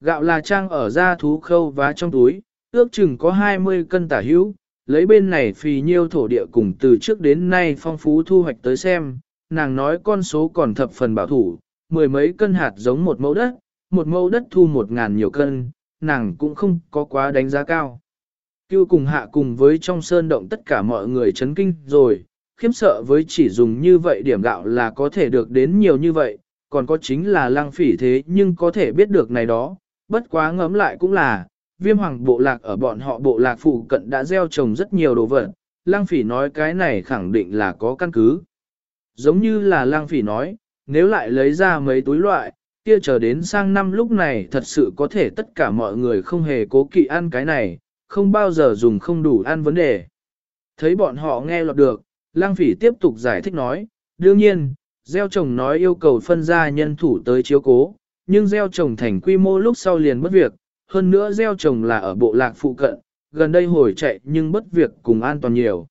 Gạo là trang ở da thú khâu và trong túi, ước chừng có 20 cân tả hữu, lấy bên này phì nhiêu thổ địa cùng từ trước đến nay phong phú thu hoạch tới xem, nàng nói con số còn thập phần bảo thủ, mười mấy cân hạt giống một mẫu đất, một mẫu đất thu một ngàn nhiều cân, nàng cũng không có quá đánh giá cao. Cưu cùng hạ cùng với trong sơn động tất cả mọi người chấn kinh rồi, khiếm sợ với chỉ dùng như vậy điểm gạo là có thể được đến nhiều như vậy, còn có chính là lăng phỉ thế nhưng có thể biết được này đó, bất quá ngấm lại cũng là, viêm hoàng bộ lạc ở bọn họ bộ lạc phụ cận đã gieo trồng rất nhiều đồ vật, lang phỉ nói cái này khẳng định là có căn cứ. Giống như là lang phỉ nói, nếu lại lấy ra mấy túi loại, kia chờ đến sang năm lúc này thật sự có thể tất cả mọi người không hề cố kỵ ăn cái này, không bao giờ dùng không đủ ăn vấn đề. Thấy bọn họ nghe lọt được, lang phỉ tiếp tục giải thích nói, đương nhiên, gieo trồng nói yêu cầu phân ra nhân thủ tới chiếu cố, nhưng gieo trồng thành quy mô lúc sau liền mất việc, hơn nữa gieo trồng là ở bộ lạc phụ cận, gần đây hồi chạy nhưng bất việc cùng an toàn nhiều.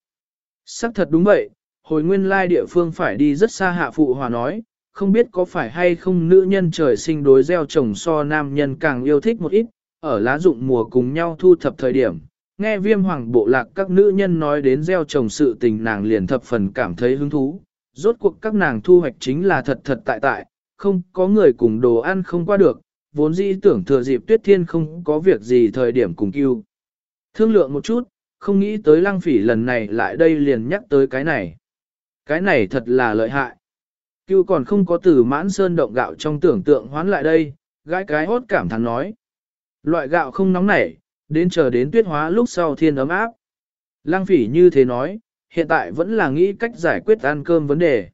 Sắc thật đúng vậy, hồi nguyên lai địa phương phải đi rất xa hạ phụ hòa nói, không biết có phải hay không nữ nhân trời sinh đối gieo trồng so nam nhân càng yêu thích một ít, ở lá dụng mùa cùng nhau thu thập thời điểm. Nghe viêm hoàng bộ lạc các nữ nhân nói đến gieo trồng sự tình nàng liền thập phần cảm thấy hứng thú. Rốt cuộc các nàng thu hoạch chính là thật thật tại tại, không có người cùng đồ ăn không qua được, vốn dĩ tưởng thừa dịp tuyết thiên không có việc gì thời điểm cùng cứu. Thương lượng một chút, không nghĩ tới lăng phỉ lần này lại đây liền nhắc tới cái này. Cái này thật là lợi hại. Cưu còn không có từ mãn sơn động gạo trong tưởng tượng hoán lại đây, gái cái hốt cảm thắn nói. Loại gạo không nóng nảy, đến chờ đến tuyết hóa lúc sau thiên ấm áp. Lăng phỉ như thế nói, hiện tại vẫn là nghĩ cách giải quyết ăn cơm vấn đề.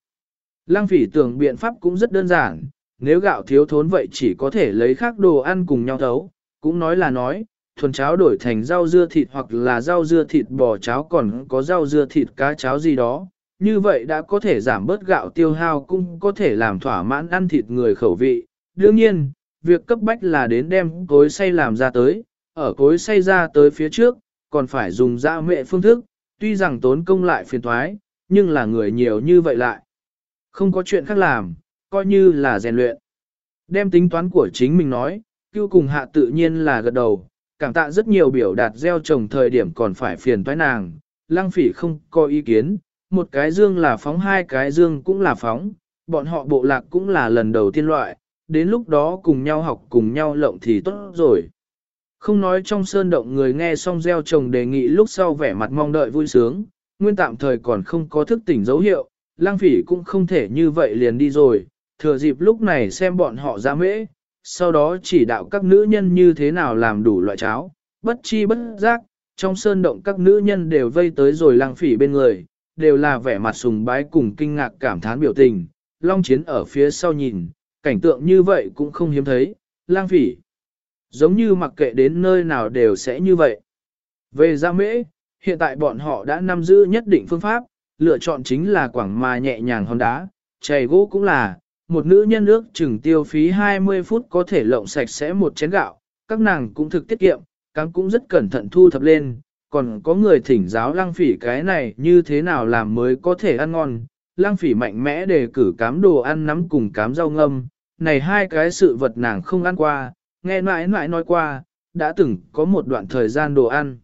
Lăng phỉ tưởng biện pháp cũng rất đơn giản, nếu gạo thiếu thốn vậy chỉ có thể lấy khác đồ ăn cùng nhau thấu, cũng nói là nói, thuần cháo đổi thành rau dưa thịt hoặc là rau dưa thịt bò cháo còn có rau dưa thịt cá cháo gì đó, như vậy đã có thể giảm bớt gạo tiêu hao cũng có thể làm thỏa mãn ăn thịt người khẩu vị. Đương nhiên, việc cấp bách là đến đem cối xay làm ra tới, ở cối xay ra tới phía trước, còn phải dùng dã mệ phương thức, tuy rằng tốn công lại phiền thoái, nhưng là người nhiều như vậy lại. Không có chuyện khác làm, coi như là rèn luyện. Đem tính toán của chính mình nói, cưu cùng hạ tự nhiên là gật đầu, cảm tạ rất nhiều biểu đạt gieo trồng thời điểm còn phải phiền toái nàng, lăng phỉ không có ý kiến, một cái dương là phóng hai cái dương cũng là phóng, bọn họ bộ lạc cũng là lần đầu tiên loại, đến lúc đó cùng nhau học cùng nhau lộng thì tốt rồi. Không nói trong sơn động người nghe xong gieo trồng đề nghị lúc sau vẻ mặt mong đợi vui sướng, nguyên tạm thời còn không có thức tỉnh dấu hiệu, lang phỉ cũng không thể như vậy liền đi rồi, thừa dịp lúc này xem bọn họ ra mễ, sau đó chỉ đạo các nữ nhân như thế nào làm đủ loại cháo, bất chi bất giác, trong sơn động các nữ nhân đều vây tới rồi lang phỉ bên người, đều là vẻ mặt sùng bái cùng kinh ngạc cảm thán biểu tình, long chiến ở phía sau nhìn, cảnh tượng như vậy cũng không hiếm thấy, lang phỉ. Giống như mặc kệ đến nơi nào đều sẽ như vậy. Về ra mễ, hiện tại bọn họ đã nắm giữ nhất định phương pháp, lựa chọn chính là quảng mà nhẹ nhàng hòn đá, chày gỗ cũng là, một nữ nhân ước chừng tiêu phí 20 phút có thể lộng sạch sẽ một chén gạo, các nàng cũng thực tiết kiệm, cám cũng rất cẩn thận thu thập lên, còn có người thỉnh giáo lăng phỉ cái này như thế nào làm mới có thể ăn ngon. Lăng phỉ mạnh mẽ để cử cám đồ ăn nắm cùng cám rau ngâm, này hai cái sự vật nàng không ăn qua, nghe mãi mãi nói qua, đã từng có một đoạn thời gian đồ ăn.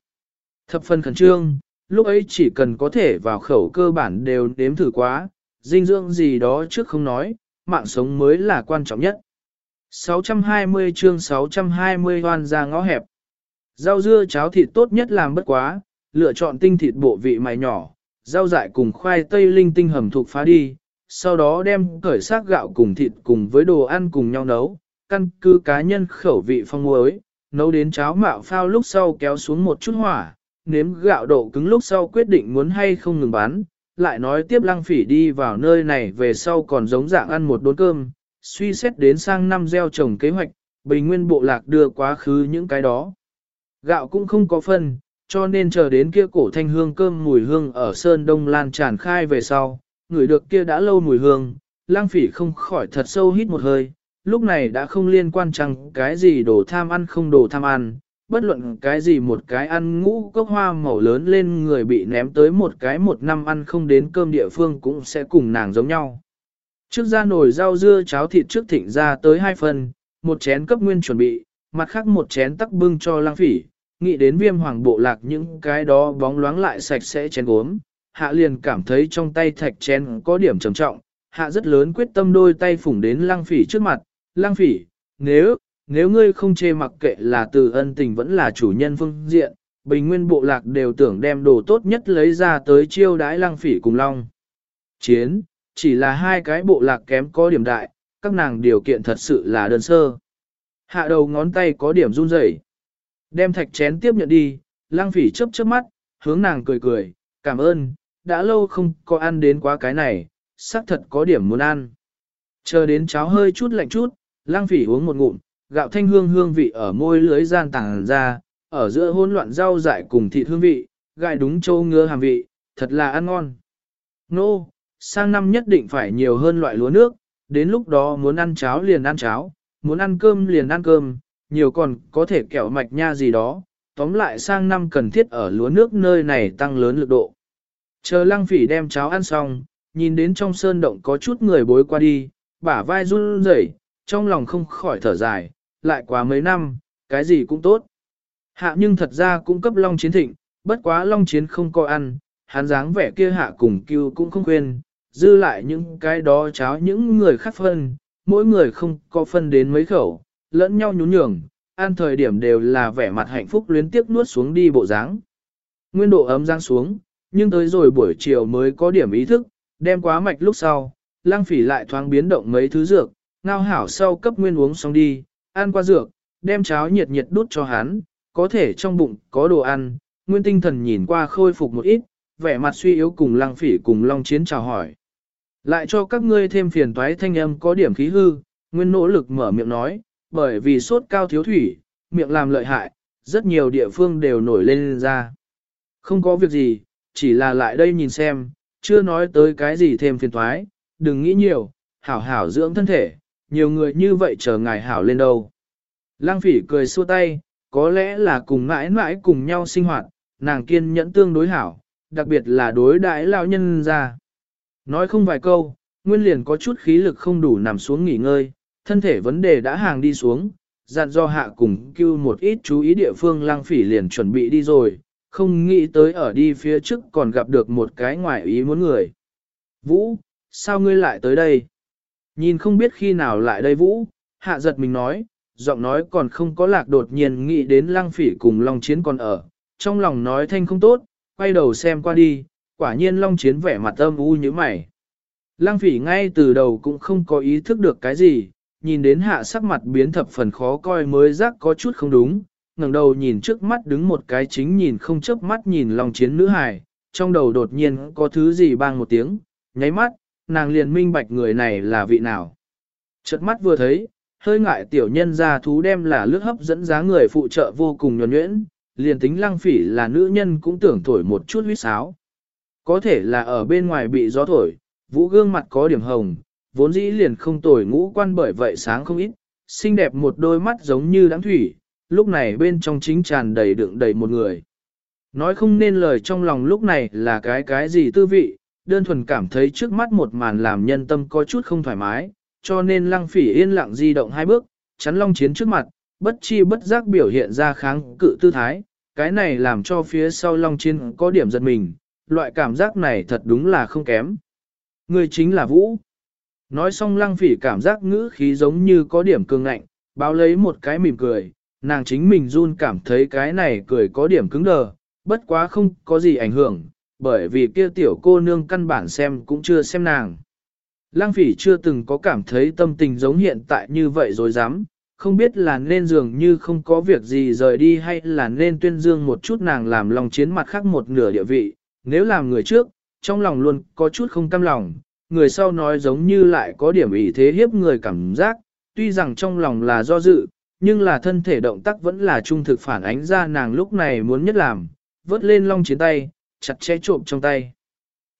Thập phần khẩn trương, lúc ấy chỉ cần có thể vào khẩu cơ bản đều đếm thử quá, dinh dưỡng gì đó trước không nói, mạng sống mới là quan trọng nhất. 620 chương 620 hoan ra ngõ hẹp. Rau dưa cháo thịt tốt nhất làm bất quá, lựa chọn tinh thịt bộ vị mày nhỏ, rau dại cùng khoai tây linh tinh hầm thuộc phá đi, sau đó đem cởi xác gạo cùng thịt cùng với đồ ăn cùng nhau nấu, căn cứ cá nhân khẩu vị phong muối, nấu đến cháo mạo phao lúc sau kéo xuống một chút hỏa, nếm gạo độ cứng lúc sau quyết định muốn hay không ngừng bán, lại nói tiếp lăng phỉ đi vào nơi này về sau còn giống dạng ăn một đốn cơm, suy xét đến sang năm gieo trồng kế hoạch, bình nguyên bộ lạc đưa quá khứ những cái đó. Gạo cũng không có phân, cho nên chờ đến kia cổ thanh hương cơm mùi hương ở Sơn Đông lan tràn khai về sau, người được kia đã lâu mùi hương, lang phỉ không khỏi thật sâu hít một hơi, lúc này đã không liên quan chẳng cái gì đồ tham ăn không đồ tham ăn, bất luận cái gì một cái ăn ngũ cốc hoa màu lớn lên người bị ném tới một cái một năm ăn không đến cơm địa phương cũng sẽ cùng nàng giống nhau. Trước ra nồi rau dưa cháo thịt trước thịnh ra tới hai phần, một chén cấp nguyên chuẩn bị, mặt khác một chén tắc bưng cho lăng phỉ, nghĩ đến viêm hoàng bộ lạc những cái đó bóng loáng lại sạch sẽ chén gốm, hạ liền cảm thấy trong tay thạch chén có điểm trầm trọng, hạ rất lớn quyết tâm đôi tay phủng đến lăng phỉ trước mặt, lăng phỉ, nếu, nếu ngươi không chê mặc kệ là từ ân tình vẫn là chủ nhân phương diện, bình nguyên bộ lạc đều tưởng đem đồ tốt nhất lấy ra tới chiêu đái lăng phỉ cùng long. Chiến, chỉ là hai cái bộ lạc kém có điểm đại, các nàng điều kiện thật sự là đơn sơ. Hạ đầu ngón tay có điểm run rẩy, Đem thạch chén tiếp nhận đi, lăng phỉ chớp chớp mắt, hướng nàng cười cười, cảm ơn, đã lâu không có ăn đến quá cái này, xác thật có điểm muốn ăn. Chờ đến cháo hơi chút lạnh chút, lang phỉ uống một ngụm, gạo thanh hương hương vị ở môi lưới gian tàng ra, ở giữa hỗn loạn rau dại cùng thịt hương vị, gai đúng châu ngứa hàm vị, thật là ăn ngon. Nô, no, sang năm nhất định phải nhiều hơn loại lúa nước, đến lúc đó muốn ăn cháo liền ăn cháo, muốn ăn cơm liền ăn cơm, nhiều còn có thể kẹo mạch nha gì đó, tóm lại sang năm cần thiết ở lúa nước nơi này tăng lớn lực độ. Chờ lăng phỉ đem cháo ăn xong, nhìn đến trong sơn động có chút người bối qua đi, bả vai run rẩy, trong lòng không khỏi thở dài, lại quá mấy năm, cái gì cũng tốt. Hạ nhưng thật ra cũng cấp long chiến thịnh, bất quá long chiến không có ăn, hắn dáng vẻ kia hạ cùng kêu cũng không quên, dư lại những cái đó cháo những người khác phân, mỗi người không có phân đến mấy khẩu, lẫn nhau nhún nhường, ăn thời điểm đều là vẻ mặt hạnh phúc luyến tiếc nuốt xuống đi bộ dáng. Nguyên độ ấm giang xuống, nhưng tới rồi buổi chiều mới có điểm ý thức, đem quá mạch lúc sau, lang phỉ lại thoáng biến động mấy thứ dược, ngao hảo sau cấp nguyên uống xong đi, ăn qua dược, đem cháo nhiệt nhiệt đút cho hắn, có thể trong bụng có đồ ăn, nguyên tinh thần nhìn qua khôi phục một ít, vẻ mặt suy yếu cùng lang phỉ cùng long chiến chào hỏi. Lại cho các ngươi thêm phiền toái thanh âm có điểm khí hư, nguyên nỗ lực mở miệng nói, bởi vì sốt cao thiếu thủy, miệng làm lợi hại, rất nhiều địa phương đều nổi lên ra. Không có việc gì, chỉ là lại đây nhìn xem, chưa nói tới cái gì thêm phiền toái. đừng nghĩ nhiều, hảo hảo dưỡng thân thể, nhiều người như vậy chờ ngài hảo lên đâu. Lăng phỉ cười xua tay, có lẽ là cùng mãi mãi cùng nhau sinh hoạt, nàng kiên nhẫn tương đối hảo, đặc biệt là đối đãi lão nhân ra. Nói không vài câu, nguyên liền có chút khí lực không đủ nằm xuống nghỉ ngơi, thân thể vấn đề đã hàng đi xuống, dặn do hạ cùng kêu một ít chú ý địa phương lang phỉ liền chuẩn bị đi rồi, không nghĩ tới ở đi phía trước còn gặp được một cái ngoại ý muốn người. Vũ, sao ngươi lại tới đây? Nhìn không biết khi nào lại đây Vũ, hạ giật mình nói, giọng nói còn không có lạc đột nhiên nghĩ đến lăng phỉ cùng Long Chiến còn ở, trong lòng nói thanh không tốt, quay đầu xem qua đi, quả nhiên Long Chiến vẻ mặt âm u như mày. Lăng phỉ ngay từ đầu cũng không có ý thức được cái gì, nhìn đến hạ sắc mặt biến thập phần khó coi mới giác có chút không đúng, ngẩng đầu nhìn trước mắt đứng một cái chính nhìn không chớp mắt nhìn long chiến nữ hài, trong đầu đột nhiên có thứ gì bang một tiếng, nháy mắt, nàng liền minh bạch người này là vị nào. Chợt mắt vừa thấy, hơi ngại tiểu nhân ra thú đem là lướt hấp dẫn giá người phụ trợ vô cùng nhuẩn nhuyễn, liền tính lăng phỉ là nữ nhân cũng tưởng thổi một chút huyết sáo. Có thể là ở bên ngoài bị gió thổi, vũ gương mặt có điểm hồng, vốn dĩ liền không tồi ngũ quan bởi vậy sáng không ít, xinh đẹp một đôi mắt giống như đám thủy, lúc này bên trong chính tràn đầy đựng đầy một người. Nói không nên lời trong lòng lúc này là cái cái gì tư vị, đơn thuần cảm thấy trước mắt một màn làm nhân tâm có chút không thoải mái, cho nên lăng phỉ yên lặng di động hai bước, chắn long chiến trước mặt, bất chi bất giác biểu hiện ra kháng cự tư thái, cái này làm cho phía sau long chiến có điểm giật mình, loại cảm giác này thật đúng là không kém. Người chính là Vũ. Nói xong lăng phỉ cảm giác ngữ khí giống như có điểm cương ngạnh, báo lấy một cái mỉm cười, nàng chính mình run cảm thấy cái này cười có điểm cứng đờ, bất quá không có gì ảnh hưởng, bởi vì kia tiểu cô nương căn bản xem cũng chưa xem nàng. Lăng phỉ chưa từng có cảm thấy tâm tình giống hiện tại như vậy rồi dám, không biết là nên dường như không có việc gì rời đi hay là nên tuyên dương một chút nàng làm lòng chiến mặt khác một nửa địa vị, nếu làm người trước, trong lòng luôn có chút không cam lòng, người sau nói giống như lại có điểm ý thế hiếp người cảm giác, tuy rằng trong lòng là do dự, nhưng là thân thể động tác vẫn là trung thực phản ánh ra nàng lúc này muốn nhất làm, vớt lên long chiến tay, chặt chẽ trộm trong tay.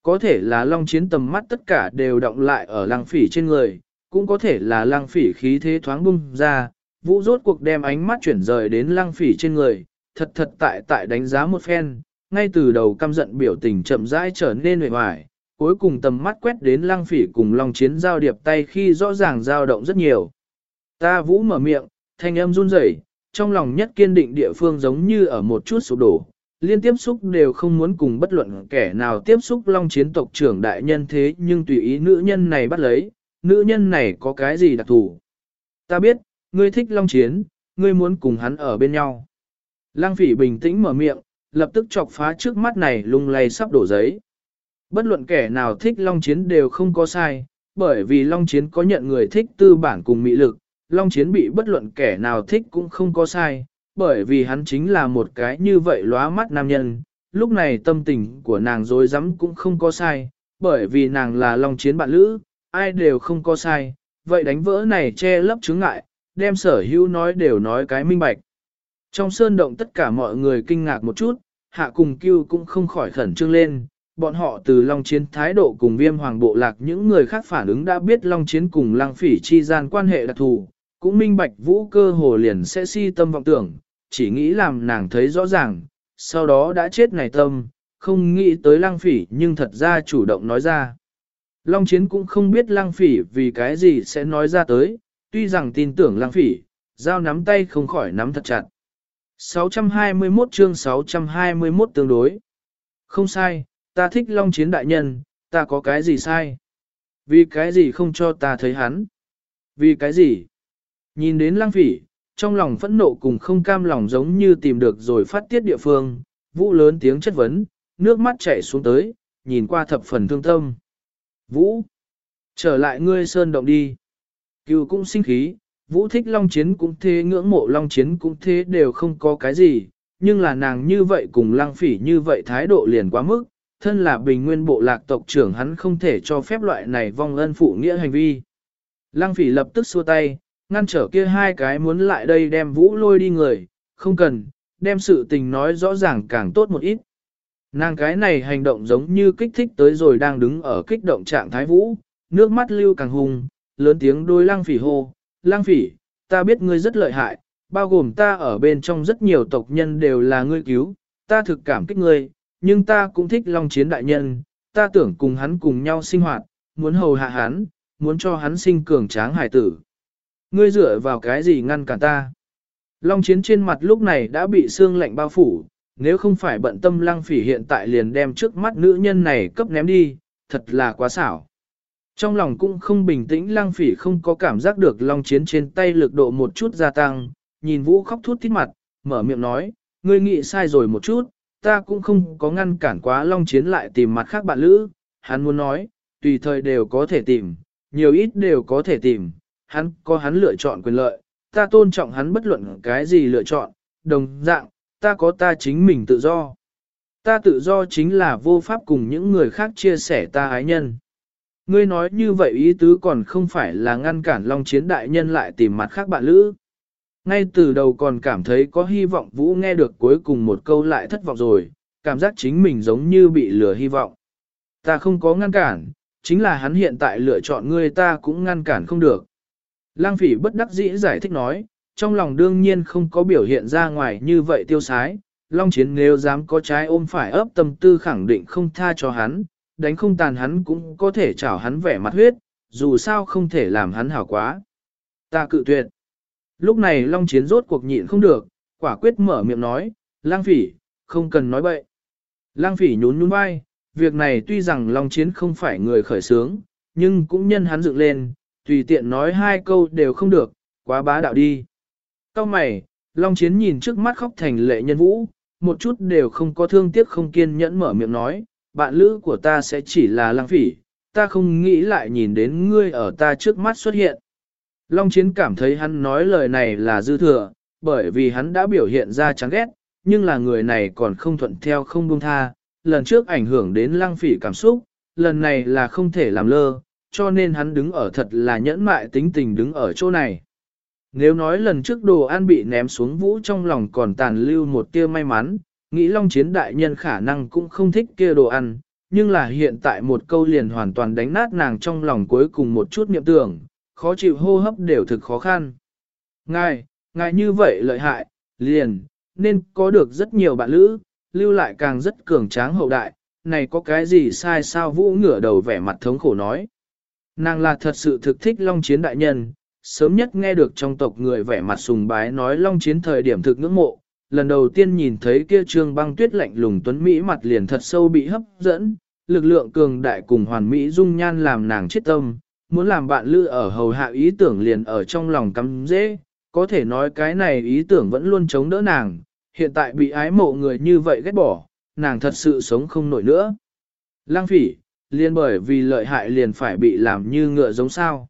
Có thể là long chiến tầm mắt tất cả đều động lại ở lăng phỉ trên người, cũng có thể là lăng phỉ khí thế thoáng bung ra, vũ rốt cuộc đem ánh mắt chuyển rời đến lăng phỉ trên người, thật thật tại tại đánh giá một phen, ngay từ đầu căm giận biểu tình chậm rãi trở nên huệ hoài, cuối cùng tầm mắt quét đến lăng phỉ cùng long chiến giao điệp tay khi rõ ràng dao động rất nhiều. Ta vũ mở miệng, thanh âm run rẩy, trong lòng nhất kiên định địa phương giống như ở một chút sụp đổ, liên tiếp xúc đều không muốn cùng bất luận kẻ nào tiếp xúc long chiến tộc trưởng đại nhân thế nhưng tùy ý nữ nhân này bắt lấy, nữ nhân này có cái gì đặc thù. Ta biết, ngươi thích long chiến, ngươi muốn cùng hắn ở bên nhau. Lăng phỉ bình tĩnh mở miệng, lập tức chọc phá trước mắt này lung lay sắp đổ giấy. Bất luận kẻ nào thích long chiến đều không có sai, bởi vì long chiến có nhận người thích tư bản cùng mỹ lực, long chiến bị bất luận kẻ nào thích cũng không có sai, bởi vì hắn chính là một cái như vậy lóa mắt nam nhân. Lúc này tâm tình của nàng dối rắm cũng không có sai, bởi vì nàng là long chiến bạn lữ, ai đều không có sai, vậy đánh vỡ này che lấp chứng ngại, đem sở hữu nói đều nói cái minh bạch. Trong sơn động tất cả mọi người kinh ngạc một chút, hạ cùng cưu cũng không khỏi khẩn trương lên, bọn họ từ Long Chiến thái độ cùng viêm hoàng bộ lạc những người khác phản ứng đã biết Long Chiến cùng Lăng Phỉ chi gian quan hệ đặc thù, cũng minh bạch vũ cơ hồ liền sẽ si tâm vọng tưởng, chỉ nghĩ làm nàng thấy rõ ràng, sau đó đã chết này tâm, không nghĩ tới Lăng Phỉ nhưng thật ra chủ động nói ra. Long Chiến cũng không biết Lăng Phỉ vì cái gì sẽ nói ra tới, tuy rằng tin tưởng Lăng Phỉ, giao nắm tay không khỏi nắm thật chặt. 621 chương 621 tương đối. Không sai, ta thích Long Chiến đại nhân, ta có cái gì sai? Vì cái gì không cho ta thấy hắn? Vì cái gì? Nhìn đến Lăng Phỉ, trong lòng phẫn nộ cùng không cam lòng giống như tìm được rồi phát tiết địa phương, Vũ lớn tiếng chất vấn, nước mắt chảy xuống tới, nhìn qua thập phần thương tâm. Vũ, trở lại ngươi sơn động đi. Cựu cũng sinh khí, Vũ thích Long Chiến cũng thế ngưỡng mộ Long Chiến cũng thế đều không có cái gì, nhưng là nàng như vậy cùng Lăng Phỉ như vậy thái độ liền quá mức, thân là bình nguyên bộ lạc tộc trưởng hắn không thể cho phép loại này vong ân phụ nghĩa hành vi. Lăng Phỉ lập tức xua tay, ngăn trở kia hai cái muốn lại đây đem Vũ lôi đi người, không cần, đem sự tình nói rõ ràng càng tốt một ít. Nàng cái này hành động giống như kích thích tới rồi đang đứng ở kích động trạng thái Vũ, nước mắt lưu càng hùng, lớn tiếng đôi lang Phỉ hô, lang phỉ, ta biết ngươi rất lợi hại, bao gồm ta ở bên trong rất nhiều tộc nhân đều là ngươi cứu, ta thực cảm kích ngươi, nhưng ta cũng thích long chiến đại nhân, ta tưởng cùng hắn cùng nhau sinh hoạt, muốn hầu hạ hắn, muốn cho hắn sinh cường tráng hải tử. Ngươi dựa vào cái gì ngăn cản ta? Long chiến trên mặt lúc này đã bị xương lạnh bao phủ, nếu không phải bận tâm lăng phỉ hiện tại liền đem trước mắt nữ nhân này cấp ném đi, thật là quá xảo. Trong lòng cũng không bình tĩnh lăng phỉ không có cảm giác được long chiến trên tay lực độ một chút gia tăng, nhìn vũ khóc thút thít mặt, mở miệng nói, ngươi nghĩ sai rồi một chút, ta cũng không có ngăn cản quá long chiến lại tìm mặt khác bạn lữ, hắn muốn nói, tùy thời đều có thể tìm, nhiều ít đều có thể tìm, hắn có hắn lựa chọn quyền lợi, ta tôn trọng hắn bất luận cái gì lựa chọn, đồng dạng, ta có ta chính mình tự do. Ta tự do chính là vô pháp cùng những người khác chia sẻ ta ái nhân. Ngươi nói như vậy ý tứ còn không phải là ngăn cản Long Chiến đại nhân lại tìm mặt khác bạn lữ. Ngay từ đầu còn cảm thấy có hy vọng Vũ nghe được cuối cùng một câu lại thất vọng rồi, cảm giác chính mình giống như bị lừa hy vọng. Ta không có ngăn cản, chính là hắn hiện tại lựa chọn ngươi ta cũng ngăn cản không được. Lang phỉ bất đắc dĩ giải thích nói, trong lòng đương nhiên không có biểu hiện ra ngoài như vậy tiêu sái, Long Chiến nếu dám có trái ôm phải ấp tâm tư khẳng định không tha cho hắn, đánh không tàn hắn cũng có thể chảo hắn vẻ mặt huyết, dù sao không thể làm hắn hảo quá. Ta cự tuyệt. Lúc này Long Chiến rốt cuộc nhịn không được, quả quyết mở miệng nói, lang phỉ, không cần nói bậy. Lang phỉ nhún nhún vai, việc này tuy rằng Long Chiến không phải người khởi sướng, nhưng cũng nhân hắn dựng lên, tùy tiện nói hai câu đều không được, quá bá đạo đi. Cao mày, Long Chiến nhìn trước mắt khóc thành lệ nhân vũ, một chút đều không có thương tiếc không kiên nhẫn mở miệng nói, bạn lữ của ta sẽ chỉ là Lang phỉ, ta không nghĩ lại nhìn đến ngươi ở ta trước mắt xuất hiện. Long Chiến cảm thấy hắn nói lời này là dư thừa, bởi vì hắn đã biểu hiện ra chán ghét, nhưng là người này còn không thuận theo không buông tha, lần trước ảnh hưởng đến Lang phỉ cảm xúc, lần này là không thể làm lơ, cho nên hắn đứng ở thật là nhẫn mại tính tình đứng ở chỗ này. Nếu nói lần trước đồ ăn bị ném xuống vũ trong lòng còn tàn lưu một tia may mắn, Nghĩ Long Chiến đại nhân khả năng cũng không thích kia đồ ăn, nhưng là hiện tại một câu liền hoàn toàn đánh nát nàng trong lòng cuối cùng một chút niệm tưởng, khó chịu hô hấp đều thực khó khăn. Ngài, ngài như vậy lợi hại, liền, nên có được rất nhiều bạn lữ, lưu lại càng rất cường tráng hậu đại, này có cái gì sai sao vũ ngửa đầu vẻ mặt thống khổ nói. Nàng là thật sự thực thích Long Chiến đại nhân, sớm nhất nghe được trong tộc người vẻ mặt sùng bái nói long chiến thời điểm thực ngưỡng mộ, lần đầu tiên nhìn thấy kia trương băng tuyết lạnh lùng tuấn Mỹ mặt liền thật sâu bị hấp dẫn, lực lượng cường đại cùng hoàn Mỹ dung nhan làm nàng chết tâm, muốn làm bạn lữ ở hầu hạ ý tưởng liền ở trong lòng cắm dễ, có thể nói cái này ý tưởng vẫn luôn chống đỡ nàng, hiện tại bị ái mộ người như vậy ghét bỏ, nàng thật sự sống không nổi nữa. Lang phỉ, liền bởi vì lợi hại liền phải bị làm như ngựa giống sao.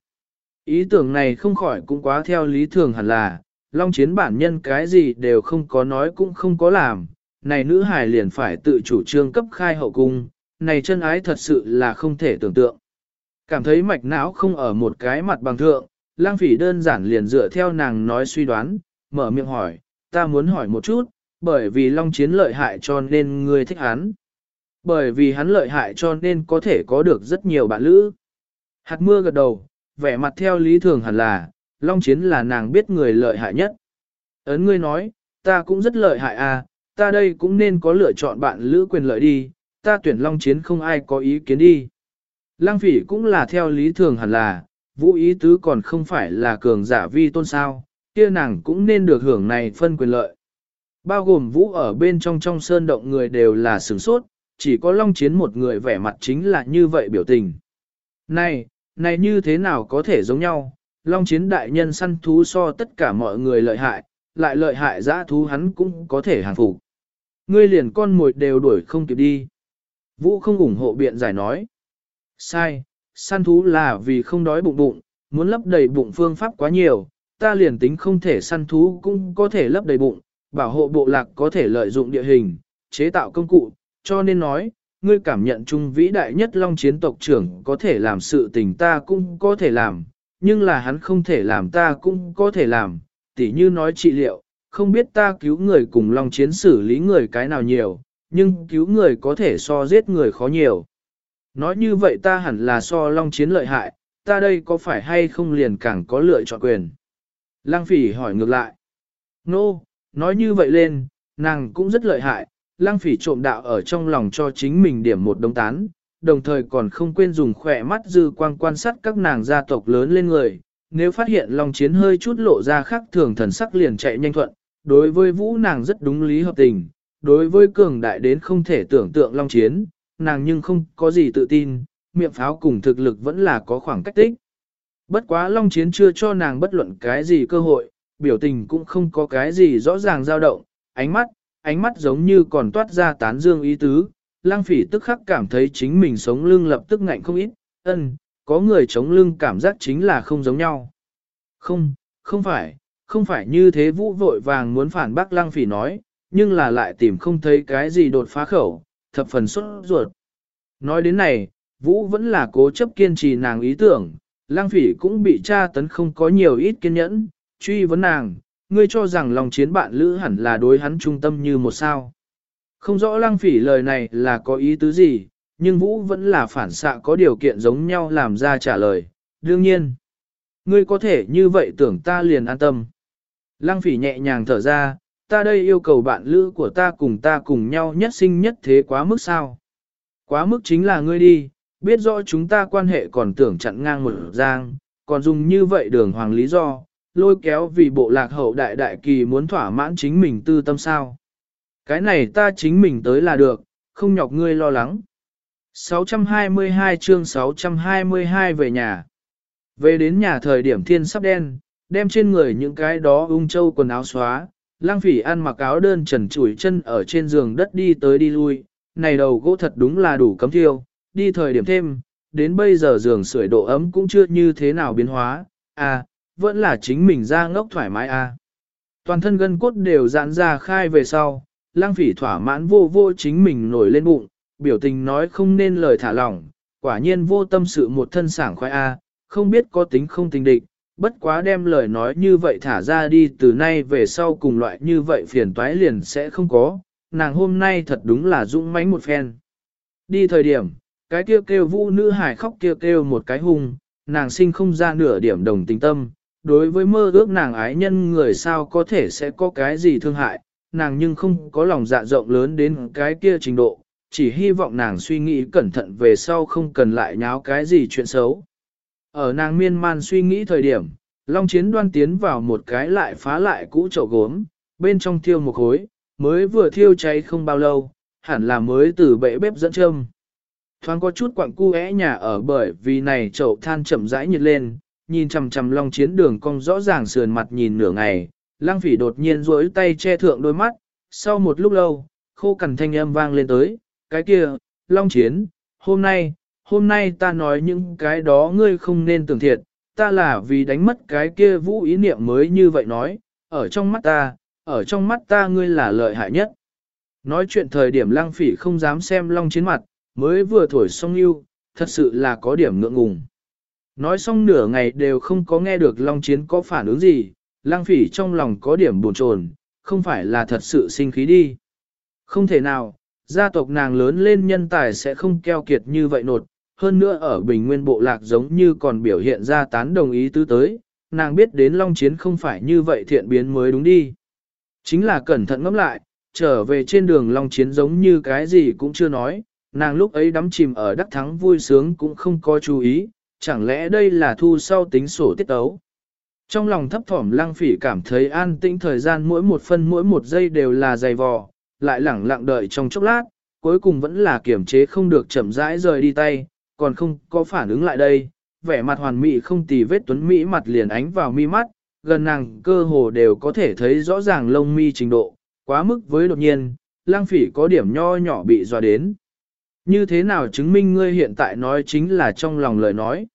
Ý tưởng này không khỏi cũng quá theo lý thường hẳn là, long chiến bản nhân cái gì đều không có nói cũng không có làm, này nữ hài liền phải tự chủ trương cấp khai hậu cung, này chân ái thật sự là không thể tưởng tượng. Cảm thấy mạch não không ở một cái mặt bằng thượng, lang phỉ đơn giản liền dựa theo nàng nói suy đoán, mở miệng hỏi, ta muốn hỏi một chút, bởi vì long chiến lợi hại cho nên ngươi thích hắn. Bởi vì hắn lợi hại cho nên có thể có được rất nhiều bạn lữ. Hạt mưa gật đầu, vẻ mặt theo lý thường hẳn là, long chiến là nàng biết người lợi hại nhất. Ấn ngươi nói, ta cũng rất lợi hại à, ta đây cũng nên có lựa chọn bạn lữ quyền lợi đi, ta tuyển long chiến không ai có ý kiến đi. Lăng phỉ cũng là theo lý thường hẳn là, vũ ý tứ còn không phải là cường giả vi tôn sao, kia nàng cũng nên được hưởng này phân quyền lợi. Bao gồm vũ ở bên trong trong sơn động người đều là sửng sốt, chỉ có long chiến một người vẻ mặt chính là như vậy biểu tình. Này, này như thế nào có thể giống nhau, long chiến đại nhân săn thú so tất cả mọi người lợi hại, lại lợi hại dã thú hắn cũng có thể hàng phục. Ngươi liền con mồi đều đuổi không kịp đi. Vũ không ủng hộ biện giải nói. Sai, săn thú là vì không đói bụng bụng, muốn lấp đầy bụng phương pháp quá nhiều, ta liền tính không thể săn thú cũng có thể lấp đầy bụng, bảo hộ bộ lạc có thể lợi dụng địa hình, chế tạo công cụ, cho nên nói, ngươi cảm nhận chung vĩ đại nhất long chiến tộc trưởng có thể làm sự tình ta cũng có thể làm, nhưng là hắn không thể làm ta cũng có thể làm, tỉ như nói trị liệu, không biết ta cứu người cùng long chiến xử lý người cái nào nhiều, nhưng cứu người có thể so giết người khó nhiều. Nói như vậy ta hẳn là so long chiến lợi hại, ta đây có phải hay không liền càng có lựa chọn quyền? Lăng phỉ hỏi ngược lại. Nô, no, nói như vậy lên, nàng cũng rất lợi hại, Lang phỉ trộm đạo ở trong lòng cho chính mình điểm một đống tán, đồng thời còn không quên dùng khỏe mắt dư quang quan sát các nàng gia tộc lớn lên người. Nếu phát hiện Long Chiến hơi chút lộ ra khác thường thần sắc liền chạy nhanh thuận, đối với Vũ nàng rất đúng lý hợp tình, đối với cường đại đến không thể tưởng tượng Long Chiến, nàng nhưng không có gì tự tin, miệng pháo cùng thực lực vẫn là có khoảng cách tích. Bất quá Long Chiến chưa cho nàng bất luận cái gì cơ hội, biểu tình cũng không có cái gì rõ ràng dao động, ánh mắt, ánh mắt giống như còn toát ra tán dương ý tứ, lang phỉ tức khắc cảm thấy chính mình sống lưng lập tức ngạnh không ít, ân, có người chống lưng cảm giác chính là không giống nhau. Không, không phải, không phải như thế vũ vội vàng muốn phản bác lang phỉ nói, nhưng là lại tìm không thấy cái gì đột phá khẩu, thập phần xuất ruột. Nói đến này, vũ vẫn là cố chấp kiên trì nàng ý tưởng, lang phỉ cũng bị tra tấn không có nhiều ít kiên nhẫn, truy vấn nàng, ngươi cho rằng lòng chiến bạn lữ hẳn là đối hắn trung tâm như một sao. Không rõ lăng phỉ lời này là có ý tứ gì, nhưng Vũ vẫn là phản xạ có điều kiện giống nhau làm ra trả lời, đương nhiên. Ngươi có thể như vậy tưởng ta liền an tâm. Lăng phỉ nhẹ nhàng thở ra, ta đây yêu cầu bạn lữ của ta cùng ta cùng nhau nhất sinh nhất thế quá mức sao. Quá mức chính là ngươi đi, biết rõ chúng ta quan hệ còn tưởng chặn ngang một giang, còn dùng như vậy đường hoàng lý do, lôi kéo vì bộ lạc hậu đại đại kỳ muốn thỏa mãn chính mình tư tâm sao. Cái này ta chính mình tới là được, không nhọc ngươi lo lắng. 622 chương 622 về nhà. Về đến nhà thời điểm thiên sắp đen, đem trên người những cái đó ung châu quần áo xóa, lang phỉ ăn mặc áo đơn trần chủi chân ở trên giường đất đi tới đi lui, này đầu gỗ thật đúng là đủ cấm thiêu, đi thời điểm thêm, đến bây giờ giường sưởi độ ấm cũng chưa như thế nào biến hóa, à, vẫn là chính mình ra ngốc thoải mái a. À. Toàn thân gân cốt đều giãn ra khai về sau, lang phỉ thỏa mãn vô vô chính mình nổi lên bụng, biểu tình nói không nên lời thả lỏng, quả nhiên vô tâm sự một thân sảng khoái a, không biết có tính không tình địch, bất quá đem lời nói như vậy thả ra đi từ nay về sau cùng loại như vậy phiền toái liền sẽ không có, nàng hôm nay thật đúng là dũng mãnh một phen. Đi thời điểm, cái kêu kêu vũ nữ hải khóc kêu kêu một cái hung, nàng sinh không ra nửa điểm đồng tình tâm, đối với mơ ước nàng ái nhân người sao có thể sẽ có cái gì thương hại, nàng nhưng không có lòng dạ rộng lớn đến cái kia trình độ, chỉ hy vọng nàng suy nghĩ cẩn thận về sau không cần lại nháo cái gì chuyện xấu. Ở nàng miên man suy nghĩ thời điểm, Long chiến đoan tiến vào một cái lại phá lại cũ chậu gốm, bên trong thiêu một khối, mới vừa thiêu cháy không bao lâu, hẳn là mới từ bệ bếp dẫn châm. Thoáng có chút quặng cu é nhà ở bởi vì này chậu than chậm rãi nhiệt lên, nhìn chằm chằm long chiến đường cong rõ ràng sườn mặt nhìn nửa ngày, lang phỉ đột nhiên duỗi tay che thượng đôi mắt, sau một lúc lâu, khô cằn thanh âm vang lên tới, cái kia, long chiến, hôm nay, hôm nay ta nói những cái đó ngươi không nên tưởng thiệt, ta là vì đánh mất cái kia vũ ý niệm mới như vậy nói, ở trong mắt ta, ở trong mắt ta ngươi là lợi hại nhất. Nói chuyện thời điểm lang phỉ không dám xem long chiến mặt, mới vừa thổi xong yêu, thật sự là có điểm ngượng ngùng. Nói xong nửa ngày đều không có nghe được long chiến có phản ứng gì, lang phỉ trong lòng có điểm buồn chồn, không phải là thật sự sinh khí đi. Không thể nào, gia tộc nàng lớn lên nhân tài sẽ không keo kiệt như vậy nột, hơn nữa ở bình nguyên bộ lạc giống như còn biểu hiện ra tán đồng ý tứ tới, nàng biết đến long chiến không phải như vậy thiện biến mới đúng đi. Chính là cẩn thận ngẫm lại, trở về trên đường long chiến giống như cái gì cũng chưa nói, nàng lúc ấy đắm chìm ở đắc thắng vui sướng cũng không có chú ý, chẳng lẽ đây là thu sau tính sổ tiết tấu. Trong lòng thấp thỏm lăng phỉ cảm thấy an tĩnh thời gian mỗi một phân mỗi một giây đều là dày vò, lại lẳng lặng đợi trong chốc lát, cuối cùng vẫn là kiểm chế không được chậm rãi rời đi tay, còn không có phản ứng lại đây, vẻ mặt hoàn mỹ không tì vết tuấn mỹ mặt liền ánh vào mi mắt, gần nàng cơ hồ đều có thể thấy rõ ràng lông mi trình độ, quá mức với đột nhiên, lang phỉ có điểm nho nhỏ bị dọa đến. Như thế nào chứng minh ngươi hiện tại nói chính là trong lòng lời nói.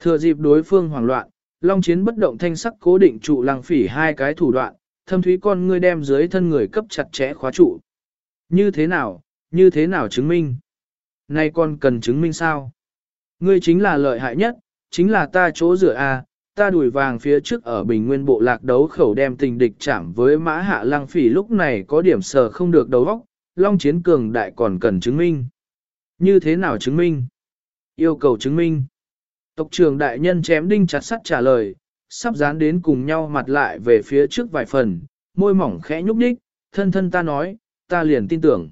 Thừa dịp đối phương hoảng loạn, Long Chiến bất động thanh sắc cố định trụ lang phỉ hai cái thủ đoạn, thâm thúy con ngươi đem dưới thân người cấp chặt chẽ khóa trụ. Như thế nào, như thế nào chứng minh? Nay con cần chứng minh sao? Ngươi chính là lợi hại nhất, chính là ta chỗ rửa A, ta đuổi vàng phía trước ở bình nguyên bộ lạc đấu khẩu đem tình địch chạm với mã hạ lăng phỉ lúc này có điểm sờ không được đầu óc, long chiến cường đại còn cần chứng minh. Như thế nào chứng minh? Yêu cầu chứng minh. Tộc trưởng đại nhân chém đinh chặt sắt trả lời, sắp dán đến cùng nhau mặt lại về phía trước vài phần, môi mỏng khẽ nhúc nhích thân thân ta nói, ta liền tin tưởng.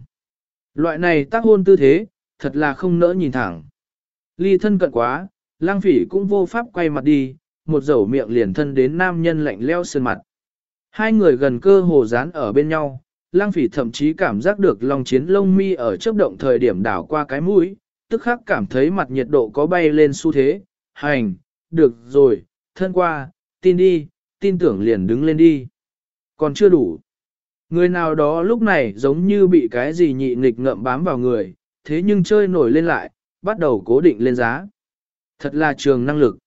Loại này tác hôn tư thế, thật là không nỡ nhìn thẳng. Ly thân cận quá, lang phỉ cũng vô pháp quay mặt đi, một dầu miệng liền thân đến nam nhân lạnh leo sơn mặt. Hai người gần cơ hồ dán ở bên nhau, lang phỉ thậm chí cảm giác được lòng chiến lông mi ở chớp động thời điểm đảo qua cái mũi, tức khắc cảm thấy mặt nhiệt độ có bay lên xu thế, hành, được rồi, thân qua, tin đi, tin tưởng liền đứng lên đi. Còn chưa đủ. Người nào đó lúc này giống như bị cái gì nhị nghịch ngậm bám vào người, thế nhưng chơi nổi lên lại, bắt đầu cố định lên giá. Thật là trường năng lực.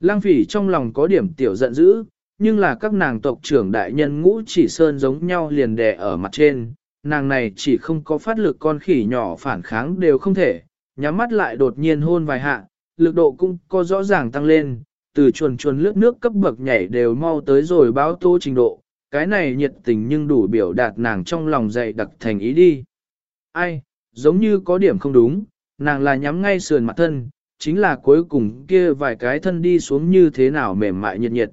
Lăng phỉ trong lòng có điểm tiểu giận dữ, nhưng là các nàng tộc trưởng đại nhân ngũ chỉ sơn giống nhau liền đè ở mặt trên, nàng này chỉ không có phát lực con khỉ nhỏ phản kháng đều không thể, nhắm mắt lại đột nhiên hôn vài hạ, lực độ cũng có rõ ràng tăng lên, từ chuồn chuồn lướt nước cấp bậc nhảy đều mau tới rồi báo tô trình độ, cái này nhiệt tình nhưng đủ biểu đạt nàng trong lòng dậy đặc thành ý đi. Ai, giống như có điểm không đúng, nàng là nhắm ngay sườn mặt thân, chính là cuối cùng kia vài cái thân đi xuống như thế nào mềm mại nhiệt nhiệt.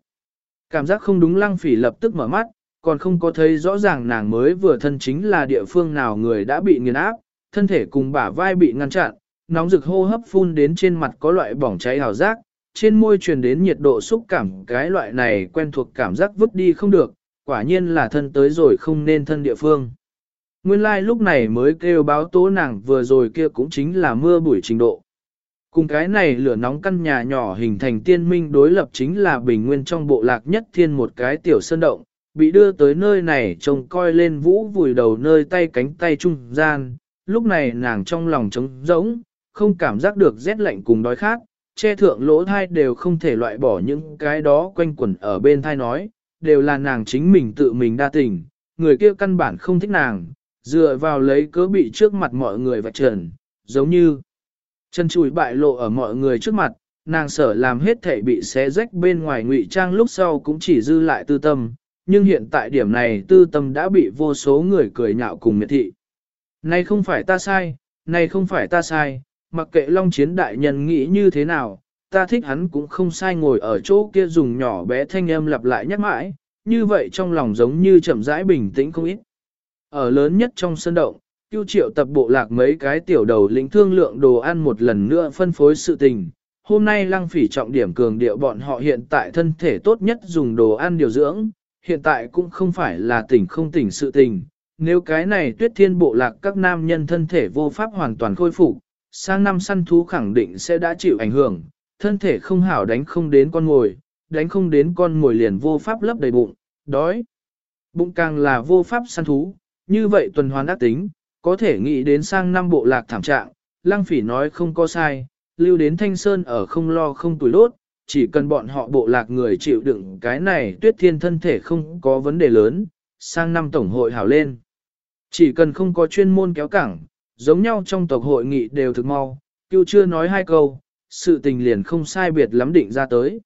Cảm giác không đúng lăng phỉ lập tức mở mắt, còn không có thấy rõ ràng nàng mới vừa thân chính là địa phương nào người đã bị nghiền áp, thân thể cùng bả vai bị ngăn chặn, nóng rực hô hấp phun đến trên mặt có loại bỏng cháy hào giác, trên môi truyền đến nhiệt độ xúc cảm cái loại này quen thuộc cảm giác vứt đi không được, quả nhiên là thân tới rồi không nên thân địa phương. Nguyên lai like lúc này mới kêu báo tố nàng vừa rồi kia cũng chính là mưa buổi trình độ. Cùng cái này lửa nóng căn nhà nhỏ hình thành tiên minh đối lập chính là bình nguyên trong bộ lạc nhất thiên một cái tiểu sơn động, bị đưa tới nơi này trông coi lên vũ vùi đầu nơi tay cánh tay trung gian, lúc này nàng trong lòng trống rỗng, không cảm giác được rét lạnh cùng đói khát, che thượng lỗ thai đều không thể loại bỏ những cái đó quanh quẩn ở bên thai nói, đều là nàng chính mình tự mình đa tình, người kia căn bản không thích nàng, dựa vào lấy cớ bị trước mặt mọi người vạch trần, giống như chân chùi bại lộ ở mọi người trước mặt, nàng sở làm hết thể bị xé rách bên ngoài ngụy trang lúc sau cũng chỉ dư lại tư tâm, nhưng hiện tại điểm này tư tâm đã bị vô số người cười nhạo cùng miệt thị. Này không phải ta sai, này không phải ta sai, mặc kệ Long Chiến đại nhân nghĩ như thế nào, ta thích hắn cũng không sai ngồi ở chỗ kia dùng nhỏ bé thanh âm lặp lại nhắc mãi, như vậy trong lòng giống như chậm rãi bình tĩnh không ít. Ở lớn nhất trong sân động, Cưu triệu tập bộ lạc mấy cái tiểu đầu lĩnh thương lượng đồ ăn một lần nữa phân phối sự tình. Hôm nay lăng phỉ trọng điểm cường điệu bọn họ hiện tại thân thể tốt nhất dùng đồ ăn điều dưỡng, hiện tại cũng không phải là tỉnh không tỉnh sự tình. Nếu cái này tuyết thiên bộ lạc các nam nhân thân thể vô pháp hoàn toàn khôi phục, sang năm săn thú khẳng định sẽ đã chịu ảnh hưởng, thân thể không hảo đánh không đến con ngồi, đánh không đến con ngồi liền vô pháp lấp đầy bụng, đói. Bụng càng là vô pháp săn thú, như vậy tuần hoàn ác tính, có thể nghĩ đến sang năm bộ lạc thảm trạng, lăng phỉ nói không có sai, lưu đến thanh sơn ở không lo không tuổi đốt, chỉ cần bọn họ bộ lạc người chịu đựng cái này tuyết thiên thân thể không có vấn đề lớn, sang năm tổng hội hảo lên. Chỉ cần không có chuyên môn kéo cẳng, giống nhau trong tộc hội nghị đều thực mau, cưu chưa nói hai câu, sự tình liền không sai biệt lắm định ra tới.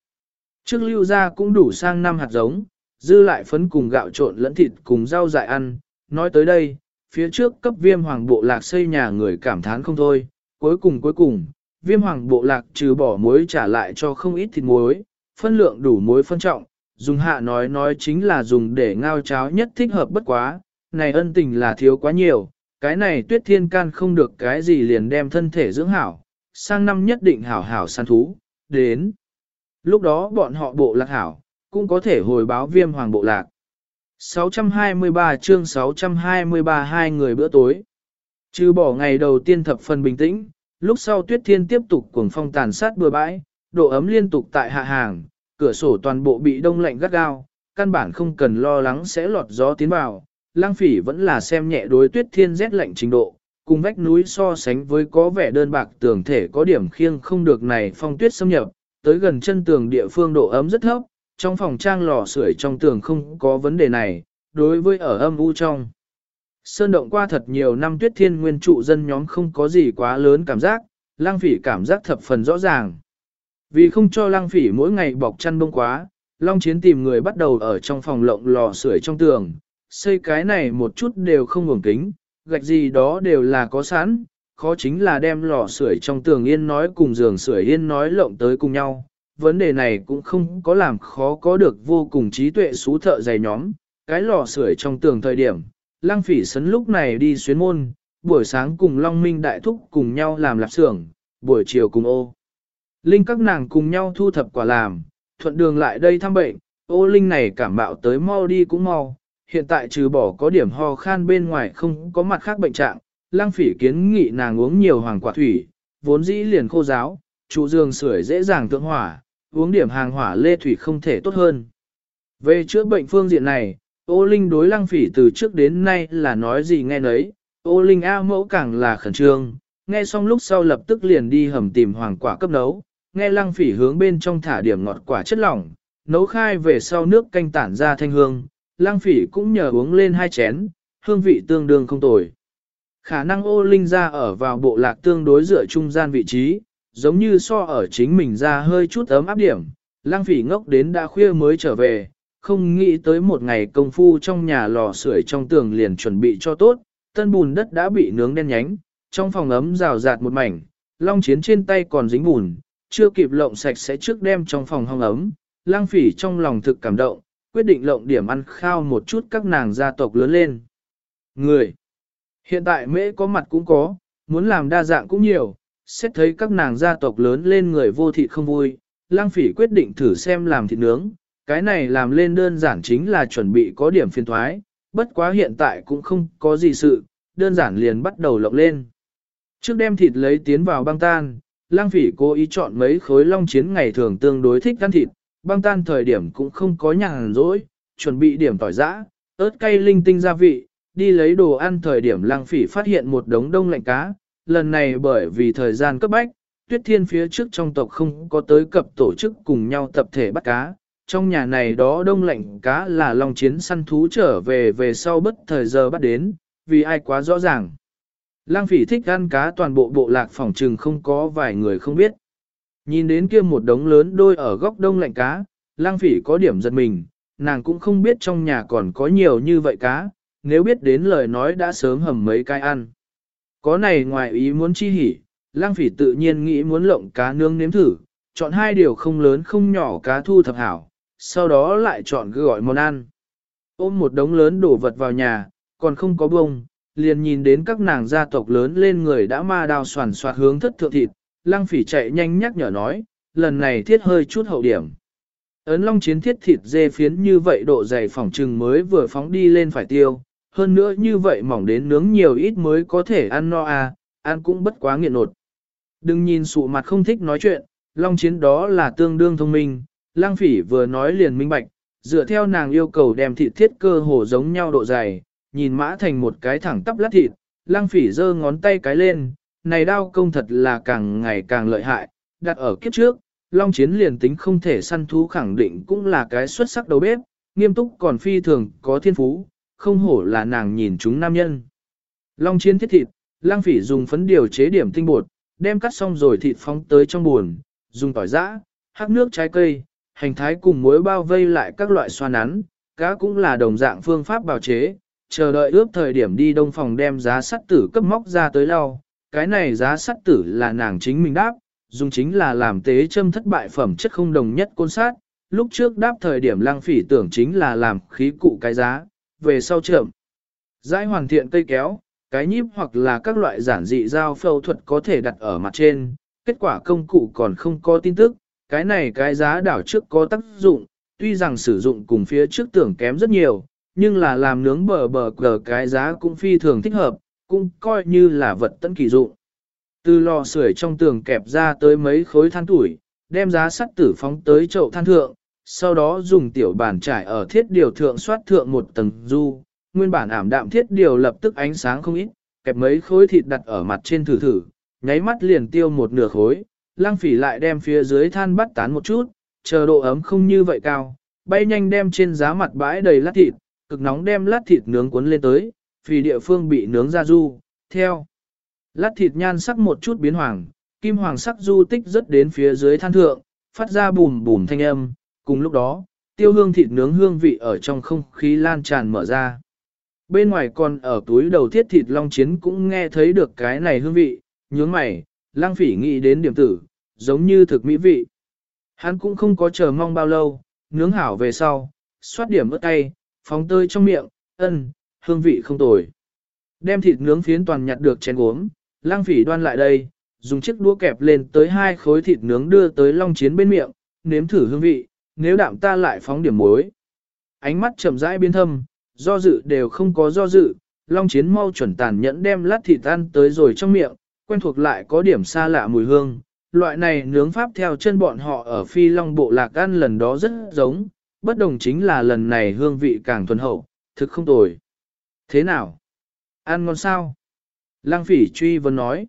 Trước lưu ra cũng đủ sang năm hạt giống, dư lại phấn cùng gạo trộn lẫn thịt cùng rau dại ăn, nói tới đây, phía trước cấp viêm hoàng bộ lạc xây nhà người cảm thán không thôi, cuối cùng cuối cùng, viêm hoàng bộ lạc trừ bỏ muối trả lại cho không ít thịt muối, phân lượng đủ muối phân trọng, dùng hạ nói nói chính là dùng để ngao cháo nhất thích hợp bất quá, này ân tình là thiếu quá nhiều, cái này tuyết thiên can không được cái gì liền đem thân thể dưỡng hảo, sang năm nhất định hảo hảo săn thú, đến. Lúc đó bọn họ bộ lạc hảo, cũng có thể hồi báo viêm hoàng bộ lạc. 623 chương 623 hai người bữa tối. Trừ bỏ ngày đầu tiên thập phần bình tĩnh, lúc sau tuyết thiên tiếp tục cuồng phong tàn sát bừa bãi, độ ấm liên tục tại hạ hàng, cửa sổ toàn bộ bị đông lạnh gắt gao, căn bản không cần lo lắng sẽ lọt gió tiến vào. Lang phỉ vẫn là xem nhẹ đối tuyết thiên rét lạnh trình độ, cùng vách núi so sánh với có vẻ đơn bạc tường thể có điểm khiêng không được này phong tuyết xâm nhập, tới gần chân tường địa phương độ ấm rất thấp, trong phòng trang lò sưởi trong tường không có vấn đề này, đối với ở âm u trong. Sơn động qua thật nhiều năm tuyết thiên nguyên trụ dân nhóm không có gì quá lớn cảm giác, lang phỉ cảm giác thập phần rõ ràng. Vì không cho lang phỉ mỗi ngày bọc chăn bông quá, Long Chiến tìm người bắt đầu ở trong phòng lộng lò sưởi trong tường, xây cái này một chút đều không ngủng kính, gạch gì đó đều là có sẵn, khó chính là đem lò sưởi trong tường yên nói cùng giường sưởi yên nói lộng tới cùng nhau. Vấn đề này cũng không có làm khó có được vô cùng trí tuệ xú thợ dày nhóm, cái lò sưởi trong tường thời điểm, lăng phỉ sấn lúc này đi xuyến môn, buổi sáng cùng Long Minh Đại Thúc cùng nhau làm lạp xưởng, buổi chiều cùng ô. Linh các nàng cùng nhau thu thập quả làm, thuận đường lại đây thăm bệnh, ô Linh này cảm bạo tới mau đi cũng mau, hiện tại trừ bỏ có điểm ho khan bên ngoài không có mặt khác bệnh trạng, lang phỉ kiến nghị nàng uống nhiều hoàng quả thủy, vốn dĩ liền khô giáo, trụ giường sưởi dễ dàng thượng hỏa, uống điểm hàng hỏa lê thủy không thể tốt hơn. Về chữa bệnh phương diện này, ô linh đối lăng phỉ từ trước đến nay là nói gì nghe nấy, ô linh A mẫu càng là khẩn trương, nghe xong lúc sau lập tức liền đi hầm tìm hoàng quả cấp nấu, nghe lăng phỉ hướng bên trong thả điểm ngọt quả chất lỏng, nấu khai về sau nước canh tản ra thanh hương, lang phỉ cũng nhờ uống lên hai chén, hương vị tương đương không tồi. Khả năng ô linh ra ở vào bộ lạc tương đối dựa trung gian vị trí, giống như so ở chính mình ra hơi chút ấm áp điểm, lang phỉ ngốc đến đã khuya mới trở về, không nghĩ tới một ngày công phu trong nhà lò sưởi trong tường liền chuẩn bị cho tốt, tân bùn đất đã bị nướng đen nhánh, trong phòng ấm rào rạt một mảnh, long chiến trên tay còn dính bùn, chưa kịp lộng sạch sẽ trước đem trong phòng hong ấm, lang phỉ trong lòng thực cảm động, quyết định lộng điểm ăn khao một chút các nàng gia tộc lớn lên. Người Hiện tại mễ có mặt cũng có, muốn làm đa dạng cũng nhiều, xét thấy các nàng gia tộc lớn lên người vô thị không vui, lang phỉ quyết định thử xem làm thịt nướng, cái này làm lên đơn giản chính là chuẩn bị có điểm phiền thoái, bất quá hiện tại cũng không có gì sự, đơn giản liền bắt đầu lộng lên. Trước đem thịt lấy tiến vào băng tan, lang phỉ cố ý chọn mấy khối long chiến ngày thường tương đối thích ăn thịt, băng tan thời điểm cũng không có nhàn rỗi, chuẩn bị điểm tỏi giã, ớt cay linh tinh gia vị, đi lấy đồ ăn thời điểm lang phỉ phát hiện một đống đông lạnh cá, lần này bởi vì thời gian cấp bách, tuyết thiên phía trước trong tộc không có tới cập tổ chức cùng nhau tập thể bắt cá. Trong nhà này đó đông lạnh cá là long chiến săn thú trở về về sau bất thời giờ bắt đến, vì ai quá rõ ràng. Lang phỉ thích ăn cá toàn bộ bộ lạc phòng trừng không có vài người không biết. Nhìn đến kia một đống lớn đôi ở góc đông lạnh cá, lang phỉ có điểm giật mình, nàng cũng không biết trong nhà còn có nhiều như vậy cá, nếu biết đến lời nói đã sớm hầm mấy cái ăn. Có này ngoài ý muốn chi hỉ, lang phỉ tự nhiên nghĩ muốn lộng cá nướng nếm thử, chọn hai điều không lớn không nhỏ cá thu thập hảo, sau đó lại chọn gọi món ăn. Ôm một đống lớn đổ vật vào nhà, còn không có bông, liền nhìn đến các nàng gia tộc lớn lên người đã ma đào soàn soạt hướng thất thượng thịt, lang phỉ chạy nhanh nhắc nhở nói, lần này thiết hơi chút hậu điểm. Ấn long chiến thiết thịt dê phiến như vậy độ dày phỏng trừng mới vừa phóng đi lên phải tiêu, hơn nữa như vậy mỏng đến nướng nhiều ít mới có thể ăn no à, ăn cũng bất quá nghiện nột. Đừng nhìn sụ mặt không thích nói chuyện, long chiến đó là tương đương thông minh, lang phỉ vừa nói liền minh bạch, dựa theo nàng yêu cầu đem thịt thiết cơ hồ giống nhau độ dày, nhìn mã thành một cái thẳng tắp lát thịt, lang phỉ giơ ngón tay cái lên, này đao công thật là càng ngày càng lợi hại, đặt ở kiếp trước, long chiến liền tính không thể săn thú khẳng định cũng là cái xuất sắc đầu bếp, nghiêm túc còn phi thường có thiên phú, không hổ là nàng nhìn chúng nam nhân. Long chiến thiết thịt, lang phỉ dùng phấn điều chế điểm tinh bột, đem cắt xong rồi thịt phóng tới trong buồn, dùng tỏi giã, hắc nước trái cây, hành thái cùng muối bao vây lại các loại xoa nắn, cá cũng là đồng dạng phương pháp bào chế, chờ đợi ướp thời điểm đi đông phòng đem giá sắt tử cấp móc ra tới lau, cái này giá sắt tử là nàng chính mình đáp, dùng chính là làm tế châm thất bại phẩm chất không đồng nhất côn sát, lúc trước đáp thời điểm Lang phỉ tưởng chính là làm khí cụ cái giá, về sau trưởng. Giải hoàn thiện cây kéo, cái nhíp hoặc là các loại giản dị dao phẫu thuật có thể đặt ở mặt trên, kết quả công cụ còn không có tin tức, cái này cái giá đảo trước có tác dụng, tuy rằng sử dụng cùng phía trước tưởng kém rất nhiều, nhưng là làm nướng bờ bờ cờ cái giá cũng phi thường thích hợp, cũng coi như là vật tận kỳ dụng. Từ lò sưởi trong tường kẹp ra tới mấy khối than tuổi, đem giá sắt tử phóng tới chậu than thượng, sau đó dùng tiểu bàn trải ở thiết điều thượng xoát thượng một tầng du, nguyên bản ảm đạm thiết điều lập tức ánh sáng không ít, kẹp mấy khối thịt đặt ở mặt trên thử thử, nháy mắt liền tiêu một nửa khối, lang phỉ lại đem phía dưới than bắt tán một chút, chờ độ ấm không như vậy cao, bay nhanh đem trên giá mặt bãi đầy lát thịt, cực nóng đem lát thịt nướng cuốn lên tới, vì địa phương bị nướng ra du, theo. Lát thịt nhan sắc một chút biến hoàng, kim hoàng sắc du tích rất đến phía dưới than thượng, phát ra bùm bùm thanh âm, cùng lúc đó, tiêu hương thịt nướng hương vị ở trong không khí lan tràn mở ra. Bên ngoài còn ở túi đầu thiết thịt long chiến cũng nghe thấy được cái này hương vị, nhướng mày, lang phỉ nghĩ đến điểm tử, giống như thực mỹ vị. Hắn cũng không có chờ mong bao lâu, nướng hảo về sau, xoát điểm ớt tay, phóng tơi trong miệng, ân, hương vị không tồi. Đem thịt nướng phiến toàn nhặt được chén gốm, lang phỉ đoan lại đây, dùng chiếc đũa kẹp lên tới hai khối thịt nướng đưa tới long chiến bên miệng, nếm thử hương vị, nếu đạm ta lại phóng điểm muối. Ánh mắt chậm rãi biến thâm, do dự đều không có do dự, long chiến mau chuẩn tàn nhẫn đem lát thịt tan tới rồi trong miệng, quen thuộc lại có điểm xa lạ mùi hương. Loại này nướng pháp theo chân bọn họ ở phi long bộ lạc ăn lần đó rất giống, bất đồng chính là lần này hương vị càng thuần hậu, thực không tồi. Thế nào? Ăn ngon sao? Lăng phỉ truy vấn nói.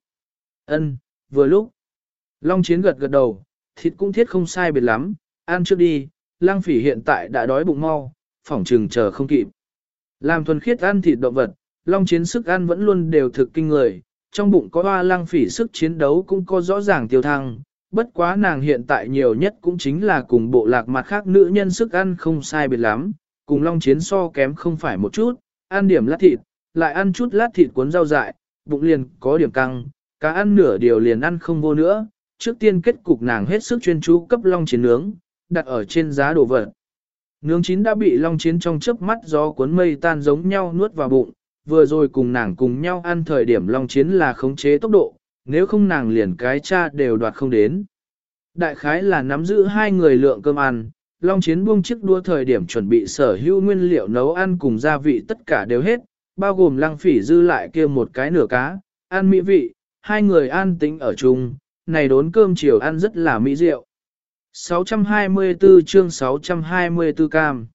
ân vừa lúc. Long chiến gật gật đầu, thịt cũng thiết không sai biệt lắm, ăn trước đi, Lang phỉ hiện tại đã đói bụng mau, phỏng trừng chờ không kịp. Làm thuần khiết ăn thịt động vật, long chiến sức ăn vẫn luôn đều thực kinh người, trong bụng có hoa Lang phỉ sức chiến đấu cũng có rõ ràng tiêu thăng, bất quá nàng hiện tại nhiều nhất cũng chính là cùng bộ lạc mặt khác nữ nhân sức ăn không sai biệt lắm, cùng long chiến so kém không phải một chút, ăn điểm lát thịt, lại ăn chút lát thịt cuốn rau dại, bụng liền có điểm căng, cá ăn nửa điều liền ăn không vô nữa, trước tiên kết cục nàng hết sức chuyên chú cấp long chiến nướng, đặt ở trên giá đồ vật. Nướng chín đã bị long chiến trong chớp mắt gió cuốn mây tan giống nhau nuốt vào bụng, vừa rồi cùng nàng cùng nhau ăn thời điểm long chiến là khống chế tốc độ, nếu không nàng liền cái cha đều đoạt không đến. Đại khái là nắm giữ hai người lượng cơm ăn, long chiến buông chiếc đua thời điểm chuẩn bị sở hữu nguyên liệu nấu ăn cùng gia vị tất cả đều hết, bao gồm lăng phỉ dư lại kia một cái nửa cá, ăn mỹ vị, hai người an tĩnh ở chung, này đốn cơm chiều ăn rất là mỹ diệu. 624 chương 624 cam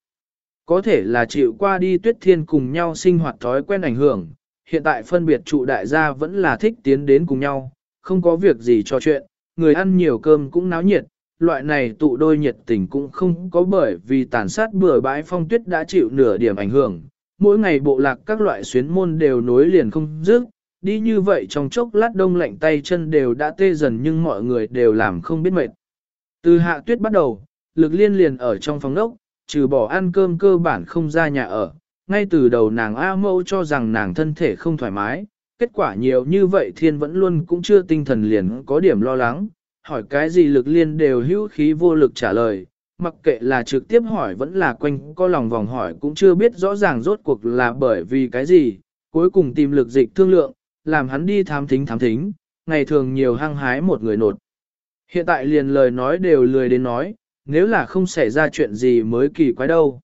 Có thể là chịu qua đi tuyết thiên cùng nhau sinh hoạt thói quen ảnh hưởng, hiện tại phân biệt trụ đại gia vẫn là thích tiến đến cùng nhau, không có việc gì cho chuyện, người ăn nhiều cơm cũng náo nhiệt, loại này tụ đôi nhiệt tình cũng không có bởi vì tàn sát bừa bãi phong tuyết đã chịu nửa điểm ảnh hưởng, mỗi ngày bộ lạc các loại xuyến môn đều nối liền không dứt, đi như vậy trong chốc lát đông lạnh tay chân đều đã tê dần nhưng mọi người đều làm không biết mệt. Từ hạ tuyết bắt đầu, lực liên liền ở trong phòng đốc, trừ bỏ ăn cơm cơ bản không ra nhà ở, ngay từ đầu nàng A mâu cho rằng nàng thân thể không thoải mái, kết quả nhiều như vậy thiên vẫn luôn cũng chưa tinh thần liền có điểm lo lắng, hỏi cái gì lực liên đều hữu khí vô lực trả lời, mặc kệ là trực tiếp hỏi vẫn là quanh có lòng vòng hỏi cũng chưa biết rõ ràng rốt cuộc là bởi vì cái gì, cuối cùng tìm lực dịch thương lượng, làm hắn đi thám thính thám thính, ngày thường nhiều hăng hái một người nột. Hiện tại liền lời nói đều lười đến nói, nếu là không xảy ra chuyện gì mới kỳ quái đâu.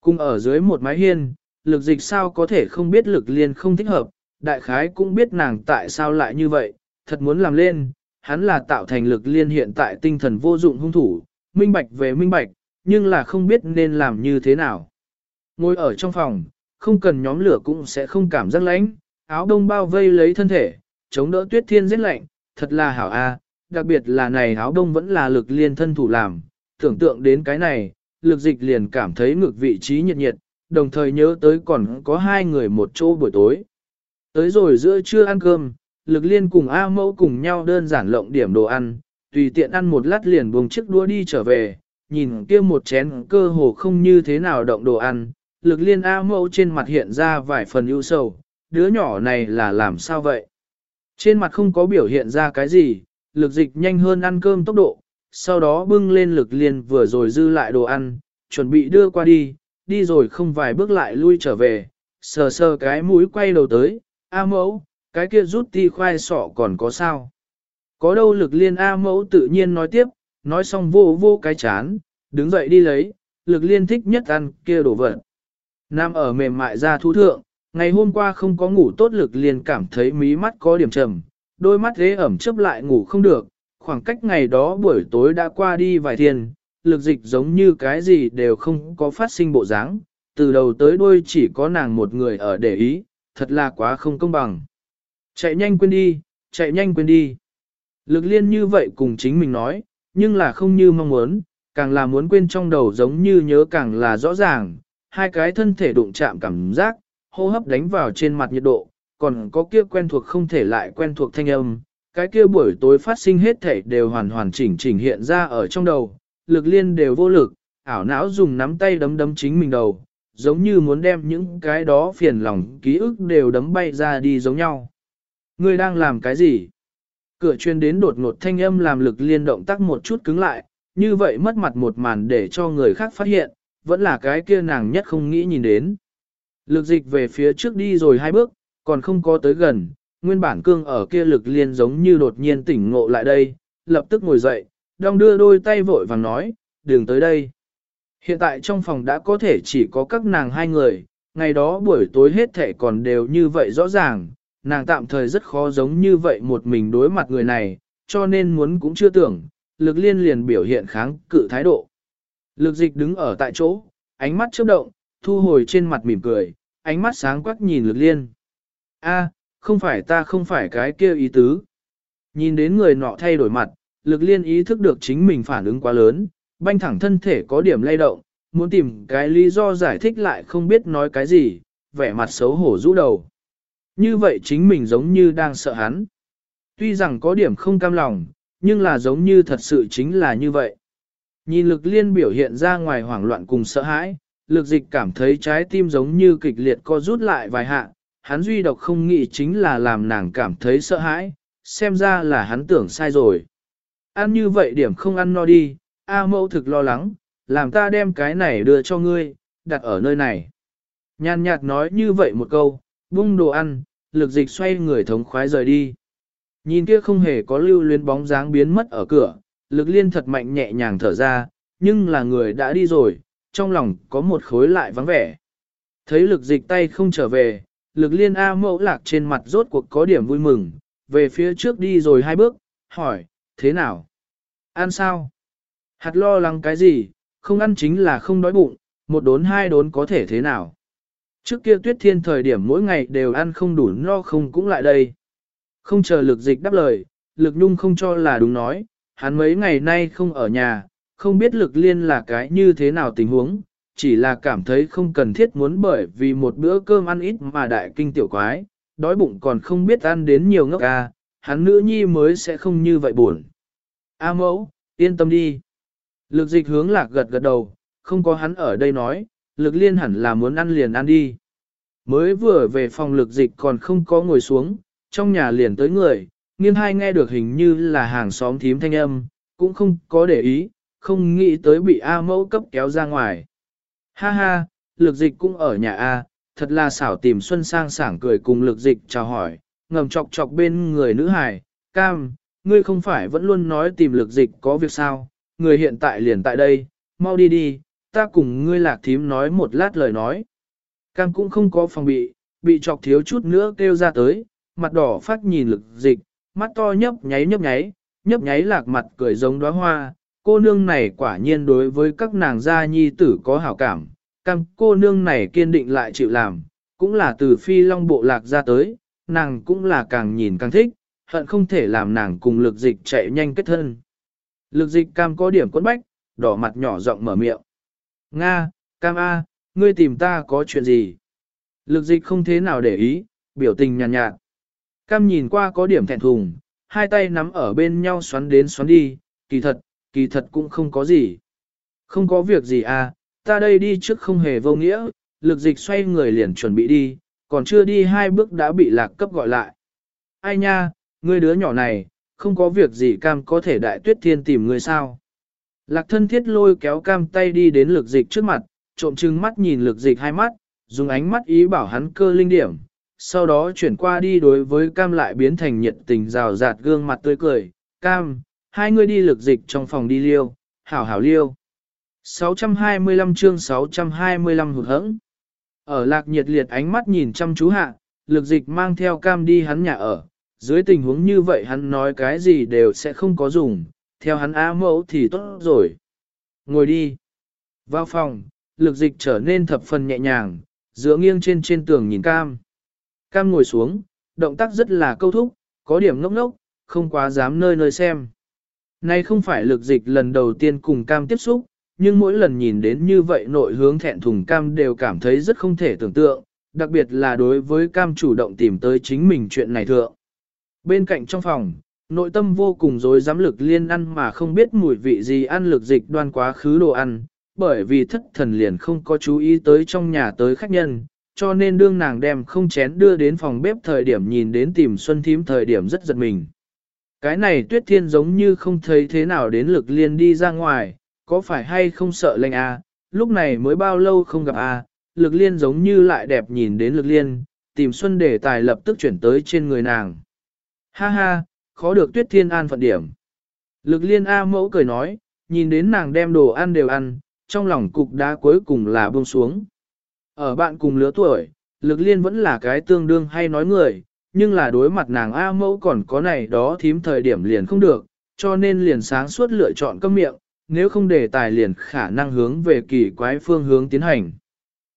Cùng ở dưới một mái hiên, lực dịch sao có thể không biết lực liên không thích hợp, đại khái cũng biết nàng tại sao lại như vậy, thật muốn làm lên, hắn là tạo thành lực liên hiện tại tinh thần vô dụng hung thủ, minh bạch về minh bạch, nhưng là không biết nên làm như thế nào. Ngồi ở trong phòng, không cần nhóm lửa cũng sẽ không cảm giác lạnh, áo đông bao vây lấy thân thể, chống đỡ tuyết thiên rất lạnh, thật là hảo a, đặc biệt là này áo đông vẫn là lực liên thân thủ làm, tưởng tượng đến cái này, lực dịch liền cảm thấy ngược vị trí nhiệt nhiệt, đồng thời nhớ tới còn có hai người một chỗ buổi tối. Tới rồi giữa trưa ăn cơm, lực liên cùng A mẫu cùng nhau đơn giản lộng điểm đồ ăn, tùy tiện ăn một lát liền buông chiếc đũa đi trở về, nhìn kia một chén cơ hồ không như thế nào động đồ ăn, lực liên A mẫu trên mặt hiện ra vài phần ưu sầu, đứa nhỏ này là làm sao vậy? Trên mặt không có biểu hiện ra cái gì, lực dịch nhanh hơn ăn cơm tốc độ, sau đó bưng lên lực liên vừa rồi dư lại đồ ăn, chuẩn bị đưa qua đi, đi rồi không vài bước lại lui trở về, sờ sờ cái mũi quay đầu tới, A mẫu, cái kia rút ti khoai sọ còn có sao? Có đâu lực liên A mẫu tự nhiên nói tiếp, nói xong vô vô cái chán, đứng dậy đi lấy, lực liên thích nhất ăn kia đồ vật. Nam ở mềm mại ra thu thượng, ngày hôm qua không có ngủ tốt lực liên cảm thấy mí mắt có điểm trầm, đôi mắt ghế ẩm chấp lại ngủ không được, khoảng cách ngày đó buổi tối đã qua đi vài thiên, lực dịch giống như cái gì đều không có phát sinh bộ dáng, từ đầu tới đuôi chỉ có nàng một người ở để ý, thật là quá không công bằng. Chạy nhanh quên đi, chạy nhanh quên đi. Lực liên như vậy cùng chính mình nói, nhưng là không như mong muốn, càng là muốn quên trong đầu giống như nhớ càng là rõ ràng, hai cái thân thể đụng chạm cảm giác, hô hấp đánh vào trên mặt nhiệt độ, còn có kia quen thuộc không thể lại quen thuộc thanh âm, cái kia buổi tối phát sinh hết thể đều hoàn hoàn chỉnh chỉnh hiện ra ở trong đầu, lực liên đều vô lực, ảo não dùng nắm tay đấm đấm chính mình đầu, giống như muốn đem những cái đó phiền lòng ký ức đều đấm bay ra đi giống nhau. Ngươi đang làm cái gì? Cửa chuyên đến đột ngột thanh âm làm lực liên động tác một chút cứng lại, như vậy mất mặt một màn để cho người khác phát hiện, vẫn là cái kia nàng nhất không nghĩ nhìn đến. Lực dịch về phía trước đi rồi hai bước, còn không có tới gần, nguyên bản cương ở kia lực liên giống như đột nhiên tỉnh ngộ lại đây, lập tức ngồi dậy, đong đưa đôi tay vội vàng nói, đường tới đây. Hiện tại trong phòng đã có thể chỉ có các nàng hai người, ngày đó buổi tối hết thể còn đều như vậy rõ ràng, nàng tạm thời rất khó giống như vậy một mình đối mặt người này, cho nên muốn cũng chưa tưởng, lực liên liền biểu hiện kháng cự thái độ. Lực dịch đứng ở tại chỗ, ánh mắt chớp động, thu hồi trên mặt mỉm cười, ánh mắt sáng quắc nhìn lực liên. A, không phải ta không phải cái kia ý tứ. Nhìn đến người nọ thay đổi mặt, lực liên ý thức được chính mình phản ứng quá lớn, banh thẳng thân thể có điểm lay động, muốn tìm cái lý do giải thích lại không biết nói cái gì, vẻ mặt xấu hổ rũ đầu. Như vậy chính mình giống như đang sợ hắn. Tuy rằng có điểm không cam lòng, nhưng là giống như thật sự chính là như vậy. Nhìn lực liên biểu hiện ra ngoài hoảng loạn cùng sợ hãi, lực dịch cảm thấy trái tim giống như kịch liệt co rút lại vài hạ, hắn duy độc không nghĩ chính là làm nàng cảm thấy sợ hãi, xem ra là hắn tưởng sai rồi. Ăn như vậy điểm không ăn no đi, A mẫu thực lo lắng, làm ta đem cái này đưa cho ngươi, đặt ở nơi này. Nhàn nhạt nói như vậy một câu, bung đồ ăn, lực dịch xoay người thống khoái rời đi. Nhìn kia không hề có lưu luyến bóng dáng biến mất ở cửa, lực liên thật mạnh nhẹ nhàng thở ra, nhưng là người đã đi rồi, trong lòng có một khối lại vắng vẻ. Thấy lực dịch tay không trở về, lực liên A mẫu lạc trên mặt rốt cuộc có điểm vui mừng, về phía trước đi rồi hai bước, hỏi, thế nào? Ăn sao? Hạt lo lắng cái gì, không ăn chính là không đói bụng, một đốn hai đốn có thể thế nào? Trước kia tuyết thiên thời điểm mỗi ngày đều ăn không đủ no không cũng lại đây. Không chờ lực dịch đáp lời, lực nhung không cho là đúng nói, hắn mấy ngày nay không ở nhà, không biết lực liên là cái như thế nào tình huống, chỉ là cảm thấy không cần thiết muốn bởi vì một bữa cơm ăn ít mà đại kinh tiểu quái, đói bụng còn không biết ăn đến nhiều ngốc à, hắn nữ nhi mới sẽ không như vậy buồn. A mẫu, yên tâm đi. Lực dịch hướng lạc gật gật đầu, không có hắn ở đây nói, lực liên hẳn là muốn ăn liền ăn đi. Mới vừa về phòng lực dịch còn không có ngồi xuống, trong nhà liền tới người, nghiêng hai nghe được hình như là hàng xóm thím thanh âm, cũng không có để ý, không nghĩ tới bị A mẫu cấp kéo ra ngoài. Ha ha, lực dịch cũng ở nhà A, thật là xảo tìm xuân sang sảng cười cùng lực dịch chào hỏi, ngầm chọc chọc bên người nữ hải, cam, ngươi không phải vẫn luôn nói tìm lực dịch có việc sao, người hiện tại liền tại đây, mau đi đi, ta cùng ngươi lạc thím nói một lát lời nói. Cam cũng không có phòng bị, bị chọc thiếu chút nữa kêu ra tới, mặt đỏ phát nhìn lực dịch, mắt to nhấp nháy nhấp nháy, nhấp nháy lạc mặt cười giống đóa hoa, cô nương này quả nhiên đối với các nàng gia nhi tử có hảo cảm, cam cô nương này kiên định lại chịu làm, cũng là từ phi long bộ lạc ra tới, nàng cũng là càng nhìn càng thích, hận không thể làm nàng cùng lực dịch chạy nhanh kết thân. Lực dịch cam có điểm quấn bách, đỏ mặt nhỏ giọng mở miệng. Nga, cam A, ngươi tìm ta có chuyện gì? Lực dịch không thế nào để ý, biểu tình nhàn nhạt, nhạt. Cam nhìn qua có điểm thẹn thùng, hai tay nắm ở bên nhau xoắn đến xoắn đi, kỳ thật, kỳ thật cũng không có gì. Không có việc gì à, ta đây đi trước không hề vô nghĩa, lực dịch xoay người liền chuẩn bị đi, còn chưa đi hai bước đã bị lạc cấp gọi lại. Ai nha, ngươi đứa nhỏ này, không có việc gì cam có thể đại tuyết thiên tìm ngươi sao. Lạc thân thiết lôi kéo cam tay đi đến lực dịch trước mặt, trộm trừng mắt nhìn lực dịch hai mắt, dùng ánh mắt ý bảo hắn cơ linh điểm, sau đó chuyển qua đi đối với cam lại biến thành nhiệt tình rào rạt gương mặt tươi cười, cam, hai người đi lực dịch trong phòng đi liêu, hảo hảo liêu. 625 chương 625 hụt hẫng. Ở lạc nhiệt liệt ánh mắt nhìn chăm chú hạ, lực dịch mang theo cam đi hắn nhà ở, dưới tình huống như vậy hắn nói cái gì đều sẽ không có dùng, theo hắn á mẫu thì tốt rồi. Ngồi đi. Vào phòng, lực dịch trở nên thập phần nhẹ nhàng, dựa nghiêng trên trên tường nhìn cam. Cam ngồi xuống, động tác rất là câu thúc, có điểm ngốc ngốc, không quá dám nơi nơi xem. Nay không phải lực dịch lần đầu tiên cùng cam tiếp xúc, nhưng mỗi lần nhìn đến như vậy nội hướng thẹn thùng cam đều cảm thấy rất không thể tưởng tượng, đặc biệt là đối với cam chủ động tìm tới chính mình chuyện này thượng. Bên cạnh trong phòng, nội tâm vô cùng dối dám lực liên ăn mà không biết mùi vị gì ăn lực dịch đoan quá khứ đồ ăn, bởi vì thất thần liền không có chú ý tới trong nhà tới khách nhân, cho nên đương nàng đem không chén đưa đến phòng bếp thời điểm nhìn đến tìm Xuân Thím thời điểm rất giật mình. Cái này tuyết thiên giống như không thấy thế nào đến lực liên đi ra ngoài, có phải hay không sợ lệnh a? À? lúc này mới bao lâu không gặp a? À? lực liên giống như lại đẹp nhìn đến lực liên, tìm Xuân để tài lập tức chuyển tới trên người nàng. Ha ha, khó được tuyết thiên an phận điểm. Lực liên A mẫu cười nói, nhìn đến nàng đem đồ ăn đều ăn, trong lòng cục đá cuối cùng là buông xuống. Ở bạn cùng lứa tuổi, lực liên vẫn là cái tương đương hay nói người, nhưng là đối mặt nàng A mẫu còn có này đó thím thời điểm liền không được, cho nên liền sáng suốt lựa chọn câm miệng, nếu không để tài liền khả năng hướng về kỳ quái phương hướng tiến hành.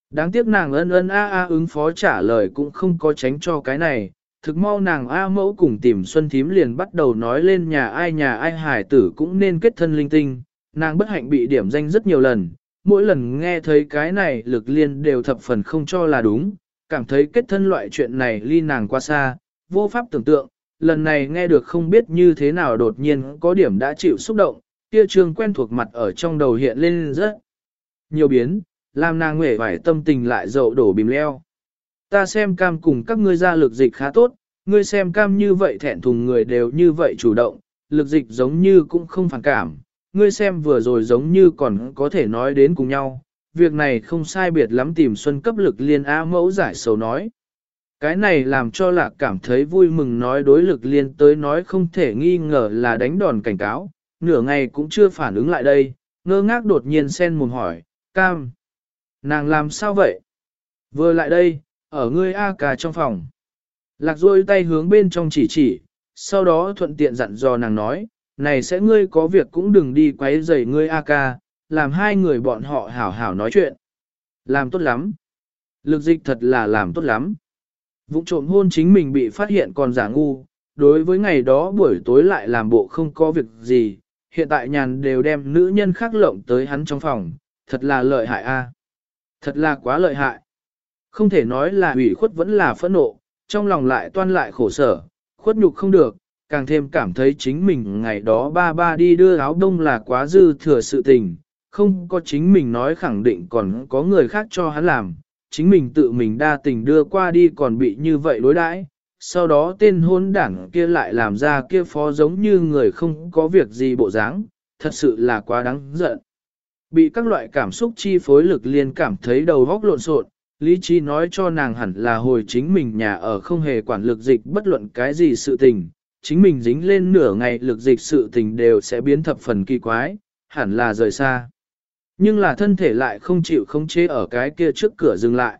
Đáng tiếc nàng ân ân a a ứng phó trả lời cũng không có tránh cho cái này, thực mau nàng A mẫu cùng tìm Xuân Thím liền bắt đầu nói lên nhà ai nhà ai hải tử cũng nên kết thân linh tinh, nàng bất hạnh bị điểm danh rất nhiều lần, mỗi lần nghe thấy cái này lực liên đều thập phần không cho là đúng, cảm thấy kết thân loại chuyện này ly nàng qua xa, vô pháp tưởng tượng, lần này nghe được không biết như thế nào đột nhiên có điểm đã chịu xúc động, kia trương quen thuộc mặt ở trong đầu hiện lên rất nhiều biến, làm nàng nguệ vải tâm tình lại dậu đổ bìm leo. Ta xem cam cùng các ngươi ra lực dịch khá tốt, ngươi xem cam như vậy thẹn thùng người đều như vậy chủ động, lực dịch giống như cũng không phản cảm, ngươi xem vừa rồi giống như còn có thể nói đến cùng nhau, việc này không sai biệt lắm tìm xuân cấp lực liên A mẫu giải sầu nói. Cái này làm cho lạc cảm thấy vui mừng nói đối lực liên tới nói không thể nghi ngờ là đánh đòn cảnh cáo, nửa ngày cũng chưa phản ứng lại đây, ngơ ngác đột nhiên sen mồm hỏi, cam. Nàng làm sao vậy? Vừa lại đây, ở ngươi A cà trong phòng. Lạc rôi tay hướng bên trong chỉ chỉ, sau đó thuận tiện dặn dò nàng nói, này sẽ ngươi có việc cũng đừng đi quấy rầy ngươi A ca, làm hai người bọn họ hảo hảo nói chuyện. Làm tốt lắm. Lực dịch thật là làm tốt lắm. Vụ trộm hôn chính mình bị phát hiện còn giả ngu, đối với ngày đó buổi tối lại làm bộ không có việc gì, hiện tại nhàn đều đem nữ nhân khác lộng tới hắn trong phòng, thật là lợi hại a, à. Thật là quá lợi hại. Không thể nói là ủy khuất vẫn là phẫn nộ, trong lòng lại toan lại khổ sở, khuất nhục không được, càng thêm cảm thấy chính mình ngày đó ba ba đi đưa áo đông là quá dư thừa sự tình, không có chính mình nói khẳng định còn có người khác cho hắn làm, chính mình tự mình đa tình đưa qua đi còn bị như vậy đối đãi. Sau đó tên hôn đảng kia lại làm ra kia phó giống như người không có việc gì bộ dáng, thật sự là quá đáng giận. Bị các loại cảm xúc chi phối lực liên cảm thấy đầu góc lộn xộn, lý trí nói cho nàng hẳn là hồi chính mình nhà ở không hề quản lực dịch bất luận cái gì sự tình, chính mình dính lên nửa ngày lực dịch sự tình đều sẽ biến thập phần kỳ quái, hẳn là rời xa. Nhưng là thân thể lại không chịu khống chế ở cái kia trước cửa dừng lại.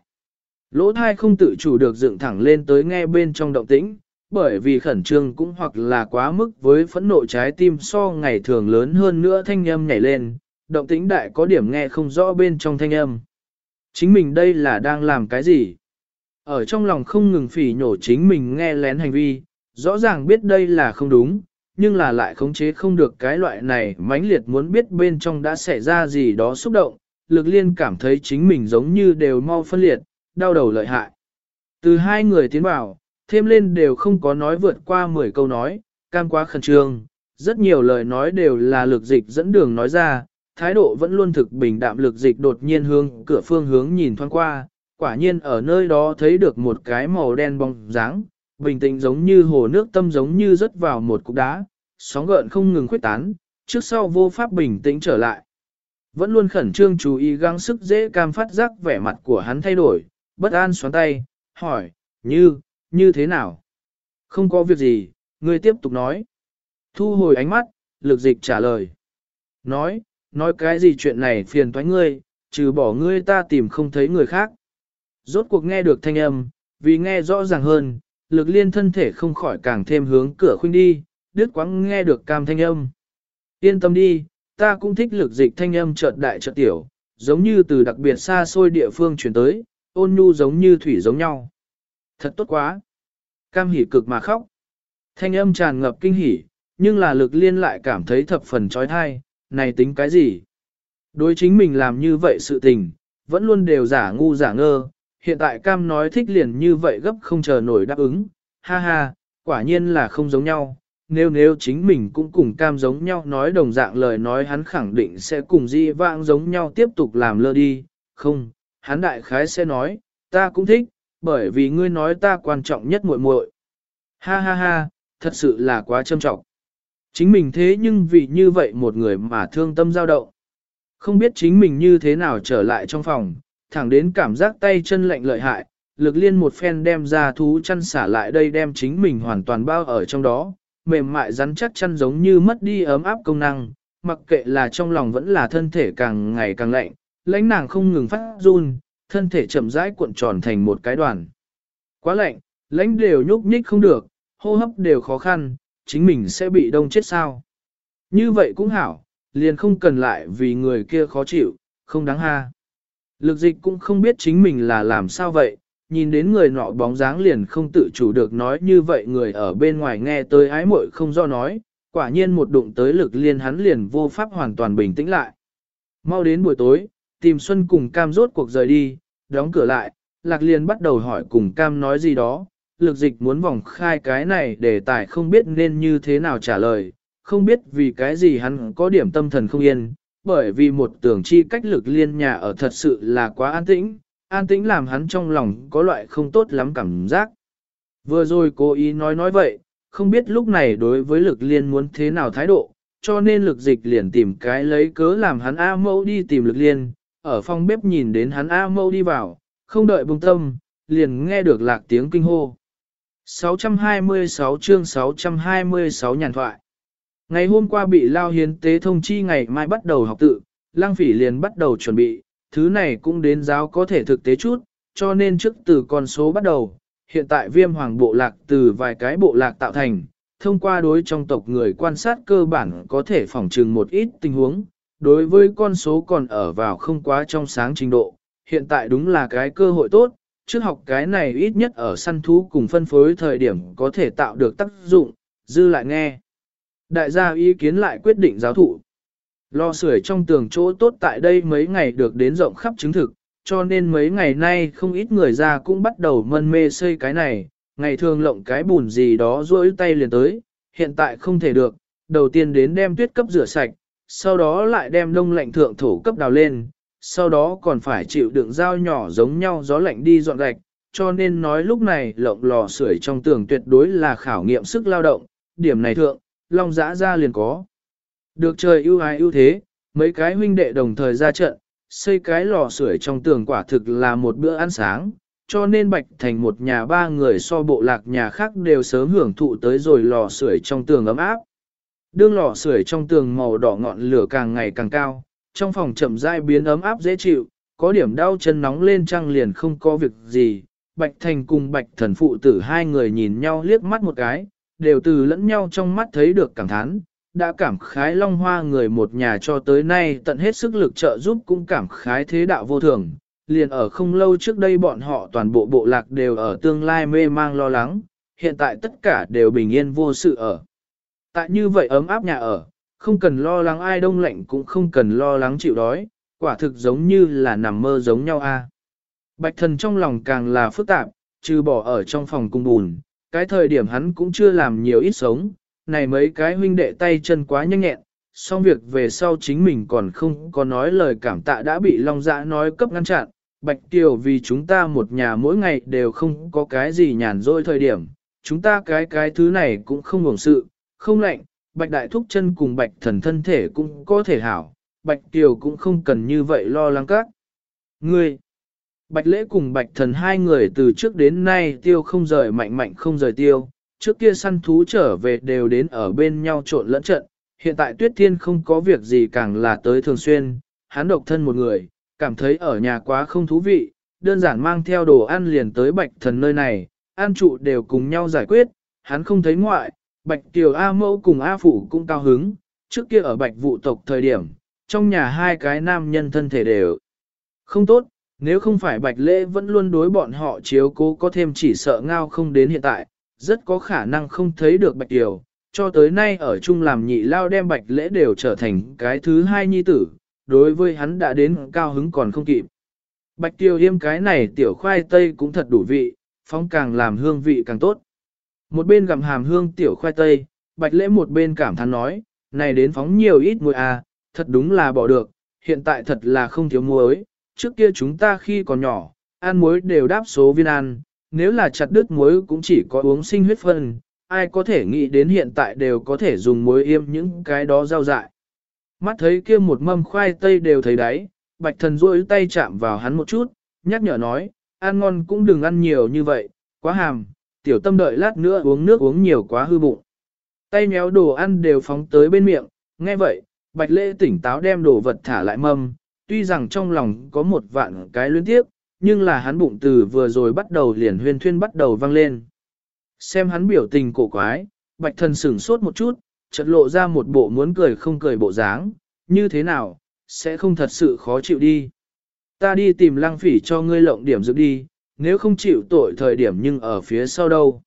Lỗ thai không tự chủ được dựng thẳng lên tới nghe bên trong động tĩnh, bởi vì khẩn trương cũng hoặc là quá mức với phẫn nộ trái tim so ngày thường lớn hơn nữa thanh âm nhảy lên, động tĩnh đại có điểm nghe không rõ bên trong thanh âm. Chính mình đây là đang làm cái gì? Ở trong lòng không ngừng phỉ nhổ chính mình nghe lén hành vi, rõ ràng biết đây là không đúng, nhưng là lại khống chế không được cái loại này mãnh liệt muốn biết bên trong đã xảy ra gì đó xúc động, lực liên cảm thấy chính mình giống như đều mau phân liệt, đau đầu lợi hại. Từ hai người tiến vào, thêm lên đều không có nói vượt qua 10 câu nói, cam quá khẩn trương, rất nhiều lời nói đều là lực dịch dẫn đường nói ra, thái độ vẫn luôn thực bình đạm lực dịch đột nhiên hướng cửa phương hướng nhìn thoáng qua, quả nhiên ở nơi đó thấy được một cái màu đen bóng dáng, bình tĩnh giống như hồ nước tâm giống như rớt vào một cục đá, sóng gợn không ngừng khuyết tán, trước sau vô pháp bình tĩnh trở lại. Vẫn luôn khẩn trương chú ý gắng sức dễ cam phát giác vẻ mặt của hắn thay đổi, bất an xoắn tay, hỏi, như, như thế nào? Không có việc gì, ngươi tiếp tục nói. Thu hồi ánh mắt, lực dịch trả lời. Nói, nói cái gì chuyện này phiền toái ngươi, trừ bỏ ngươi ta tìm không thấy người khác. Rốt cuộc nghe được thanh âm, vì nghe rõ ràng hơn, lực liên thân thể không khỏi càng thêm hướng cửa khuynh đi, đứt quãng nghe được cam thanh âm. Yên tâm đi, ta cũng thích lực dịch thanh âm chợt đại chợt tiểu, giống như từ đặc biệt xa xôi địa phương chuyển tới, ôn nhu giống như thủy giống nhau. Thật tốt quá. Cam hỉ cực mà khóc. Thanh âm tràn ngập kinh hỉ, nhưng là lực liên lại cảm thấy thập phần trói thai, này tính cái gì? Đối chính mình làm như vậy sự tình, vẫn luôn đều giả ngu giả ngơ, hiện tại cam nói thích liền như vậy gấp không chờ nổi đáp ứng, ha ha, quả nhiên là không giống nhau. Nếu nếu chính mình cũng cùng cam giống nhau nói đồng dạng lời nói hắn khẳng định sẽ cùng di vãng giống nhau tiếp tục làm lơ đi, không, hắn đại khái sẽ nói, ta cũng thích, bởi vì ngươi nói ta quan trọng nhất muội muội. Ha ha ha, thật sự là quá trâm trọng. Chính mình thế nhưng vì như vậy một người mà thương tâm dao động. Không biết chính mình như thế nào trở lại trong phòng, thẳng đến cảm giác tay chân lạnh lợi hại, lực liên một phen đem ra thú chăn xả lại đây đem chính mình hoàn toàn bao ở trong đó, mềm mại rắn chắc chăn giống như mất đi ấm áp công năng, mặc kệ là trong lòng vẫn là thân thể càng ngày càng lạnh, lãnh nàng không ngừng phát run, thân thể chậm rãi cuộn tròn thành một cái đoàn. Quá lạnh, lãnh đều nhúc nhích không được, hô hấp đều khó khăn, chính mình sẽ bị đông chết sao. Như vậy cũng hảo, liền không cần lại vì người kia khó chịu, không đáng ha. Lực dịch cũng không biết chính mình là làm sao vậy, nhìn đến người nọ bóng dáng liền không tự chủ được nói như vậy người ở bên ngoài nghe tới ái muội không do nói, quả nhiên một đụng tới lực liên hắn liền vô pháp hoàn toàn bình tĩnh lại. Mau đến buổi tối, tìm Xuân cùng Cam rốt cuộc rời đi, đóng cửa lại, Lạc liên bắt đầu hỏi cùng Cam nói gì đó, lực dịch muốn vòng khai cái này để tài không biết nên như thế nào trả lời, không biết vì cái gì hắn có điểm tâm thần không yên, bởi vì một tưởng chi cách lực liên nhà ở thật sự là quá an tĩnh, an tĩnh làm hắn trong lòng có loại không tốt lắm cảm giác. Vừa rồi cố ý nói nói vậy, không biết lúc này đối với lực liên muốn thế nào thái độ, cho nên lực dịch liền tìm cái lấy cớ làm hắn A mâu đi tìm lực liên, ở phòng bếp nhìn đến hắn A mâu đi vào, không đợi bùng tâm, liền nghe được lạc tiếng kinh hô. 626 chương 626 nhàn thoại Ngày hôm qua bị lao hiến tế thông chi ngày mai bắt đầu học tự, lang phỉ liền bắt đầu chuẩn bị, thứ này cũng đến giáo có thể thực tế chút, cho nên trước từ con số bắt đầu, hiện tại viêm hoàng bộ lạc từ vài cái bộ lạc tạo thành, thông qua đối trong tộc người quan sát cơ bản có thể phỏng trừng một ít tình huống, đối với con số còn ở vào không quá trong sáng trình độ, hiện tại đúng là cái cơ hội tốt, trước học cái này ít nhất ở săn thú cùng phân phối thời điểm có thể tạo được tác dụng, dư lại nghe. Đại gia ý kiến lại quyết định giáo thụ. Lo sưởi trong tường chỗ tốt tại đây mấy ngày được đến rộng khắp chứng thực, cho nên mấy ngày nay không ít người ra cũng bắt đầu mân mê xây cái này, ngày thường lộng cái bùn gì đó rỗi tay liền tới, hiện tại không thể được, đầu tiên đến đem tuyết cấp rửa sạch, sau đó lại đem đông lạnh thượng thổ cấp đào lên, sau đó còn phải chịu đựng dao nhỏ giống nhau gió lạnh đi dọn gạch, cho nên nói lúc này lộng lò sưởi trong tường tuyệt đối là khảo nghiệm sức lao động, điểm này thượng, long giã ra liền có. Được trời ưu ái ưu thế, mấy cái huynh đệ đồng thời ra trận, xây cái lò sưởi trong tường quả thực là một bữa ăn sáng, cho nên Bạch Thành một nhà ba người so bộ lạc nhà khác đều sớm hưởng thụ tới rồi lò sưởi trong tường ấm áp. Đương lò sưởi trong tường màu đỏ ngọn lửa càng ngày càng cao, trong phòng chậm rãi biến ấm áp dễ chịu, có điểm đau chân nóng lên trăng liền không có việc gì. Bạch Thành cùng Bạch Thần phụ tử hai người nhìn nhau liếc mắt một cái, đều từ lẫn nhau trong mắt thấy được cảm thán, đã cảm khái long hoa người một nhà cho tới nay tận hết sức lực trợ giúp cũng cảm khái thế đạo vô thường. Liền ở không lâu trước đây bọn họ toàn bộ bộ lạc đều ở tương lai mê mang lo lắng, hiện tại tất cả đều bình yên vô sự ở. Tại như vậy ấm áp nhà ở, không cần lo lắng ai đông lạnh cũng không cần lo lắng chịu đói, quả thực giống như là nằm mơ giống nhau a. Bạch thần trong lòng càng là phức tạp, trừ bỏ ở trong phòng cung bùn, cái thời điểm hắn cũng chưa làm nhiều ít sống, này mấy cái huynh đệ tay chân quá nhanh nhẹn, xong việc về sau chính mình còn không có nói lời cảm tạ đã bị Long Dã nói cấp ngăn chặn. Bạch Kiều vì chúng ta một nhà mỗi ngày đều không có cái gì nhàn rỗi thời điểm, chúng ta cái cái thứ này cũng không hưởng sự, không lạnh, Bạch Đại Thúc chân cùng Bạch Thần thân thể cũng có thể hảo, Bạch Kiều cũng không cần như vậy lo lắng các. Ngươi, Bạch Lễ cùng Bạch Thần hai người từ trước đến nay tiêu không rời mạnh mạnh không rời tiêu, trước kia săn thú trở về đều đến ở bên nhau trộn lẫn trận, hiện tại Tuyết Thiên không có việc gì càng là tới thường xuyên, hắn độc thân một người, cảm thấy ở nhà quá không thú vị, đơn giản mang theo đồ ăn liền tới Bạch Thần nơi này, an trụ đều cùng nhau giải quyết, hắn không thấy ngoại, Bạch tiểu A Mẫu cùng A Phụ cũng cao hứng, trước kia ở Bạch Vụ tộc thời điểm, trong nhà hai cái nam nhân thân thể đều không tốt, nếu không phải Bạch Lễ vẫn luôn đối bọn họ chiếu cố có thêm chỉ sợ ngao không đến hiện tại, rất có khả năng không thấy được Bạch Kiều, cho tới nay ở chung làm nhị lao đem Bạch Lễ đều trở thành cái thứ hai nhi tử, đối với hắn đã đến cao hứng còn không kịp. Bạch Kiều yêm cái này tiểu khoai tây cũng thật đủ vị, phong càng làm hương vị càng tốt. Một bên gặm hàm hương tiểu khoai tây, bạch lễ một bên cảm thán nói, này đến phóng nhiều ít muối à, thật đúng là bỏ được, hiện tại thật là không thiếu muối, trước kia chúng ta khi còn nhỏ, ăn muối đều đáp số viên ăn, nếu là chặt đứt muối cũng chỉ có uống sinh huyết phân, ai có thể nghĩ đến hiện tại đều có thể dùng muối yêm những cái đó rau dại. Mắt thấy kia một mâm khoai tây đều thấy đấy, bạch thần rôi tay chạm vào hắn một chút, nhắc nhở nói, ăn ngon cũng đừng ăn nhiều như vậy, quá hàm, tiểu tâm đợi lát nữa uống nước uống nhiều quá hư bụng. Tay méo đồ ăn đều phóng tới bên miệng, nghe vậy, bạch lễ tỉnh táo đem đồ vật thả lại mâm, tuy rằng trong lòng có một vạn cái luyến tiếp, nhưng là hắn bụng từ vừa rồi bắt đầu liền huyên thuyên bắt đầu vang lên. Xem hắn biểu tình cổ quái, bạch thần sửng sốt một chút, chợt lộ ra một bộ muốn cười không cười bộ dáng, như thế nào, sẽ không thật sự khó chịu đi. Ta đi tìm lăng phỉ cho ngươi lộng điểm dựng đi, nếu không chịu tội thời điểm nhưng ở phía sau đâu.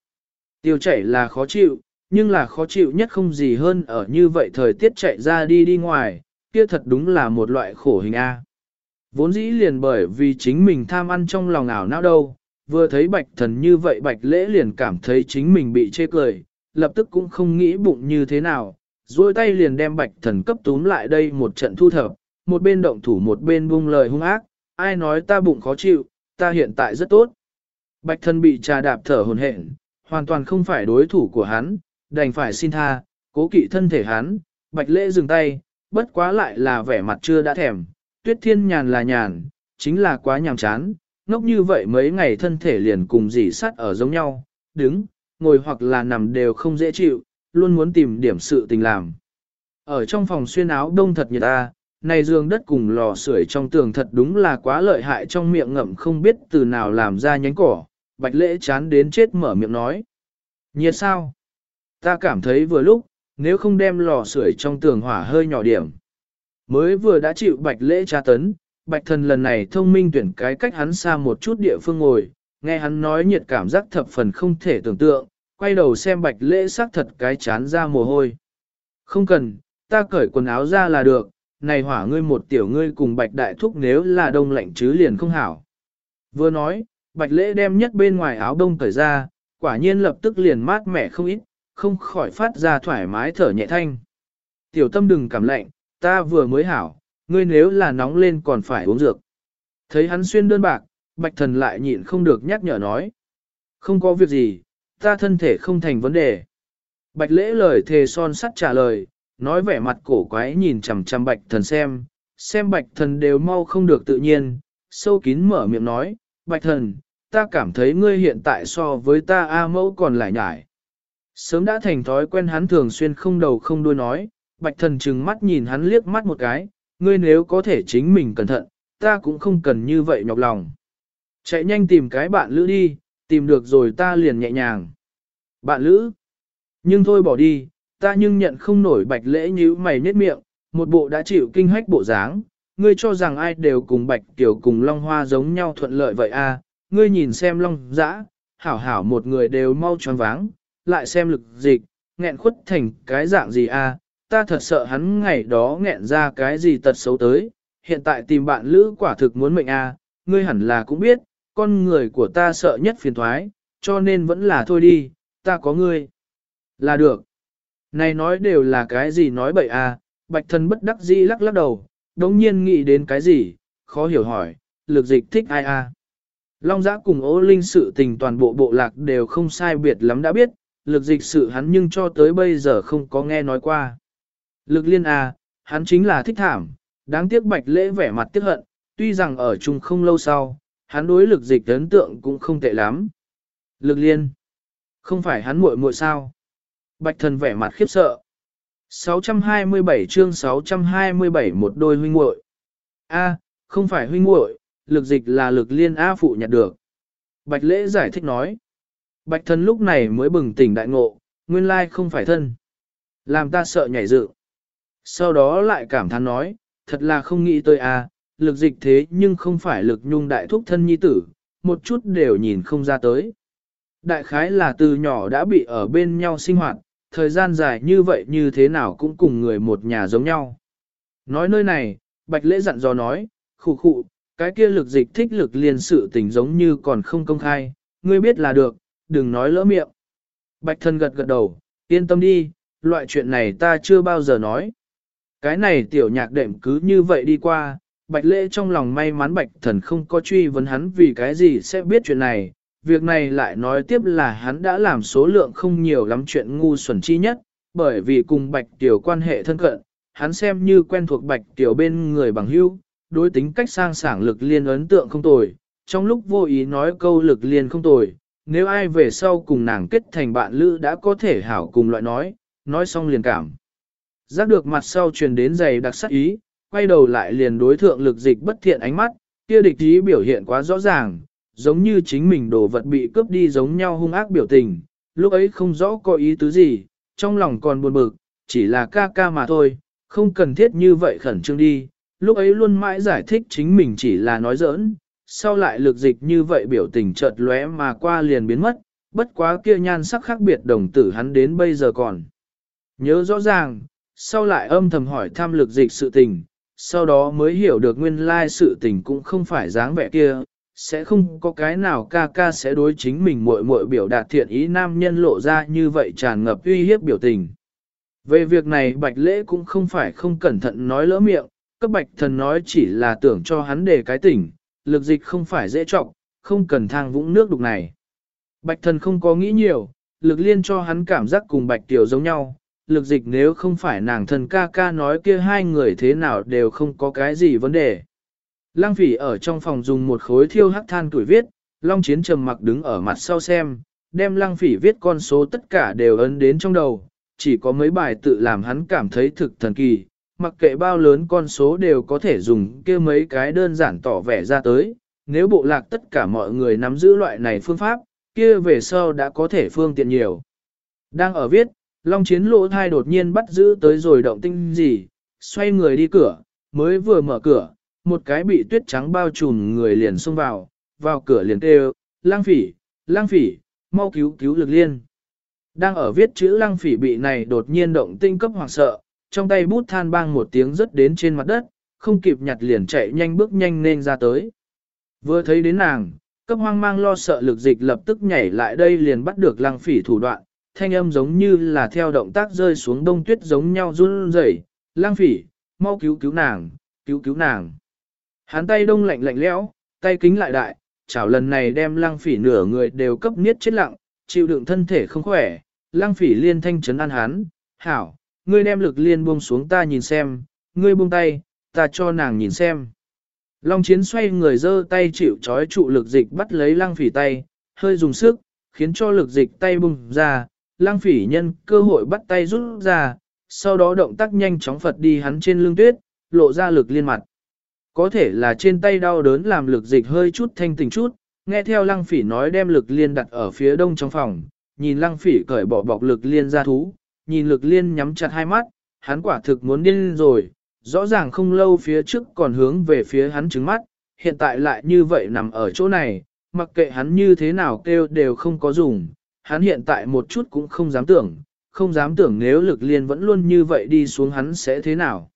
Tiêu chảy là khó chịu, nhưng là khó chịu nhất không gì hơn ở như vậy thời tiết chạy ra đi đi ngoài, kia thật đúng là một loại khổ hình A. Vốn dĩ liền bởi vì chính mình tham ăn trong lòng ảo não đâu, vừa thấy bạch thần như vậy bạch lễ liền cảm thấy chính mình bị chê cười, lập tức cũng không nghĩ bụng như thế nào, duỗi tay liền đem bạch thần cấp túm lại đây một trận thu thập, một bên động thủ một bên buông lời hung ác, ai nói ta bụng khó chịu, ta hiện tại rất tốt. Bạch thần bị trà đạp thở hồn hển, hoàn toàn không phải đối thủ của hắn, đành phải xin tha, cố kỵ thân thể hắn, bạch lễ dừng tay, bất quá lại là vẻ mặt chưa đã thèm, tuyết thiên nhàn là nhàn, chính là quá nhàm chán, ngốc như vậy mấy ngày thân thể liền cùng dì sắt ở giống nhau, đứng, ngồi hoặc là nằm đều không dễ chịu, luôn muốn tìm điểm sự tình làm. Ở trong phòng xuyên áo đông thật nhiệt ta, này giường đất cùng lò sưởi trong tường thật đúng là quá lợi hại trong miệng ngậm không biết từ nào làm ra nhánh cỏ, bạch lễ chán đến chết mở miệng nói. Nhiệt sao? Ta cảm thấy vừa lúc, nếu không đem lò sưởi trong tường hỏa hơi nhỏ điểm. Mới vừa đã chịu bạch lễ tra tấn, bạch thần lần này thông minh tuyển cái cách hắn xa một chút địa phương ngồi, nghe hắn nói nhiệt cảm giác thập phần không thể tưởng tượng, quay đầu xem bạch lễ xác thật cái chán ra mồ hôi. Không cần, ta cởi quần áo ra là được, này hỏa ngươi một tiểu ngươi cùng bạch đại thúc nếu là đông lạnh chứ liền không hảo. Vừa nói, bạch lễ đem nhất bên ngoài áo đông cởi ra, quả nhiên lập tức liền mát mẻ không ít, không khỏi phát ra thoải mái thở nhẹ thanh. Tiểu tâm đừng cảm lạnh, ta vừa mới hảo, ngươi nếu là nóng lên còn phải uống dược. Thấy hắn xuyên đơn bạc, bạch thần lại nhịn không được nhắc nhở nói. Không có việc gì, ta thân thể không thành vấn đề. Bạch lễ lời thề son sắt trả lời, nói vẻ mặt cổ quái nhìn chằm chằm bạch thần xem, xem bạch thần đều mau không được tự nhiên, sâu kín mở miệng nói, bạch thần, ta cảm thấy ngươi hiện tại so với ta A mẫu còn lại nhải. Sớm đã thành thói quen hắn thường xuyên không đầu không đuôi nói, bạch thần trừng mắt nhìn hắn liếc mắt một cái, ngươi nếu có thể chính mình cẩn thận, ta cũng không cần như vậy nhọc lòng. Chạy nhanh tìm cái bạn lữ đi, tìm được rồi ta liền nhẹ nhàng. Bạn lữ? Nhưng thôi bỏ đi, ta nhưng nhận không nổi bạch lễ như mày nhếch miệng, một bộ đã chịu kinh hách bộ dáng, ngươi cho rằng ai đều cùng bạch tiểu cùng long hoa giống nhau thuận lợi vậy à, ngươi nhìn xem long dã, hảo hảo một người đều mau tròn váng, lại xem lực dịch, nghẹn khuất thành cái dạng gì à, ta thật sợ hắn ngày đó nghẹn ra cái gì tật xấu tới, hiện tại tìm bạn lữ quả thực muốn mệnh à, ngươi hẳn là cũng biết, con người của ta sợ nhất phiền thoái, cho nên vẫn là thôi đi, ta có ngươi. Là được. Này nói đều là cái gì nói bậy à, bạch thần bất đắc dĩ lắc lắc đầu, đống nhiên nghĩ đến cái gì, khó hiểu hỏi, lực dịch thích ai à. Long giã cùng ố linh sự tình toàn bộ bộ lạc đều không sai biệt lắm đã biết, lực dịch sự hắn nhưng cho tới bây giờ không có nghe nói qua. Lực liên à, hắn chính là thích thảm, đáng tiếc bạch lễ vẻ mặt tiếc hận, tuy rằng ở chung không lâu sau, hắn đối lực dịch ấn tượng cũng không tệ lắm. Lực liên, không phải hắn muội muội sao? Bạch thần vẻ mặt khiếp sợ. 627 chương 627 một đôi huynh muội. A, không phải huynh muội, lực dịch là lực liên A phụ nhặt được. Bạch lễ giải thích nói. Bạch thân lúc này mới bừng tỉnh đại ngộ, nguyên lai không phải thân. Làm ta sợ nhảy dựng. Sau đó lại cảm thán nói, thật là không nghĩ tới a, lực dịch thế nhưng không phải lực nhung đại thúc thân nhi tử, một chút đều nhìn không ra tới. Đại khái là từ nhỏ đã bị ở bên nhau sinh hoạt, thời gian dài như vậy như thế nào cũng cùng người một nhà giống nhau. Nói nơi này, Bạch Lễ dặn dò nói, khụ khụ, cái kia lực dịch thích lực liên sự tình giống như còn không công khai, ngươi biết là được, đừng nói lỡ miệng. Bạch thân gật gật đầu, yên tâm đi, loại chuyện này ta chưa bao giờ nói. Cái này tiểu nhạc đệm cứ như vậy đi qua, bạch lễ trong lòng may mắn bạch thần không có truy vấn hắn vì cái gì sẽ biết chuyện này. Việc này lại nói tiếp là hắn đã làm số lượng không nhiều lắm chuyện ngu xuẩn chi nhất, bởi vì cùng bạch tiểu quan hệ thân cận, hắn xem như quen thuộc bạch tiểu bên người bằng hữu, đối tính cách sang sảng lực liên ấn tượng không tồi, trong lúc vô ý nói câu lực liên không tồi, nếu ai về sau cùng nàng kết thành bạn lữ đã có thể hảo cùng loại nói, nói xong liền cảm. Giác được mặt sau truyền đến giày đặc sắc ý, quay đầu lại liền đối thượng lực dịch bất thiện ánh mắt, kia địch ý biểu hiện quá rõ ràng, giống như chính mình đồ vật bị cướp đi giống nhau hung ác biểu tình, lúc ấy không rõ có ý tứ gì, trong lòng còn buồn bực, chỉ là ca ca mà thôi, không cần thiết như vậy khẩn trương đi, lúc ấy luôn mãi giải thích chính mình chỉ là nói giỡn, sau lại lực dịch như vậy biểu tình chợt lóe mà qua liền biến mất, bất quá kia nhan sắc khác biệt đồng tử hắn đến bây giờ còn. Nhớ rõ ràng, sau lại âm thầm hỏi thăm lực dịch sự tình, sau đó mới hiểu được nguyên lai sự tình cũng không phải dáng vẻ kia, sẽ không có cái nào ca ca sẽ đối chính mình muội muội biểu đạt thiện ý nam nhân lộ ra như vậy tràn ngập uy hiếp biểu tình. Về việc này bạch lễ cũng không phải không cẩn thận nói lỡ miệng, cấp bạch thần nói chỉ là tưởng cho hắn để cái tỉnh, lực dịch không phải dễ trọng, không cần thang vũng nước đục này. Bạch thần không có nghĩ nhiều, lực liên cho hắn cảm giác cùng bạch tiểu giống nhau, lực dịch nếu không phải nàng thần ca ca nói kia hai người thế nào đều không có cái gì vấn đề. Lăng phỉ ở trong phòng dùng một khối thiêu hắc than tuổi viết, Long Chiến trầm mặc đứng ở mặt sau xem, đem lăng phỉ viết con số tất cả đều ấn đến trong đầu, chỉ có mấy bài tự làm hắn cảm thấy thực thần kỳ, mặc kệ bao lớn con số đều có thể dùng kia mấy cái đơn giản tỏ vẻ ra tới, nếu bộ lạc tất cả mọi người nắm giữ loại này phương pháp, kia về sau đã có thể phương tiện nhiều. Đang ở viết, Long chiến lỗ thai đột nhiên bắt giữ tới rồi động tinh gì, xoay người đi cửa, mới vừa mở cửa, một cái bị tuyết trắng bao trùm người liền xông vào, vào cửa liền kêu, lang phỉ, lang phỉ, mau cứu cứu lực liên. Đang ở viết chữ lang phỉ bị này đột nhiên động tinh cấp hoàng sợ, trong tay bút than bang một tiếng rớt đến trên mặt đất, không kịp nhặt liền chạy nhanh bước nhanh nên ra tới. Vừa thấy đến nàng, cấp hoang mang lo sợ lực dịch lập tức nhảy lại đây liền bắt được lang phỉ thủ đoạn, thanh âm giống như là theo động tác rơi xuống đông tuyết giống nhau run rẩy. lang phỉ, mau cứu cứu nàng, cứu cứu nàng. Hắn tay đông lạnh lạnh lẽo, tay kính lại đại, chảo lần này đem lang phỉ nửa người đều cấp niết chết lặng, chịu đựng thân thể không khỏe, lang phỉ liên thanh chấn an hắn, hảo, ngươi đem lực liên buông xuống ta nhìn xem, ngươi buông tay, ta cho nàng nhìn xem. Long chiến xoay người giơ tay chịu trói trụ lực dịch bắt lấy lăng phỉ tay, hơi dùng sức, khiến cho lực dịch tay bùng ra, lăng phỉ nhân cơ hội bắt tay rút ra, sau đó động tác nhanh chóng phật đi hắn trên lưng tuyết, lộ ra lực liên mặt. Có thể là trên tay đau đớn làm lực dịch hơi chút thanh tỉnh chút, nghe theo lăng phỉ nói đem lực liên đặt ở phía đông trong phòng, nhìn lăng phỉ cởi bỏ bọc lực liên ra thú, nhìn lực liên nhắm chặt hai mắt, hắn quả thực muốn điên rồi, rõ ràng không lâu phía trước còn hướng về phía hắn trứng mắt, hiện tại lại như vậy nằm ở chỗ này, mặc kệ hắn như thế nào kêu đều không có dùng, hắn hiện tại một chút cũng không dám tưởng, không dám tưởng nếu lực liên vẫn luôn như vậy đi xuống hắn sẽ thế nào.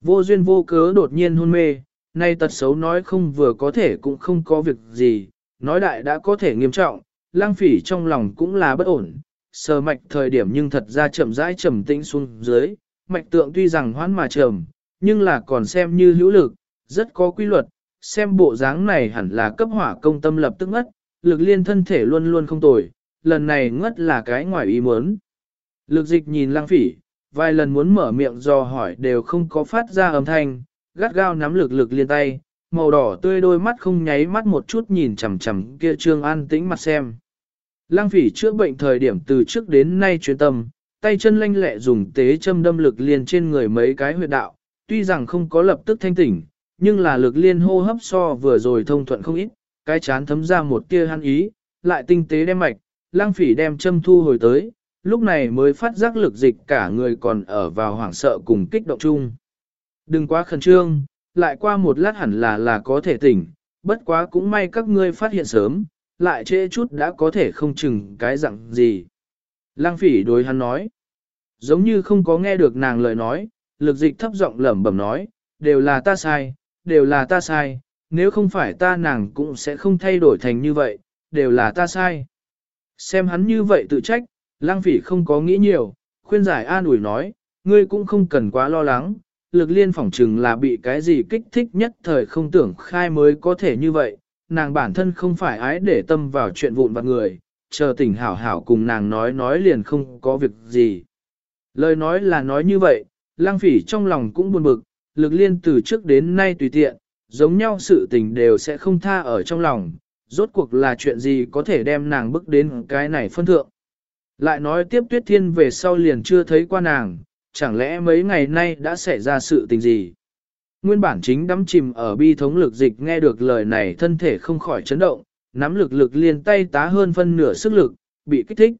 Vô duyên vô cớ đột nhiên hôn mê, nay tật xấu nói không vừa có thể cũng không có việc gì, nói đại đã có thể nghiêm trọng, lang phỉ trong lòng cũng là bất ổn, sờ mạch thời điểm nhưng thật ra chậm rãi trầm tĩnh xuống dưới, mạch tượng tuy rằng hoãn mà trầm, nhưng là còn xem như hữu lực, rất có quy luật, xem bộ dáng này hẳn là cấp hỏa công tâm lập tức ngất, lực liên thân thể luôn luôn không tồi, lần này ngất là cái ngoài ý muốn. Lực dịch nhìn lang phỉ, vài lần muốn mở miệng do hỏi đều không có phát ra âm thanh, gắt gao nắm lực lực liên tay, màu đỏ tươi đôi mắt không nháy mắt một chút nhìn chằm chằm kia trương an tĩnh mặt xem. Lang phỉ chữa bệnh thời điểm từ trước đến nay chuyên tâm, tay chân lanh lẹ dùng tế châm đâm lực liên trên người mấy cái huyệt đạo, tuy rằng không có lập tức thanh tỉnh, nhưng là lực liên hô hấp so vừa rồi thông thuận không ít, cái chán thấm ra một tia hắn ý, lại tinh tế đem mạch, lang phỉ đem châm thu hồi tới, lúc này mới phát giác lực dịch cả người còn ở vào hoảng sợ cùng kích động chung. Đừng quá khẩn trương, lại qua một lát hẳn là là có thể tỉnh, bất quá cũng may các ngươi phát hiện sớm, lại trễ chút đã có thể không chừng cái dạng gì. Lăng phỉ đối hắn nói, giống như không có nghe được nàng lời nói, lực dịch thấp giọng lẩm bẩm nói, đều là ta sai, đều là ta sai, nếu không phải ta nàng cũng sẽ không thay đổi thành như vậy, đều là ta sai. Xem hắn như vậy tự trách, lăng phỉ không có nghĩ nhiều, khuyên giải an ủi nói, ngươi cũng không cần quá lo lắng, lực liên phỏng trừng là bị cái gì kích thích nhất thời không tưởng khai mới có thể như vậy, nàng bản thân không phải ái để tâm vào chuyện vụn vặt người, chờ tỉnh hảo hảo cùng nàng nói nói liền không có việc gì. Lời nói là nói như vậy, lang phỉ trong lòng cũng buồn bực, lực liên từ trước đến nay tùy tiện, giống nhau sự tình đều sẽ không tha ở trong lòng, rốt cuộc là chuyện gì có thể đem nàng bước đến cái này phân thượng. Lại nói tiếp tuyết thiên về sau liền chưa thấy qua nàng, chẳng lẽ mấy ngày nay đã xảy ra sự tình gì? Nguyên bản chính đắm chìm ở bi thống lực dịch nghe được lời này thân thể không khỏi chấn động, nắm lực lực liền tay tá hơn phân nửa sức lực, bị kích thích.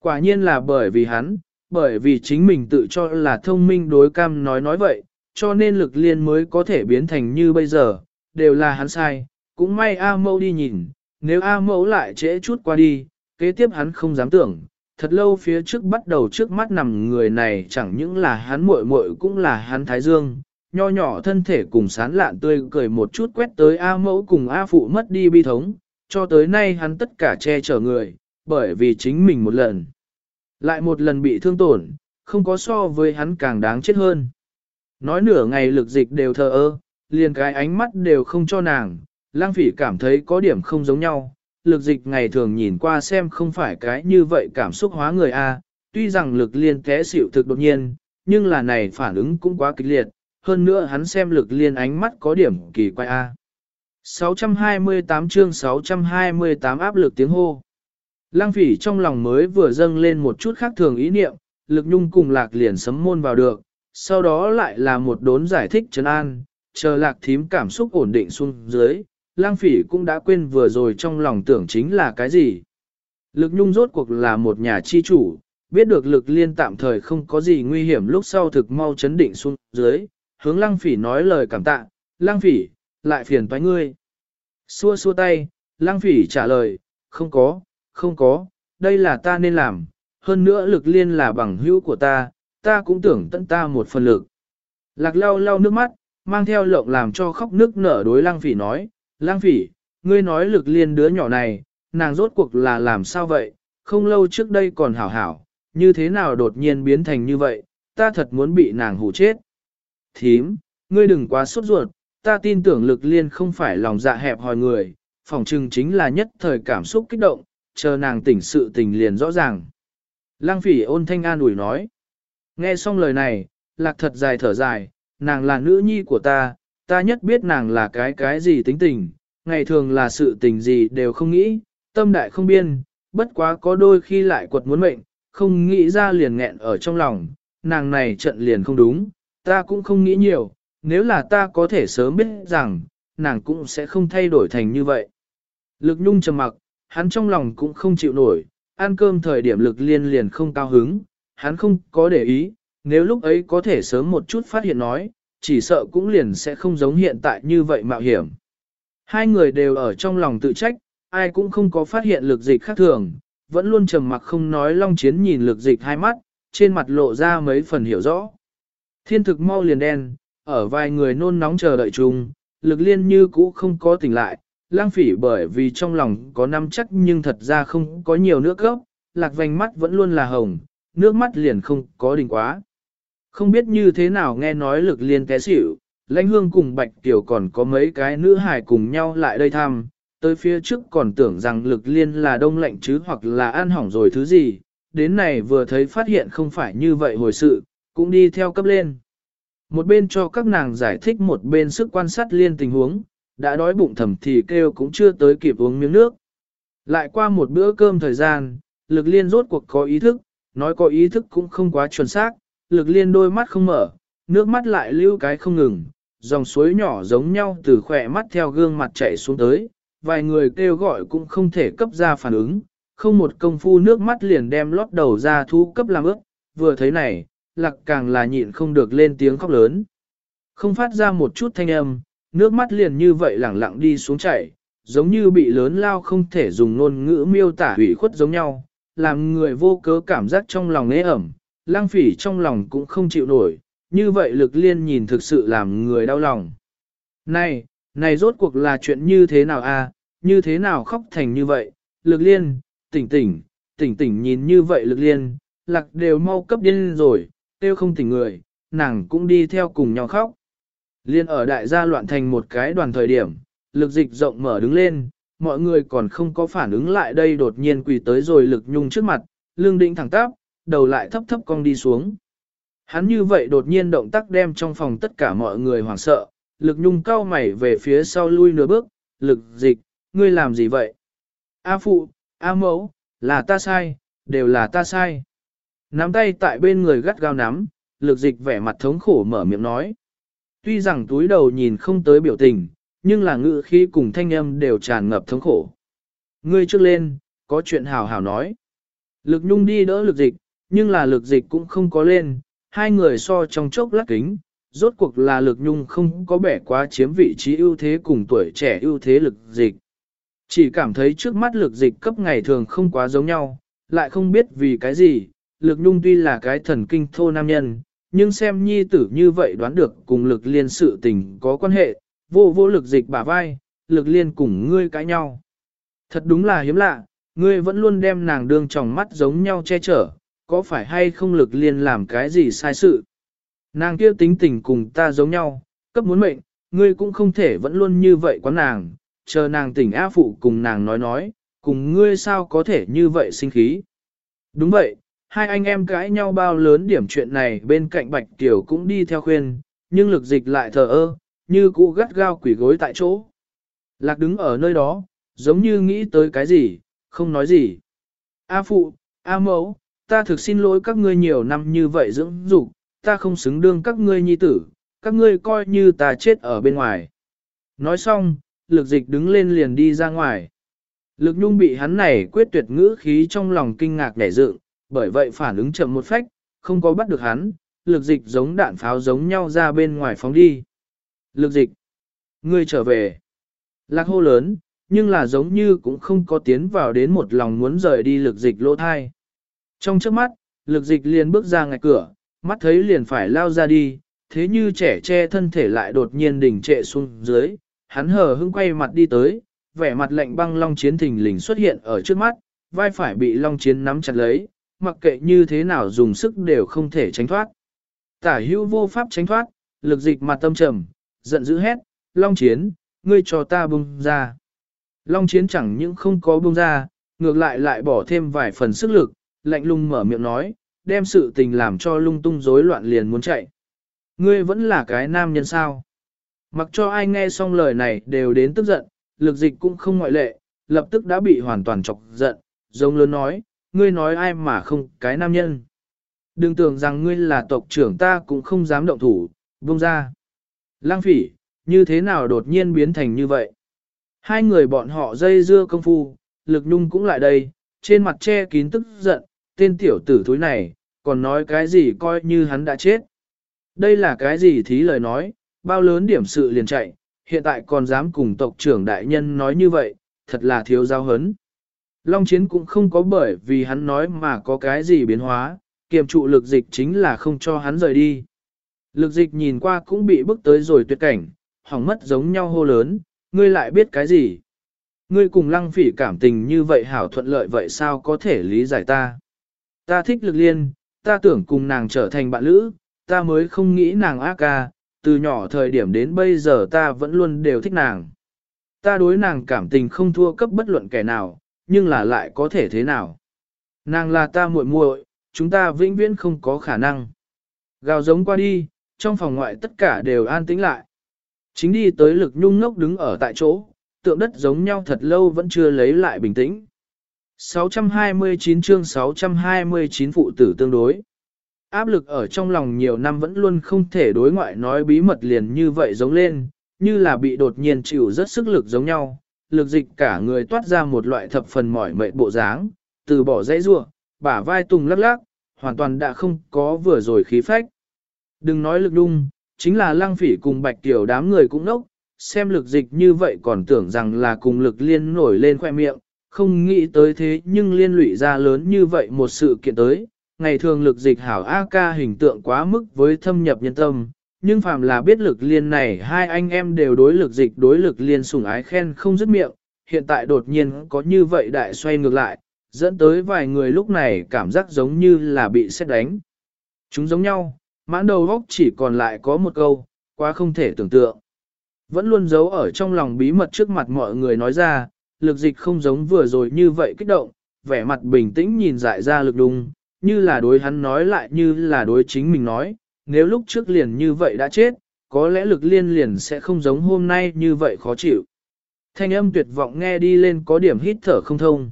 Quả nhiên là bởi vì hắn, bởi vì chính mình tự cho là thông minh đối cam nói nói vậy, cho nên lực liên mới có thể biến thành như bây giờ, đều là hắn sai, cũng may A mẫu đi nhìn, nếu A mẫu lại trễ chút qua đi, kế tiếp hắn không dám tưởng, thật lâu phía trước bắt đầu trước mắt nằm người này chẳng những là hắn muội muội cũng là hắn thái dương, nho nhỏ thân thể cùng sán lạn tươi cười một chút quét tới A mẫu cùng A phụ mất đi bi thống, cho tới nay hắn tất cả che chở người, bởi vì chính mình một lần. Lại một lần bị thương tổn, không có so với hắn càng đáng chết hơn. Nói nửa ngày lực dịch đều thờ ơ, liền cái ánh mắt đều không cho nàng, lang phỉ cảm thấy có điểm không giống nhau. Lực dịch ngày thường nhìn qua xem không phải cái như vậy cảm xúc hóa người A, tuy rằng lực liên té xỉu thực đột nhiên, nhưng là này phản ứng cũng quá kịch liệt, hơn nữa hắn xem lực liên ánh mắt có điểm kỳ quái A. 628 chương 628 áp lực tiếng hô. Lăng phỉ trong lòng mới vừa dâng lên một chút khác thường ý niệm, lực nhung cùng lạc liền sấm môn vào được, sau đó lại là một đốn giải thích trấn an, chờ lạc thím cảm xúc ổn định xuống dưới, lang phỉ cũng đã quên vừa rồi trong lòng tưởng chính là cái gì. Lực nhung rốt cuộc là một nhà chi chủ, biết được lực liên tạm thời không có gì nguy hiểm lúc sau thực mau chấn định xuống dưới, hướng lăng phỉ nói lời cảm tạ, lăng phỉ, lại phiền toái ngươi. Xua xua tay, lăng phỉ trả lời, không có, không có, đây là ta nên làm, hơn nữa lực liên là bằng hữu của ta, ta cũng tưởng tận ta một phần lực. Lạc lau lau nước mắt, mang theo lộng làm cho khóc nước nở đối lăng phỉ nói, lăng phỉ, ngươi nói lực liên đứa nhỏ này, nàng rốt cuộc là làm sao vậy, không lâu trước đây còn hảo hảo, như thế nào đột nhiên biến thành như vậy, ta thật muốn bị nàng hù chết. Thím, ngươi đừng quá sốt ruột, ta tin tưởng lực liên không phải lòng dạ hẹp hòi người, phỏng chừng chính là nhất thời cảm xúc kích động, chờ nàng tỉnh sự tình liền rõ ràng. Lăng phỉ ôn thanh an ủi nói. Nghe xong lời này, lạc thật dài thở dài, nàng là nữ nhi của ta, ta nhất biết nàng là cái cái gì tính tình, ngày thường là sự tình gì đều không nghĩ, tâm đại không biên, bất quá có đôi khi lại quật muốn mệnh, không nghĩ ra liền nghẹn ở trong lòng, nàng này trận liền không đúng, ta cũng không nghĩ nhiều, nếu là ta có thể sớm biết rằng, nàng cũng sẽ không thay đổi thành như vậy. Lực nhung trầm mặc, hắn trong lòng cũng không chịu nổi, ăn cơm thời điểm lực liên liền không cao hứng, hắn không có để ý, nếu lúc ấy có thể sớm một chút phát hiện nói, chỉ sợ cũng liền sẽ không giống hiện tại như vậy mạo hiểm. Hai người đều ở trong lòng tự trách, ai cũng không có phát hiện lực dịch khác thường, vẫn luôn trầm mặc không nói long chiến nhìn lực dịch hai mắt, trên mặt lộ ra mấy phần hiểu rõ. Thiên thực mau liền đen, ở vài người nôn nóng chờ đợi chung, lực liên như cũ không có tỉnh lại, lang phỉ bởi vì trong lòng có năm chắc nhưng thật ra không có nhiều nước gốc, lạc vành mắt vẫn luôn là hồng, nước mắt liền không có đỉnh quá. Không biết như thế nào nghe nói lực liên té xỉu, lãnh hương cùng bạch tiểu còn có mấy cái nữ hài cùng nhau lại đây thăm, tới phía trước còn tưởng rằng lực liên là đông lạnh chứ hoặc là ăn hỏng rồi thứ gì, đến này vừa thấy phát hiện không phải như vậy hồi sự, cũng đi theo cấp lên. Một bên cho các nàng giải thích một bên sức quan sát liên tình huống, đã đói bụng thầm thì kêu cũng chưa tới kịp uống miếng nước. Lại qua một bữa cơm thời gian, lực liên rốt cuộc có ý thức, nói có ý thức cũng không quá chuẩn xác, lực liên đôi mắt không mở, nước mắt lại lưu cái không ngừng, dòng suối nhỏ giống nhau từ khỏe mắt theo gương mặt chảy xuống tới, vài người kêu gọi cũng không thể cấp ra phản ứng, không một công phu nước mắt liền đem lót đầu ra thu cấp làm ướt, vừa thấy này, lạc càng là nhịn không được lên tiếng khóc lớn. Không phát ra một chút thanh âm, nước mắt liền như vậy lẳng lặng đi xuống chảy, giống như bị lớn lao không thể dùng ngôn ngữ miêu tả hủy khuất giống nhau, làm người vô cớ cảm giác trong lòng nế ẩm, lang phỉ trong lòng cũng không chịu nổi, như vậy lực liên nhìn thực sự làm người đau lòng. Này, này rốt cuộc là chuyện như thế nào a? như thế nào khóc thành như vậy, lực liên, tỉnh tỉnh, tỉnh tỉnh nhìn như vậy lực liên, lạc đều mau cấp điên rồi, tiêu không tỉnh người, nàng cũng đi theo cùng nhau khóc. Liên ở đại gia loạn thành một cái đoàn thời điểm, lực dịch rộng mở đứng lên, mọi người còn không có phản ứng lại đây đột nhiên quỳ tới rồi lực nhung trước mặt, lương định thẳng tắp, đầu lại thấp thấp cong đi xuống. Hắn như vậy đột nhiên động tác đem trong phòng tất cả mọi người hoảng sợ, lực nhung cao mày về phía sau lui nửa bước, lực dịch, ngươi làm gì vậy? A phụ, A mẫu, là ta sai, đều là ta sai. Nắm tay tại bên người gắt gao nắm, lực dịch vẻ mặt thống khổ mở miệng nói. Tuy rằng túi đầu nhìn không tới biểu tình, nhưng là ngữ khí cùng thanh âm đều tràn ngập thống khổ. Ngươi trước lên, có chuyện hào hào nói. Lực nhung đi đỡ lực dịch, nhưng là lực dịch cũng không có lên, hai người so trong chốc lát kính, rốt cuộc là lực nhung không có bẻ quá chiếm vị trí ưu thế cùng tuổi trẻ ưu thế lực dịch. Chỉ cảm thấy trước mắt lực dịch cấp ngày thường không quá giống nhau, lại không biết vì cái gì, lực nhung tuy là cái thần kinh thô nam nhân, nhưng xem nhi tử như vậy đoán được cùng lực liên sự tình có quan hệ, vô vô lực dịch bả vai, lực liên cùng ngươi cãi nhau. Thật đúng là hiếm lạ, ngươi vẫn luôn đem nàng đương tròng mắt giống nhau che chở, có phải hay không lực liên làm cái gì sai sự. Nàng kia tính tình cùng ta giống nhau, cấp muốn mệnh, ngươi cũng không thể vẫn luôn như vậy quán nàng, chờ nàng tỉnh á phụ cùng nàng nói nói, cùng ngươi sao có thể như vậy sinh khí. Đúng vậy, hai anh em cãi nhau bao lớn điểm chuyện này bên cạnh Bạch Tiểu cũng đi theo khuyên, nhưng lực dịch lại thờ ơ, như cũ gắt gao quỷ gối tại chỗ. Lạc đứng ở nơi đó, giống như nghĩ tới cái gì, không nói gì. A phụ, A mẫu, ta thực xin lỗi các ngươi nhiều năm như vậy dưỡng dục, ta không xứng đương các ngươi nhi tử, các ngươi coi như ta chết ở bên ngoài. Nói xong, lực dịch đứng lên liền đi ra ngoài. Lực nhung bị hắn này quyết tuyệt ngữ khí trong lòng kinh ngạc nhảy dựng, bởi vậy phản ứng chậm một phách, không có bắt được hắn, lực dịch giống đạn pháo giống nhau ra bên ngoài phóng đi. Lực dịch, ngươi trở về. Lạc hô lớn, nhưng là giống như cũng không có tiến vào đến một lòng muốn rời đi lực dịch lỗ thai. Trong trước mắt, lực dịch liền bước ra ngạch cửa, mắt thấy liền phải lao ra đi, thế như trẻ che thân thể lại đột nhiên đỉnh trệ xuống dưới, hắn hờ hững quay mặt đi tới, vẻ mặt lạnh băng long chiến thình lình xuất hiện ở trước mắt, vai phải bị long chiến nắm chặt lấy, mặc kệ như thế nào dùng sức đều không thể tránh thoát. Tả hữu vô pháp tránh thoát, lực dịch mặt tâm trầm, giận dữ hét, long chiến, ngươi cho ta bung ra. Long chiến chẳng những không có bung ra, ngược lại lại bỏ thêm vài phần sức lực, lạnh lùng mở miệng nói, đem sự tình làm cho lung tung rối loạn liền muốn chạy. Ngươi vẫn là cái nam nhân sao. Mặc cho ai nghe xong lời này đều đến tức giận, lực dịch cũng không ngoại lệ, lập tức đã bị hoàn toàn chọc giận, giống lớn nói, ngươi nói ai mà không cái nam nhân. Đừng tưởng rằng ngươi là tộc trưởng ta cũng không dám động thủ, buông ra. Lang phỉ, như thế nào đột nhiên biến thành như vậy? Hai người bọn họ dây dưa công phu, lực nhung cũng lại đây, trên mặt che kín tức giận, tên tiểu tử thúi này, còn nói cái gì coi như hắn đã chết. Đây là cái gì thí lời nói, bao lớn điểm sự liền chạy, hiện tại còn dám cùng tộc trưởng đại nhân nói như vậy, thật là thiếu giao hấn. Long chiến cũng không có bởi vì hắn nói mà có cái gì biến hóa, kiềm trụ lực dịch chính là không cho hắn rời đi. Lực dịch nhìn qua cũng bị bức tới rồi tuyệt cảnh, hỏng mất giống nhau hô lớn, ngươi lại biết cái gì? Ngươi cùng lăng phỉ cảm tình như vậy hảo thuận lợi vậy sao có thể lý giải ta? Ta thích lực liên, ta tưởng cùng nàng trở thành bạn lữ, ta mới không nghĩ nàng ác ca, từ nhỏ thời điểm đến bây giờ ta vẫn luôn đều thích nàng. Ta đối nàng cảm tình không thua cấp bất luận kẻ nào, nhưng là lại có thể thế nào? Nàng là ta muội muội, chúng ta vĩnh viễn không có khả năng. Gào giống qua đi, trong phòng ngoại tất cả đều an tĩnh lại. Chính đi tới lực nhung ngốc đứng ở tại chỗ, tượng đất giống nhau thật lâu vẫn chưa lấy lại bình tĩnh. 629 chương 629 phụ tử tương đối. Áp lực ở trong lòng nhiều năm vẫn luôn không thể đối ngoại nói bí mật liền như vậy giống lên, như là bị đột nhiên chịu rất sức lực giống nhau, lực dịch cả người toát ra một loại thập phần mỏi mệt bộ dáng, từ bỏ dãy rua, bả vai tùng lắc lắc, hoàn toàn đã không có vừa rồi khí phách. Đừng nói lực đung, chính là lăng phỉ cùng bạch tiểu đám người cũng nốc, xem lực dịch như vậy còn tưởng rằng là cùng lực liên nổi lên khoe miệng, không nghĩ tới thế nhưng liên lụy ra lớn như vậy một sự kiện tới. Ngày thường lực dịch hảo A ca hình tượng quá mức với thâm nhập nhân tâm, nhưng phàm là biết lực liên này hai anh em đều đối lực dịch đối lực liên sủng ái khen không dứt miệng, hiện tại đột nhiên có như vậy đại xoay ngược lại, dẫn tới vài người lúc này cảm giác giống như là bị xét đánh. Chúng giống nhau, mãn đầu góc chỉ còn lại có một câu, quá không thể tưởng tượng. Vẫn luôn giấu ở trong lòng bí mật trước mặt mọi người nói ra, lực dịch không giống vừa rồi như vậy kích động, vẻ mặt bình tĩnh nhìn dại ra lực đùng, như là đối hắn nói lại như là đối chính mình nói, nếu lúc trước liền như vậy đã chết, có lẽ lực liên liền sẽ không giống hôm nay như vậy khó chịu. Thanh âm tuyệt vọng nghe đi lên có điểm hít thở không thông.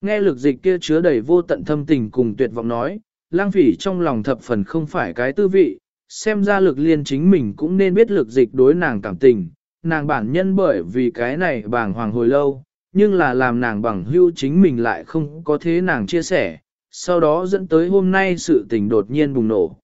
Nghe lực dịch kia chứa đầy vô tận thâm tình cùng tuyệt vọng nói, lang phỉ trong lòng thập phần không phải cái tư vị, xem ra lực liên chính mình cũng nên biết lực dịch đối nàng cảm tình, nàng bản nhân bởi vì cái này bàng hoàng hồi lâu, nhưng là làm nàng bằng hưu chính mình lại không có thế nàng chia sẻ, sau đó dẫn tới hôm nay sự tình đột nhiên bùng nổ.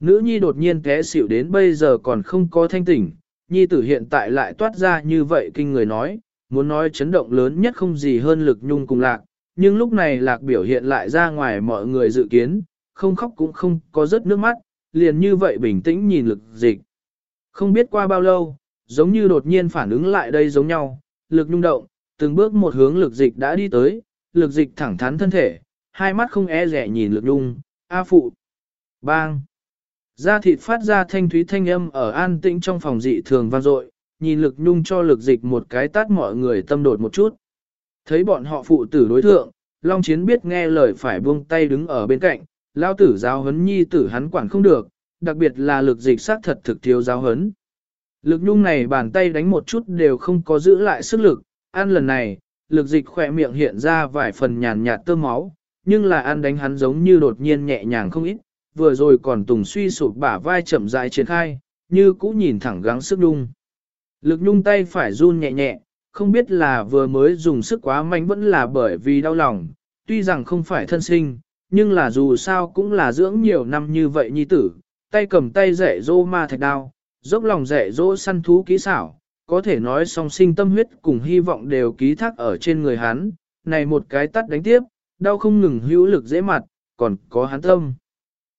Nữ nhi đột nhiên té xỉu đến bây giờ còn không có thanh tỉnh, nhi tử hiện tại lại toát ra như vậy kinh người nói, muốn nói chấn động lớn nhất không gì hơn lực nhung cùng lạc, nhưng lúc này lạc biểu hiện lại ra ngoài mọi người dự kiến, không khóc cũng không có rớt nước mắt, liền như vậy bình tĩnh nhìn lực dịch. Không biết qua bao lâu, giống như đột nhiên phản ứng lại đây giống nhau, lực nhung động, từng bước một hướng lực dịch đã đi tới, lực dịch thẳng thắn thân thể, hai mắt không e rẻ nhìn lực nhung, A phụ. Bang. Da thịt phát ra thanh thúy thanh âm ở an tĩnh trong phòng dị thường vang dội, nhìn lực nhung cho lực dịch một cái tát mọi người tâm đột một chút. Thấy bọn họ phụ tử đối thượng, Long Chiến biết nghe lời phải buông tay đứng ở bên cạnh, lao tử giáo hấn nhi tử hắn quản không được, đặc biệt là lực dịch sát thật thực thiếu giáo hấn. Lực nhung này bàn tay đánh một chút đều không có giữ lại sức lực, ăn lần này, lực dịch khỏe miệng hiện ra vài phần nhàn nhạt tơ máu, nhưng là ăn đánh hắn giống như đột nhiên nhẹ nhàng không ít, vừa rồi còn tùng suy sụp bả vai chậm rãi triển khai, như cũ nhìn thẳng gắng sức đung. Lực nhung tay phải run nhẹ nhẹ, không biết là vừa mới dùng sức quá mạnh vẫn là bởi vì đau lòng, tuy rằng không phải thân sinh, nhưng là dù sao cũng là dưỡng nhiều năm như vậy nhi tử, tay cầm tay dạy dỗ ma thạch đao, dốc lòng dạy dỗ săn thú kỹ xảo, có thể nói song sinh tâm huyết cùng hy vọng đều ký thác ở trên người hắn, này một cái tắt đánh tiếp, đau không ngừng hữu lực dễ mặt, còn có hắn tâm.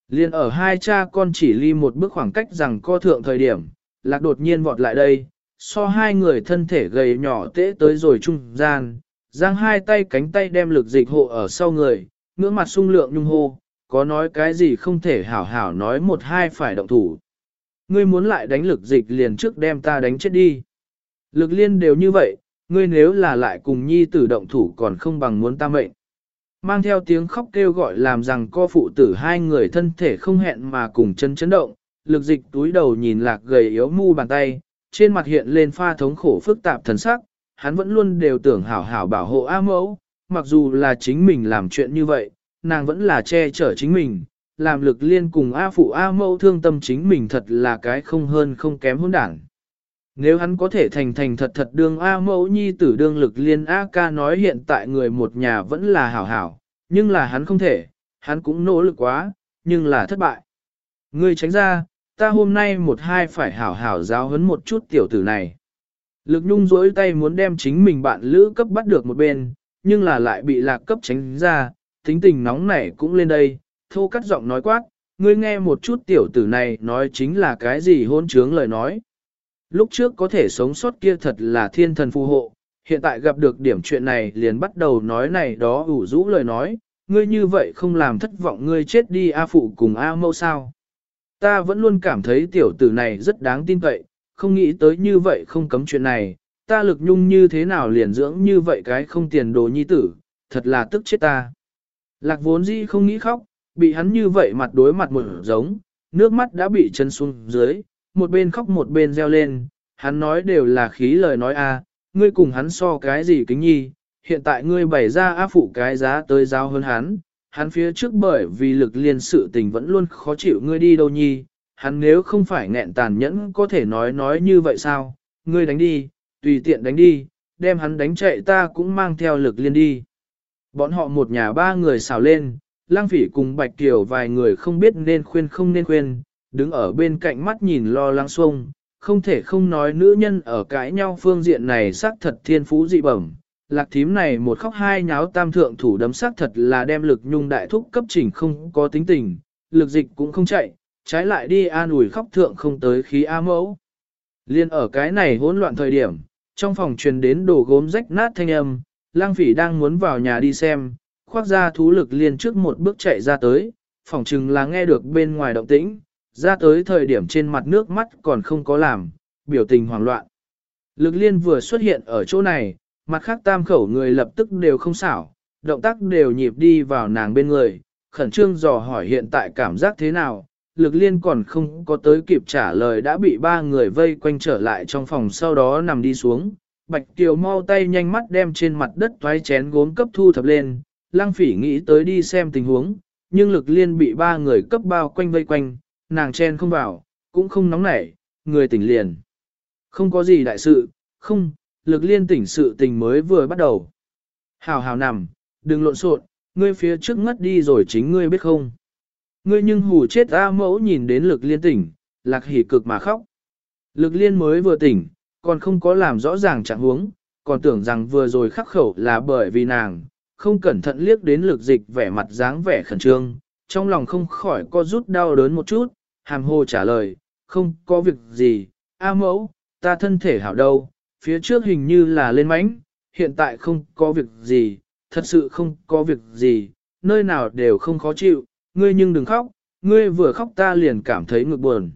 Liên ở hai cha con chỉ ly một bước khoảng cách rằng co thượng thời điểm, lạc đột nhiên vọt lại đây, so hai người thân thể gầy nhỏ tễ tới rồi trung gian, giang hai tay cánh tay đem lực dịch hộ ở sau người, ngưỡng mặt sung lượng nhung hô, có nói cái gì không thể hảo hảo nói một hai phải động thủ. Ngươi muốn lại đánh lực dịch liền trước đem ta đánh chết đi. Lực liên đều như vậy, ngươi nếu là lại cùng nhi tử động thủ còn không bằng muốn ta mệnh. Mang theo tiếng khóc kêu gọi làm rằng co phụ tử hai người thân thể không hẹn mà cùng chân chấn động, lực dịch túi đầu nhìn lạc gầy yếu mu bàn tay, trên mặt hiện lên pha thống khổ phức tạp thần sắc, hắn vẫn luôn đều tưởng hảo hảo bảo hộ A mẫu, mặc dù là chính mình làm chuyện như vậy, nàng vẫn là che chở chính mình, làm lực liên cùng A phụ A mẫu thương tâm chính mình thật là cái không hơn không kém hôn đảng. Nếu hắn có thể thành thành thật thật đương A mẫu nhi tử đương lực liên A ca nói hiện tại người một nhà vẫn là hảo hảo, nhưng là hắn không thể, hắn cũng nỗ lực quá, nhưng là thất bại. Ngươi tránh ra, ta hôm nay một hai phải hảo hảo giáo huấn một chút tiểu tử này. Lực nhung dối tay muốn đem chính mình bạn lữ cấp bắt được một bên, nhưng là lại bị lạc cấp tránh ra, tính tình nóng nảy cũng lên đây, thô cắt giọng nói quát, ngươi nghe một chút tiểu tử này nói chính là cái gì hôn trướng lời nói. Lúc trước có thể sống sót kia thật là thiên thần phù hộ, hiện tại gặp được điểm chuyện này liền bắt đầu nói này đó ủ rũ lời nói, ngươi như vậy không làm thất vọng ngươi chết đi A phụ cùng A mẫu sao. Ta vẫn luôn cảm thấy tiểu tử này rất đáng tin cậy, không nghĩ tới như vậy không cấm chuyện này, ta lực nhung như thế nào liền dưỡng như vậy cái không tiền đồ nhi tử, thật là tức chết ta. Lạc vốn dĩ không nghĩ khóc, bị hắn như vậy mặt đối mặt một giống, nước mắt đã bị chân xuống dưới, một bên khóc một bên reo lên, hắn nói đều là khí lời nói a, ngươi cùng hắn so cái gì kính nhi, hiện tại ngươi bày ra áp phụ cái giá tới giao hơn hắn, hắn phía trước bởi vì lực liên sự tình vẫn luôn khó chịu ngươi đi đâu nhi, hắn nếu không phải nghẹn tàn nhẫn có thể nói nói như vậy sao, ngươi đánh đi, tùy tiện đánh đi, đem hắn đánh chạy ta cũng mang theo lực liên đi. Bọn họ một nhà ba người xào lên, lang phỉ cùng bạch tiểu vài người không biết nên khuyên không nên khuyên, đứng ở bên cạnh mắt nhìn lo lắng xuông, không thể không nói nữ nhân ở cãi nhau phương diện này xác thật thiên phú dị bẩm. Lạc thím này một khóc hai nháo tam thượng thủ đấm xác thật là đem lực nhung đại thúc cấp chỉnh không có tính tình, lực dịch cũng không chạy, trái lại đi an ủi khóc thượng không tới khí A mẫu. Liên ở cái này hỗn loạn thời điểm, trong phòng truyền đến đồ gốm rách nát thanh âm, lang phỉ đang muốn vào nhà đi xem, khoác ra thú lực liên trước một bước chạy ra tới, phòng chừng là nghe được bên ngoài động tĩnh, ra tới thời điểm trên mặt nước mắt còn không có làm, biểu tình hoảng loạn. Lực liên vừa xuất hiện ở chỗ này, mặt khác tam khẩu người lập tức đều không xảo, động tác đều nhịp đi vào nàng bên người, khẩn trương dò hỏi hiện tại cảm giác thế nào, lực liên còn không có tới kịp trả lời đã bị ba người vây quanh trở lại trong phòng sau đó nằm đi xuống. Bạch Kiều mau tay nhanh mắt đem trên mặt đất toái chén gốm cấp thu thập lên, lăng phỉ nghĩ tới đi xem tình huống, nhưng lực liên bị ba người cấp bao quanh vây quanh, nàng chen không vào, cũng không nóng nảy, người tỉnh liền. Không có gì đại sự, không, lực liên tỉnh sự tình mới vừa bắt đầu. Hào hào nằm, đừng lộn xộn, ngươi phía trước ngất đi rồi chính ngươi biết không. Ngươi nhưng hù chết A mẫu nhìn đến lực liên tỉnh, lạc hỉ cực mà khóc. Lực liên mới vừa tỉnh, còn không có làm rõ ràng trạng huống, còn tưởng rằng vừa rồi khắc khẩu là bởi vì nàng, không cẩn thận liếc đến lực dịch vẻ mặt dáng vẻ khẩn trương, trong lòng không khỏi co rút đau đớn một chút, hàm hồ trả lời, không có việc gì, A mẫu, ta thân thể hảo đâu, phía trước hình như là lên mánh, hiện tại không có việc gì, thật sự không có việc gì, nơi nào đều không khó chịu, ngươi nhưng đừng khóc, ngươi vừa khóc ta liền cảm thấy ngực buồn.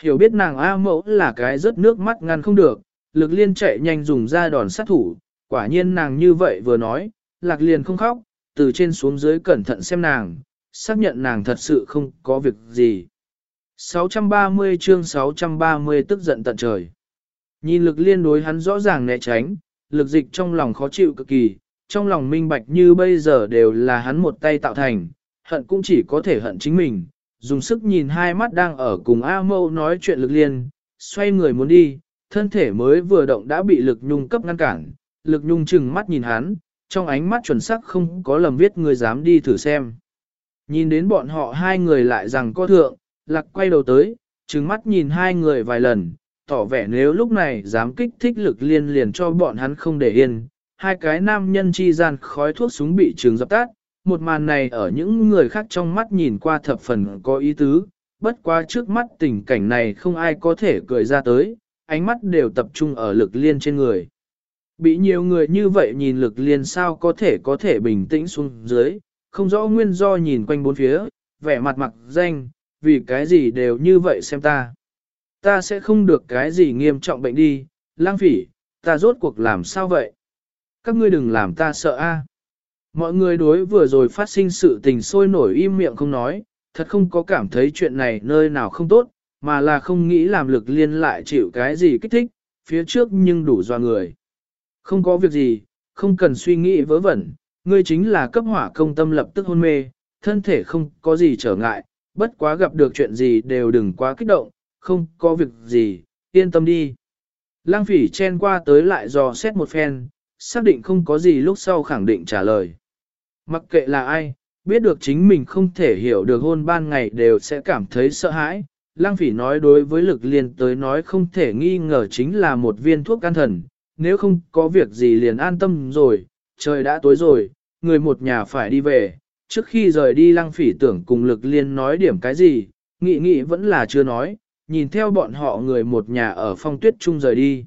Hiểu biết nàng A mẫu là cái rớt nước mắt ngăn không được, lực liên chạy nhanh dùng ra đòn sát thủ, quả nhiên nàng như vậy vừa nói, lạc liền không khóc, từ trên xuống dưới cẩn thận xem nàng, xác nhận nàng thật sự không có việc gì. 630 chương 630 tức giận tận trời. Nhìn lực liên đối hắn rõ ràng né tránh, lực dịch trong lòng khó chịu cực kỳ, trong lòng minh bạch như bây giờ đều là hắn một tay tạo thành, hận cũng chỉ có thể hận chính mình, dùng sức nhìn hai mắt đang ở cùng A mâu nói chuyện lực liên, xoay người muốn đi, thân thể mới vừa động đã bị lực nhung cấp ngăn cản, lực nhung chừng mắt nhìn hắn, trong ánh mắt chuẩn sắc không có lầm viết người dám đi thử xem. Nhìn đến bọn họ hai người lại rằng có thượng, lạc quay đầu tới, trừng mắt nhìn hai người vài lần, tỏ vẻ nếu lúc này dám kích thích lực liên liền cho bọn hắn không để yên. Hai cái nam nhân chi gian khói thuốc súng bị trường dập tắt, một màn này ở những người khác trong mắt nhìn qua thập phần có ý tứ, bất quá trước mắt tình cảnh này không ai có thể cười ra tới, ánh mắt đều tập trung ở lực liên trên người. Bị nhiều người như vậy nhìn lực liên sao có thể có thể bình tĩnh xuống dưới, không rõ nguyên do nhìn quanh bốn phía, vẻ mặt mặc danh, vì cái gì đều như vậy xem ta. Ta sẽ không được cái gì nghiêm trọng bệnh đi, lang phỉ, ta rốt cuộc làm sao vậy? Các ngươi đừng làm ta sợ a. Mọi người đối vừa rồi phát sinh sự tình sôi nổi im miệng không nói, thật không có cảm thấy chuyện này nơi nào không tốt, mà là không nghĩ làm lực liên lại chịu cái gì kích thích, phía trước nhưng đủ doa người. Không có việc gì, không cần suy nghĩ vớ vẩn, ngươi chính là cấp hỏa công tâm lập tức hôn mê, thân thể không có gì trở ngại, bất quá gặp được chuyện gì đều đừng quá kích động, không có việc gì, yên tâm đi. Lang phỉ chen qua tới lại dò xét một phen, xác định không có gì lúc sau khẳng định trả lời. Mặc kệ là ai, biết được chính mình không thể hiểu được hôn ban ngày đều sẽ cảm thấy sợ hãi. Lang phỉ nói đối với lực liền tới nói không thể nghi ngờ chính là một viên thuốc can thần, nếu không có việc gì liền an tâm rồi, trời đã tối rồi, người một nhà phải đi về, trước khi rời đi lăng phỉ tưởng cùng lực liên nói điểm cái gì, nghị nghị vẫn là chưa nói, nhìn theo bọn họ người một nhà ở phong tuyết chung rời đi.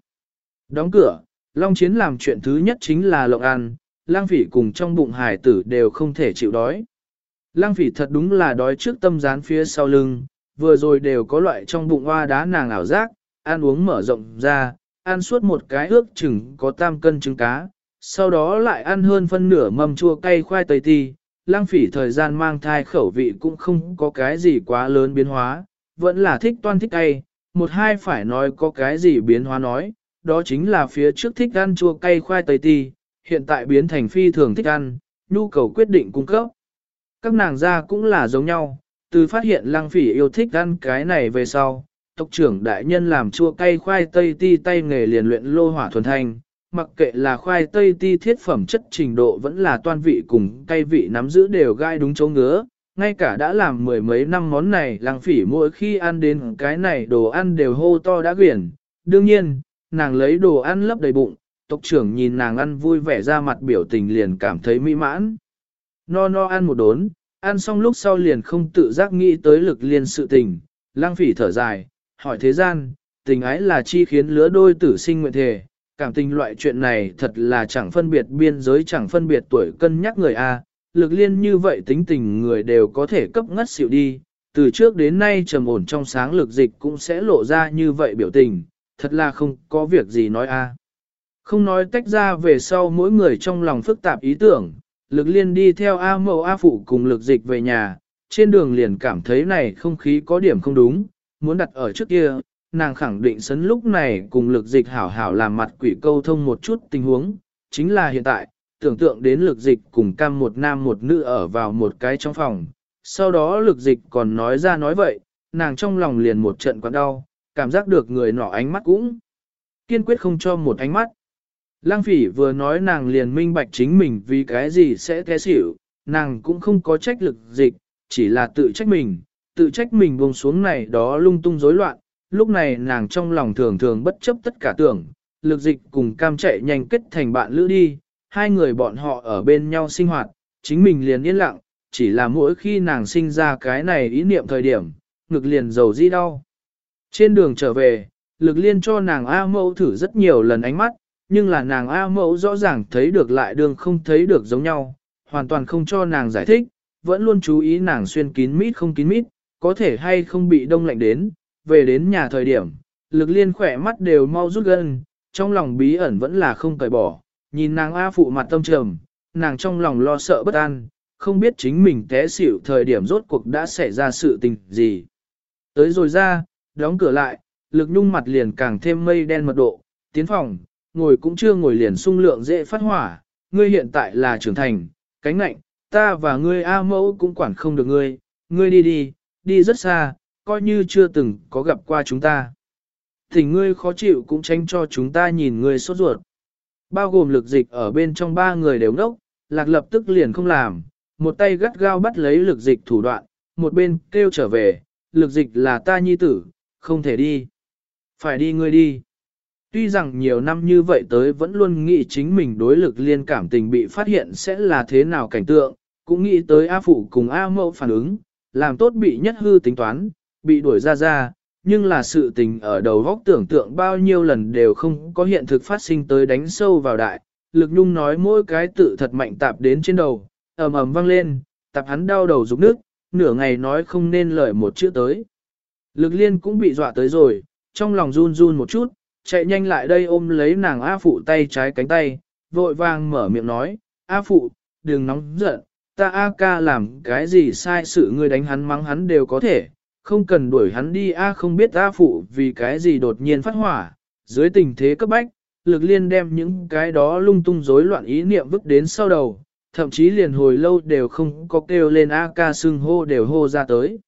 Đóng cửa, Long Chiến làm chuyện thứ nhất chính là lộng ăn, lang phỉ cùng trong bụng hải tử đều không thể chịu đói. Lang phỉ thật đúng là đói trước tâm rán phía sau lưng, vừa rồi đều có loại trong bụng hoa đá nàng ảo giác, ăn uống mở rộng ra, ăn suốt một cái ước chừng có tam cân trứng cá, sau đó lại ăn hơn phân nửa mầm chua cay khoai tây ti. Lang phỉ thời gian mang thai khẩu vị cũng không có cái gì quá lớn biến hóa, vẫn là thích toan thích cay, một hai phải nói có cái gì biến hóa nói, đó chính là phía trước thích ăn chua cay khoai tây ti, hiện tại biến thành phi thường thích ăn, nhu cầu quyết định cung cấp. Các nàng gia cũng là giống nhau, từ phát hiện Lang phỉ yêu thích ăn cái này về sau, tộc trưởng đại nhân làm chua cay khoai tây ti tay nghề liền luyện lô hỏa thuần thanh, mặc kệ là khoai tây ti thiết phẩm chất trình độ vẫn là toan vị cùng cay vị nắm giữ đều gai đúng chỗ ngứa, ngay cả đã làm mười mấy năm món này lăng phỉ mỗi khi ăn đến cái này đồ ăn đều hô to đã quyển. Đương nhiên, nàng lấy đồ ăn lấp đầy bụng, tộc trưởng nhìn nàng ăn vui vẻ ra mặt biểu tình liền cảm thấy mỹ mãn. No no ăn một đốn, ăn xong lúc sau liền không tự giác nghĩ tới lực liên sự tình, lăng phỉ thở dài, hỏi thế gian, tình ái là chi khiến lứa đôi tử sinh nguyện thể, cảm tình loại chuyện này thật là chẳng phân biệt biên giới chẳng phân biệt tuổi cân nhắc người A, lực liên như vậy tính tình người đều có thể cấp ngất xỉu đi, từ trước đến nay trầm ổn trong sáng lực dịch cũng sẽ lộ ra như vậy biểu tình, thật là không có việc gì nói A. Không nói tách ra về sau mỗi người trong lòng phức tạp ý tưởng, lực liên đi theo A mẫu A phụ cùng lực dịch về nhà, trên đường liền cảm thấy này không khí có điểm không đúng, muốn đặt ở trước kia, nàng khẳng định sấn lúc này cùng lực dịch hảo hảo làm mặt quỷ câu thông một chút tình huống, chính là hiện tại, tưởng tượng đến lực dịch cùng cam một nam một nữ ở vào một cái trong phòng, sau đó lực dịch còn nói ra nói vậy, nàng trong lòng liền một trận quặn đau, cảm giác được người nọ ánh mắt cũng kiên quyết không cho một ánh mắt. Lang phỉ vừa nói nàng liền minh bạch chính mình vì cái gì sẽ té xỉu, nàng cũng không có trách lực dịch, chỉ là tự trách mình, tự trách mình buông xuống này đó lung tung rối loạn, lúc này nàng trong lòng thường thường bất chấp tất cả tưởng, lực dịch cùng cam chạy nhanh kết thành bạn lữ đi, hai người bọn họ ở bên nhau sinh hoạt, chính mình liền yên lặng, chỉ là mỗi khi nàng sinh ra cái này ý niệm thời điểm, ngực liền dầu di đau. Trên đường trở về, lực liên cho nàng A mẫu thử rất nhiều lần ánh mắt, nhưng là nàng A mẫu rõ ràng thấy được lại đường không thấy được giống nhau, hoàn toàn không cho nàng giải thích, vẫn luôn chú ý nàng xuyên kín mít không kín mít, có thể hay không bị đông lạnh đến, về đến nhà thời điểm, lực liên khỏe mắt đều mau rút gân, trong lòng bí ẩn vẫn là không cởi bỏ, nhìn nàng A phụ mặt tâm trầm, nàng trong lòng lo sợ bất an, không biết chính mình té xỉu thời điểm rốt cuộc đã xảy ra sự tình gì. Tới rồi ra, đóng cửa lại, lực nhung mặt liền càng thêm mây đen mật độ, tiến phòng, ngồi cũng chưa ngồi liền sung lượng dễ phát hỏa, ngươi hiện tại là trưởng thành, cánh nạnh, ta và ngươi A mẫu cũng quản không được ngươi, ngươi đi đi, đi rất xa, coi như chưa từng có gặp qua chúng ta. Thỉnh ngươi khó chịu cũng tránh cho chúng ta nhìn ngươi sốt ruột. Bao gồm lực dịch ở bên trong ba người đều ngốc, lạc lập tức liền không làm, một tay gắt gao bắt lấy lực dịch thủ đoạn, một bên kêu trở về, lực dịch là ta nhi tử, không thể đi. Phải đi ngươi đi. Tuy rằng nhiều năm như vậy tới vẫn luôn nghĩ chính mình đối lực liên cảm tình bị phát hiện sẽ là thế nào cảnh tượng, cũng nghĩ tới A Phụ cùng A Mẫu phản ứng, làm tốt bị nhất hư tính toán, bị đuổi ra ra, nhưng là sự tình ở đầu góc tưởng tượng bao nhiêu lần đều không có hiện thực phát sinh tới đánh sâu vào đại. Lực nhung nói mỗi cái tự thật mạnh tạp đến trên đầu, ầm ầm vang lên, tạp hắn đau đầu rục nước, nửa ngày nói không nên lời một chữ tới. Lực liên cũng bị dọa tới rồi, trong lòng run run một chút, chạy nhanh lại đây ôm lấy nàng A Phụ tay trái cánh tay, vội vàng mở miệng nói, A Phụ, đừng nóng giận, ta A ca làm cái gì sai sự ngươi đánh hắn mắng hắn đều có thể, không cần đuổi hắn đi a không biết A phụ vì cái gì đột nhiên phát hỏa, dưới tình thế cấp bách, lực liên đem những cái đó lung tung rối loạn ý niệm vứt đến sau đầu, thậm chí liền hồi lâu đều không có kêu lên A ca xưng hô đều hô ra tới.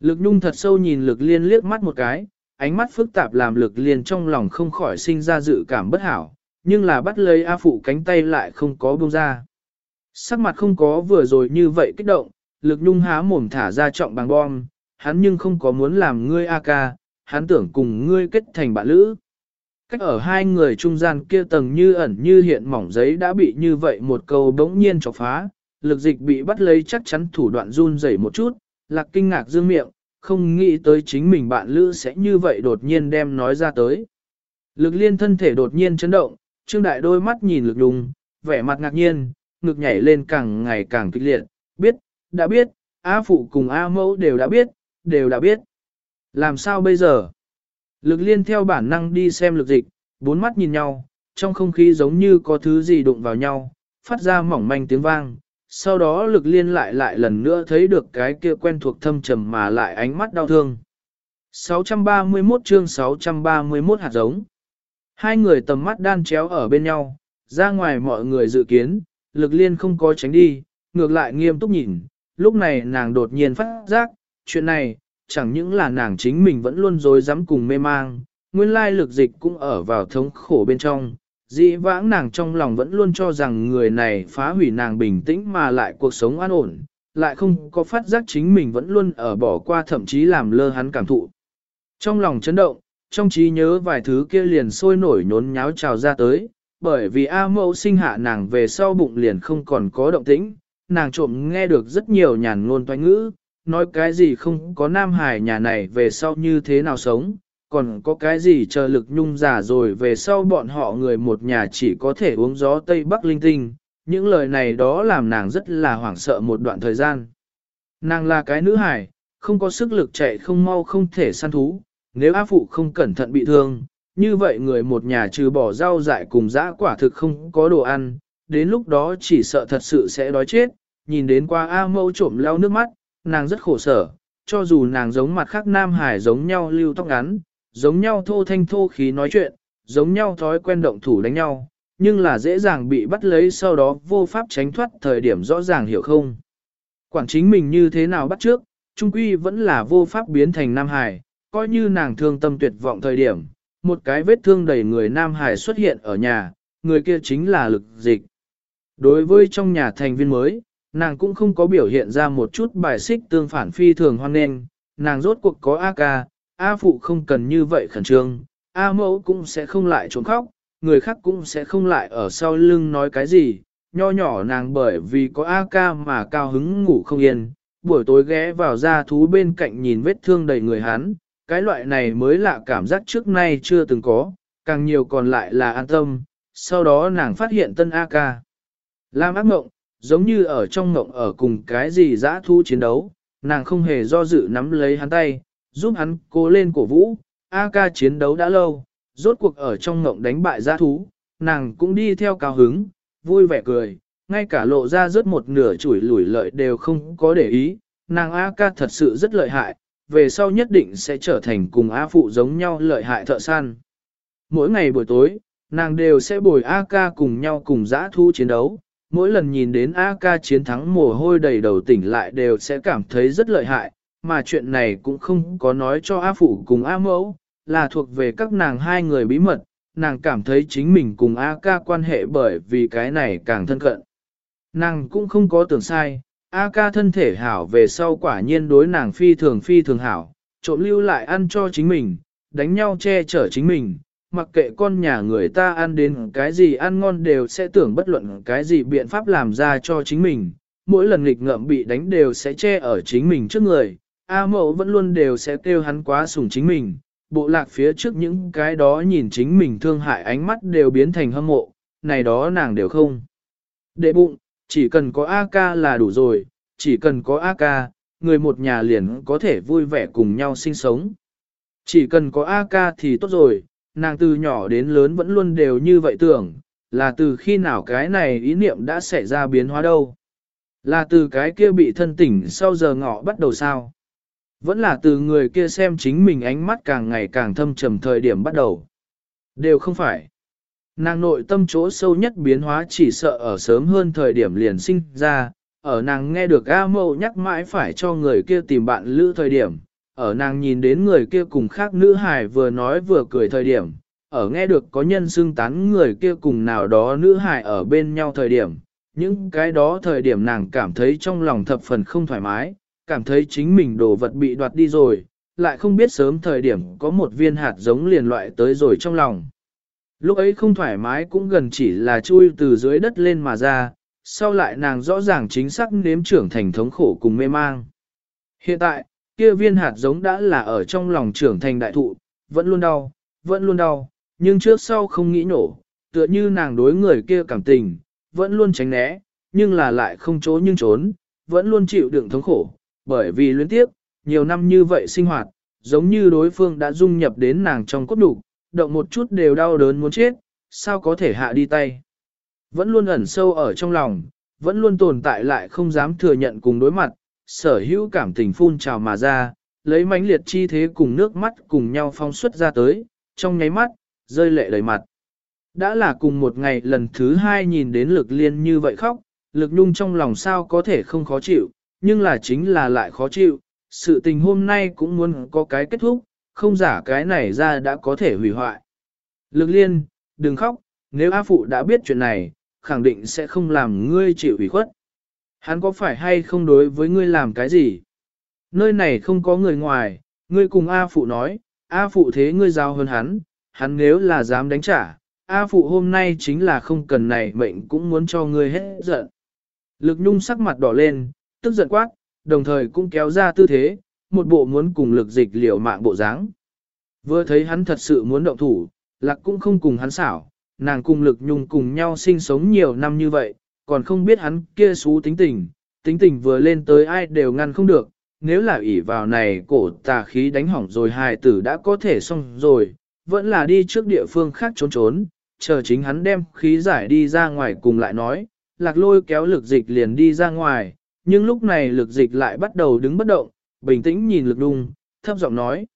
Lực nhung thật sâu nhìn lực liên liếc mắt một cái, ánh mắt phức tạp làm lực liên trong lòng không khỏi sinh ra dự cảm bất hảo, nhưng là bắt lấy A phụ cánh tay lại không có buông ra. Sắc mặt không có vừa rồi như vậy kích động, lực nhung há mồm thả ra trọng bằng bom, hắn nhưng không có muốn làm ngươi A ca, hắn tưởng cùng ngươi kết thành bạn lữ. Cách ở hai người trung gian kia tầng như ẩn như hiện mỏng giấy đã bị như vậy một câu bỗng nhiên chọc phá, lực dịch bị bắt lấy chắc chắn thủ đoạn run rẩy một chút, lạc kinh ngạc dương miệng, không nghĩ tới chính mình bạn lữ sẽ như vậy đột nhiên đem nói ra tới. Lực liên thân thể đột nhiên chấn động, trương đại đôi mắt nhìn lực đùng, vẻ mặt ngạc nhiên, ngực nhảy lên càng ngày càng kịch liệt, biết, đã biết, A phụ cùng A mẫu đều đã biết, đều đã biết. Làm sao bây giờ? Lực liên theo bản năng đi xem lực dịch, bốn mắt nhìn nhau, trong không khí giống như có thứ gì đụng vào nhau, phát ra mỏng manh tiếng vang. Sau đó lực liên lại lại lần nữa thấy được cái kia quen thuộc thâm trầm mà lại ánh mắt đau thương. 631 chương 631 hạt giống. Hai người tầm mắt đan chéo ở bên nhau, ra ngoài mọi người dự kiến, lực liên không có tránh đi, ngược lại nghiêm túc nhìn, lúc này nàng đột nhiên phát giác, chuyện này, chẳng những là nàng chính mình vẫn luôn dối dám cùng mê mang, nguyên lai lực dịch cũng ở vào thống khổ bên trong. Dĩ vãng nàng trong lòng vẫn luôn cho rằng người này phá hủy nàng bình tĩnh mà lại cuộc sống an ổn, lại không có phát giác chính mình vẫn luôn ở bỏ qua thậm chí làm lơ hắn cảm thụ. Trong lòng chấn động, trong trí nhớ vài thứ kia liền sôi nổi nhốn nháo trào ra tới, bởi vì A mẫu sinh hạ nàng về sau bụng liền không còn có động tĩnh, nàng trộm nghe được rất nhiều nhàn ngôn toanh ngữ, nói cái gì không có nam hải nhà này về sau như thế nào sống, còn có cái gì chờ lực nhung giả rồi về sau bọn họ người một nhà chỉ có thể uống gió Tây Bắc linh tinh, những lời này đó làm nàng rất là hoảng sợ một đoạn thời gian. Nàng là cái nữ hải, không có sức lực chạy không mau không thể săn thú, nếu A Phụ không cẩn thận bị thương, như vậy người một nhà trừ bỏ rau dại cùng dã quả thực không có đồ ăn, đến lúc đó chỉ sợ thật sự sẽ đói chết, nhìn đến qua A mâu trộm lau nước mắt, nàng rất khổ sở, cho dù nàng giống mặt khác Nam Hải giống nhau lưu tóc ngắn, giống nhau thô thanh thô khí nói chuyện, giống nhau thói quen động thủ đánh nhau, nhưng là dễ dàng bị bắt lấy sau đó vô pháp tránh thoát thời điểm rõ ràng hiểu không. Quản chính mình như thế nào bắt trước, trung quy vẫn là vô pháp biến thành Nam Hải, coi như nàng thương tâm tuyệt vọng thời điểm, một cái vết thương đầy người Nam Hải xuất hiện ở nhà, người kia chính là lực dịch. Đối với trong nhà thành viên mới, nàng cũng không có biểu hiện ra một chút bài xích tương phản phi thường hoan nghênh, nàng rốt cuộc có A ca, A phụ không cần như vậy khẩn trương, A mẫu cũng sẽ không lại trốn khóc, người khác cũng sẽ không lại ở sau lưng nói cái gì, nho nhỏ nàng bởi vì có A ca mà cao hứng ngủ không yên, buổi tối ghé vào ra thú bên cạnh nhìn vết thương đầy người hắn, cái loại này mới lạ cảm giác trước nay chưa từng có, càng nhiều còn lại là an tâm, sau đó nàng phát hiện tân A ca. Lam ác mộng, giống như ở trong ngộng ở cùng cái gì dã thu chiến đấu, nàng không hề do dự nắm lấy hắn tay, giúp hắn cố lên cổ vũ, A ca chiến đấu đã lâu, rốt cuộc ở trong ngộng đánh bại dã thú, nàng cũng đi theo cao hứng, vui vẻ cười, ngay cả lộ ra rớt một nửa chuỗi lủi lợi đều không có để ý, nàng A ca thật sự rất lợi hại, về sau nhất định sẽ trở thành cùng A phụ giống nhau lợi hại thợ săn. Mỗi ngày buổi tối, nàng đều sẽ bồi A ca cùng nhau cùng dã thu chiến đấu, mỗi lần nhìn đến A ca chiến thắng mồ hôi đầy đầu tỉnh lại đều sẽ cảm thấy rất lợi hại, mà chuyện này cũng không có nói cho A Phụ cùng A Mẫu, là thuộc về các nàng hai người bí mật, nàng cảm thấy chính mình cùng A ca quan hệ bởi vì cái này càng thân cận. Nàng cũng không có tưởng sai, A ca thân thể hảo về sau quả nhiên đối nàng phi thường phi thường hảo, trộm lưu lại ăn cho chính mình, đánh nhau che chở chính mình, mặc kệ con nhà người ta ăn đến cái gì ăn ngon đều sẽ tưởng bất luận cái gì biện pháp làm ra cho chính mình, mỗi lần nghịch ngợm bị đánh đều sẽ che ở chính mình trước người, A mẫu vẫn luôn đều sẽ kêu hắn quá sủng chính mình, bộ lạc phía trước những cái đó nhìn chính mình thương hại ánh mắt đều biến thành hâm mộ, này đó nàng đều không. Đệ bụng, chỉ cần có A ca là đủ rồi, chỉ cần có A ca, người một nhà liền có thể vui vẻ cùng nhau sinh sống. Chỉ cần có A ca thì tốt rồi, nàng từ nhỏ đến lớn vẫn luôn đều như vậy tưởng, là từ khi nào cái này ý niệm đã xảy ra biến hóa đâu. Là từ cái kia bị thân tỉnh sau giờ ngọ bắt đầu sao. Vẫn là từ người kia xem chính mình ánh mắt càng ngày càng thâm trầm thời điểm bắt đầu. Đều không phải. Nàng nội tâm chỗ sâu nhất biến hóa chỉ sợ ở sớm hơn thời điểm liền sinh ra, ở nàng nghe được A mâu nhắc mãi phải cho người kia tìm bạn lữ thời điểm, ở nàng nhìn đến người kia cùng khác nữ hài vừa nói vừa cười thời điểm, ở nghe được có nhân xưng tán người kia cùng nào đó nữ hài ở bên nhau thời điểm, những cái đó thời điểm nàng cảm thấy trong lòng thập phần không thoải mái, cảm thấy chính mình đồ vật bị đoạt đi rồi, lại không biết sớm thời điểm có một viên hạt giống liền loại tới rồi trong lòng. Lúc ấy không thoải mái cũng gần chỉ là chui từ dưới đất lên mà ra, sau lại nàng rõ ràng chính xác nếm trưởng thành thống khổ cùng mê mang. Hiện tại, kia viên hạt giống đã là ở trong lòng trưởng thành đại thụ, vẫn luôn đau, vẫn luôn đau, nhưng trước sau không nghĩ nổ, tựa như nàng đối người kia cảm tình, vẫn luôn tránh né, nhưng là lại không chỗ nhưng trốn, vẫn luôn chịu đựng thống khổ, bởi vì luyến tiếp, nhiều năm như vậy sinh hoạt, giống như đối phương đã dung nhập đến nàng trong cốt đủ, động một chút đều đau đớn muốn chết, sao có thể hạ đi tay. Vẫn luôn ẩn sâu ở trong lòng, vẫn luôn tồn tại lại không dám thừa nhận cùng đối mặt, sở hữu cảm tình phun trào mà ra, lấy mãnh liệt chi thế cùng nước mắt cùng nhau phong xuất ra tới, trong nháy mắt, rơi lệ đầy mặt. Đã là cùng một ngày lần thứ hai nhìn đến lực liên như vậy khóc, lực nhung trong lòng sao có thể không khó chịu, nhưng là chính là lại khó chịu, sự tình hôm nay cũng muốn có cái kết thúc, không giả cái này ra đã có thể hủy hoại. Lực liên, đừng khóc, nếu A Phụ đã biết chuyện này, khẳng định sẽ không làm ngươi chịu hủy khuất. Hắn có phải hay không đối với ngươi làm cái gì? Nơi này không có người ngoài, ngươi cùng A Phụ nói, A Phụ thế ngươi giao hơn hắn, hắn nếu là dám đánh trả, A Phụ hôm nay chính là không cần này mệnh cũng muốn cho ngươi hết giận. Lực nhung sắc mặt đỏ lên, tức giận quát, đồng thời cũng kéo ra tư thế, một bộ muốn cùng lực dịch liều mạng bộ dáng. Vừa thấy hắn thật sự muốn động thủ, lạc cũng không cùng hắn xảo, nàng cùng lực nhung cùng nhau sinh sống nhiều năm như vậy, còn không biết hắn kia xú tính tình, tính tình vừa lên tới ai đều ngăn không được, nếu là ỷ vào này cổ tà khí đánh hỏng rồi hài tử đã có thể xong rồi, vẫn là đi trước địa phương khác trốn trốn, chờ chính hắn đem khí giải đi ra ngoài cùng lại nói, lạc lôi kéo lực dịch liền đi ra ngoài, nhưng lúc này lực dịch lại bắt đầu đứng bất động, bình tĩnh nhìn lực đung, thấp giọng nói.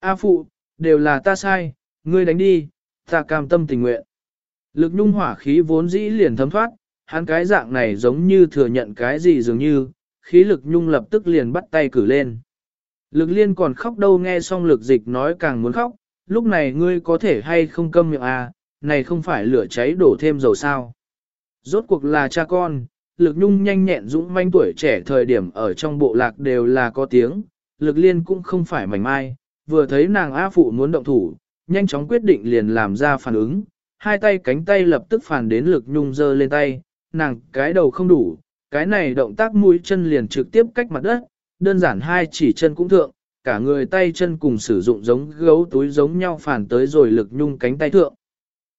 A phụ, đều là ta sai, ngươi đánh đi, ta cam tâm tình nguyện. Lực nhung hỏa khí vốn dĩ liền thấm thoát, hắn cái dạng này giống như thừa nhận cái gì dường như, khí lực nhung lập tức liền bắt tay cử lên. Lực liên còn khóc đâu nghe xong lực dịch nói càng muốn khóc, lúc này ngươi có thể hay không câm miệng à, này không phải lửa cháy đổ thêm dầu sao. Rốt cuộc là cha con, lực nhung nhanh nhẹn dũng manh tuổi trẻ thời điểm ở trong bộ lạc đều là có tiếng, lực liên cũng không phải mảnh mai, vừa thấy nàng A phụ muốn động thủ, nhanh chóng quyết định liền làm ra phản ứng, hai tay cánh tay lập tức phản đến lực nhung dơ lên tay, nàng cái đầu không đủ, cái này động tác mũi chân liền trực tiếp cách mặt đất, đơn giản hai chỉ chân cũng thượng, cả người tay chân cùng sử dụng giống gấu túi giống nhau phản tới rồi lực nhung cánh tay thượng.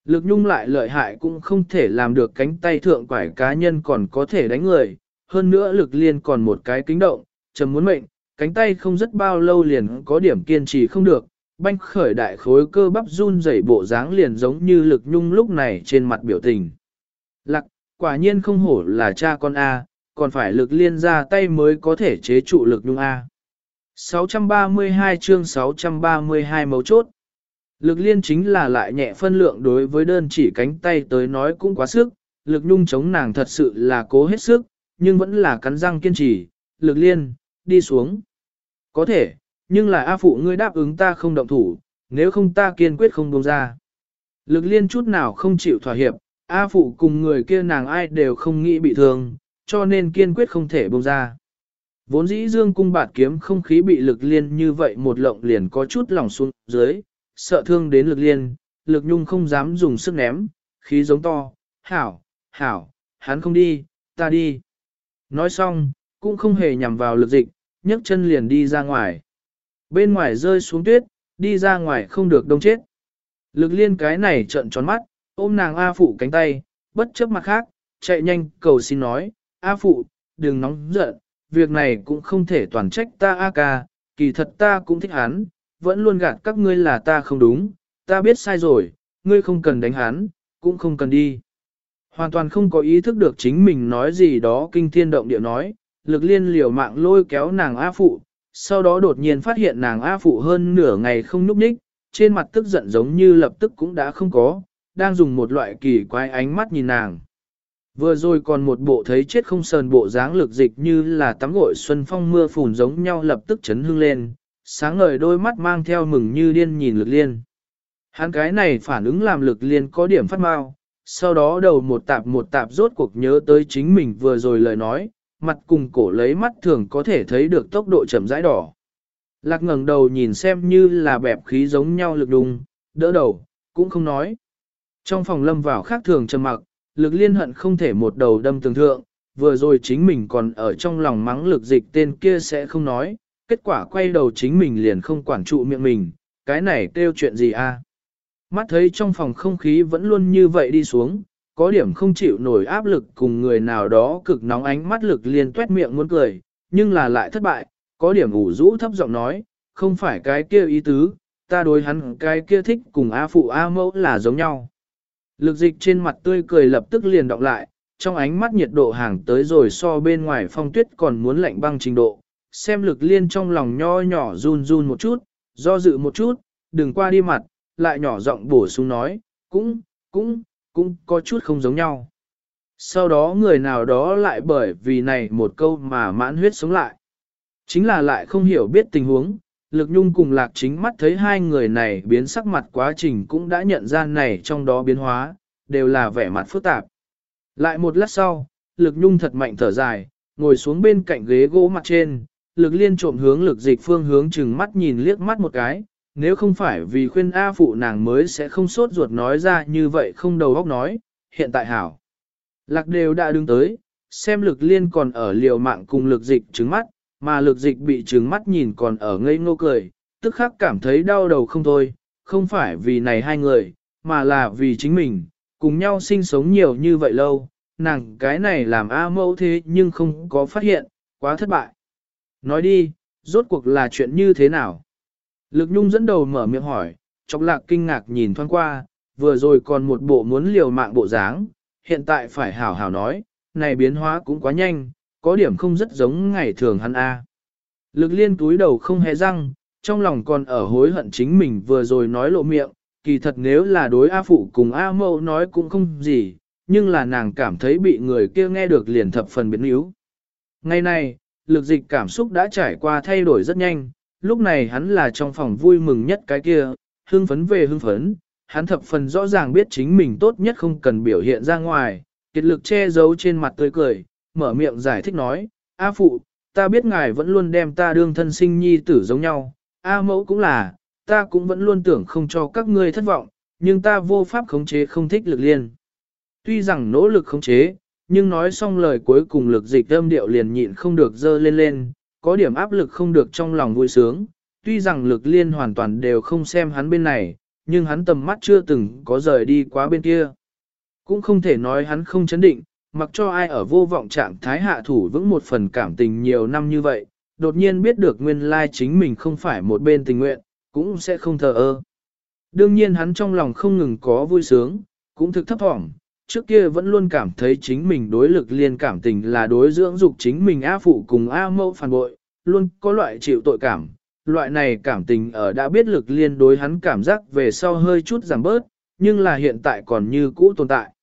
Lực nhung lại lợi hại cũng không thể làm được cánh tay thượng quải cá nhân còn có thể đánh người, hơn nữa lực liên còn một cái kính động, chầm muốn mệnh, cánh tay không rất bao lâu liền có điểm kiên trì không được, banh khởi đại khối cơ bắp run rẩy bộ dáng liền giống như lực nhung lúc này trên mặt biểu tình. Lạc, quả nhiên không hổ là cha con A, còn phải lực liên ra tay mới có thể chế trụ lực nhung A. 632 chương 632 mấu chốt. Lực liên chính là lại nhẹ phân lượng đối với đơn chỉ cánh tay tới nói cũng quá sức, lực nhung chống nàng thật sự là cố hết sức, nhưng vẫn là cắn răng kiên trì, lực liên, đi xuống. Có thể, nhưng là A phụ ngươi đáp ứng ta không động thủ, nếu không ta kiên quyết không buông ra. Lực liên chút nào không chịu thỏa hiệp, A phụ cùng người kia nàng ai đều không nghĩ bị thương, cho nên kiên quyết không thể buông ra. Vốn dĩ dương cung bạt kiếm không khí bị lực liên như vậy một lộng liền có chút lòng xuống dưới, sợ thương đến lực liên, lực nhung không dám dùng sức ném, khí giống to, hảo, hảo, hắn không đi, ta đi. Nói xong, cũng không hề nhằm vào lực dịch, nhấc chân liền đi ra ngoài. Bên ngoài rơi xuống tuyết, đi ra ngoài không được đông chết. Lực liên cái này trợn tròn mắt, ôm nàng A phụ cánh tay, bất chấp mặt khác, chạy nhanh cầu xin nói, A phụ, đừng nóng giận, việc này cũng không thể toàn trách ta A ca, kỳ thật ta cũng thích hắn, vẫn luôn gạt các ngươi là ta không đúng, ta biết sai rồi, ngươi không cần đánh hắn, cũng không cần đi. Hoàn toàn không có ý thức được chính mình nói gì đó kinh thiên động địa nói, lực liên liều mạng lôi kéo nàng A phụ, sau đó đột nhiên phát hiện nàng A phụ hơn nửa ngày không nhúc nhích, trên mặt tức giận giống như lập tức cũng đã không có, đang dùng một loại kỳ quái ánh mắt nhìn nàng. Vừa rồi còn một bộ thấy chết không sờn bộ dáng lực dịch như là tắm gội xuân phong mưa phùn giống nhau lập tức chấn hương lên, sáng ngời đôi mắt mang theo mừng như điên nhìn lực liên. Hắn cái này phản ứng làm lực liên có điểm phát mau, sau đó đầu một tạp một tạp rốt cuộc nhớ tới chính mình vừa rồi lời nói, mặt cùng cổ lấy mắt thường có thể thấy được tốc độ chậm rãi đỏ. Lạc ngẩng đầu nhìn xem như là bẹp khí giống nhau lực đùng, đỡ đầu, cũng không nói. Trong phòng lâm vào khác thường trầm mặc, lực liên hận không thể một đầu đâm tường thượng, vừa rồi chính mình còn ở trong lòng mắng lực dịch tên kia sẽ không nói, kết quả quay đầu chính mình liền không quản trụ miệng mình, cái này kêu chuyện gì a? Mắt thấy trong phòng không khí vẫn luôn như vậy đi xuống, có điểm không chịu nổi áp lực cùng người nào đó cực nóng ánh mắt lực liền tuét miệng muốn cười, nhưng là lại thất bại, có điểm ủ rũ thấp giọng nói, không phải cái kia ý tứ, ta đối hắn cái kia thích cùng A phụ A mẫu là giống nhau. Lực dịch trên mặt tươi cười lập tức liền đọc lại, trong ánh mắt nhiệt độ hàng tới rồi so bên ngoài phong tuyết còn muốn lạnh băng trình độ, xem lực liên trong lòng nho nhỏ run run một chút, do dự một chút, đừng qua đi mặt, lại nhỏ giọng bổ sung nói, cũng, cũng, cũng có chút không giống nhau. Sau đó người nào đó lại bởi vì này một câu mà mãn huyết sống lại. Chính là lại không hiểu biết tình huống, lực nhung cùng lạc chính mắt thấy hai người này biến sắc mặt quá trình cũng đã nhận ra này trong đó biến hóa, đều là vẻ mặt phức tạp. Lại một lát sau, lực nhung thật mạnh thở dài, ngồi xuống bên cạnh ghế gỗ mặt trên, lực liên trộm hướng lực dịch phương hướng chừng mắt nhìn liếc mắt một cái, nếu không phải vì khuyên A phụ nàng mới sẽ không sốt ruột nói ra như vậy không đầu óc nói, hiện tại hảo. Lạc đều đã đứng tới, xem lực liên còn ở liều mạng cùng lực dịch trứng mắt, mà lực dịch bị trừng mắt nhìn còn ở ngây ngô cười, tức khắc cảm thấy đau đầu không thôi, không phải vì này hai người, mà là vì chính mình, cùng nhau sinh sống nhiều như vậy lâu, nàng cái này làm A mẫu thế nhưng không có phát hiện, quá thất bại. Nói đi, rốt cuộc là chuyện như thế nào? Lực nhung dẫn đầu mở miệng hỏi, chọc lạc kinh ngạc nhìn thoáng qua, vừa rồi còn một bộ muốn liều mạng bộ dáng, hiện tại phải hảo hảo nói, này biến hóa cũng quá nhanh, có điểm không rất giống ngày thường hắn A. Lực liên túi đầu không hề răng, trong lòng còn ở hối hận chính mình vừa rồi nói lộ miệng, kỳ thật nếu là đối A phụ cùng A mẫu nói cũng không gì, nhưng là nàng cảm thấy bị người kia nghe được liền thập phần biến yếu. Ngày nay lực dịch cảm xúc đã trải qua thay đổi rất nhanh, lúc này hắn là trong phòng vui mừng nhất cái kia, hưng phấn về hưng phấn, hắn thập phần rõ ràng biết chính mình tốt nhất không cần biểu hiện ra ngoài, kiệt lực che giấu trên mặt tươi cười, mở miệng giải thích nói, A phụ, ta biết ngài vẫn luôn đem ta đương thân sinh nhi tử giống nhau, A mẫu cũng là, ta cũng vẫn luôn tưởng không cho các ngươi thất vọng, nhưng ta vô pháp khống chế không thích lực liên. Tuy rằng nỗ lực khống chế, nhưng nói xong lời cuối cùng lực dịch âm điệu liền nhịn không được dơ lên lên, có điểm áp lực không được trong lòng vui sướng, tuy rằng lực liên hoàn toàn đều không xem hắn bên này, nhưng hắn tầm mắt chưa từng có rời đi quá bên kia. Cũng không thể nói hắn không chấn định, mặc cho ai ở vô vọng trạng thái hạ thủ vững một phần cảm tình nhiều năm như vậy, đột nhiên biết được nguyên lai chính mình không phải một bên tình nguyện, cũng sẽ không thờ ơ. Đương nhiên hắn trong lòng không ngừng có vui sướng, cũng thực thấp thỏm, trước kia vẫn luôn cảm thấy chính mình đối lực liên cảm tình là đối dưỡng dục chính mình A phụ cùng A mẫu phản bội, luôn có loại chịu tội cảm. Loại này cảm tình ở đã biết lực liên đối hắn cảm giác về sau hơi chút giảm bớt, nhưng là hiện tại còn như cũ tồn tại.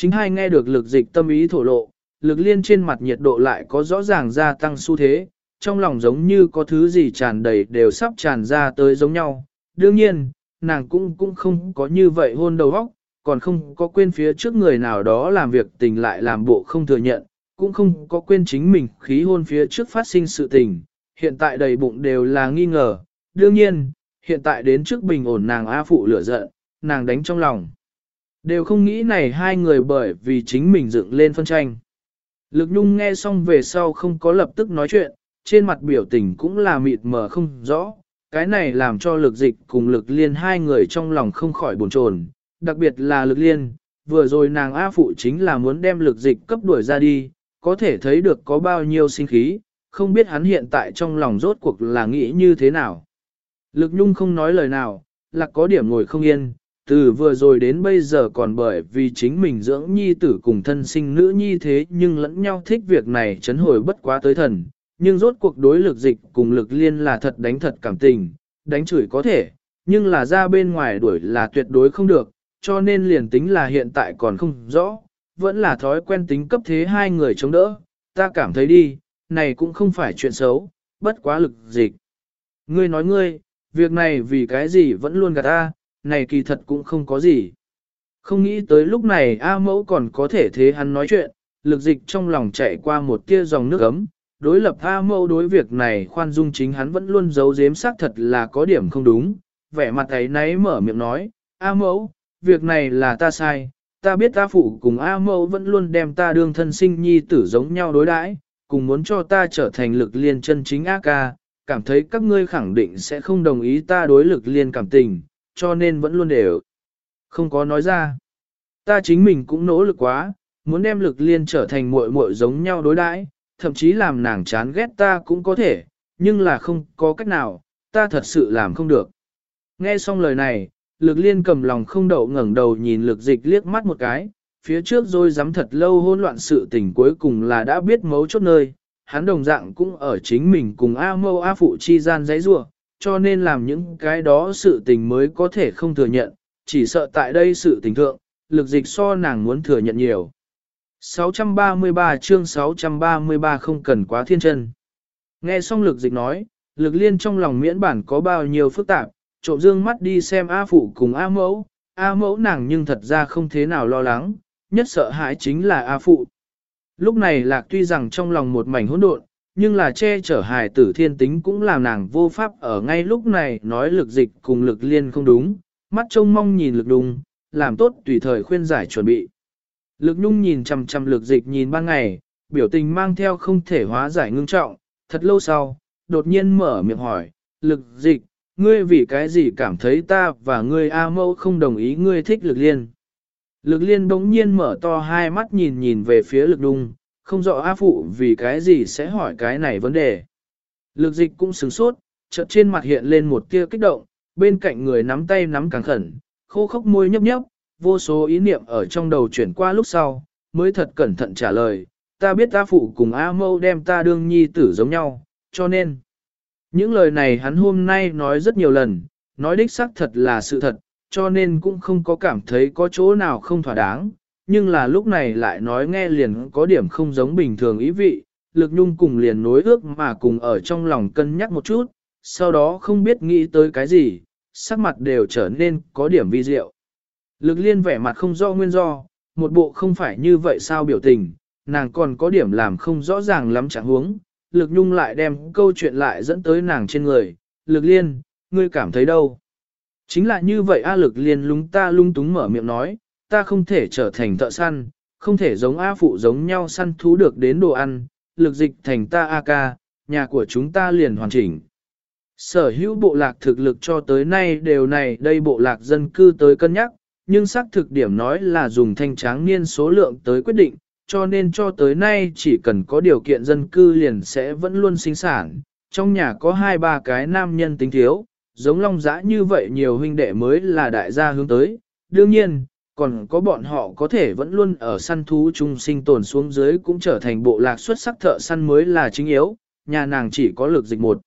Chính hai nghe được lực dịch tâm ý thổ lộ, lực liên trên mặt nhiệt độ lại có rõ ràng gia tăng xu thế, trong lòng giống như có thứ gì tràn đầy đều sắp tràn ra tới giống nhau. Đương nhiên, nàng cũng cũng không có như vậy hôn đầu óc, còn không có quên phía trước người nào đó làm việc tình lại làm bộ không thừa nhận, cũng không có quên chính mình khí hôn phía trước phát sinh sự tình, hiện tại đầy bụng đều là nghi ngờ, đương nhiên, hiện tại đến trước bình ổn nàng A phụ lửa giận, nàng đánh trong lòng. Đều không nghĩ này hai người bởi vì chính mình dựng lên phân tranh. Lực nhung nghe xong về sau không có lập tức nói chuyện, trên mặt biểu tình cũng là mịt mờ không rõ, cái này làm cho lực dịch cùng lực liên hai người trong lòng không khỏi buồn chồn, đặc biệt là lực liên, vừa rồi nàng A phụ chính là muốn đem lực dịch cấp đuổi ra đi, có thể thấy được có bao nhiêu sinh khí, không biết hắn hiện tại trong lòng rốt cuộc là nghĩ như thế nào. Lực nhung không nói lời nào, là có điểm ngồi không yên, từ vừa rồi đến bây giờ còn bởi vì chính mình dưỡng nhi tử cùng thân sinh nữ nhi thế nhưng lẫn nhau thích việc này chấn hồi bất quá tới thần, nhưng rốt cuộc đối lực dịch cùng lực liên là thật đánh thật cảm tình, đánh chửi có thể, nhưng là ra bên ngoài đuổi là tuyệt đối không được, cho nên liền tính là hiện tại còn không rõ, vẫn là thói quen tính cấp thế hai người chống đỡ, ta cảm thấy đi, này cũng không phải chuyện xấu, bất quá lực dịch. Ngươi nói ngươi, việc này vì cái gì vẫn luôn gạt ta, này kỳ thật cũng không có gì. Không nghĩ tới lúc này A mẫu còn có thể thế hắn nói chuyện, lực dịch trong lòng chạy qua một tia dòng nước ấm, đối lập A mẫu đối việc này khoan dung chính hắn vẫn luôn giấu giếm xác thật là có điểm không đúng, vẻ mặt ấy nấy mở miệng nói, A mẫu, việc này là ta sai, ta biết ta phụ cùng A mẫu vẫn luôn đem ta đương thân sinh nhi tử giống nhau đối đãi, cùng muốn cho ta trở thành lực liên chân chính A ca, cảm thấy các ngươi khẳng định sẽ không đồng ý ta đối lực liên cảm tình, cho nên vẫn luôn đều không có nói ra. Ta chính mình cũng nỗ lực quá, muốn đem lực liên trở thành muội muội giống nhau đối đãi, thậm chí làm nàng chán ghét ta cũng có thể, nhưng là không có cách nào, ta thật sự làm không được. Nghe xong lời này, lực liên cầm lòng không đậu ngẩng đầu nhìn lực dịch liếc mắt một cái, phía trước rồi dám thật lâu hỗn loạn sự tình cuối cùng là đã biết mấu chốt nơi, hắn đồng dạng cũng ở chính mình cùng A mâu A phụ chi gian giấy rua, cho nên làm những cái đó sự tình mới có thể không thừa nhận, chỉ sợ tại đây sự tình thượng, lực dịch so nàng muốn thừa nhận nhiều. 633 chương 633 không cần quá thiên chân. Nghe xong lực dịch nói, lực liên trong lòng miễn bản có bao nhiêu phức tạp, trộm dương mắt đi xem A phụ cùng A mẫu, A mẫu nàng nhưng thật ra không thế nào lo lắng, nhất sợ hãi chính là A phụ. Lúc này lạc tuy rằng trong lòng một mảnh hỗn độn, nhưng là che chở hài tử thiên tính cũng làm nàng vô pháp ở ngay lúc này nói lực dịch cùng lực liên không đúng, mắt trông mong nhìn lực đùng, làm tốt tùy thời khuyên giải chuẩn bị. Lực nhung nhìn chằm chằm lực dịch nhìn ban ngày, biểu tình mang theo không thể hóa giải ngưng trọng, thật lâu sau, đột nhiên mở miệng hỏi, lực dịch, ngươi vì cái gì cảm thấy ta và ngươi A mẫu không đồng ý ngươi thích lực liên. Lực liên đống nhiên mở to hai mắt nhìn nhìn về phía lực đung, không rõ A phụ vì cái gì sẽ hỏi cái này vấn đề. Lực dịch cũng sửng sốt, chợt trên mặt hiện lên một tia kích động, bên cạnh người nắm tay nắm càng khẩn, khô khốc môi nhấp nhấp, vô số ý niệm ở trong đầu chuyển qua lúc sau, mới thật cẩn thận trả lời, ta biết ta phụ cùng A mâu đem ta đương nhi tử giống nhau, cho nên. Những lời này hắn hôm nay nói rất nhiều lần, nói đích xác thật là sự thật, cho nên cũng không có cảm thấy có chỗ nào không thỏa đáng, nhưng là lúc này lại nói nghe liền có điểm không giống bình thường ý vị, lực nhung cùng liền nối ước mà cùng ở trong lòng cân nhắc một chút, sau đó không biết nghĩ tới cái gì, sắc mặt đều trở nên có điểm vi diệu. Lực liên vẻ mặt không rõ nguyên do, một bộ không phải như vậy sao biểu tình, nàng còn có điểm làm không rõ ràng lắm chẳng huống, lực nhung lại đem câu chuyện lại dẫn tới nàng trên người, lực liên, ngươi cảm thấy đâu? Chính là như vậy A lực liên lúng ta lung túng mở miệng nói, ta không thể trở thành thợ săn, không thể giống A phụ giống nhau săn thú được đến đồ ăn, lực dịch thành ta A ca, nhà của chúng ta liền hoàn chỉnh. Sở hữu bộ lạc thực lực cho tới nay đều này đây bộ lạc dân cư tới cân nhắc, nhưng xác thực điểm nói là dùng thanh tráng niên số lượng tới quyết định, cho nên cho tới nay chỉ cần có điều kiện dân cư liền sẽ vẫn luôn sinh sản. Trong nhà có hai ba cái nam nhân tính thiếu, giống long dã như vậy nhiều huynh đệ mới là đại gia hướng tới. Đương nhiên, còn có bọn họ có thể vẫn luôn ở săn thú chung sinh tồn xuống dưới cũng trở thành bộ lạc xuất sắc thợ săn mới là chính yếu, nhà nàng chỉ có lực dịch một.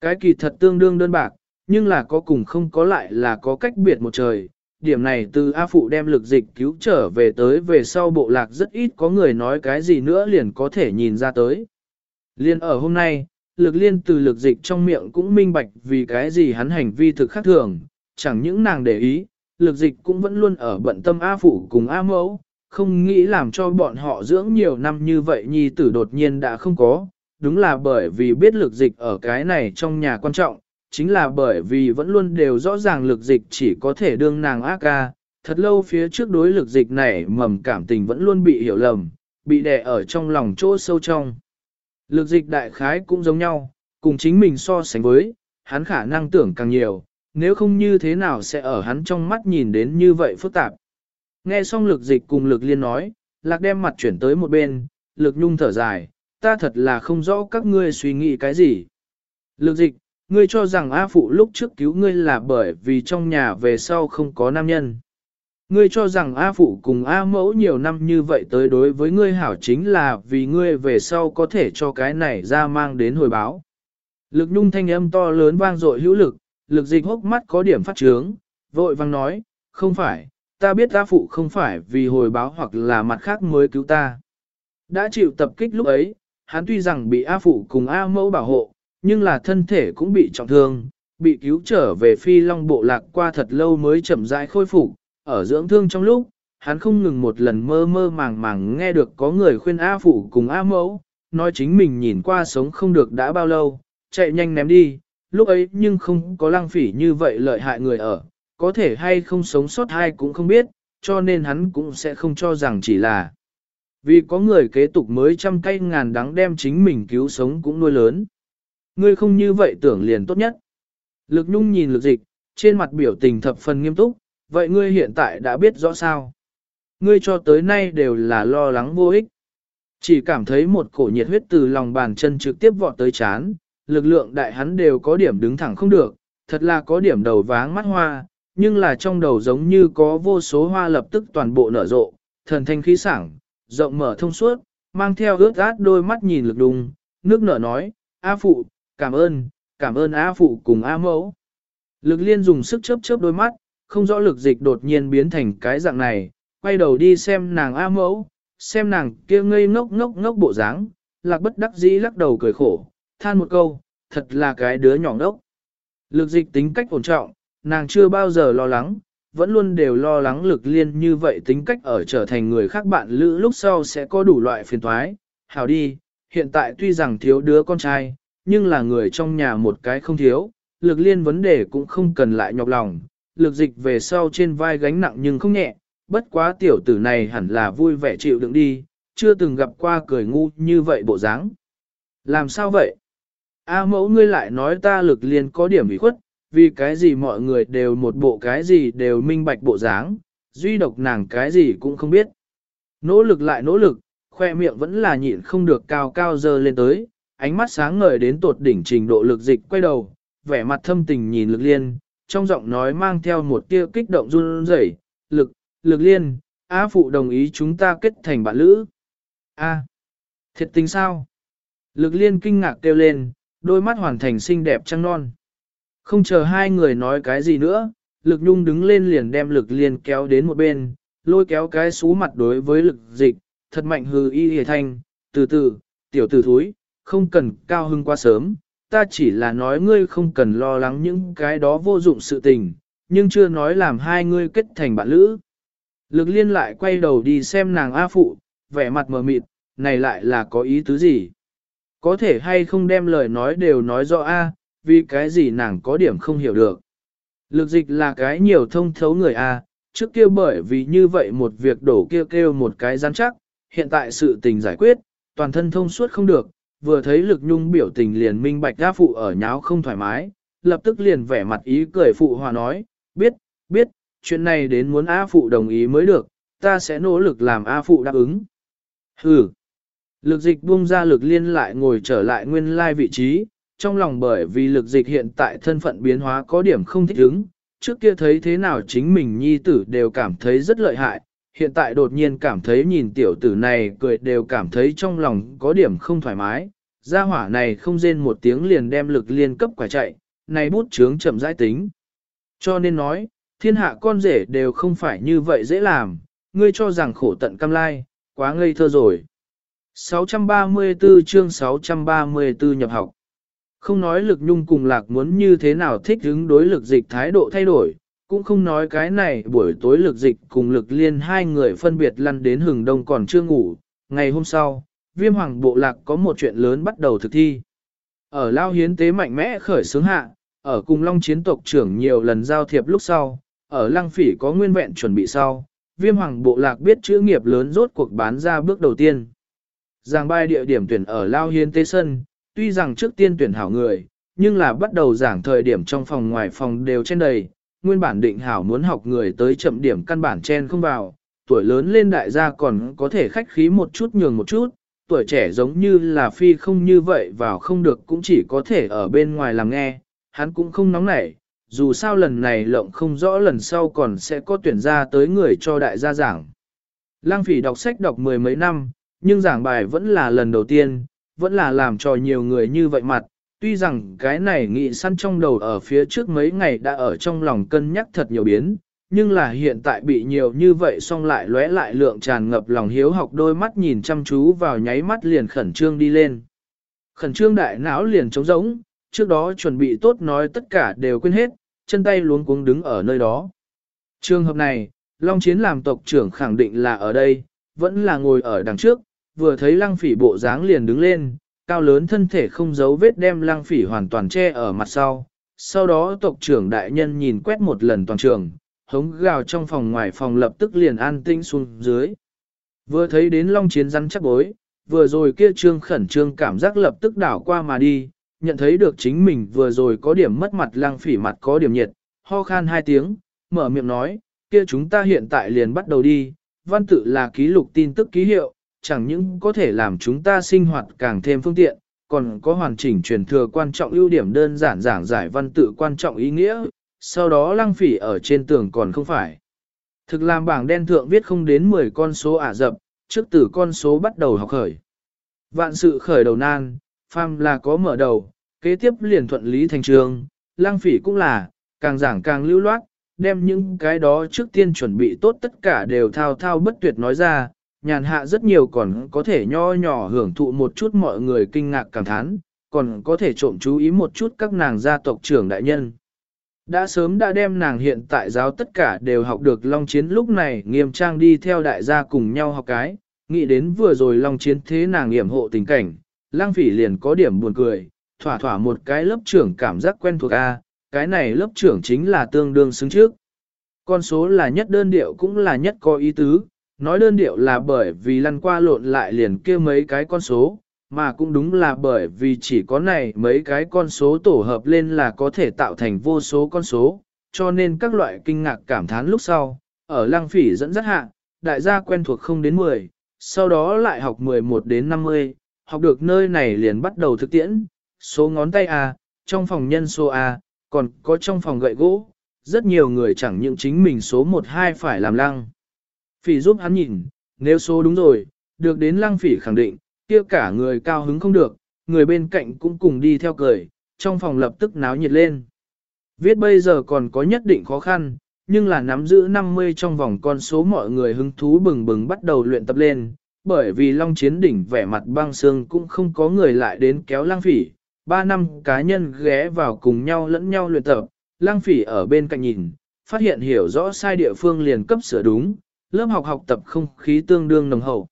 Cái kỳ thật tương đương đơn bạc, nhưng là có cùng không có lại là có cách biệt một trời. Điểm này từ A Phụ đem lực dịch cứu trở về tới về sau bộ lạc rất ít có người nói cái gì nữa liền có thể nhìn ra tới. Liên ở hôm nay, lực liên từ lực dịch trong miệng cũng minh bạch vì cái gì hắn hành vi thực khác thường, chẳng những nàng để ý, lực dịch cũng vẫn luôn ở bận tâm A Phụ cùng A Mẫu, không nghĩ làm cho bọn họ dưỡng nhiều năm như vậy nhi tử đột nhiên đã không có, đúng là bởi vì biết lực dịch ở cái này trong nhà quan trọng, chính là bởi vì vẫn luôn đều rõ ràng lực dịch chỉ có thể đương nàng a ca, thật lâu phía trước đối lực dịch này mầm cảm tình vẫn luôn bị hiểu lầm, bị đè ở trong lòng chỗ sâu trong. Lực dịch đại khái cũng giống nhau, cùng chính mình so sánh với, hắn khả năng tưởng càng nhiều, nếu không như thế nào sẽ ở hắn trong mắt nhìn đến như vậy phức tạp. Nghe xong lực dịch cùng lực liên nói, lạc đem mặt chuyển tới một bên, lực nhung thở dài, ta thật là không rõ các ngươi suy nghĩ cái gì. Lực dịch, ngươi cho rằng A Phụ lúc trước cứu ngươi là bởi vì trong nhà về sau không có nam nhân. Ngươi cho rằng A Phụ cùng A Mẫu nhiều năm như vậy tới đối với ngươi hảo chính là vì ngươi về sau có thể cho cái này ra mang đến hồi báo. Lực nhung thanh âm to lớn vang dội hữu lực, lực dịch hốc mắt có điểm phát trướng, vội vang nói, không phải, ta biết A Phụ không phải vì hồi báo hoặc là mặt khác mới cứu ta. Đã chịu tập kích lúc ấy, hắn tuy rằng bị A Phụ cùng A Mẫu bảo hộ, nhưng là thân thể cũng bị trọng thương, bị cứu trở về phi long bộ lạc qua thật lâu mới chậm rãi khôi phục, ở dưỡng thương trong lúc, hắn không ngừng một lần mơ mơ màng màng nghe được có người khuyên A Phụ cùng A Mẫu, nói chính mình nhìn qua sống không được đã bao lâu, chạy nhanh ném đi, lúc ấy nhưng không có lăng phỉ như vậy lợi hại người ở, có thể hay không sống sót hay cũng không biết, cho nên hắn cũng sẽ không cho rằng chỉ là vì có người kế tục mới trăm cây ngàn đắng đem chính mình cứu sống cũng nuôi lớn. Ngươi không như vậy tưởng liền tốt nhất. Lực nhung nhìn lực dịch, trên mặt biểu tình thập phần nghiêm túc, vậy ngươi hiện tại đã biết rõ sao. Ngươi cho tới nay đều là lo lắng vô ích. Chỉ cảm thấy một cổ nhiệt huyết từ lòng bàn chân trực tiếp vọt tới chán, lực lượng đại hắn đều có điểm đứng thẳng không được, thật là có điểm đầu váng mắt hoa, nhưng là trong đầu giống như có vô số hoa lập tức toàn bộ nở rộ, thần thanh khí sảng, rộng mở thông suốt, mang theo ướt át đôi mắt nhìn lực đùng, nước nở nói, A phụ, cảm ơn, cảm ơn A phụ cùng A mẫu. Lực liên dùng sức chớp chớp đôi mắt, không rõ lực dịch đột nhiên biến thành cái dạng này, quay đầu đi xem nàng A mẫu, xem nàng kia ngây ngốc ngốc ngốc bộ dáng, lạc bất đắc dĩ lắc đầu cười khổ, than một câu, thật là cái đứa nhỏ ngốc. Lực dịch tính cách ổn trọng, nàng chưa bao giờ lo lắng, vẫn luôn đều lo lắng lực liên như vậy tính cách ở trở thành người khác bạn lữ lúc sau sẽ có đủ loại phiền toái. Hảo đi, hiện tại tuy rằng thiếu đứa con trai, nhưng là người trong nhà một cái không thiếu, lực liên vấn đề cũng không cần lại nhọc lòng, lực dịch về sau trên vai gánh nặng nhưng không nhẹ, bất quá tiểu tử này hẳn là vui vẻ chịu đựng đi, chưa từng gặp qua cười ngu như vậy bộ dáng. Làm sao vậy? A mẫu ngươi lại nói ta lực liên có điểm ủy khuất, vì cái gì mọi người đều một bộ cái gì đều minh bạch bộ dáng, duy độc nàng cái gì cũng không biết. Nỗ lực lại nỗ lực, khoe miệng vẫn là nhịn không được cao cao dơ lên tới, ánh mắt sáng ngời đến tột đỉnh trình độ lực dịch quay đầu, vẻ mặt thâm tình nhìn lực liên, trong giọng nói mang theo một tia kích động run rẩy, lực, lực liên, A phụ đồng ý chúng ta kết thành bạn lữ. A, thiệt tình sao? Lực liên kinh ngạc kêu lên, đôi mắt hoàn thành xinh đẹp trăng non. Không chờ hai người nói cái gì nữa, lực nhung đứng lên liền đem lực liên kéo đến một bên, lôi kéo cái xú mặt đối với lực dịch, thật mạnh hư y hề thanh, từ từ, tiểu tử thúi, không cần cao hưng quá sớm, ta chỉ là nói ngươi không cần lo lắng những cái đó vô dụng sự tình, nhưng chưa nói làm hai ngươi kết thành bạn lữ. Lực liên lại quay đầu đi xem nàng A phụ, vẻ mặt mờ mịt, này lại là có ý tứ gì? Có thể hay không đem lời nói đều nói rõ A, vì cái gì nàng có điểm không hiểu được. Lực dịch là cái nhiều thông thấu người A, trước kia bởi vì như vậy một việc đổ kêu kêu một cái rắn chắc, hiện tại sự tình giải quyết, toàn thân thông suốt không được, vừa thấy lực nhung biểu tình liền minh bạch gia phụ ở nháo không thoải mái, lập tức liền vẻ mặt ý cười phụ hòa nói, biết, biết, chuyện này đến muốn A phụ đồng ý mới được, ta sẽ nỗ lực làm A phụ đáp ứng. Hừ. Lực dịch buông ra lực liên lại ngồi trở lại nguyên lai vị trí, trong lòng bởi vì lực dịch hiện tại thân phận biến hóa có điểm không thích ứng, trước kia thấy thế nào chính mình nhi tử đều cảm thấy rất lợi hại, hiện tại đột nhiên cảm thấy nhìn tiểu tử này cười đều cảm thấy trong lòng có điểm không thoải mái, gia hỏa này không rên một tiếng liền đem lực liên cấp quả chạy, này bút chướng chậm rãi tính. Cho nên nói, thiên hạ con rể đều không phải như vậy dễ làm, ngươi cho rằng khổ tận cam lai, quá ngây thơ rồi. 634 chương 634 nhập học. Không nói lực nhung cùng lạc muốn như thế nào thích ứng đối lực dịch thái độ thay đổi, cũng không nói cái này buổi tối lực dịch cùng lực liên hai người phân biệt lăn đến hừng đông còn chưa ngủ. Ngày hôm sau, viêm hoàng bộ lạc có một chuyện lớn bắt đầu thực thi. Ở lao hiến tế mạnh mẽ khởi xướng hạ, ở cùng long chiến tộc trưởng nhiều lần giao thiệp lúc sau, ở lăng phỉ có nguyên vẹn chuẩn bị sau, viêm hoàng bộ lạc biết chữ nghiệp lớn rốt cuộc bán ra bước đầu tiên. Giảng bài địa điểm tuyển ở lao hiến tế sân, tuy rằng trước tiên tuyển hảo người, nhưng là bắt đầu giảng thời điểm trong phòng ngoài phòng đều trên đầy, nguyên bản định hảo muốn học người tới chậm điểm căn bản chen không vào, tuổi lớn lên đại gia còn có thể khách khí một chút nhường một chút, tuổi trẻ giống như là phi không như vậy vào không được cũng chỉ có thể ở bên ngoài làm nghe, hắn cũng không nóng nảy, dù sao lần này lộng không rõ lần sau còn sẽ có tuyển ra tới người cho đại gia giảng. Lăng phỉ đọc sách đọc mười mấy năm, nhưng giảng bài vẫn là lần đầu tiên, vẫn là làm cho nhiều người như vậy mặt. Tuy rằng cái này nghị săn trong đầu ở phía trước mấy ngày đã ở trong lòng cân nhắc thật nhiều biến, nhưng là hiện tại bị nhiều như vậy xong lại lóe lại lượng tràn ngập lòng hiếu học đôi mắt nhìn chăm chú vào nháy mắt liền khẩn trương đi lên. Khẩn trương đại não liền trống rỗng, trước đó chuẩn bị tốt nói tất cả đều quên hết, chân tay luống cuống đứng ở nơi đó. Trường hợp này, Long Chiến làm tộc trưởng khẳng định là ở đây, vẫn là ngồi ở đằng trước, vừa thấy lăng phỉ bộ dáng liền đứng lên, cao lớn thân thể không giấu vết đem lăng phỉ hoàn toàn che ở mặt sau. Sau đó tộc trưởng đại nhân nhìn quét một lần toàn trường, hống gào trong phòng ngoài phòng lập tức liền an tinh xuống dưới. Vừa thấy đến long chiến rắn chắc bối, vừa rồi kia trương khẩn trương cảm giác lập tức đảo qua mà đi, nhận thấy được chính mình vừa rồi có điểm mất mặt lăng phỉ mặt có điểm nhiệt, ho khan hai tiếng, mở miệng nói, kia chúng ta hiện tại liền bắt đầu đi, văn tự là ký lục tin tức ký hiệu, chẳng những có thể làm chúng ta sinh hoạt càng thêm phương tiện, còn có hoàn chỉnh truyền thừa quan trọng ưu điểm đơn giản giảng giải văn tự quan trọng ý nghĩa, sau đó lăng phỉ ở trên tường còn không phải. Thực làm bảng đen thượng viết không đến 10 con số ả dập, trước từ con số bắt đầu học khởi. Vạn sự khởi đầu nan, phàm là có mở đầu, kế tiếp liền thuận lý thành trường, lăng phỉ cũng là, càng giảng càng lưu loát, đem những cái đó trước tiên chuẩn bị tốt tất cả đều thao thao bất tuyệt nói ra, nhàn hạ rất nhiều còn có thể nho nhỏ hưởng thụ một chút mọi người kinh ngạc cảm thán, còn có thể trộm chú ý một chút các nàng gia tộc trưởng đại nhân. Đã sớm đã đem nàng hiện tại giáo tất cả đều học được Long Chiến lúc này nghiêm trang đi theo đại gia cùng nhau học cái, nghĩ đến vừa rồi Long Chiến thế nàng hiểm hộ tình cảnh, lang phỉ liền có điểm buồn cười, thỏa thỏa một cái lớp trưởng cảm giác quen thuộc A, cái này lớp trưởng chính là tương đương xứng trước. Con số là nhất đơn điệu cũng là nhất có ý tứ, nói đơn điệu là bởi vì lăn qua lộn lại liền kia mấy cái con số, mà cũng đúng là bởi vì chỉ có này mấy cái con số tổ hợp lên là có thể tạo thành vô số con số, cho nên các loại kinh ngạc cảm thán lúc sau, ở lăng phỉ dẫn dắt hạ, đại gia quen thuộc không đến 10, sau đó lại học 11 đến 50, học được nơi này liền bắt đầu thực tiễn, số ngón tay A, trong phòng nhân số A, còn có trong phòng gậy gỗ, rất nhiều người chẳng những chính mình số 1-2 phải làm lăng. Phỉ giúp hắn nhìn, nếu số đúng rồi, được đến lăng phỉ khẳng định, kia cả người cao hứng không được, người bên cạnh cũng cùng đi theo cười, trong phòng lập tức náo nhiệt lên. Viết bây giờ còn có nhất định khó khăn, nhưng là nắm giữ 50 trong vòng con số mọi người hứng thú bừng bừng bắt đầu luyện tập lên, bởi vì Long Chiến đỉnh vẻ mặt băng xương cũng không có người lại đến kéo lang phỉ. Ba năm cá nhân ghé vào cùng nhau lẫn nhau luyện tập, lang phỉ ở bên cạnh nhìn, phát hiện hiểu rõ sai địa phương liền cấp sửa đúng, lớp học học tập không khí tương đương nồng hậu.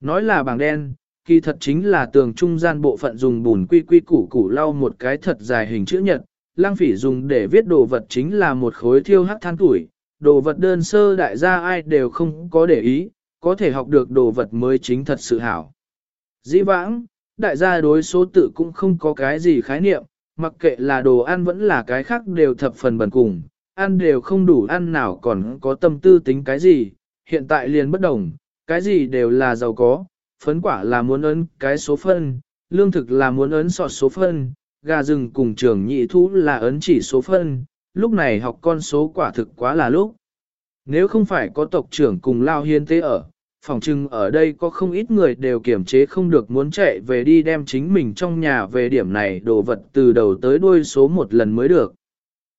Nói là bảng đen, kỳ thật chính là tường trung gian bộ phận dùng bùn quy quy củ củ lau một cái thật dài hình chữ nhật, lang phỉ dùng để viết đồ vật chính là một khối thiêu hắc than tuổi, đồ vật đơn sơ đại gia ai đều không có để ý, có thể học được đồ vật mới chính thật sự hảo. Dĩ vãng, đại gia đối số tự cũng không có cái gì khái niệm, mặc kệ là đồ ăn vẫn là cái khác đều thập phần bẩn cùng, ăn đều không đủ ăn nào còn có tâm tư tính cái gì, hiện tại liền bất đồng, cái gì đều là giàu có, phấn quả là muốn ấn cái số phân, lương thực là muốn ấn sọt số phân, gà rừng cùng trường nhị thú là ấn chỉ số phân, lúc này học con số quả thực quá là lúc. Nếu không phải có tộc trưởng cùng lao hiên tế ở, phòng trưng ở đây có không ít người đều kiểm chế không được muốn chạy về đi đem chính mình trong nhà về điểm này đồ vật từ đầu tới đuôi số một lần mới được.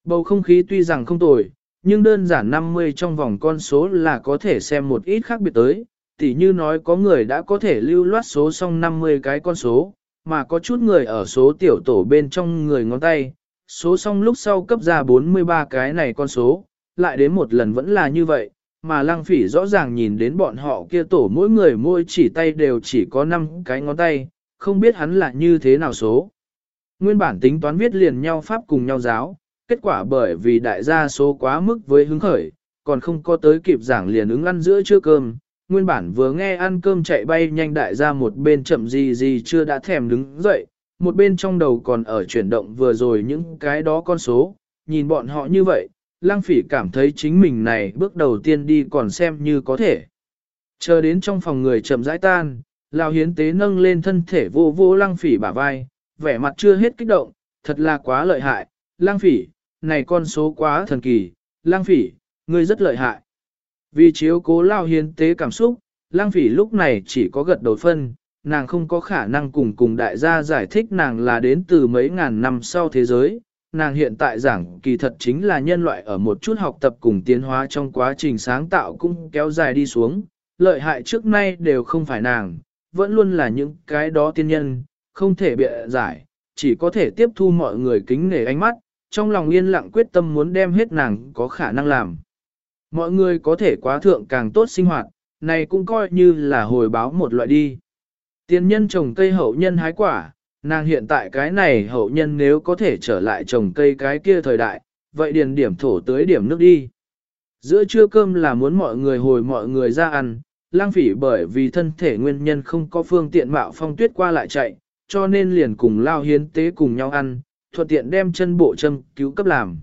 Bầu không khí tuy rằng không tồi, nhưng đơn giản 50 trong vòng con số là có thể xem một ít khác biệt tới, tỉ như nói có người đã có thể lưu loát số xong 50 cái con số, mà có chút người ở số tiểu tổ bên trong người ngón tay, số xong lúc sau cấp ra 43 cái này con số, lại đến một lần vẫn là như vậy, mà lăng phỉ rõ ràng nhìn đến bọn họ kia tổ mỗi người mỗi chỉ tay đều chỉ có 5 cái ngón tay, không biết hắn là như thế nào số. Nguyên bản tính toán viết liền nhau pháp cùng nhau giáo, kết quả bởi vì đại gia số quá mức với hứng khởi, còn không có tới kịp giảng liền ứng ăn giữa trưa cơm, nguyên bản vừa nghe ăn cơm chạy bay nhanh đại gia một bên chậm gì gì chưa đã thèm đứng dậy, một bên trong đầu còn ở chuyển động vừa rồi những cái đó con số, nhìn bọn họ như vậy, lang phỉ cảm thấy chính mình này bước đầu tiên đi còn xem như có thể. Chờ đến trong phòng người chậm rãi tan, Lão hiến tế nâng lên thân thể vô vô lăng phỉ bả vai, vẻ mặt chưa hết kích động, thật là quá lợi hại, lang phỉ, này con số quá thần kỳ, lang phỉ, ngươi rất lợi hại. Vì chiếu cố lao hiến tế cảm xúc, lang phỉ lúc này chỉ có gật đầu phân, nàng không có khả năng cùng cùng đại gia giải thích nàng là đến từ mấy ngàn năm sau thế giới. Nàng hiện tại giảng kỳ thật chính là nhân loại ở một chút học tập cùng tiến hóa trong quá trình sáng tạo cũng kéo dài đi xuống, lợi hại trước nay đều không phải nàng, vẫn luôn là những cái đó tiên nhân, không thể bịa giải, chỉ có thể tiếp thu mọi người kính nể ánh mắt, trong lòng yên lặng quyết tâm muốn đem hết nàng có khả năng làm. Mọi người có thể quá thượng càng tốt sinh hoạt, này cũng coi như là hồi báo một loại đi. Tiên nhân trồng cây hậu nhân hái quả, nàng hiện tại cái này hậu nhân nếu có thể trở lại trồng cây cái kia thời đại, vậy điền điểm thổ tới điểm nước đi. Giữa trưa cơm là muốn mọi người hồi mọi người ra ăn, lang phỉ bởi vì thân thể nguyên nhân không có phương tiện mạo phong tuyết qua lại chạy, cho nên liền cùng lao hiến tế cùng nhau ăn, thuận tiện đem chân bộ châm cứu cấp làm.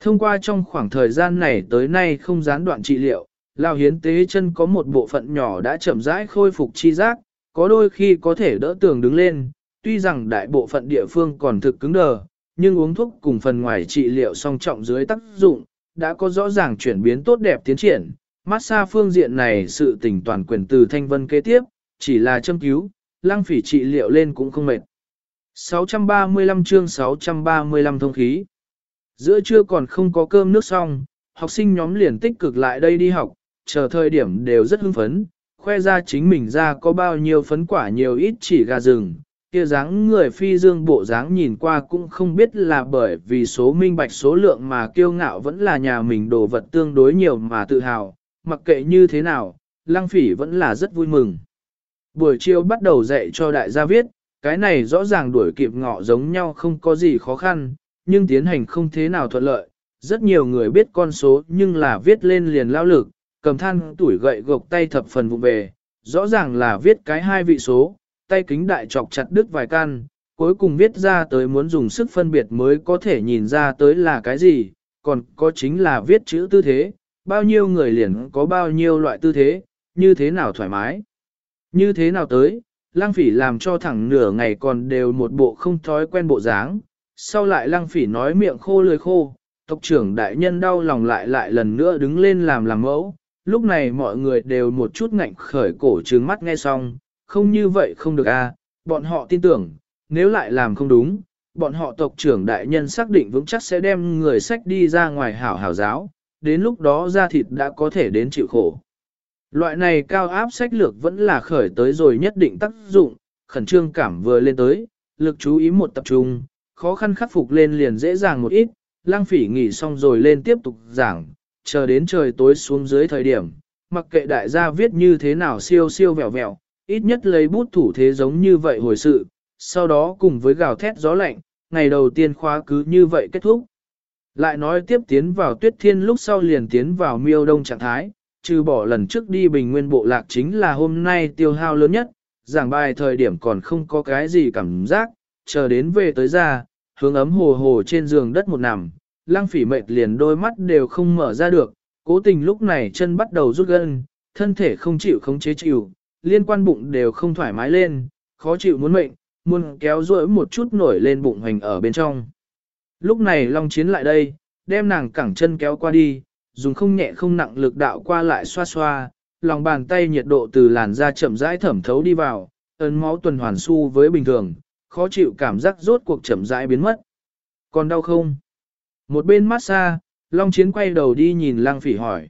Thông qua trong khoảng thời gian này tới nay không gián đoạn trị liệu, lao hiến tế chân có một bộ phận nhỏ đã chậm rãi khôi phục chi giác, có đôi khi có thể đỡ tường đứng lên, tuy rằng đại bộ phận địa phương còn thực cứng đờ, nhưng uống thuốc cùng phần ngoài trị liệu song trọng dưới tác dụng, đã có rõ ràng chuyển biến tốt đẹp tiến triển. Massage phương diện này sự tỉnh toàn quyền từ thanh vân kế tiếp, chỉ là châm cứu, lăng phỉ trị liệu lên cũng không mệt. 635 chương 635 thông khí. Giữa trưa còn không có cơm nước xong, học sinh nhóm liền tích cực lại đây đi học, chờ thời điểm đều rất hưng phấn, khoe ra chính mình ra có bao nhiêu phấn quả nhiều ít chỉ gà rừng. Kia dáng người phi dương bộ dáng nhìn qua cũng không biết là bởi vì số minh bạch số lượng mà kiêu ngạo vẫn là nhà mình đồ vật tương đối nhiều mà tự hào, mặc kệ như thế nào, lăng phỉ vẫn là rất vui mừng. Buổi chiều bắt đầu dạy cho đại gia viết, cái này rõ ràng đuổi kịp ngọ giống nhau không có gì khó khăn, nhưng tiến hành không thế nào thuận lợi. Rất nhiều người biết con số nhưng là viết lên liền lao lực, cầm than tuổi gậy gộc tay thập phần vụ về, rõ ràng là viết cái hai vị số, tay kính đại chọc chặt đứt vài căn, cuối cùng viết ra tới muốn dùng sức phân biệt mới có thể nhìn ra tới là cái gì, còn có chính là viết chữ tư thế, bao nhiêu người liền có bao nhiêu loại tư thế, như thế nào thoải mái. Như thế nào tới, lang phỉ làm cho thẳng nửa ngày còn đều một bộ không thói quen bộ dáng, sau lại lang phỉ nói miệng khô lưỡi khô, tộc trưởng đại nhân đau lòng lại lại lần nữa đứng lên làm làm mẫu, lúc này mọi người đều một chút ngạnh khởi cổ trừng mắt nghe xong, không như vậy không được a, à, bọn họ tin tưởng, nếu lại làm không đúng, bọn họ tộc trưởng đại nhân xác định vững chắc sẽ đem người sách đi ra ngoài hảo hảo giáo, đến lúc đó ra thịt đã có thể đến chịu khổ. Loại này cao áp sách lược vẫn là khởi tới rồi nhất định tác dụng, khẩn trương cảm vừa lên tới, lực chú ý một tập trung, khó khăn khắc phục lên liền dễ dàng một ít, lang phỉ nghỉ xong rồi lên tiếp tục giảng, chờ đến trời tối xuống dưới thời điểm, mặc kệ đại gia viết như thế nào siêu siêu vẹo vẹo, ít nhất lấy bút thủ thế giống như vậy hồi sự, sau đó cùng với gào thét gió lạnh, ngày đầu tiên khóa cứ như vậy kết thúc. Lại nói tiếp tiến vào tuyết thiên lúc sau liền tiến vào miêu đông trạng thái, trừ bỏ lần trước đi bình nguyên bộ lạc chính là hôm nay tiêu hao lớn nhất, giảng bài thời điểm còn không có cái gì cảm giác, chờ đến về tới ra, hướng ấm hồ hồ trên giường đất một nằm, lăng phỉ mệt liền đôi mắt đều không mở ra được, cố tình lúc này chân bắt đầu rút gân, thân thể không chịu không chế chịu, liên quan bụng đều không thoải mái lên, khó chịu muốn mệnh, muốn kéo rỗi một chút nổi lên bụng hoành ở bên trong. Lúc này Long Chiến lại đây, đem nàng cẳng chân kéo qua đi, dùng không nhẹ không nặng lực đạo qua lại xoa xoa, lòng bàn tay nhiệt độ từ làn da chậm rãi thẩm thấu đi vào, ấn máu tuần hoàn su với bình thường, khó chịu cảm giác rốt cuộc chậm rãi biến mất. Còn đau không? Một bên massage, Long Chiến quay đầu đi nhìn Lăng Phỉ hỏi.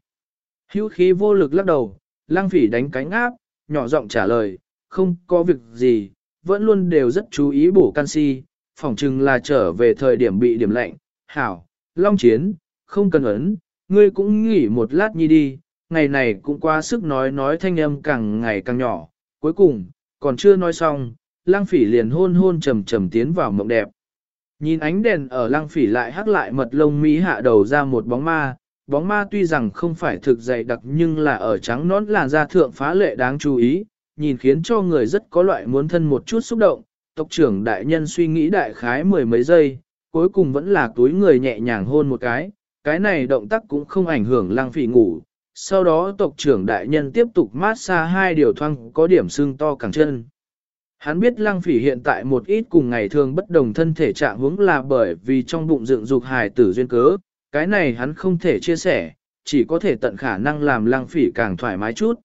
Hữu khí vô lực lắc đầu, Lăng Phỉ đánh cánh áp, nhỏ giọng trả lời, không có việc gì, vẫn luôn đều rất chú ý bổ canxi, phỏng chừng là trở về thời điểm bị điểm lạnh. Hảo, Long Chiến, không cần ấn, ngươi cũng nghỉ một lát nhi đi, ngày này cũng qua sức nói nói thanh âm càng ngày càng nhỏ, cuối cùng, còn chưa nói xong, lang phỉ liền hôn hôn trầm trầm tiến vào mộng đẹp. Nhìn ánh đèn ở lang phỉ lại hắc lại mật lông mỹ hạ đầu ra một bóng ma, bóng ma tuy rằng không phải thực dày đặc nhưng là ở trắng nón làn da thượng phá lệ đáng chú ý, nhìn khiến cho người rất có loại muốn thân một chút xúc động, tộc trưởng đại nhân suy nghĩ đại khái mười mấy giây, cuối cùng vẫn là túi người nhẹ nhàng hôn một cái, cái này động tác cũng không ảnh hưởng lăng phỉ ngủ. Sau đó tộc trưởng đại nhân tiếp tục mát xa hai điều thoang có điểm sưng to càng chân. Hắn biết lăng phỉ hiện tại một ít cùng ngày thường bất đồng thân thể trạng hướng là bởi vì trong bụng dựng dục hài tử duyên cớ, cái này hắn không thể chia sẻ, chỉ có thể tận khả năng làm lăng phỉ càng thoải mái chút.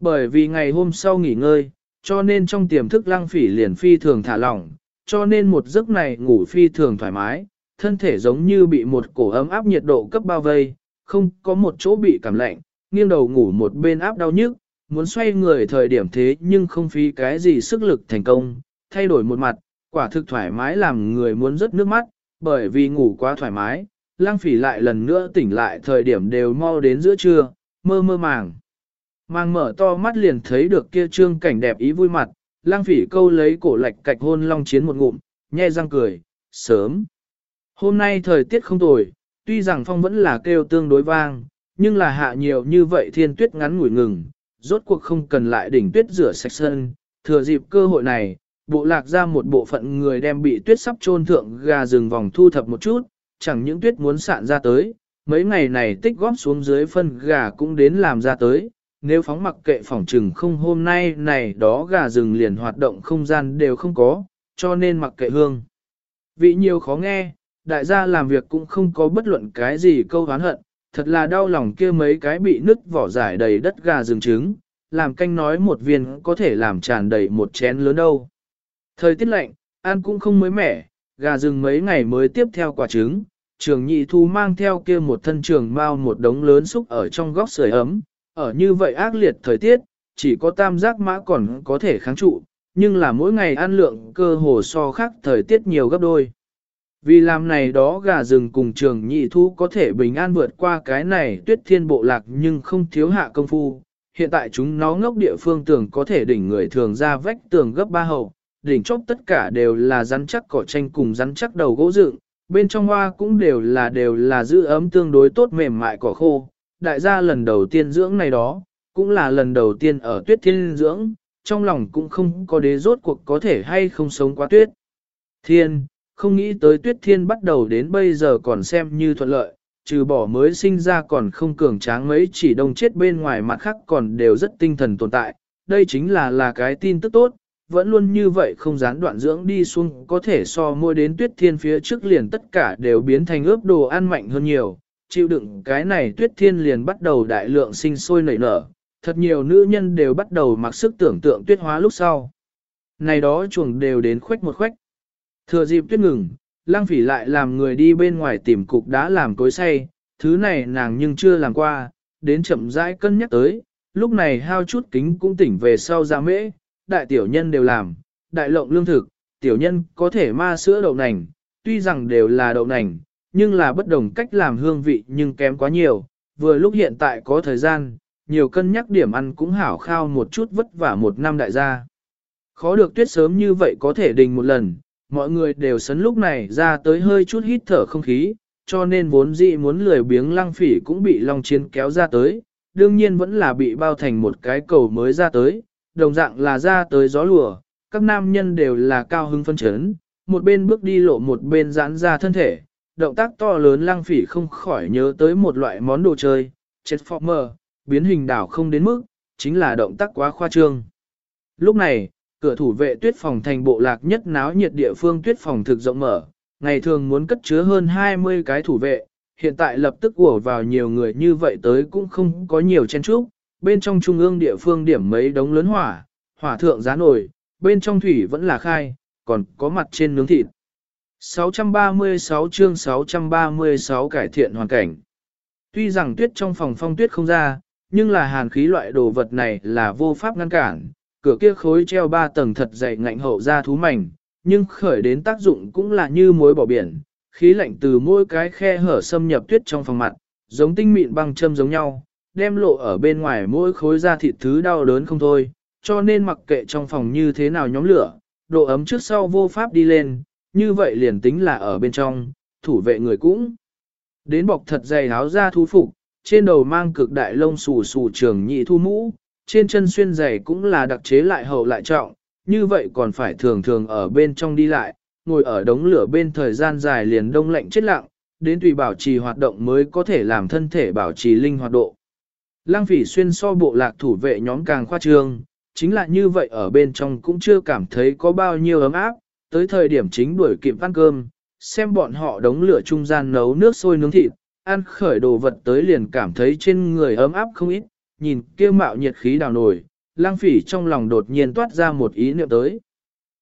Bởi vì ngày hôm sau nghỉ ngơi, cho nên trong tiềm thức lăng phỉ liền phi thường thả lỏng, cho nên một giấc này ngủ phi thường thoải mái, thân thể giống như bị một cổ ấm áp nhiệt độ cấp bao vây, không có một chỗ bị cảm lạnh, nghiêng đầu ngủ một bên áp đau nhức, muốn xoay người thời điểm thế nhưng không phí cái gì sức lực thành công, thay đổi một mặt, quả thực thoải mái làm người muốn rớt nước mắt, bởi vì ngủ quá thoải mái, lang phỉ lại lần nữa tỉnh lại thời điểm đều mau đến giữa trưa, mơ mơ màng. Mang mở to mắt liền thấy được kia trương cảnh đẹp ý vui mặt, lang phỉ câu lấy cổ lạch cạch hôn long chiến một ngụm, nhe răng cười, sớm. Hôm nay thời tiết không tồi, tuy rằng phong vẫn là kêu tương đối vang, nhưng là hạ nhiều như vậy thiên tuyết ngắn ngủi ngừng, rốt cuộc không cần lại đỉnh tuyết rửa sạch sân, thừa dịp cơ hội này, bộ lạc ra một bộ phận người đem bị tuyết sắp trôn thượng gà rừng vòng thu thập một chút, chẳng những tuyết muốn sạn ra tới, mấy ngày này tích góp xuống dưới phân gà cũng đến làm ra tới, nếu phóng mặc kệ phòng trừng không hôm nay này đó gà rừng liền hoạt động không gian đều không có, cho nên mặc kệ hương. Vị nhiều khó nghe, đại gia làm việc cũng không có bất luận cái gì câu hán hận, thật là đau lòng kia mấy cái bị nứt vỏ giải đầy đất gà rừng trứng, làm canh nói một viên có thể làm tràn đầy một chén lớn đâu. Thời tiết lạnh, ăn cũng không mới mẻ, gà rừng mấy ngày mới tiếp theo quả trứng, trường nhị thu mang theo kia một thân trường bao một đống lớn xúc ở trong góc sưởi ấm, ở như vậy ác liệt thời tiết, chỉ có tam giác mã còn có thể kháng trụ, nhưng là mỗi ngày ăn lượng cơ hồ so khác thời tiết nhiều gấp đôi. Vì làm này đó gà rừng cùng trường nhị thu có thể bình an vượt qua cái này tuyết thiên bộ lạc nhưng không thiếu hạ công phu. Hiện tại chúng nó ngốc địa phương tưởng có thể đỉnh người thường ra vách tường gấp ba hậu, đỉnh chóp tất cả đều là rắn chắc cỏ tranh cùng rắn chắc đầu gỗ dựng, bên trong hoa cũng đều là đều là giữ ấm tương đối tốt mềm mại cỏ khô. Đại gia lần đầu tiên dưỡng này đó, cũng là lần đầu tiên ở tuyết thiên dưỡng, trong lòng cũng không có đế rốt cuộc có thể hay không sống qua tuyết. Thiên, không nghĩ tới tuyết thiên bắt đầu đến bây giờ còn xem như thuận lợi, trừ bỏ mới sinh ra còn không cường tráng mấy chỉ đông chết bên ngoài mặt khác còn đều rất tinh thần tồn tại, đây chính là là cái tin tức tốt, vẫn luôn như vậy không gián đoạn dưỡng đi xuống có thể so mua đến tuyết thiên phía trước liền tất cả đều biến thành ướp đồ ăn mạnh hơn nhiều, chịu đựng cái này tuyết thiên liền bắt đầu đại lượng sinh sôi nảy nở, thật nhiều nữ nhân đều bắt đầu mặc sức tưởng tượng tuyết hóa lúc sau. Này đó chuồng đều đến khuếch một khuếch. Thừa dịp tuyết ngừng, lang phỉ lại làm người đi bên ngoài tìm cục đá làm cối say, thứ này nàng nhưng chưa làm qua, đến chậm rãi cân nhắc tới, lúc này hao chút kính cũng tỉnh về sau ra mễ, đại tiểu nhân đều làm, đại lộng lương thực, tiểu nhân có thể ma sữa đậu nành, tuy rằng đều là đậu nành, nhưng là bất đồng cách làm hương vị nhưng kém quá nhiều, vừa lúc hiện tại có thời gian, nhiều cân nhắc điểm ăn cũng hảo khao một chút vất vả một năm đại gia. Khó được tuyết sớm như vậy có thể đình một lần, mọi người đều sấn lúc này ra tới hơi chút hít thở không khí, cho nên vốn dĩ muốn lười biếng lăng phỉ cũng bị Long Chiến kéo ra tới, đương nhiên vẫn là bị bao thành một cái cầu mới ra tới, đồng dạng là ra tới gió lùa, các nam nhân đều là cao hưng phân chấn, một bên bước đi lộ một bên giãn ra thân thể, động tác to lớn lăng phỉ không khỏi nhớ tới một loại món đồ chơi, chết mờ, biến hình đảo không đến mức, chính là động tác quá khoa trương. Lúc này, cửa thủ vệ tuyết phòng thành bộ lạc nhất náo nhiệt địa phương tuyết phòng thực rộng mở, ngày thường muốn cất chứa hơn 20 cái thủ vệ, hiện tại lập tức ùa vào nhiều người như vậy tới cũng không có nhiều chen trúc, bên trong trung ương địa phương điểm mấy đống lớn hỏa, hỏa thượng giá nổi, bên trong thủy vẫn là khai, còn có mặt trên nướng thịt. 636 chương 636 cải thiện hoàn cảnh. Tuy rằng tuyết trong phòng phong tuyết không ra, nhưng là hàn khí loại đồ vật này là vô pháp ngăn cản, cửa kia khối treo ba tầng thật dày ngạnh hậu ra thú mảnh, nhưng khởi đến tác dụng cũng là như muối bỏ biển, khí lạnh từ mỗi cái khe hở xâm nhập tuyết trong phòng mặt, giống tinh mịn băng châm giống nhau, đem lộ ở bên ngoài mỗi khối da thịt thứ đau đớn không thôi, cho nên mặc kệ trong phòng như thế nào nhóm lửa, độ ấm trước sau vô pháp đi lên, như vậy liền tính là ở bên trong, thủ vệ người cũng. Đến bọc thật dày áo da thú phục, trên đầu mang cực đại lông xù xù trường nhị thu mũ, trên chân xuyên giày cũng là đặc chế lại hậu lại trọng, như vậy còn phải thường thường ở bên trong đi lại, ngồi ở đống lửa bên thời gian dài liền đông lạnh chết lặng, đến tùy bảo trì hoạt động mới có thể làm thân thể bảo trì linh hoạt độ. Lăng phỉ xuyên so bộ lạc thủ vệ nhóm càng khoa trương, chính là như vậy ở bên trong cũng chưa cảm thấy có bao nhiêu ấm áp, tới thời điểm chính đuổi kịp ăn cơm, xem bọn họ đống lửa trung gian nấu nước sôi nướng thịt, ăn khởi đồ vật tới liền cảm thấy trên người ấm áp không ít, nhìn kêu mạo nhiệt khí đào nổi, lang phỉ trong lòng đột nhiên toát ra một ý niệm tới.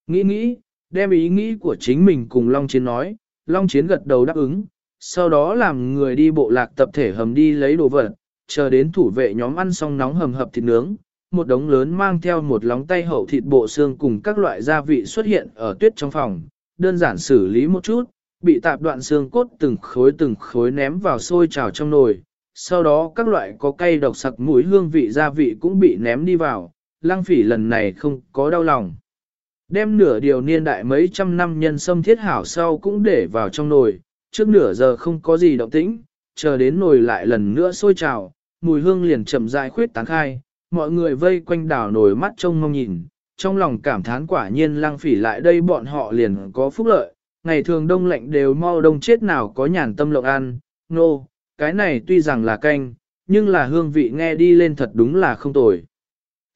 Nghĩ nghĩ, đem ý nghĩ của chính mình cùng Long Chiến nói, Long Chiến gật đầu đáp ứng, sau đó làm người đi bộ lạc tập thể hầm đi lấy đồ vật, chờ đến thủ vệ nhóm ăn xong nóng hầm hập thịt nướng, một đống lớn mang theo một lóng tay hậu thịt bộ xương cùng các loại gia vị xuất hiện ở tuyết trong phòng, đơn giản xử lý một chút, bị tạp đoạn xương cốt từng khối từng khối ném vào sôi trào trong nồi, sau đó các loại có cay độc sặc mũi hương vị gia vị cũng bị ném đi vào, lang phỉ lần này không có đau lòng. Đem nửa điều niên đại mấy trăm năm nhân sâm thiết hảo sau cũng để vào trong nồi, trước nửa giờ không có gì động tĩnh, chờ đến nồi lại lần nữa sôi trào, mùi hương liền chậm rãi khuyết tán khai, mọi người vây quanh đảo nồi mắt trông mong nhìn, trong lòng cảm thán quả nhiên lang phỉ lại đây bọn họ liền có phúc lợi, ngày thường đông lạnh đều mau đông chết nào có nhàn tâm lộng ăn, nô, no, cái này tuy rằng là canh, nhưng là hương vị nghe đi lên thật đúng là không tồi.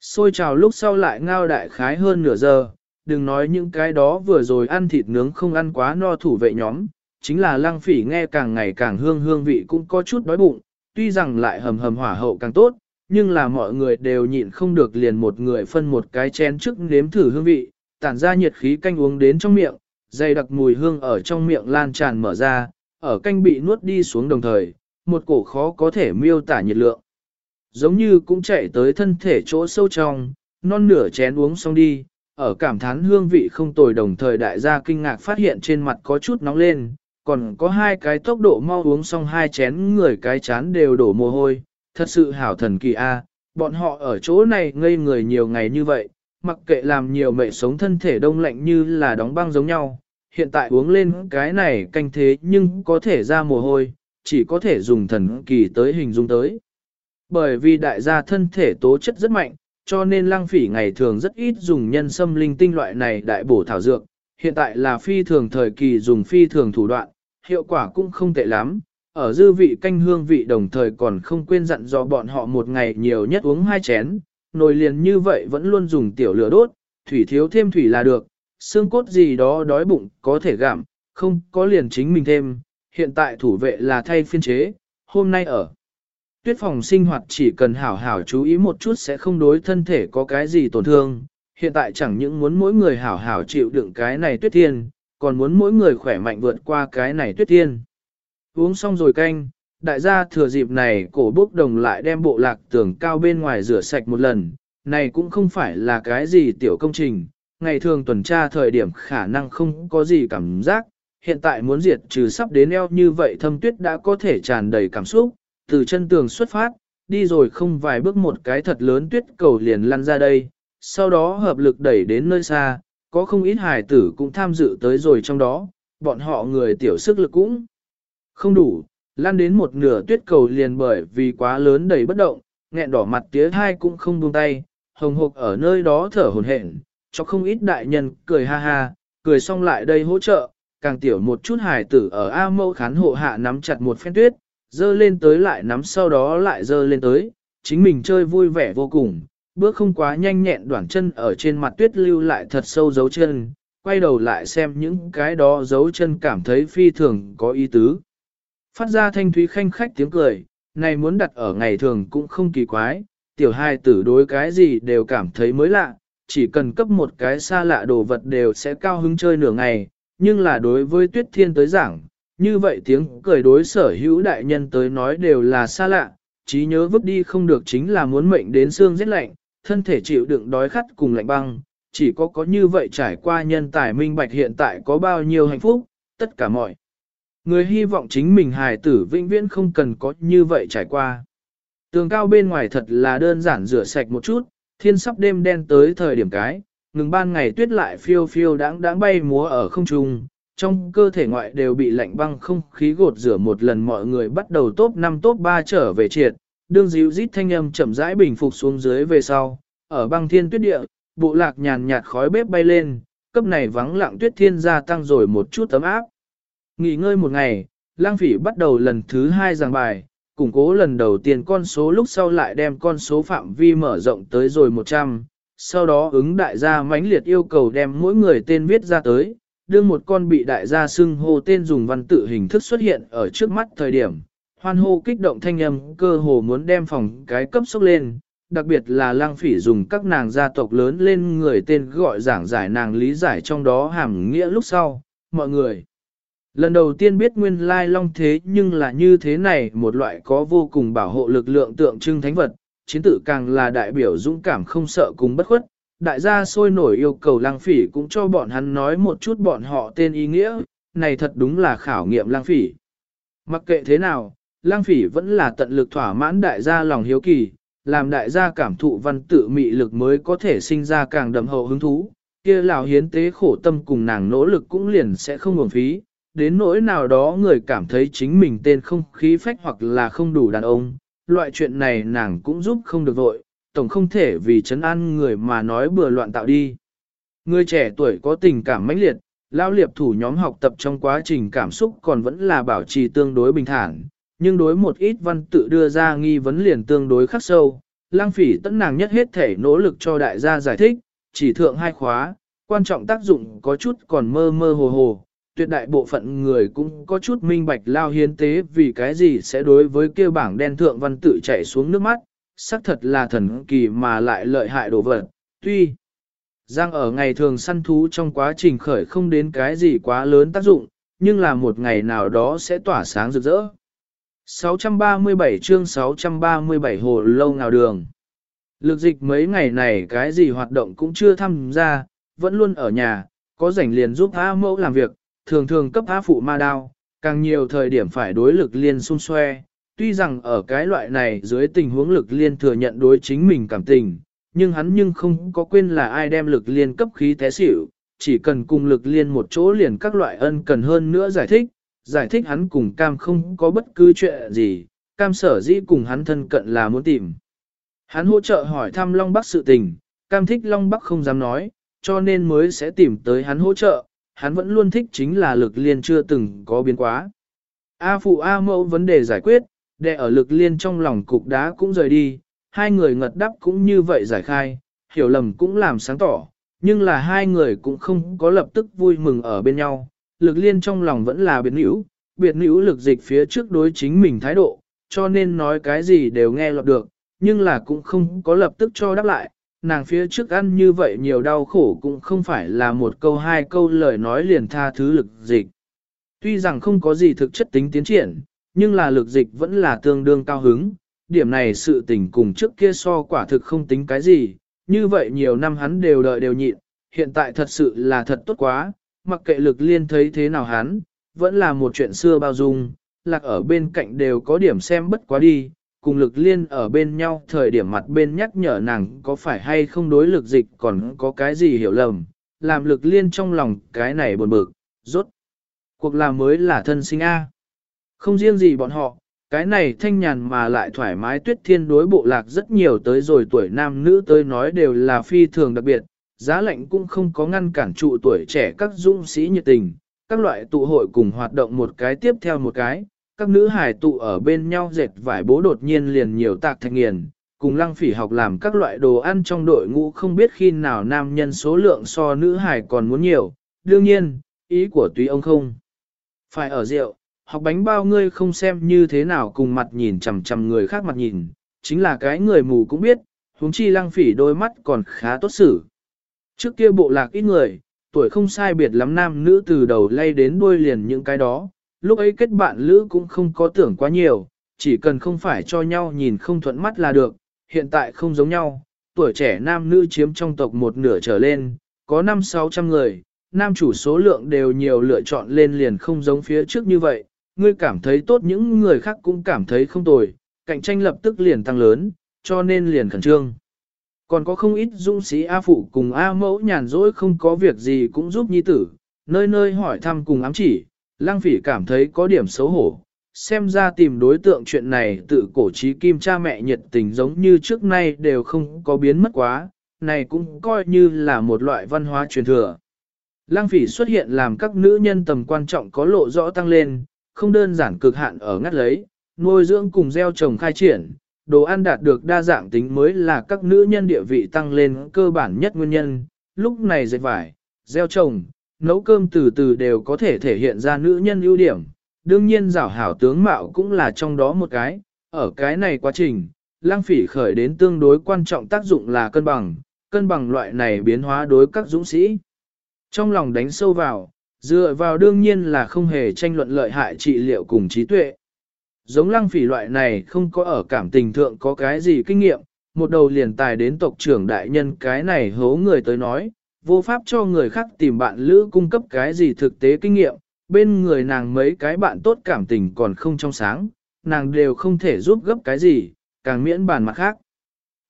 Xôi trào lúc sau lại ngao đại khái hơn nửa giờ, đừng nói những cái đó vừa rồi ăn thịt nướng không ăn quá no thủ vệ nhóm, chính là lăng phỉ nghe càng ngày càng hương hương vị cũng có chút đói bụng, tuy rằng lại hầm hầm hỏa hậu càng tốt, nhưng là mọi người đều nhịn không được liền một người phân một cái chén trước nếm thử hương vị, tản ra nhiệt khí canh uống đến trong miệng, dày đặc mùi hương ở trong miệng lan tràn mở ra, ở canh bị nuốt đi xuống đồng thời, một cổ khó có thể miêu tả nhiệt lượng. Giống như cũng chạy tới thân thể chỗ sâu trong, non nửa chén uống xong đi, ở cảm thán hương vị không tồi đồng thời đại gia kinh ngạc phát hiện trên mặt có chút nóng lên, còn có hai cái tốc độ mau uống xong hai chén người cái chán đều đổ mồ hôi, thật sự hảo thần kỳ a. bọn họ ở chỗ này ngây người nhiều ngày như vậy, mặc kệ làm nhiều mệ sống thân thể đông lạnh như là đóng băng giống nhau, hiện tại uống lên cái này canh thế nhưng có thể ra mồ hôi, chỉ có thể dùng thần kỳ tới hình dung tới. Bởi vì đại gia thân thể tố chất rất mạnh, cho nên lăng phỉ ngày thường rất ít dùng nhân sâm linh tinh loại này đại bổ thảo dược, hiện tại là phi thường thời kỳ dùng phi thường thủ đoạn, hiệu quả cũng không tệ lắm. Ở dư vị canh hương vị đồng thời còn không quên dặn dò bọn họ một ngày nhiều nhất uống hai chén, nồi liền như vậy vẫn luôn dùng tiểu lửa đốt, thủy thiếu thêm thủy là được, xương cốt gì đó đói bụng có thể gặm, không có liền chính mình thêm, hiện tại thủ vệ là thay phiên chế, hôm nay ở. Tuyết phòng sinh hoạt chỉ cần hảo hảo chú ý một chút sẽ không đối thân thể có cái gì tổn thương, hiện tại chẳng những muốn mỗi người hảo hảo chịu đựng cái này tuyết thiên, còn muốn mỗi người khỏe mạnh vượt qua cái này tuyết thiên. Uống xong rồi canh, đại gia thừa dịp này cổ bốc đồng lại đem bộ lạc tường cao bên ngoài rửa sạch một lần, này cũng không phải là cái gì tiểu công trình, ngày thường tuần tra thời điểm khả năng không có gì cảm giác, hiện tại muốn diệt trừ sắp đến eo như vậy thâm tuyết đã có thể tràn đầy cảm xúc, từ chân tường xuất phát, đi rồi không vài bước một cái thật lớn tuyết cầu liền lăn ra đây, sau đó hợp lực đẩy đến nơi xa, có không ít hài tử cũng tham dự tới rồi trong đó, bọn họ người tiểu sức lực cũng không đủ, lăn đến một nửa tuyết cầu liền bởi vì quá lớn đầy bất động, nghẹn đỏ mặt tía hai cũng không buông tay, hồng hộc ở nơi đó thở hồn hển, cho không ít đại nhân cười ha ha, cười xong lại đây hỗ trợ, càng tiểu một chút hài tử ở A mâu khán hộ hạ nắm chặt một phen tuyết, dơ lên tới lại nắm sau đó lại dơ lên tới, chính mình chơi vui vẻ vô cùng, bước không quá nhanh nhẹn đoạn chân ở trên mặt tuyết lưu lại thật sâu dấu chân, quay đầu lại xem những cái đó dấu chân cảm thấy phi thường có ý tứ. Phát ra thanh thúy khanh khách tiếng cười, này muốn đặt ở ngày thường cũng không kỳ quái, tiểu hai tử đối cái gì đều cảm thấy mới lạ, chỉ cần cấp một cái xa lạ đồ vật đều sẽ cao hứng chơi nửa ngày, nhưng là đối với tuyết thiên tới giảng, như vậy tiếng cười đối sở hữu đại nhân tới nói đều là xa lạ, trí nhớ vứt đi không được chính là muốn mệnh đến xương rét lạnh, thân thể chịu đựng đói khát cùng lạnh băng, chỉ có có như vậy trải qua nhân tài minh bạch hiện tại có bao nhiêu hạnh phúc, tất cả mọi. Người hy vọng chính mình hài tử vĩnh viễn không cần có như vậy trải qua. Tường cao bên ngoài thật là đơn giản rửa sạch một chút, thiên sắp đêm đen tới thời điểm cái, ngừng ban ngày tuyết lại phiêu phiêu đáng đáng bay múa ở không trung, trong cơ thể ngoại đều bị lạnh băng không khí gột rửa một lần mọi người bắt đầu top 5 top 3 trở về triệt, đương dịu rít thanh âm chậm rãi bình phục xuống dưới về sau, ở băng thiên tuyết địa, bộ lạc nhàn nhạt khói bếp bay lên, cấp này vắng lặng tuyết thiên gia tăng rồi một chút tấm áp. Nghỉ ngơi một ngày, lang phỉ bắt đầu lần thứ hai giảng bài, củng cố lần đầu tiên con số lúc sau lại đem con số phạm vi mở rộng tới rồi 100, sau đó ứng đại gia mãnh liệt yêu cầu đem mỗi người tên viết ra tới, đưa một con bị đại gia xưng hô tên dùng văn tự hình thức xuất hiện ở trước mắt thời điểm, hoan hô kích động thanh âm cơ hồ muốn đem phòng cái cấp sốc lên, đặc biệt là lang phỉ dùng các nàng gia tộc lớn lên người tên gọi giảng giải nàng lý giải trong đó hàm nghĩa lúc sau, mọi người. Lần đầu tiên biết nguyên lai long thế nhưng là như thế này một loại có vô cùng bảo hộ lực lượng tượng trưng thánh vật, chiến tử càng là đại biểu dũng cảm không sợ cùng bất khuất. Đại gia sôi nổi yêu cầu lang phỉ cũng cho bọn hắn nói một chút bọn họ tên ý nghĩa, này thật đúng là khảo nghiệm lang phỉ. Mặc kệ thế nào, lang phỉ vẫn là tận lực thỏa mãn đại gia lòng hiếu kỳ, làm đại gia cảm thụ văn tự mị lực mới có thể sinh ra càng đậm hậu hứng thú, kia lão hiến tế khổ tâm cùng nàng nỗ lực cũng liền sẽ không uổng phí, đến nỗi nào đó người cảm thấy chính mình tên không khí phách hoặc là không đủ đàn ông, loại chuyện này nàng cũng giúp không được vội, tổng không thể vì chấn an người mà nói bừa loạn tạo đi. Người trẻ tuổi có tình cảm mãnh liệt, lao liệp thủ nhóm học tập trong quá trình cảm xúc còn vẫn là bảo trì tương đối bình thản, nhưng đối một ít văn tự đưa ra nghi vấn liền tương đối khắc sâu. Lang phỉ tận nàng nhất hết thể nỗ lực cho đại gia giải thích, chỉ thượng hai khóa, quan trọng tác dụng có chút còn mơ mơ hồ hồ, tuyệt đại bộ phận người cũng có chút minh bạch lao hiến tế vì cái gì sẽ đối với kêu bảng đen thượng văn tự chạy xuống nước mắt, xác thật là thần kỳ mà lại lợi hại đồ vật, tuy Giang ở ngày thường săn thú trong quá trình khởi không đến cái gì quá lớn tác dụng, nhưng là một ngày nào đó sẽ tỏa sáng rực rỡ. 637 chương 637 hồ lâu ngào đường. Lực dịch mấy ngày này cái gì hoạt động cũng chưa tham gia, vẫn luôn ở nhà, có rảnh liền giúp A mẫu làm việc, thường thường cấp á phụ ma đao, càng nhiều thời điểm phải đối lực liên xung xoe. Tuy rằng ở cái loại này dưới tình huống lực liên thừa nhận đối chính mình cảm tình, nhưng hắn nhưng không có quên là ai đem lực liên cấp khí té xỉu, chỉ cần cùng lực liên một chỗ liền các loại ân cần hơn nữa giải thích, giải thích hắn cùng cam không có bất cứ chuyện gì, cam sở dĩ cùng hắn thân cận là muốn tìm. Hắn hỗ trợ hỏi thăm Long Bắc sự tình, cam thích Long Bắc không dám nói, cho nên mới sẽ tìm tới hắn hỗ trợ, hắn vẫn luôn thích chính là lực liên chưa từng có biến quá. A phụ A mẫu vấn đề giải quyết, đệ ở lực liên trong lòng cục đá cũng rời đi, hai người ngật đắp cũng như vậy giải khai, hiểu lầm cũng làm sáng tỏ, nhưng là hai người cũng không có lập tức vui mừng ở bên nhau, lực liên trong lòng vẫn là biệt nữ, biệt nữ lực dịch phía trước đối chính mình thái độ, cho nên nói cái gì đều nghe lọt được, nhưng là cũng không có lập tức cho đáp lại, nàng phía trước ăn như vậy nhiều đau khổ cũng không phải là một câu hai câu lời nói liền tha thứ lực dịch. Tuy rằng không có gì thực chất tính tiến triển, nhưng là lực dịch vẫn là tương đương cao hứng, điểm này sự tình cùng trước kia so quả thực không tính cái gì, như vậy nhiều năm hắn đều đợi đều nhịn, hiện tại thật sự là thật tốt quá, mặc kệ lực liên thấy thế nào hắn, vẫn là một chuyện xưa bao dung, lạc ở bên cạnh đều có điểm xem bất quá đi, cùng lực liên ở bên nhau thời điểm mặt bên nhắc nhở nàng có phải hay không đối lực dịch còn có cái gì hiểu lầm, làm lực liên trong lòng cái này buồn bực, rốt. Cuộc làm mới là thân sinh A. Không riêng gì bọn họ, cái này thanh nhàn mà lại thoải mái tuyết thiên đối bộ lạc rất nhiều tới rồi tuổi nam nữ tới nói đều là phi thường đặc biệt, giá lạnh cũng không có ngăn cản trụ tuổi trẻ các dũng sĩ nhiệt tình, các loại tụ hội cùng hoạt động một cái tiếp theo một cái, các nữ hải tụ ở bên nhau dệt vải bố đột nhiên liền nhiều tạc thạch nghiền, cùng lăng phỉ học làm các loại đồ ăn trong đội ngũ không biết khi nào nam nhân số lượng so nữ hải còn muốn nhiều, đương nhiên, ý của tùy ông không. Phải ở rượu, học bánh bao ngươi không xem như thế nào cùng mặt nhìn chằm chằm người khác mặt nhìn, chính là cái người mù cũng biết, huống chi lăng phỉ đôi mắt còn khá tốt xử. Trước kia bộ lạc ít người, tuổi không sai biệt lắm nam nữ từ đầu lay đến đuôi liền những cái đó, lúc ấy kết bạn lữ cũng không có tưởng quá nhiều, chỉ cần không phải cho nhau nhìn không thuận mắt là được, hiện tại không giống nhau, tuổi trẻ nam nữ chiếm trong tộc một nửa trở lên, có 5-600 người, nam chủ số lượng đều nhiều lựa chọn lên liền không giống phía trước như vậy, ngươi cảm thấy tốt những người khác cũng cảm thấy không tồi, cạnh tranh lập tức liền tăng lớn, cho nên liền khẩn trương. Còn có không ít dũng sĩ A Phụ cùng A Mẫu nhàn rỗi không có việc gì cũng giúp nhi tử, nơi nơi hỏi thăm cùng ám chỉ, lang phỉ cảm thấy có điểm xấu hổ. Xem ra tìm đối tượng chuyện này tự cổ trí kim cha mẹ nhiệt tình giống như trước nay đều không có biến mất quá, này cũng coi như là một loại văn hóa truyền thừa. Lang phỉ xuất hiện làm các nữ nhân tầm quan trọng có lộ rõ tăng lên, không đơn giản cực hạn ở ngắt lấy, nuôi dưỡng cùng gieo trồng khai triển, đồ ăn đạt được đa dạng tính mới là các nữ nhân địa vị tăng lên cơ bản nhất nguyên nhân, lúc này dệt vải, gieo trồng, nấu cơm từ từ đều có thể thể hiện ra nữ nhân ưu điểm, đương nhiên rảo hảo tướng mạo cũng là trong đó một cái, ở cái này quá trình, lang phỉ khởi đến tương đối quan trọng tác dụng là cân bằng, cân bằng loại này biến hóa đối các dũng sĩ. Trong lòng đánh sâu vào, dựa vào đương nhiên là không hề tranh luận lợi hại trị liệu cùng trí tuệ. Giống lăng phỉ loại này không có ở cảm tình thượng có cái gì kinh nghiệm, một đầu liền tài đến tộc trưởng đại nhân cái này hố người tới nói, vô pháp cho người khác tìm bạn lữ cung cấp cái gì thực tế kinh nghiệm, bên người nàng mấy cái bạn tốt cảm tình còn không trong sáng, nàng đều không thể giúp gấp cái gì, càng miễn bàn mặt khác.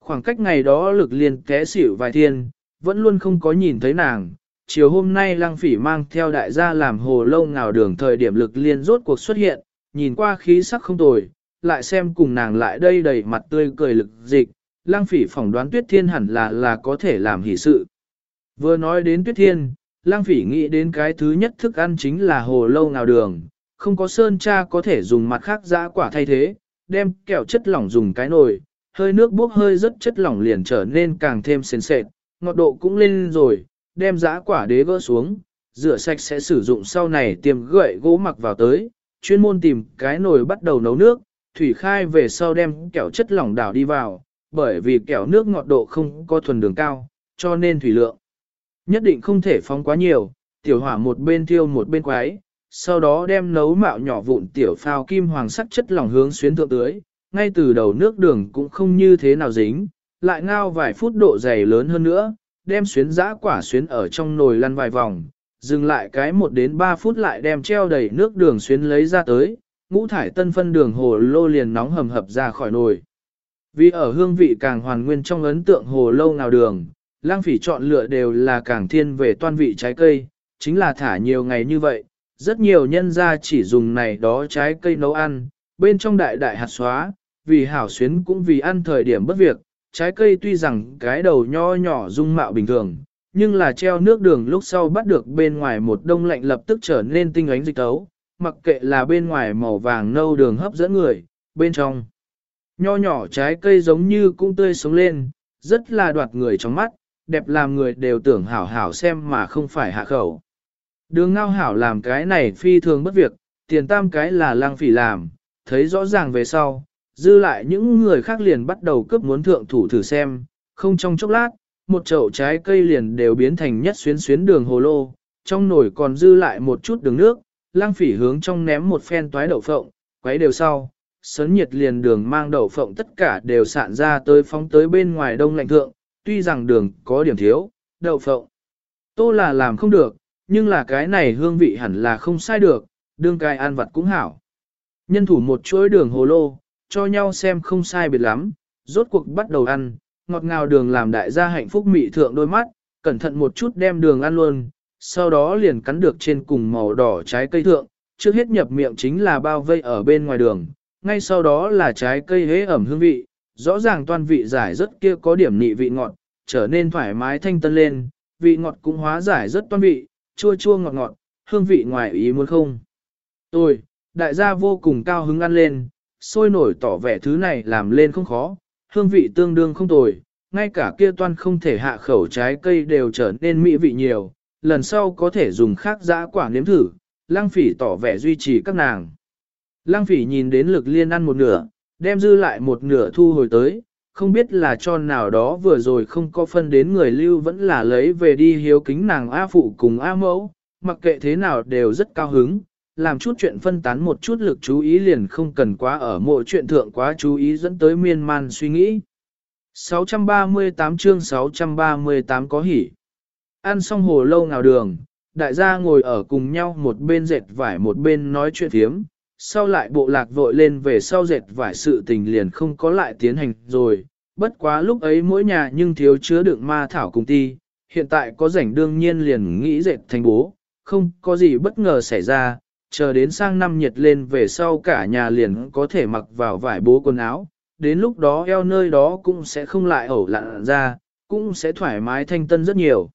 Khoảng cách ngày đó lực liền té xỉu vài thiên, vẫn luôn không có nhìn thấy nàng. Chiều hôm nay lăng phỉ mang theo đại gia làm hồ lâu ngào đường thời điểm lực liên rốt cuộc xuất hiện, nhìn qua khí sắc không tồi, lại xem cùng nàng lại đây đầy mặt tươi cười lực dịch, lăng phỉ phỏng đoán tuyết thiên hẳn là là có thể làm hỷ sự. Vừa nói đến tuyết thiên, lang phỉ nghĩ đến cái thứ nhất thức ăn chính là hồ lâu ngào đường, không có sơn cha có thể dùng mặt khác dã quả thay thế, đem kẹo chất lỏng dùng cái nồi, hơi nước bốc hơi rất chất lỏng liền trở nên càng thêm sền sệt, ngọt độ cũng lên rồi, đem dã quả đế vỡ xuống, rửa sạch sẽ sử dụng sau này tiêm gậy gỗ mặc vào tới, chuyên môn tìm cái nồi bắt đầu nấu nước, thủy khai về sau đem kẹo chất lỏng đảo đi vào, bởi vì kẹo nước ngọt độ không có thuần đường cao, cho nên thủy lượng. Nhất định không thể phóng quá nhiều, tiểu hỏa một bên thiêu một bên quái, sau đó đem nấu mạo nhỏ vụn tiểu phao kim hoàng sắc chất lỏng hướng xuyến thượng tưới, ngay từ đầu nước đường cũng không như thế nào dính, lại ngao vài phút độ dày lớn hơn nữa, đem xuyến giã quả xuyến ở trong nồi lăn vài vòng, dừng lại cái 1 đến 3 phút lại đem treo đầy nước đường xuyến lấy ra tới, ngũ thải tân phân đường hồ lô liền nóng hầm hập ra khỏi nồi. Vì ở hương vị càng hoàn nguyên trong ấn tượng hồ lâu nào đường, lang phỉ chọn lựa đều là càng thiên về toan vị trái cây, chính là thả nhiều ngày như vậy, rất nhiều nhân gia chỉ dùng này đó trái cây nấu ăn, bên trong đại đại hạt xóa, vì hảo xuyến cũng vì ăn thời điểm bất việc, trái cây tuy rằng cái đầu nho nhỏ dung mạo bình thường, nhưng là treo nước đường lúc sau bắt được bên ngoài một đông lạnh lập tức trở nên tinh ánh dịch tấu, mặc kệ là bên ngoài màu vàng nâu đường hấp dẫn người, bên trong. Nho nhỏ trái cây giống như cũng tươi sống lên, rất là đoạt người trong mắt, đẹp làm người đều tưởng hảo hảo xem mà không phải hạ khẩu. Đường ngao hảo làm cái này phi thường bất việc, tiền tam cái là lang phỉ làm, thấy rõ ràng về sau, dư lại những người khác liền bắt đầu cướp muốn thượng thủ thử xem, không trong chốc lát, một chậu trái cây liền đều biến thành nhất xuyến xuyến đường hồ lô, trong nồi còn dư lại một chút đường nước, lang phỉ hướng trong ném một phen toái đậu phộng, quấy đều sau, sấn nhiệt liền đường mang đậu phộng tất cả đều sạn ra tới phóng tới bên ngoài đông lạnh thượng, tuy rằng đường có điểm thiếu, đậu phộng. Tô là làm không được, nhưng là cái này hương vị hẳn là không sai được, đương cai ăn vặt cũng hảo. Nhân thủ một chuỗi đường hồ lô, cho nhau xem không sai biệt lắm, rốt cuộc bắt đầu ăn, ngọt ngào đường làm đại gia hạnh phúc mị thượng đôi mắt, cẩn thận một chút đem đường ăn luôn, sau đó liền cắn được trên cùng màu đỏ trái cây thượng, trước hết nhập miệng chính là bao vây ở bên ngoài đường, ngay sau đó là trái cây hế ẩm hương vị, rõ ràng toàn vị giải rất kia có điểm nị vị ngọt, trở nên thoải mái thanh tân lên, vị ngọt cũng hóa giải rất toan vị, chua chua ngọt ngọt, hương vị ngoài ý muốn không. Tôi, đại gia vô cùng cao hứng ăn lên, sôi nổi tỏ vẻ thứ này làm lên không khó, hương vị tương đương không tồi, ngay cả kia toan không thể hạ khẩu trái cây đều trở nên mỹ vị nhiều, lần sau có thể dùng khác dã quả nếm thử, lang phỉ tỏ vẻ duy trì các nàng. Lang phỉ nhìn đến lực liên ăn một nửa, đem dư lại một nửa thu hồi tới, không biết là cho nào đó vừa rồi không có phân đến người lưu vẫn là lấy về đi hiếu kính nàng A phụ cùng A mẫu, mặc kệ thế nào đều rất cao hứng, làm chút chuyện phân tán một chút lực chú ý liền không cần quá ở mỗi chuyện thượng quá chú ý dẫn tới miên man suy nghĩ. 638 chương 638 có hỉ. Ăn xong hồ lâu nào đường, đại gia ngồi ở cùng nhau một bên dệt vải một bên nói chuyện thiếm, sau lại bộ lạc vội lên về sau dệt vải sự tình liền không có lại tiến hành rồi, bất quá lúc ấy mỗi nhà nhưng thiếu chứa đựng ma thảo cùng ti, hiện tại có rảnh đương nhiên liền nghĩ dệt thành bố, không có gì bất ngờ xảy ra, chờ đến sang năm nhiệt lên về sau cả nhà liền có thể mặc vào vải bố quần áo, đến lúc đó eo nơi đó cũng sẽ không lại ẩu lặn ra, cũng sẽ thoải mái thanh tân rất nhiều.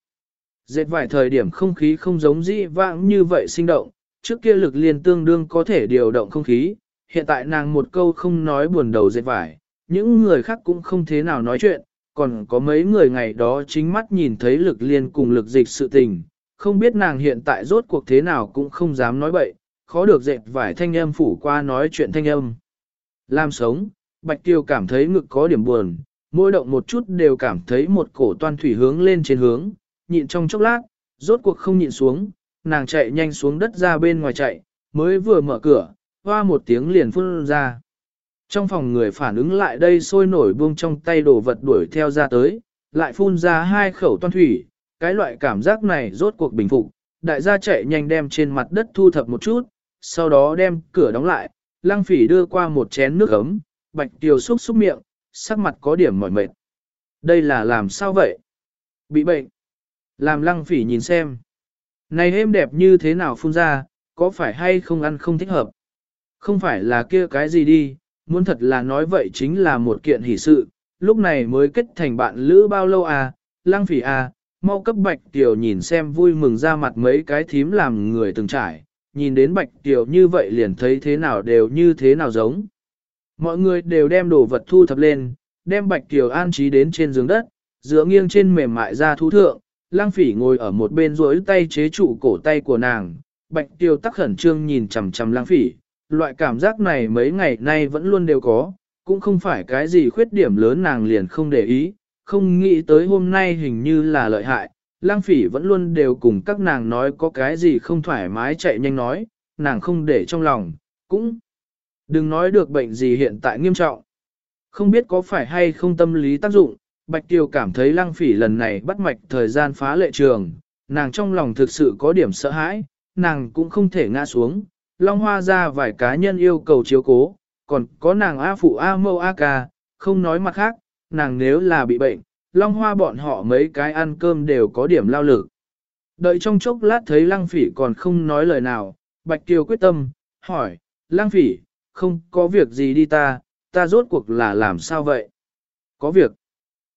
Dệt vải thời điểm không khí không giống dĩ vãng như vậy sinh động, trước kia lực liền tương đương có thể điều động không khí, hiện tại nàng một câu không nói buồn đầu dệt vải, những người khác cũng không thế nào nói chuyện, còn có mấy người ngày đó chính mắt nhìn thấy lực liên cùng lực dịch sự tình, không biết nàng hiện tại rốt cuộc thế nào cũng không dám nói bậy, khó được dệt vải thanh âm phủ qua nói chuyện thanh âm. Làm sống, Bạch Tiêu cảm thấy ngực có điểm buồn, mỗi động một chút đều cảm thấy một cổ toan thủy hướng lên trên hướng, nhịn trong chốc lát, rốt cuộc không nhịn xuống, nàng chạy nhanh xuống đất ra bên ngoài chạy, mới vừa mở cửa, hoa một tiếng liền phun ra. Trong phòng người phản ứng lại đây sôi nổi buông trong tay đồ vật đuổi theo ra tới, lại phun ra hai khẩu toan thủy, cái loại cảm giác này rốt cuộc bình phục, đại gia chạy nhanh đem trên mặt đất thu thập một chút, sau đó đem cửa đóng lại, lăng phỉ đưa qua một chén nước ấm, bạch tiều xúc xúc miệng, sắc mặt có điểm mỏi mệt. Đây là làm sao vậy? Bị bệnh. Làm lăng phỉ nhìn xem. Này êm đẹp như thế nào phun ra, có phải hay không ăn không thích hợp? Không phải là kia cái gì đi, muốn thật là nói vậy chính là một kiện hỷ sự, lúc này mới kết thành bạn lữ bao lâu à, lăng phỉ à, mau cấp bạch tiểu nhìn xem vui mừng ra mặt mấy cái thím làm người từng trải, nhìn đến bạch tiểu như vậy liền thấy thế nào đều như thế nào giống. Mọi người đều đem đồ vật thu thập lên, đem bạch tiểu an trí đến trên giường đất, dựa nghiêng trên mềm mại ra thú thượng, lang phỉ ngồi ở một bên rối tay chế trụ cổ tay của nàng, bạch Tiêu tắc khẩn trương nhìn chằm chằm lang phỉ, loại cảm giác này mấy ngày nay vẫn luôn đều có, cũng không phải cái gì khuyết điểm lớn nàng liền không để ý, không nghĩ tới hôm nay hình như là lợi hại, lang phỉ vẫn luôn đều cùng các nàng nói có cái gì không thoải mái chạy nhanh nói, nàng không để trong lòng, cũng đừng nói được bệnh gì hiện tại nghiêm trọng. Không biết có phải hay không tâm lý tác dụng, Bạch Tiêu cảm thấy lăng phỉ lần này bắt mạch thời gian phá lệ trường, nàng trong lòng thực sự có điểm sợ hãi, nàng cũng không thể ngã xuống, Long Hoa ra vài cá nhân yêu cầu chiếu cố, còn có nàng A Phụ A Mâu A Ca, không nói mặt khác, nàng nếu là bị bệnh, Long Hoa bọn họ mấy cái ăn cơm đều có điểm lao lực. Đợi trong chốc lát thấy Lăng Phỉ còn không nói lời nào, Bạch Kiều quyết tâm, hỏi, Lăng Phỉ, không có việc gì đi ta, ta rốt cuộc là làm sao vậy? Có việc.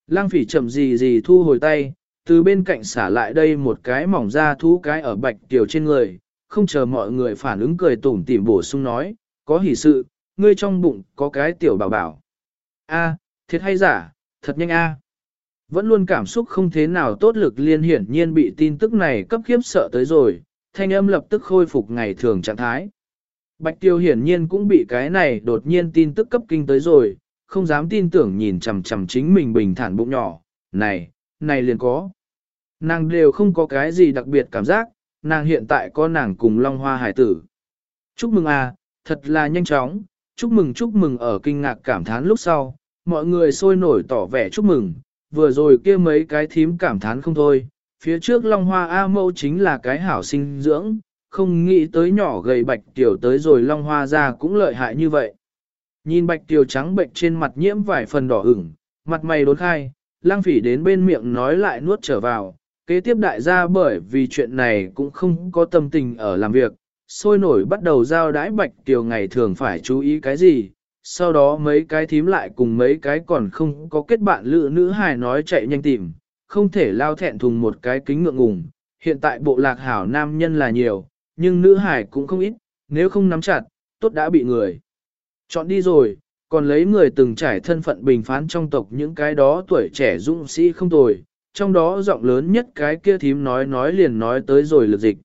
Lăng Phỉ chậm gì gì thu hồi tay, từ bên cạnh xả lại đây một cái mỏng da thú cái ở Bạch tiểu trên người, không chờ mọi người phản ứng cười tủm tỉm bổ sung nói, có hỷ sự, ngươi trong bụng có cái tiểu bảo bảo. A, thiệt hay giả, thật nhanh a. Vẫn luôn cảm xúc không thế nào tốt lực liên hiển nhiên bị tin tức này cấp khiếp sợ tới rồi, thanh âm lập tức khôi phục ngày thường trạng thái. Bạch tiêu hiển nhiên cũng bị cái này đột nhiên tin tức cấp kinh tới rồi, không dám tin tưởng nhìn chằm chằm chính mình bình thản bụng nhỏ, này, này liền có. Nàng đều không có cái gì đặc biệt cảm giác, nàng hiện tại có nàng cùng Long Hoa Hải tử. Chúc mừng à, thật là nhanh chóng, chúc mừng chúc mừng ở kinh ngạc cảm thán lúc sau, mọi người sôi nổi tỏ vẻ chúc mừng, vừa rồi kia mấy cái thím cảm thán không thôi, phía trước Long Hoa A Mâu chính là cái hảo sinh dưỡng, không nghĩ tới nhỏ gầy bạch tiểu tới rồi Long Hoa ra cũng lợi hại như vậy. Nhìn bạch tiểu trắng bệnh trên mặt nhiễm vài phần đỏ ửng, mặt mày đốn khai, lang phỉ đến bên miệng nói lại nuốt trở vào, kế tiếp đại gia bởi vì chuyện này cũng không có tâm tình ở làm việc, sôi nổi bắt đầu giao đái bạch tiểu ngày thường phải chú ý cái gì, sau đó mấy cái thím lại cùng mấy cái còn không có kết bạn lữ nữ hài nói chạy nhanh tìm, không thể lao thẹn thùng một cái kính ngượng ngùng, hiện tại bộ lạc hảo nam nhân là nhiều, nhưng nữ hài cũng không ít, nếu không nắm chặt, tốt đã bị người. Chọn đi rồi, còn lấy người từng trải thân phận bình phán trong tộc những cái đó tuổi trẻ dũng sĩ không tồi, trong đó giọng lớn nhất cái kia thím nói nói liền nói tới rồi lực dịch.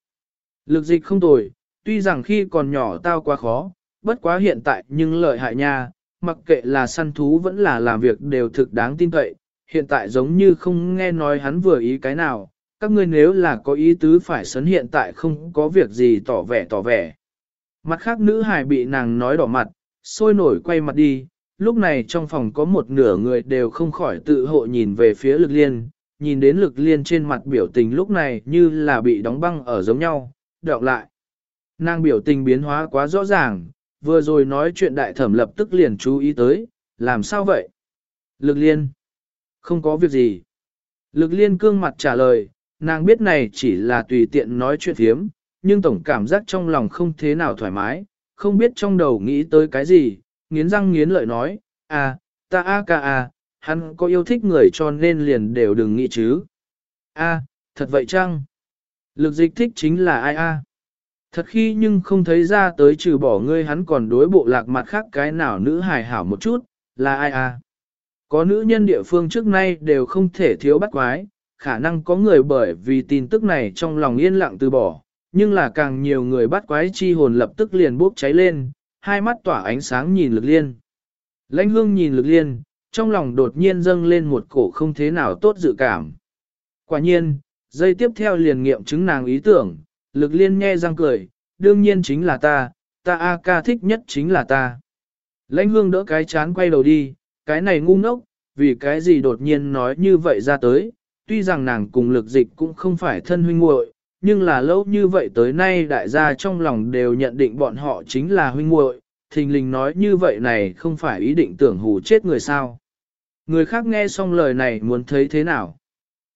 Lực dịch không tồi, tuy rằng khi còn nhỏ tao quá khó, bất quá hiện tại nhưng lợi hại nha, mặc kệ là săn thú vẫn là làm việc đều thực đáng tin cậy, hiện tại giống như không nghe nói hắn vừa ý cái nào, các ngươi nếu là có ý tứ phải sấn hiện tại không có việc gì tỏ vẻ tỏ vẻ. Mặt khác nữ hài bị nàng nói đỏ mặt, sôi nổi quay mặt đi, lúc này trong phòng có một nửa người đều không khỏi tự hộ nhìn về phía lực liên, nhìn đến lực liên trên mặt biểu tình lúc này như là bị đóng băng ở giống nhau, đọc lại. Nàng biểu tình biến hóa quá rõ ràng, vừa rồi nói chuyện đại thẩm lập tức liền chú ý tới, làm sao vậy? Lực liên. Không có việc gì. Lực liên cương mặt trả lời, nàng biết này chỉ là tùy tiện nói chuyện thiếm, nhưng tổng cảm giác trong lòng không thế nào thoải mái, không biết trong đầu nghĩ tới cái gì, nghiến răng nghiến lợi nói, à, ta a ca a, hắn có yêu thích người cho nên liền đều đừng nghĩ chứ. A, thật vậy chăng? Lực dịch thích chính là ai a? Thật khi nhưng không thấy ra tới trừ bỏ ngươi hắn còn đối bộ lạc mặt khác cái nào nữ hài hảo một chút, là ai à? Có nữ nhân địa phương trước nay đều không thể thiếu bắt quái, khả năng có người bởi vì tin tức này trong lòng yên lặng từ bỏ, nhưng là càng nhiều người bắt quái chi hồn lập tức liền bốc cháy lên, hai mắt tỏa ánh sáng nhìn lực liên. Lãnh hương nhìn lực liên, trong lòng đột nhiên dâng lên một cổ không thế nào tốt dự cảm. Quả nhiên, dây tiếp theo liền nghiệm chứng nàng ý tưởng, lực liên nghe răng cười, đương nhiên chính là ta, ta A ca thích nhất chính là ta. Lãnh hương đỡ cái chán quay đầu đi, cái này ngu ngốc, vì cái gì đột nhiên nói như vậy ra tới, tuy rằng nàng cùng lực dịch cũng không phải thân huynh muội, nhưng là lâu như vậy tới nay đại gia trong lòng đều nhận định bọn họ chính là huynh muội, thình lình nói như vậy này không phải ý định tưởng hù chết người sao. Người khác nghe xong lời này muốn thấy thế nào?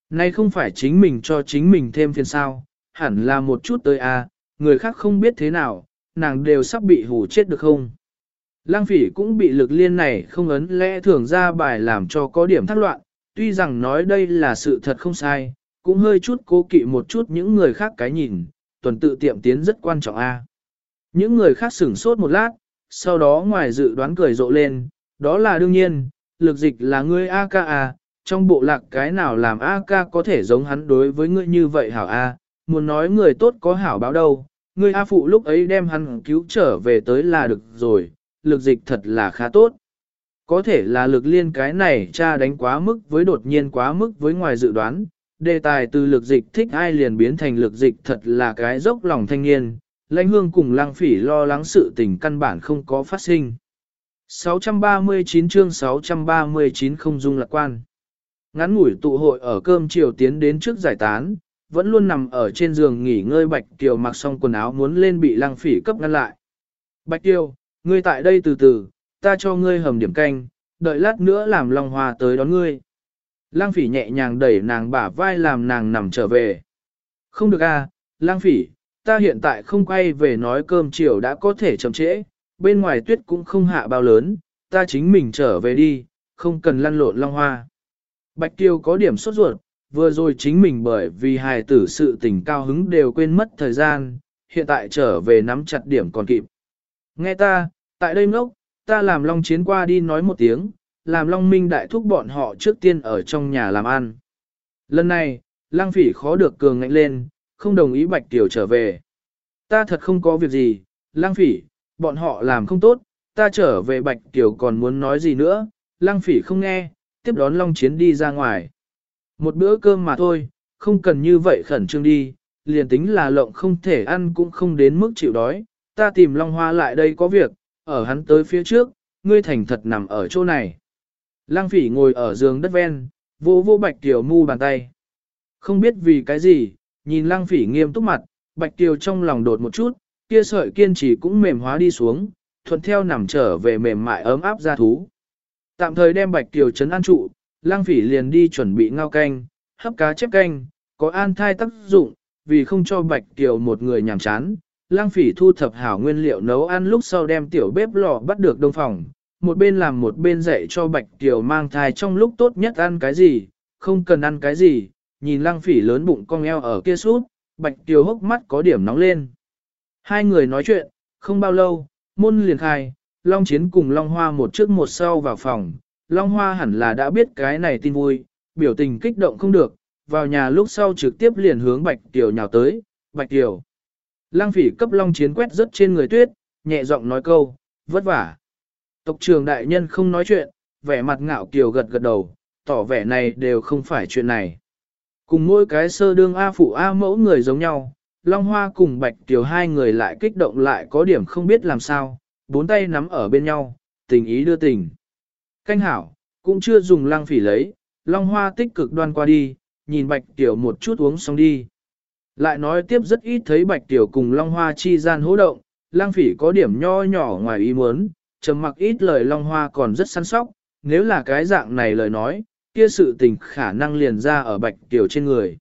Nay không phải chính mình cho chính mình thêm phiền sao, hẳn là một chút tới a, à, người khác không biết thế nào, nàng đều sắp bị hù chết được không? Lang phỉ cũng bị lực liên này không ấn lẽ thường ra bài làm cho có điểm thắc loạn, tuy rằng nói đây là sự thật không sai, cũng hơi chút cố kỵ một chút những người khác cái nhìn, tuần tự tiệm tiến rất quan trọng a. Những người khác sửng sốt một lát, sau đó ngoài dự đoán cười rộ lên, đó là đương nhiên, lực dịch là ngươi A ca A, trong bộ lạc cái nào làm A ca có thể giống hắn đối với ngươi như vậy hảo A, muốn nói người tốt có hảo báo đâu, ngươi A phụ lúc ấy đem hắn cứu trở về tới là được rồi, lực dịch thật là khá tốt. Có thể là lực liên cái này cha đánh quá mức với đột nhiên quá mức với ngoài dự đoán, đề tài từ lực dịch thích ai liền biến thành lực dịch thật là cái dốc lòng thanh niên, lãnh hương cùng lăng phỉ lo lắng sự tình căn bản không có phát sinh. 639 chương 639 không dung lạc quan. Ngắn ngủi tụ hội ở cơm chiều tiến đến trước giải tán, vẫn luôn nằm ở trên giường nghỉ ngơi Bạch Kiều mặc xong quần áo muốn lên bị lăng phỉ cấp ngăn lại. Bạch Kiều, ngươi tại đây từ từ, ta cho ngươi hầm điểm canh, đợi lát nữa làm lòng hòa tới đón ngươi. Lang phỉ nhẹ nhàng đẩy nàng bả vai làm nàng nằm trở về. Không được à, Lang phỉ, ta hiện tại không quay về nói cơm chiều đã có thể chậm trễ, bên ngoài tuyết cũng không hạ bao lớn, ta chính mình trở về đi, không cần lăn lộn long hoa. Bạch Tiêu có điểm sốt ruột, vừa rồi chính mình bởi vì hài tử sự tình cao hứng đều quên mất thời gian, hiện tại trở về nắm chặt điểm còn kịp. Nghe ta, tại đây ngốc, ta làm long chiến qua đi nói một tiếng, làm long minh đại thúc bọn họ trước tiên ở trong nhà làm ăn. Lần này, lang phỉ khó được cường ngạnh lên, không đồng ý Bạch Tiểu trở về. Ta thật không có việc gì, lang phỉ, bọn họ làm không tốt, ta trở về Bạch Tiểu còn muốn nói gì nữa, lang phỉ không nghe, tiếp đón Long Chiến đi ra ngoài. Một bữa cơm mà thôi, không cần như vậy khẩn trương đi, liền tính là lộng không thể ăn cũng không đến mức chịu đói, ta tìm Long Hoa lại đây có việc, ở hắn tới phía trước, ngươi thành thật nằm ở chỗ này. Lang phỉ ngồi ở giường đất ven, vô vô Bạch Tiểu mu bàn tay. Không biết vì cái gì, nhìn Lang phỉ nghiêm túc mặt, Bạch Tiểu trong lòng đột một chút, kia sợi kiên trì cũng mềm hóa đi xuống, thuận theo nằm trở về mềm mại ấm áp ra thú. Tạm thời đem bạch tiểu chấn an trụ, lang phỉ liền đi chuẩn bị ngao canh, hấp cá chép canh, có an thai tác dụng, vì không cho bạch tiểu một người nhàm chán. Lang phỉ thu thập hảo nguyên liệu nấu ăn lúc sau đem tiểu bếp lò bắt được đông phòng, một bên làm một bên dạy cho bạch tiểu mang thai trong lúc tốt nhất ăn cái gì, không cần ăn cái gì, nhìn lang phỉ lớn bụng cong eo ở kia sút, bạch tiểu hốc mắt có điểm nóng lên. Hai người nói chuyện, không bao lâu, môn liền khai, Long Chiến cùng Long Hoa một trước một sau vào phòng, Long Hoa hẳn là đã biết cái này tin vui, biểu tình kích động không được, vào nhà lúc sau trực tiếp liền hướng Bạch Tiểu nhào tới, Bạch Tiểu. Lang phỉ cấp Long Chiến quét rất trên người tuyết, nhẹ giọng nói câu, vất vả. Tộc trường đại nhân không nói chuyện, vẻ mặt ngạo kiều gật gật đầu, tỏ vẻ này đều không phải chuyện này. Cùng mỗi cái sơ đương A phụ A mẫu người giống nhau, Long Hoa cùng Bạch Tiểu hai người lại kích động lại có điểm không biết làm sao, bốn tay nắm ở bên nhau, tình ý đưa tình. Canh hảo, cũng chưa dùng lăng phỉ lấy, Long Hoa tích cực đoan qua đi, nhìn Bạch Tiểu một chút uống xong đi. Lại nói tiếp rất ít thấy Bạch Tiểu cùng Long Hoa chi gian hỗ động, lăng phỉ có điểm nho nhỏ ngoài ý muốn, trầm mặc ít lời Long Hoa còn rất săn sóc, nếu là cái dạng này lời nói, kia sự tình khả năng liền ra ở Bạch Tiểu trên người.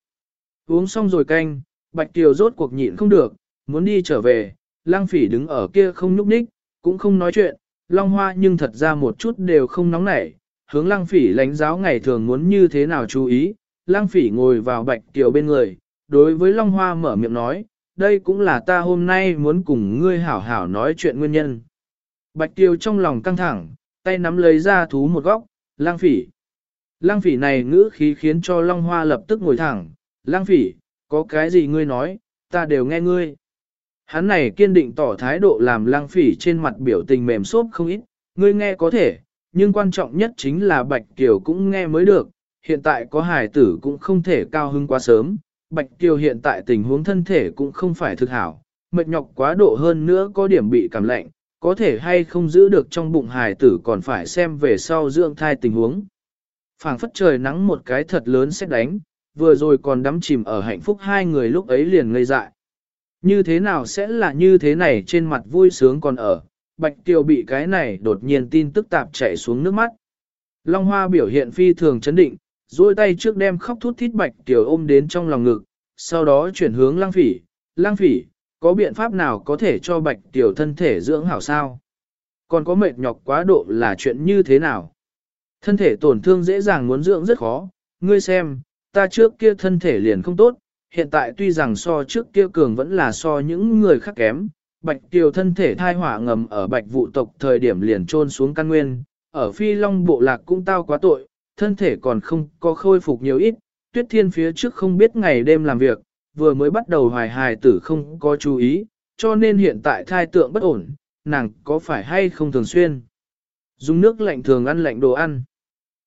Uống xong rồi canh, Bạch Tiểu rốt cuộc nhịn không được, muốn đi trở về, lang phỉ đứng ở kia không nhúc nhích, cũng không nói chuyện, Long Hoa nhưng thật ra một chút đều không nóng nảy, hướng lang phỉ lánh giáo ngày thường muốn như thế nào chú ý, lang phỉ ngồi vào Bạch Tiểu bên người, đối với Long Hoa mở miệng nói, đây cũng là ta hôm nay muốn cùng ngươi hảo hảo nói chuyện nguyên nhân. Bạch Tiêu trong lòng căng thẳng, tay nắm lấy ra thú một góc, lang phỉ. Lang phỉ này ngữ khí khiến cho Long Hoa lập tức ngồi thẳng, lang phỉ, có cái gì ngươi nói, ta đều nghe ngươi. Hắn này kiên định tỏ thái độ làm lang phỉ trên mặt biểu tình mềm xốp không ít, ngươi nghe có thể, nhưng quan trọng nhất chính là Bạch Kiều cũng nghe mới được, hiện tại có hài tử cũng không thể cao hưng quá sớm, Bạch Kiều hiện tại tình huống thân thể cũng không phải thực hảo, mệt nhọc quá độ hơn nữa có điểm bị cảm lạnh, có thể hay không giữ được trong bụng hài tử còn phải xem về sau dưỡng thai tình huống. phảng phất trời nắng một cái thật lớn sẽ đánh, vừa rồi còn đắm chìm ở hạnh phúc hai người lúc ấy liền ngây dại. Như thế nào sẽ là như thế này trên mặt vui sướng còn ở, Bạch Kiều bị cái này đột nhiên tin tức tạp chảy xuống nước mắt. Long Hoa biểu hiện phi thường chấn định, duỗi tay trước đem khóc thút thít Bạch Kiều ôm đến trong lòng ngực, sau đó chuyển hướng lang phỉ. Lang phỉ, có biện pháp nào có thể cho Bạch tiểu thân thể dưỡng hảo sao? Còn có mệt nhọc quá độ là chuyện như thế nào? Thân thể tổn thương dễ dàng muốn dưỡng rất khó, ngươi xem, ta trước kia thân thể liền không tốt, hiện tại tuy rằng so trước kia cường vẫn là so những người khác kém, Bạch tiểu thân thể thai hỏa ngầm ở Bạch vụ tộc thời điểm liền trôn xuống căn nguyên, ở Phi Long bộ lạc cũng tao quá tội, thân thể còn không có khôi phục nhiều ít, Tuyết Thiên phía trước không biết ngày đêm làm việc, vừa mới bắt đầu hoài hài tử không có chú ý, cho nên hiện tại thai tượng bất ổn, nàng có phải hay không thường xuyên. Dùng nước lạnh thường ăn lạnh đồ ăn.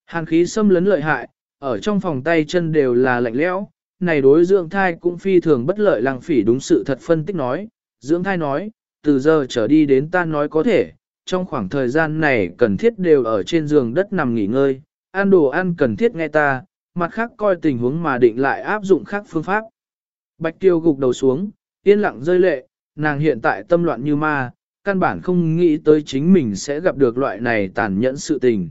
Hàn khí xâm lấn lợi hại, ở trong phòng tay chân đều là lạnh lẽo, này đối dưỡng thai cũng phi thường bất lợi lăng phỉ đúng sự thật phân tích nói, dưỡng thai nói, từ giờ trở đi đến ta nói có thể, trong khoảng thời gian này cần thiết đều ở trên giường đất nằm nghỉ ngơi, ăn đồ ăn cần thiết nghe ta, mặt khác coi tình huống mà định lại áp dụng khác phương pháp. Bạch Tiêu gục đầu xuống, yên lặng rơi lệ, nàng hiện tại tâm loạn như ma, căn bản không nghĩ tới chính mình sẽ gặp được loại này tàn nhẫn sự tình.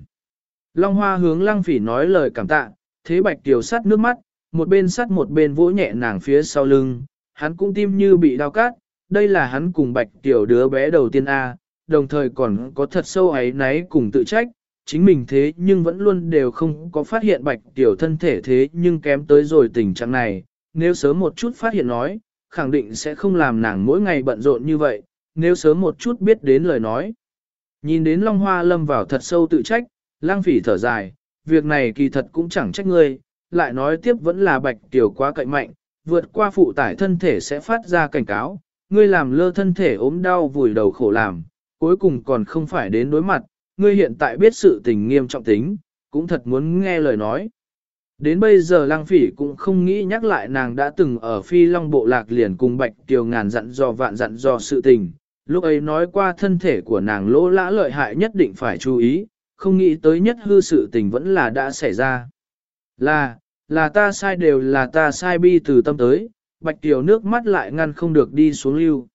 Long Hoa hướng Lăng Phỉ nói lời cảm tạ, thế Bạch Tiêu sát nước mắt, một bên sát một bên vỗ nhẹ nàng phía sau lưng, hắn cũng tim như bị đau cát, đây là hắn cùng bạch Tiêu đứa bé đầu tiên A, đồng thời còn có thật sâu ấy náy cùng tự trách, chính mình thế nhưng vẫn luôn đều không có phát hiện bạch tiểu thân thể thế nhưng kém tới rồi tình trạng này, nếu sớm một chút phát hiện nói, khẳng định sẽ không làm nàng mỗi ngày bận rộn như vậy, nếu sớm một chút biết đến lời nói. Nhìn đến Long Hoa lâm vào thật sâu tự trách, lang phỉ thở dài, việc này kỳ thật cũng chẳng trách ngươi, lại nói tiếp vẫn là bạch tiểu quá cậy mạnh, vượt qua phụ tải thân thể sẽ phát ra cảnh cáo, ngươi làm lơ thân thể ốm đau vùi đầu khổ làm, cuối cùng còn không phải đến đối mặt, ngươi hiện tại biết sự tình nghiêm trọng tính, cũng thật muốn nghe lời nói. Đến bây giờ lang phỉ cũng không nghĩ nhắc lại nàng đã từng ở phi long bộ lạc liền cùng bạch Tiều ngàn dặn dò vạn dặn dò sự tình, lúc ấy nói qua thân thể của nàng lỗ lã lợi hại nhất định phải chú ý, không nghĩ tới nhất hư sự tình vẫn là đã xảy ra. Là, là ta sai đều là ta sai bi từ tâm tới, Bạch Tiều nước mắt lại ngăn không được đi xuống lưu.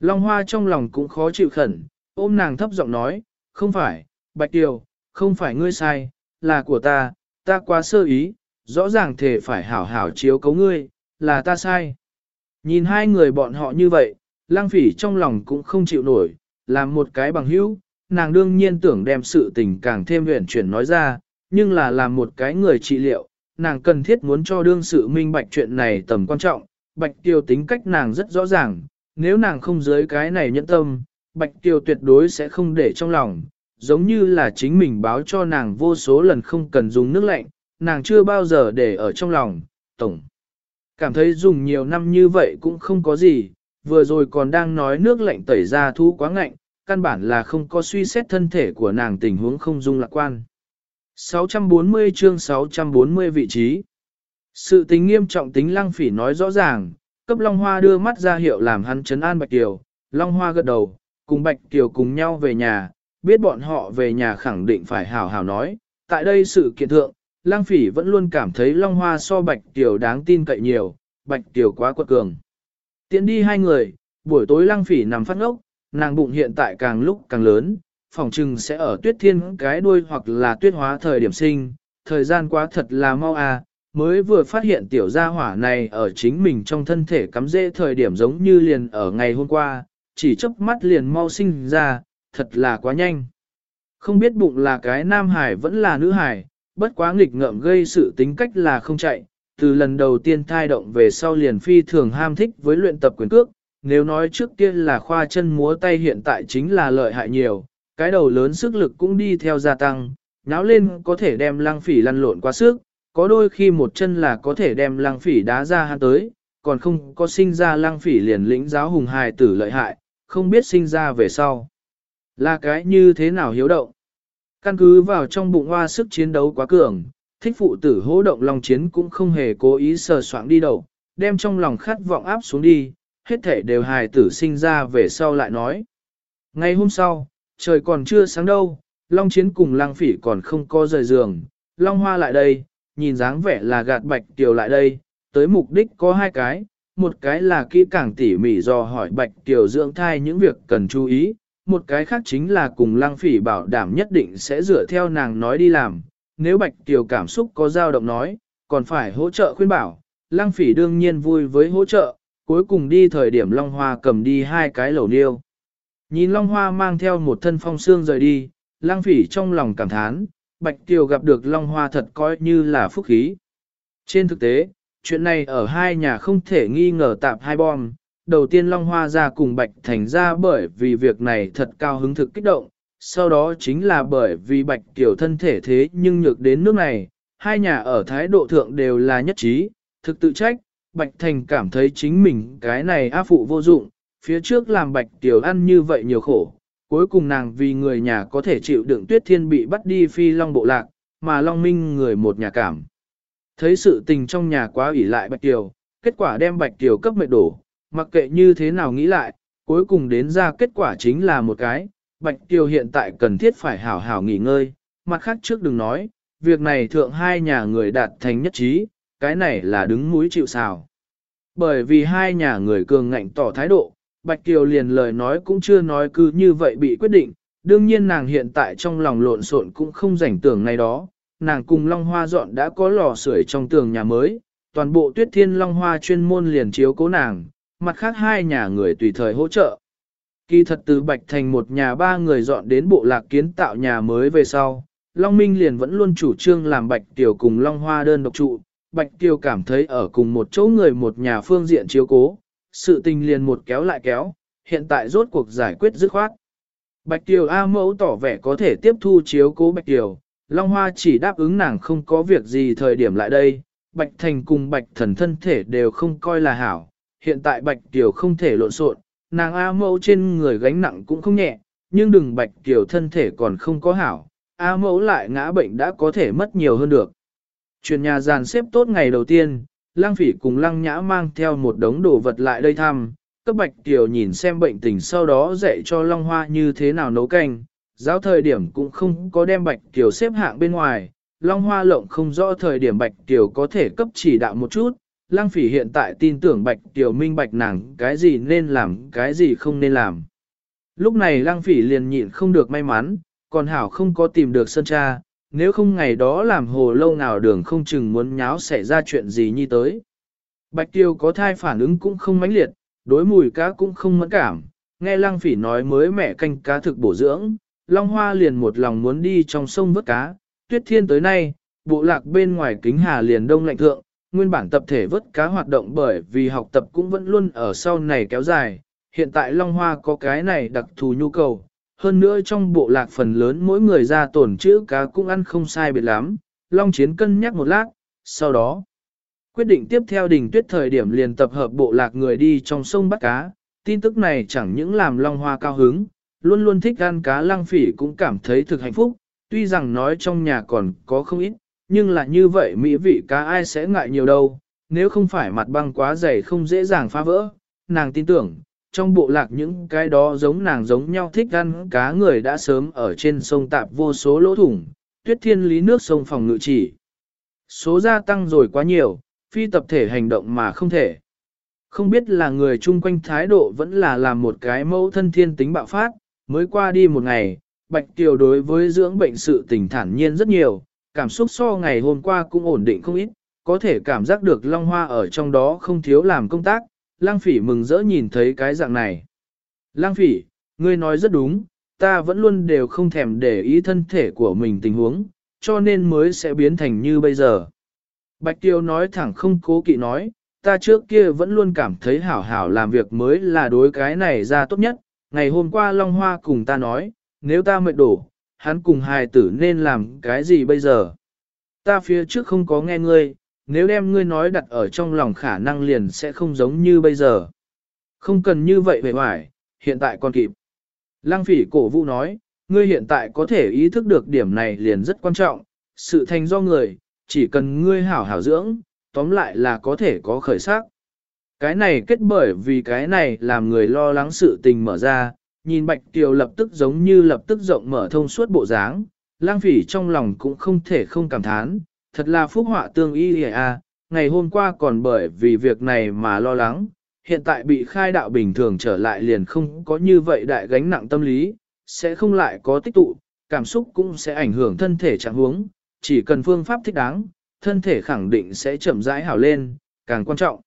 Long Hoa trong lòng cũng khó chịu khẩn, ôm nàng thấp giọng nói, không phải, Bạch Tiều không phải ngươi sai, là của ta, ta quá sơ ý, rõ ràng thể phải hảo hảo chiếu cấu ngươi, là ta sai. Nhìn hai người bọn họ như vậy, lang phỉ trong lòng cũng không chịu nổi, làm một cái bằng hữu, nàng đương nhiên tưởng đem sự tình càng thêm huyền chuyển nói ra, nhưng là làm một cái người trị liệu, nàng cần thiết muốn cho đương sự minh bạch chuyện này tầm quan trọng, Bạch Tiêu tính cách nàng rất rõ ràng, nếu nàng không dưới cái này nhẫn tâm, Bạch Tiêu tuyệt đối sẽ không để trong lòng, giống như là chính mình báo cho nàng vô số lần không cần dùng nước lạnh, nàng chưa bao giờ để ở trong lòng, tổng. Cảm thấy dùng nhiều năm như vậy cũng không có gì, vừa rồi còn đang nói nước lạnh tẩy ra thu quá ngạnh, căn bản là không có suy xét thân thể của nàng tình huống không dung lạc quan. 640 chương 640 vị trí sự tính nghiêm trọng tính lăng phỉ nói rõ ràng, cấp Long Hoa đưa mắt ra hiệu làm hắn chấn an Bạch Kiều, Long Hoa gật đầu, cùng Bạch Kiều cùng nhau về nhà, biết bọn họ về nhà khẳng định phải hào hào nói, tại đây sự kiện thượng, lăng phỉ vẫn luôn cảm thấy Long Hoa so Bạch tiểu đáng tin cậy nhiều, Bạch tiểu quá quật cường. Tiến đi hai người, buổi tối lăng phỉ nằm phát ngốc, nàng bụng hiện tại càng lúc càng lớn, phòng trừng sẽ ở tuyết thiên cái đuôi hoặc là tuyết hóa thời điểm sinh, thời gian quá thật là mau à, mới vừa phát hiện tiểu gia hỏa này ở chính mình trong thân thể cắm rễ thời điểm giống như liền ở ngày hôm qua, chỉ chớp mắt liền mau sinh ra, thật là quá nhanh. Không biết bụng là cái nam hải vẫn là nữ hải, bất quá nghịch ngợm gây sự tính cách là không chạy, từ lần đầu tiên thai động về sau liền phi thường ham thích với luyện tập quyền cước, nếu nói trước kia là khoa chân múa tay hiện tại chính là lợi hại nhiều, cái đầu lớn sức lực cũng đi theo gia tăng, nháo lên có thể đem lăng phỉ lăn lộn quá sức, có đôi khi một chân là có thể đem lăng phỉ đá ra hắn tới, còn không có sinh ra lăng phỉ liền lĩnh giáo hùng hài tử lợi hại, không biết sinh ra về sau. Là cái như thế nào hiếu động? Căn cứ vào trong bụng hoa sức chiến đấu quá cường, thích phụ tử hỗ động lòng chiến cũng không hề cố ý sờ soạng đi đầu, đem trong lòng khát vọng áp xuống đi, hết thể đều hài tử sinh ra về sau lại nói. Ngày hôm sau, trời còn chưa sáng đâu, Long Chiến cùng Lang Phỉ còn không có rời giường, Long Hoa lại đây, nhìn dáng vẻ là gạt Bạch Kiều lại đây, tới mục đích có hai cái, một cái là kỹ càng tỉ mỉ do hỏi Bạch Kiều dưỡng thai những việc cần chú ý, một cái khác chính là cùng Lăng Phỉ bảo đảm nhất định sẽ dựa theo nàng nói đi làm, nếu Bạch tiểu cảm xúc có dao động nói, còn phải hỗ trợ khuyên bảo, Lăng Phỉ đương nhiên vui với hỗ trợ, cuối cùng đi thời điểm Long Hoa cầm đi hai cái lẩu niêu. Nhìn Long Hoa mang theo một thân phong xương rời đi, lang phỉ trong lòng cảm thán, Bạch tiểu gặp được Long Hoa thật coi như là phúc khí. Trên thực tế, chuyện này ở hai nhà không thể nghi ngờ tạp hai bom. Đầu tiên Long Hoa ra cùng Bạch Thành ra bởi vì việc này thật cao hứng thực kích động, sau đó chính là bởi vì Bạch Kiều thân thể thế nhưng nhược đến nước này, hai nhà ở thái độ thượng đều là nhất trí, thực tự trách, Bạch Thành cảm thấy chính mình cái này á phụ vô dụng, phía trước làm Bạch Tiểu ăn như vậy nhiều khổ, cuối cùng nàng vì người nhà có thể chịu đựng tuyết thiên bị bắt đi phi long bộ lạc, mà long minh người một nhà cảm. Thấy sự tình trong nhà quá ủy lại Bạch Tiểu, kết quả đem Bạch Tiểu cấp mệt đổ, mặc kệ như thế nào nghĩ lại, cuối cùng đến ra kết quả chính là một cái, Bạch Tiêu hiện tại cần thiết phải hảo hảo nghỉ ngơi, mặt khác trước đừng nói, việc này thượng hai nhà người đạt thành nhất trí, cái này là đứng mũi chịu sào. Bởi vì hai nhà người cường ngạnh tỏ thái độ, Bạch Kiều liền lời nói cũng chưa nói cứ như vậy bị quyết định, đương nhiên nàng hiện tại trong lòng lộn xộn cũng không rảnh tưởng ngay đó, nàng cùng Long Hoa dọn đã có lò sưởi trong tường nhà mới, toàn bộ tuyết thiên Long Hoa chuyên môn liền chiếu cố nàng, mặt khác hai nhà người tùy thời hỗ trợ. Kỳ thật từ Bạch Thành một nhà ba người dọn đến bộ lạc kiến tạo nhà mới về sau, Long Minh liền vẫn luôn chủ trương làm Bạch Tiểu cùng Long Hoa đơn độc trụ, Bạch Tiểu cảm thấy ở cùng một chỗ người một nhà phương diện chiếu cố, sự tình liền một kéo lại kéo, hiện tại rốt cuộc giải quyết dứt khoát. Bạch Tiểu A mẫu tỏ vẻ có thể tiếp thu chiếu cố Bạch Tiểu, Long Hoa chỉ đáp ứng nàng không có việc gì thời điểm lại đây, Bạch Thành cùng Bạch Thần thân thể đều không coi là hảo, hiện tại Bạch Kiều không thể lộn xộn, nàng A mẫu trên người gánh nặng cũng không nhẹ, nhưng đừng Bạch Kiều thân thể còn không có hảo, A mẫu lại ngã bệnh đã có thể mất nhiều hơn được. Chuyển nhà dàn xếp tốt ngày đầu tiên, lăng phỉ cùng lăng nhã mang theo một đống đồ vật lại đây thăm, cấp bạch tiểu nhìn xem bệnh tình sau đó dạy cho long hoa như thế nào nấu canh, giáo thời điểm cũng không có đem bạch tiểu xếp hạng bên ngoài, long hoa lộng không rõ thời điểm bạch tiểu có thể cấp chỉ đạo một chút, lang phỉ hiện tại tin tưởng bạch tiểu minh bạch nàng cái gì nên làm cái gì không nên làm. Lúc này lang phỉ liền nhịn không được may mắn, còn hảo không có tìm được sơn cha, nếu không ngày đó làm hồ lâu nào đường không chừng muốn nháo xảy ra chuyện gì như tới. Bạch tiêu có thai phản ứng cũng không mãnh liệt, đối mùi cá cũng không mẫn cảm, nghe lăng phỉ nói mới mẹ canh cá thực bổ dưỡng, Long Hoa liền một lòng muốn đi trong sông vớt cá, tuyết thiên tới nay, bộ lạc bên ngoài kính hà liền đông lạnh thượng, nguyên bản tập thể vớt cá hoạt động bởi vì học tập cũng vẫn luôn ở sau này kéo dài, hiện tại Long Hoa có cái này đặc thù nhu cầu, hơn nữa trong bộ lạc phần lớn mỗi người ra tổn chữ cá cũng ăn không sai biệt lắm, Long Chiến cân nhắc một lát, sau đó quyết định tiếp theo đỉnh tuyết thời điểm liền tập hợp bộ lạc người đi trong sông bắt cá, tin tức này chẳng những làm Long Hoa cao hứng, luôn luôn thích ăn cá lăng phỉ cũng cảm thấy thực hạnh phúc, tuy rằng nói trong nhà còn có không ít, nhưng là như vậy mỹ vị cá ai sẽ ngại nhiều đâu, nếu không phải mặt băng quá dày không dễ dàng phá vỡ, nàng tin tưởng, trong bộ lạc những cái đó giống nàng giống nhau thích ăn cá người đã sớm ở trên sông tạp vô số lỗ thủng, tuyết thiên lý nước sông phòng ngự chỉ. Số gia tăng rồi quá nhiều, phi tập thể hành động mà không thể. Không biết là người chung quanh thái độ vẫn là làm một cái mẫu thân thiên tính bạo phát, mới qua đi một ngày, Bạch Kiều đối với dưỡng bệnh sự tình thản nhiên rất nhiều, cảm xúc so ngày hôm qua cũng ổn định không ít, có thể cảm giác được Long Hoa ở trong đó không thiếu làm công tác, lang phỉ mừng rỡ nhìn thấy cái dạng này. Lang phỉ, ngươi nói rất đúng, ta vẫn luôn đều không thèm để ý thân thể của mình tình huống, cho nên mới sẽ biến thành như bây giờ. Bạch Tiêu nói thẳng không cố kỵ nói, ta trước kia vẫn luôn cảm thấy hảo hảo làm việc mới là đối cái này ra tốt nhất, ngày hôm qua Long Hoa cùng ta nói, nếu ta mệt đổ, hắn cùng hài tử nên làm cái gì bây giờ? Ta phía trước không có nghe ngươi, nếu đem ngươi nói đặt ở trong lòng khả năng liền sẽ không giống như bây giờ. Không cần như vậy về hoài, hiện tại còn kịp. Lăng phỉ cổ vũ nói, ngươi hiện tại có thể ý thức được điểm này liền rất quan trọng, sự thành do người, chỉ cần ngươi hảo hảo dưỡng, tóm lại là có thể có khởi sắc. Cái này kết bởi vì cái này làm người lo lắng sự tình mở ra, nhìn Bạch Kiều lập tức giống như lập tức rộng mở thông suốt bộ dáng, lang phỉ trong lòng cũng không thể không cảm thán, thật là phúc họa tương y à, ngày hôm qua còn bởi vì việc này mà lo lắng, hiện tại bị khai đạo bình thường trở lại liền không có như vậy đại gánh nặng tâm lý, sẽ không lại có tích tụ, cảm xúc cũng sẽ ảnh hưởng thân thể trạng huống, chỉ cần phương pháp thích đáng, thân thể khẳng định sẽ chậm rãi hảo lên, càng quan trọng.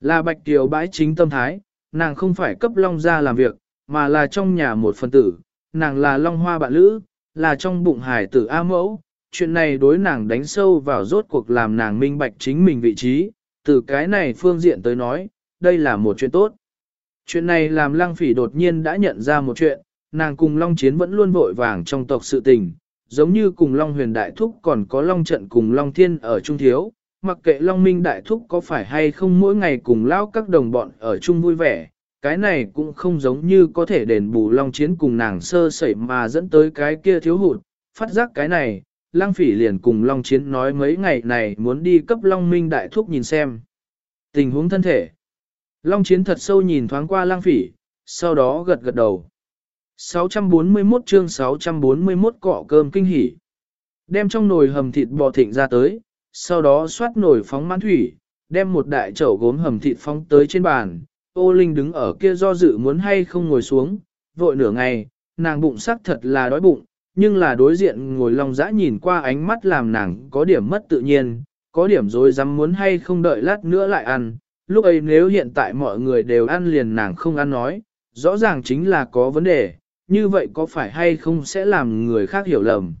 Là Bạch Kiều bãi chính tâm thái, nàng không phải cấp Long ra làm việc, mà là trong nhà một phần tử, nàng là Long Hoa bạn lữ, là trong bụng hải tử A mẫu. Chuyện này đối nàng đánh sâu vào rốt cuộc làm nàng minh bạch chính mình vị trí, từ cái này phương diện tới nói, đây là một chuyện tốt. Chuyện này làm lăng phỉ đột nhiên đã nhận ra một chuyện, nàng cùng Long Chiến vẫn luôn vội vàng trong tộc sự tình, giống như cùng Long Huyền Đại Thúc còn có Long Trận cùng Long Thiên ở Trung Thiếu, mặc kệ Long Minh Đại Thúc có phải hay không mỗi ngày cùng lao các đồng bọn ở chung vui vẻ, cái này cũng không giống như có thể đền bù Long Chiến cùng nàng sơ sẩy mà dẫn tới cái kia thiếu hụt, phát giác cái này, Lăng Phỉ liền cùng Long Chiến nói mấy ngày này muốn đi cấp Long Minh Đại Thúc nhìn xem. Tình huống thân thể. Long Chiến thật sâu nhìn thoáng qua Lăng Phỉ, sau đó gật gật đầu. 641 chương 641 cọ cơm kinh hỉ. Đem trong nồi hầm thịt bò thịnh ra tới, sau đó xoát nồi phóng mãn thủy, đem một đại chậu gốm hầm thịt phóng tới trên bàn. Ô Linh đứng ở kia do dự muốn hay không ngồi xuống, vội nửa ngày, nàng bụng sắc thật là đói bụng, nhưng là đối diện ngồi lòng dã nhìn qua ánh mắt làm nàng có điểm mất tự nhiên, có điểm rồi dám muốn hay không đợi lát nữa lại ăn. Lúc ấy nếu hiện tại mọi người đều ăn liền nàng không ăn nói, rõ ràng chính là có vấn đề, như vậy có phải hay không sẽ làm người khác hiểu lầm.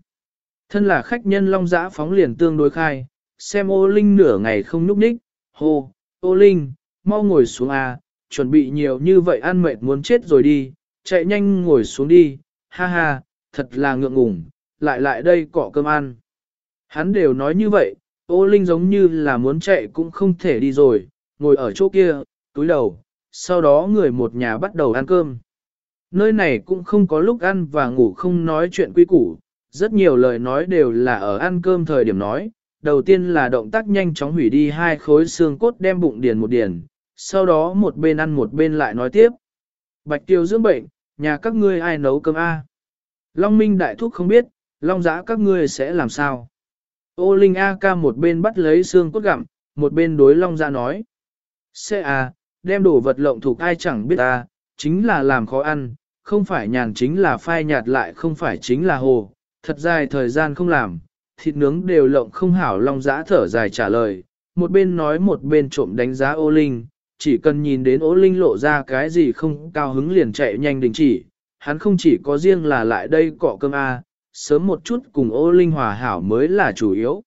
Thân là khách nhân long giã phóng liền tương đối khai, xem ô linh nửa ngày không núp ních, hô, ô linh, mau ngồi xuống à, chuẩn bị nhiều như vậy ăn mệt muốn chết rồi đi, chạy nhanh ngồi xuống đi, ha ha, thật là ngượng ngùng, lại lại đây cọ cơm ăn. Hắn đều nói như vậy, ô linh giống như là muốn chạy cũng không thể đi rồi, ngồi ở chỗ kia, túi đầu, sau đó người một nhà bắt đầu ăn cơm. Nơi này cũng không có lúc ăn và ngủ không nói chuyện quy củ, rất nhiều lời nói đều là ở ăn cơm thời điểm nói. Đầu tiên là động tác nhanh chóng hủy đi hai khối xương cốt đem bụng điền một điền, sau đó một bên ăn một bên lại nói tiếp. Bạch tiêu dưỡng bệnh, nhà các ngươi ai nấu cơm A? Long Minh đại thúc không biết, Long giã các ngươi sẽ làm sao? Ô Linh A ca một bên bắt lấy xương cốt gặm, một bên đối Long giã nói. Sẽ à, đem đồ vật lộng thuộc ai chẳng biết ta, chính là làm khó ăn, không phải nhàn chính là phai nhạt lại không phải chính là hồ, thật dài thời gian không làm, thịt nướng đều lộng không hảo long giã thở dài trả lời, một bên nói một bên trộm đánh giá ô linh, chỉ cần nhìn đến ố linh lộ ra cái gì không cao hứng liền chạy nhanh đình chỉ, hắn không chỉ có riêng là lại đây cọ cơm A, sớm một chút cùng ô linh hòa hảo mới là chủ yếu.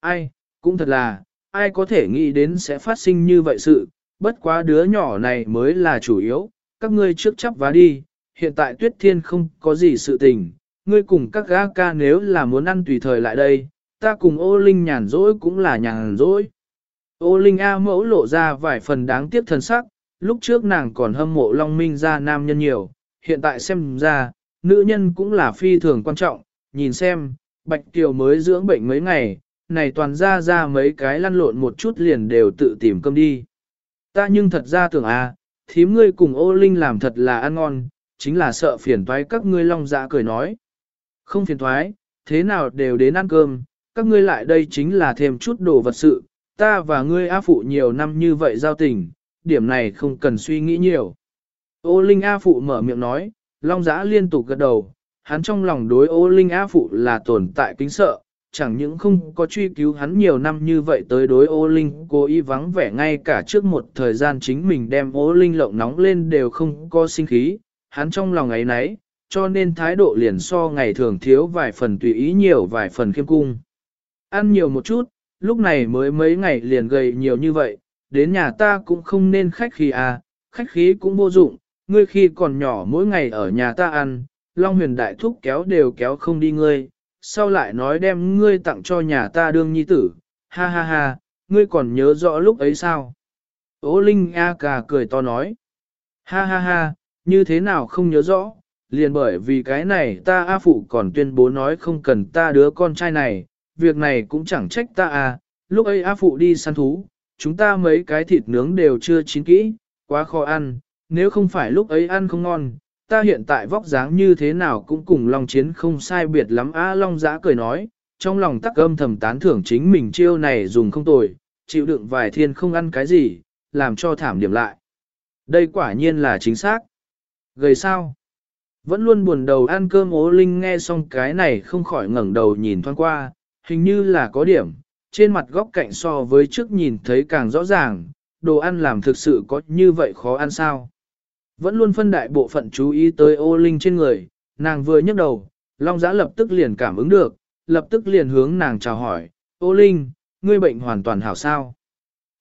Ai, cũng thật là, ai có thể nghĩ đến sẽ phát sinh như vậy sự, bất quá đứa nhỏ này mới là chủ yếu, các ngươi trước chấp vá đi, hiện tại tuyết thiên không có gì sự tình, ngươi cùng các gã ca nếu là muốn ăn tùy thời lại đây, ta cùng ô linh nhàn rỗi cũng là nhàn rỗi. Ô linh A mẫu lộ ra vài phần đáng tiếc thần sắc, lúc trước nàng còn hâm mộ Long Minh ra nam nhân nhiều, hiện tại xem ra, nữ nhân cũng là phi thường quan trọng, nhìn xem, Bạch Kiều mới dưỡng bệnh mấy ngày, này toàn ra ra mấy cái lăn lộn một chút liền đều tự tìm cơm đi. Ta nhưng thật ra tưởng à, thím ngươi cùng ô linh làm thật là ăn ngon, chính là sợ phiền toái các ngươi long dạ cười nói. Không phiền toái, thế nào đều đến ăn cơm, các ngươi lại đây chính là thêm chút đồ vật sự, ta và ngươi A Phụ nhiều năm như vậy giao tình, điểm này không cần suy nghĩ nhiều. Ô Linh A Phụ mở miệng nói, Long Giã liên tục gật đầu, hắn trong lòng đối ô Linh A Phụ là tồn tại kính sợ, chẳng những không có truy cứu hắn nhiều năm như vậy tới đối ô Linh cố ý vắng vẻ ngay cả trước một thời gian chính mình đem ô Linh lộng nóng lên đều không có sinh khí, hắn trong lòng ấy nấy, cho nên thái độ liền so ngày thường thiếu vài phần tùy ý nhiều vài phần khiêm cung. Ăn nhiều một chút, lúc này mới mấy ngày liền gầy nhiều như vậy, đến nhà ta cũng không nên khách khí à, khách khí cũng vô dụng, ngươi khi còn nhỏ mỗi ngày ở nhà ta ăn, Long huyền đại thúc kéo đều kéo không đi ngươi, sau lại nói đem ngươi tặng cho nhà ta đương nhi tử, ha ha ha, ngươi còn nhớ rõ lúc ấy sao? Ô Linh A cà cười to nói, ha ha ha, như thế nào không nhớ rõ, liền bởi vì cái này ta A Phụ còn tuyên bố nói không cần ta đứa con trai này, việc này cũng chẳng trách ta à, lúc ấy A Phụ đi săn thú, chúng ta mấy cái thịt nướng đều chưa chín kỹ, quá khó ăn, nếu không phải lúc ấy ăn không ngon, ta hiện tại vóc dáng như thế nào cũng cùng Long Chiến không sai biệt lắm A Long giã cười nói, trong lòng tắc âm thầm tán thưởng chính mình chiêu này dùng không tồi, chịu đựng vài thiên không ăn cái gì, làm cho thảm điểm lại. Đây quả nhiên là chính xác. Gầy sao? Vẫn luôn buồn đầu ăn cơm ố linh nghe xong cái này không khỏi ngẩng đầu nhìn thoáng qua, hình như là có điểm, trên mặt góc cạnh so với trước nhìn thấy càng rõ ràng, đồ ăn làm thực sự có như vậy khó ăn sao. Vẫn luôn phân đại bộ phận chú ý tới ô linh trên người, nàng vừa nhấc đầu, Long Giã lập tức liền cảm ứng được, lập tức liền hướng nàng chào hỏi, ô linh, ngươi bệnh hoàn toàn hảo sao.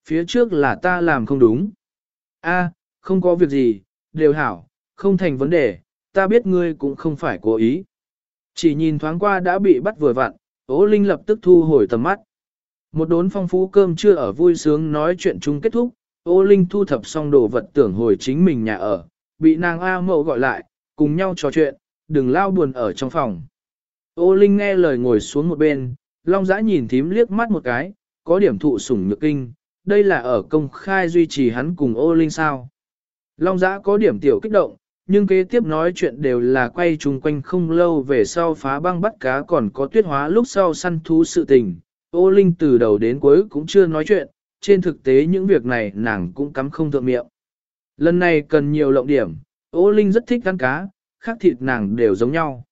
Phía trước là ta làm không đúng. a không có việc gì, đều hảo, không thành vấn đề, ta biết ngươi cũng không phải cố ý. Chỉ nhìn thoáng qua đã bị bắt vừa vặn, Ô Linh lập tức thu hồi tầm mắt. Một đốn phong phú cơm chưa ở vui sướng nói chuyện chung kết thúc, Ô Linh thu thập xong đồ vật tưởng hồi chính mình nhà ở, bị nàng A mậu gọi lại, cùng nhau trò chuyện, đừng lao buồn ở trong phòng. Ô Linh nghe lời ngồi xuống một bên, Long Giã nhìn thím liếc mắt một cái, có điểm thụ sủng nhược kinh, đây là ở công khai duy trì hắn cùng Ô Linh sao. Long Giã có điểm tiểu kích động, nhưng kế tiếp nói chuyện đều là quay chung quanh không lâu về sau phá băng bắt cá còn có tuyết hóa lúc sau săn thú sự tình. Ô Linh từ đầu đến cuối cũng chưa nói chuyện, trên thực tế những việc này nàng cũng cắm không thượng miệng. Lần này cần nhiều lộng điểm, ô Linh rất thích ăn cá, khác thịt nàng đều giống nhau.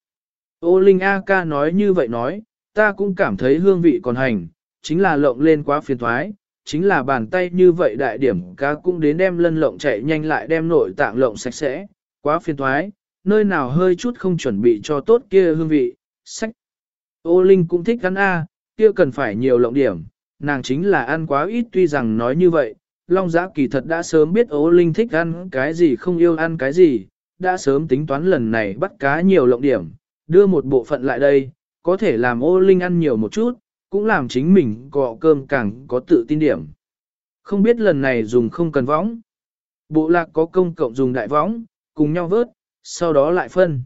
Ô Linh A ca nói như vậy nói, ta cũng cảm thấy hương vị còn hành, chính là lộng lên quá phiền thoái, chính là bàn tay như vậy đại điểm cá cũng đến đem lân lộng chạy nhanh lại đem nội tạng lộng sạch sẽ, quá phiền thoái, nơi nào hơi chút không chuẩn bị cho tốt kia hương vị, sách. Ô Linh cũng thích ăn A, kia cần phải nhiều lộng điểm, nàng chính là ăn quá ít tuy rằng nói như vậy, Long Giã kỳ thật đã sớm biết Ô Linh thích ăn cái gì không yêu ăn cái gì, đã sớm tính toán lần này bắt cá nhiều lộng điểm, đưa một bộ phận lại đây, có thể làm Ô Linh ăn nhiều một chút, cũng làm chính mình gọ cơm càng có tự tin điểm. Không biết lần này dùng không cần võng. Bộ lạc có công cộng dùng đại võng, cùng nhau vớt, sau đó lại phân.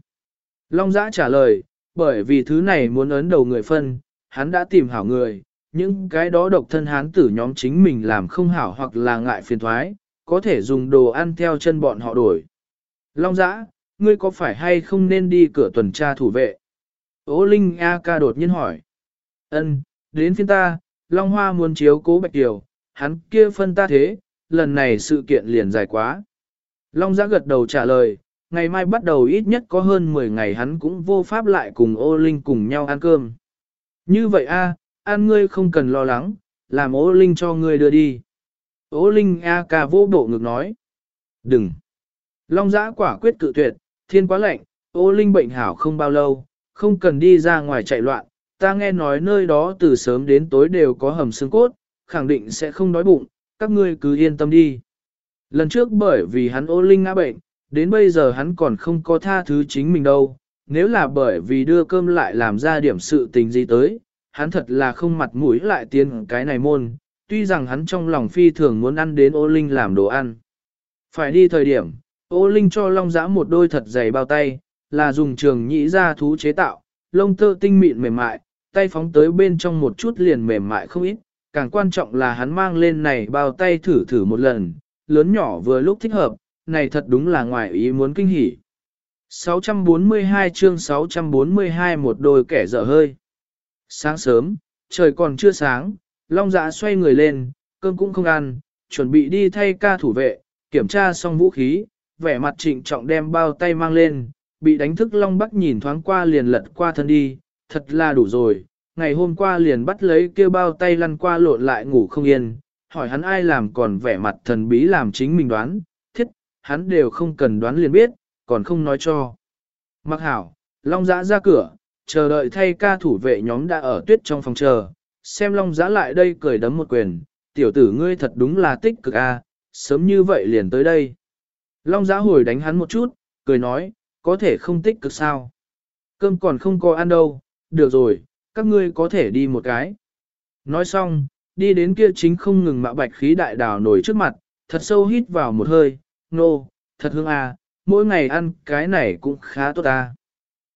Long giã trả lời, bởi vì thứ này muốn ấn đầu người phân, hắn đã tìm hảo người, những cái đó độc thân hán tử nhóm chính mình làm không hảo hoặc là ngại phiền thoái, có thể dùng đồ ăn theo chân bọn họ đổi. Long giã, ngươi có phải hay không nên đi cửa tuần tra thủ vệ? Ô Linh A ca đột nhiên hỏi. Ân, đến phiên ta, Long Hoa muốn chiếu cố Bạch Kiều, hắn kia phân ta thế, lần này sự kiện liền dài quá. Long Giã gật đầu trả lời, ngày mai bắt đầu ít nhất có hơn 10 ngày hắn cũng vô pháp lại cùng ô linh cùng nhau ăn cơm. Như vậy a, ăn ngươi không cần lo lắng, làm ô linh cho ngươi đưa đi. Ô linh a ca vô bộ ngực nói. Đừng. Long giã quả quyết cự tuyệt, thiên quá lạnh, ô linh bệnh hảo không bao lâu, không cần đi ra ngoài chạy loạn. Ta nghe nói nơi đó từ sớm đến tối đều có hầm xương cốt, khẳng định sẽ không đói bụng, các ngươi cứ yên tâm đi. Lần trước bởi vì hắn ô linh ngã bệnh, đến bây giờ hắn còn không có tha thứ chính mình đâu. Nếu là bởi vì đưa cơm lại làm ra điểm sự tình gì tới, hắn thật là không mặt mũi lại tiến cái này môn, tuy rằng hắn trong lòng phi thường muốn ăn đến ô linh làm đồ ăn. Phải đi thời điểm, ô linh cho long giã một đôi thật dày bao tay, là dùng trường nhĩ ra thú chế tạo, lông tơ tinh mịn mềm mại, tay phóng tới bên trong một chút liền mềm mại không ít, càng quan trọng là hắn mang lên này bao tay thử thử một lần, lớn nhỏ vừa lúc thích hợp, này thật đúng là ngoài ý muốn kinh hỉ. 642 chương 642 một đôi kẻ dở hơi. Sáng sớm, trời còn chưa sáng, Long Dạ xoay người lên, cơm cũng không ăn, chuẩn bị đi thay ca thủ vệ, kiểm tra xong vũ khí, vẻ mặt trịnh trọng đem bao tay mang lên, bị đánh thức Long Bắc nhìn thoáng qua liền lật qua thân đi, thật là đủ rồi, ngày hôm qua liền bắt lấy kêu bao tay lăn qua lộn lại ngủ không yên, hỏi hắn ai làm còn vẻ mặt thần bí làm chính mình đoán, thiết, hắn đều không cần đoán liền biết, còn không nói cho. Mặc hảo, Long Giã ra cửa, chờ đợi thay ca thủ vệ nhóm đã ở tuyết trong phòng chờ, xem Long Giã lại đây cười đấm một quyền, tiểu tử ngươi thật đúng là tích cực a, sớm như vậy liền tới đây. Long Giã hồi đánh hắn một chút, cười nói, có thể không tích cực sao. Cơm còn không có ăn đâu, được rồi, các ngươi có thể đi một cái. Nói xong, đi đến kia chính không ngừng mạo bạch khí đại đào nổi trước mặt, thật sâu hít vào một hơi, nô, no, thật hương à, mỗi ngày ăn cái này cũng khá tốt à.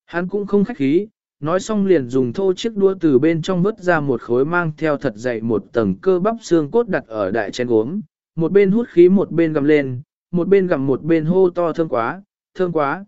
Hắn cũng không khách khí, nói xong liền dùng thô chiếc đua từ bên trong vớt ra một khối mang theo thật dày một tầng cơ bắp xương cốt đặt ở đại chén gốm, một bên hút khí một bên gầm lên, một bên gầm một bên hô to thơm quá, thơm quá.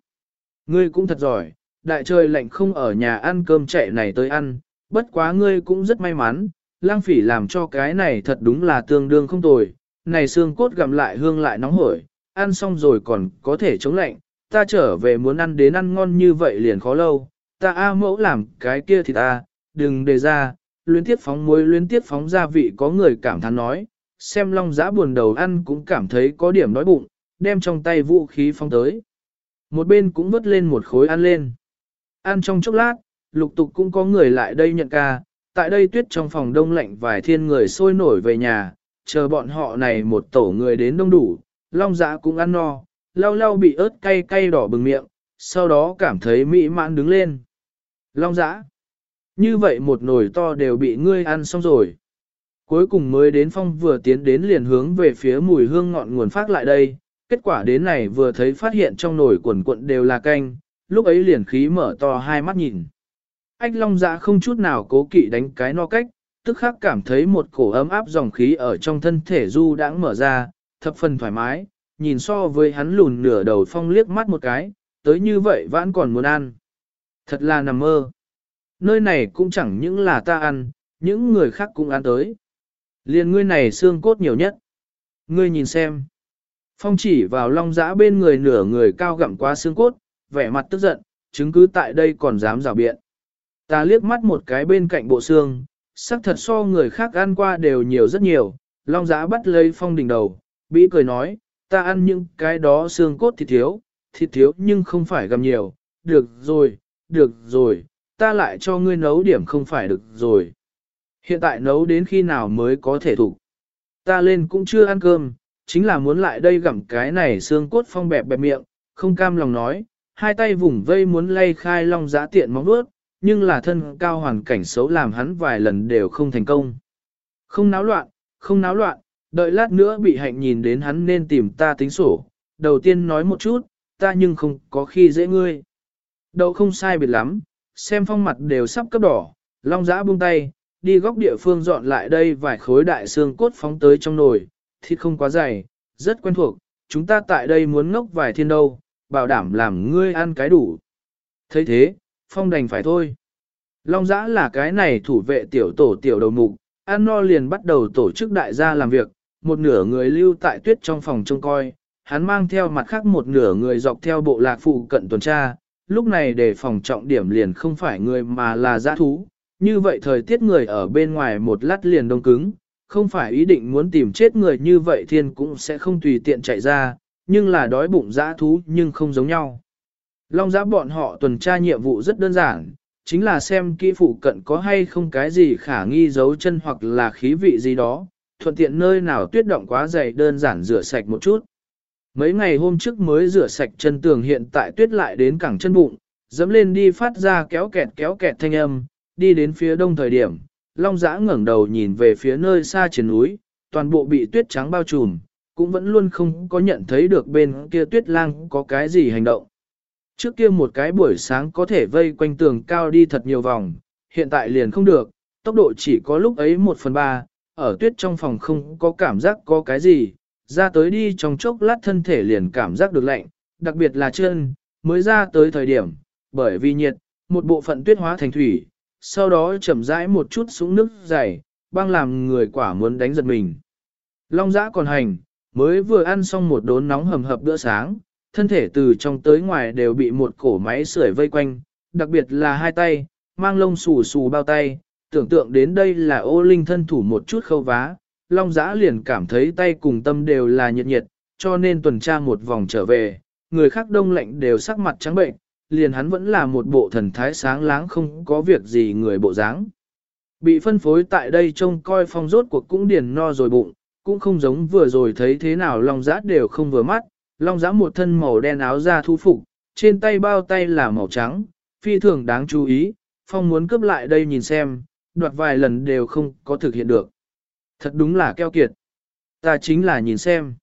Ngươi cũng thật giỏi, đại trời lạnh không ở nhà ăn cơm chạy này tới ăn, bất quá ngươi cũng rất may mắn, lang phỉ làm cho cái này thật đúng là tương đương không tồi, này xương cốt gặm lại hương lại nóng hổi, ăn xong rồi còn có thể chống lạnh, ta trở về muốn ăn đến ăn ngon như vậy liền khó lâu, ta A mẫu làm cái kia thì ta, đừng đề ra, luyến tiết phóng muối luyến tiết phóng gia vị có người cảm thán nói, xem long giã buồn đầu ăn cũng cảm thấy có điểm đói bụng, đem trong tay vũ khí phóng tới. Một bên cũng vứt lên một khối ăn lên. Ăn trong chốc lát, lục tục cũng có người lại đây nhận ca, tại đây tuyết trong phòng đông lạnh vài thiên người sôi nổi về nhà, chờ bọn họ này một tổ người đến đông đủ, long dạ cũng ăn no, lau lau bị ớt cay cay đỏ bừng miệng, sau đó cảm thấy mỹ mãn đứng lên. Long dạ, như vậy một nồi to đều bị ngươi ăn xong rồi. Cuối cùng mới đến phong vừa tiến đến liền hướng về phía mùi hương ngọn nguồn phát lại đây, kết quả đến này vừa thấy phát hiện trong nồi quần cuộn đều là canh, lúc ấy liền khí mở to hai mắt nhìn. Ách long dạ không chút nào cố kỵ đánh cái no cách, tức khắc cảm thấy một cổ ấm áp dòng khí ở trong thân thể du đãng mở ra, thập phần thoải mái, nhìn so với hắn lùn nửa đầu phong liếc mắt một cái, tới như vậy vẫn còn muốn ăn. Thật là nằm mơ. Nơi này cũng chẳng những là ta ăn, những người khác cũng ăn tới. Liên ngươi này xương cốt nhiều nhất. Ngươi nhìn xem. Phong chỉ vào long giã bên người nửa người cao gặm qua xương cốt, vẻ mặt tức giận, chứng cứ tại đây còn dám rào biện. Ta liếc mắt một cái bên cạnh bộ xương, sắc thật so người khác ăn qua đều nhiều rất nhiều, long giã bắt lấy phong đỉnh đầu, bĩ cười nói, ta ăn những cái đó xương cốt thịt thiếu, thịt thiếu nhưng không phải gầm nhiều, được rồi, được rồi, ta lại cho ngươi nấu điểm không phải được rồi. Hiện tại nấu đến khi nào mới có thể thủ. Ta lên cũng chưa ăn cơm, chính là muốn lại đây gặm cái này xương cốt phong bẹp bẹp miệng, không cam lòng nói, hai tay vùng vây muốn lay khai long giã tiện móng vuốt, nhưng là thân cao hoàn cảnh xấu làm hắn vài lần đều không thành công. Không náo loạn, không náo loạn, đợi lát nữa bị hạnh nhìn đến hắn nên tìm ta tính sổ, đầu tiên nói một chút, ta nhưng không có khi dễ ngươi. Đầu không sai biệt lắm, xem phong mặt đều sắp cấp đỏ, long giã buông tay, đi góc địa phương dọn lại đây vài khối đại xương cốt phóng tới trong nồi, thịt không quá dày, rất quen thuộc, chúng ta tại đây muốn ngốc vài thiên đâu, bảo đảm làm ngươi ăn cái đủ. thấy thế, phong đành phải thôi. Long giã là cái này thủ vệ tiểu tổ tiểu đầu mục, ăn no liền bắt đầu tổ chức đại gia làm việc, một nửa người lưu tại tuyết trong phòng trông coi, hắn mang theo mặt khác một nửa người dọc theo bộ lạc phụ cận tuần tra, lúc này để phòng trọng điểm liền không phải người mà là giã thú, như vậy thời tiết người ở bên ngoài một lát liền đông cứng, không phải ý định muốn tìm chết người như vậy thiên cũng sẽ không tùy tiện chạy ra, nhưng là đói bụng giã thú nhưng không giống nhau. Long giã bọn họ tuần tra nhiệm vụ rất đơn giản, chính là xem kỹ phụ cận có hay không cái gì khả nghi dấu chân hoặc là khí vị gì đó, thuận tiện nơi nào tuyết động quá dày đơn giản rửa sạch một chút. Mấy ngày hôm trước mới rửa sạch chân tường hiện tại tuyết lại đến cẳng chân bụng, dẫm lên đi phát ra kéo kẹt kéo kẹt thanh âm, đi đến phía đông thời điểm, Long Giã ngẩng đầu nhìn về phía nơi xa trên núi, toàn bộ bị tuyết trắng bao trùm, cũng vẫn luôn không có nhận thấy được bên kia tuyết lang có cái gì hành động. Trước kia một cái buổi sáng có thể vây quanh tường cao đi thật nhiều vòng, hiện tại liền không được, tốc độ chỉ có lúc ấy một phần ba, ở tuyết trong phòng không có cảm giác có cái gì, ra tới đi trong chốc lát thân thể liền cảm giác được lạnh, đặc biệt là chân, mới ra tới thời điểm, bởi vì nhiệt, một bộ phận tuyết hóa thành thủy, sau đó chậm rãi một chút xuống nước dày, băng làm người quả muốn đánh giật mình. Long giã còn hành, mới vừa ăn xong một đốn nóng hầm hập bữa sáng, thân thể từ trong tới ngoài đều bị một cổ máy sưởi vây quanh, đặc biệt là hai tay, mang lông xù xù bao tay, tưởng tượng đến đây là ô linh thân thủ một chút khâu vá, long giã liền cảm thấy tay cùng tâm đều là nhiệt nhiệt, cho nên tuần tra một vòng trở về, người khác đông lạnh đều sắc mặt trắng bệnh, liền hắn vẫn là một bộ thần thái sáng láng không có việc gì người bộ dáng. Bị phân phối tại đây trông coi phong rốt cuộc cũng điền no rồi bụng, cũng không giống vừa rồi thấy thế nào long giã đều không vừa mắt, long giã một thân màu đen áo da thu phục, trên tay bao tay là màu trắng, phi thường đáng chú ý, phong muốn cướp lại đây nhìn xem, đoạt vài lần đều không có thực hiện được. Thật đúng là keo kiệt. Ta chính là nhìn xem.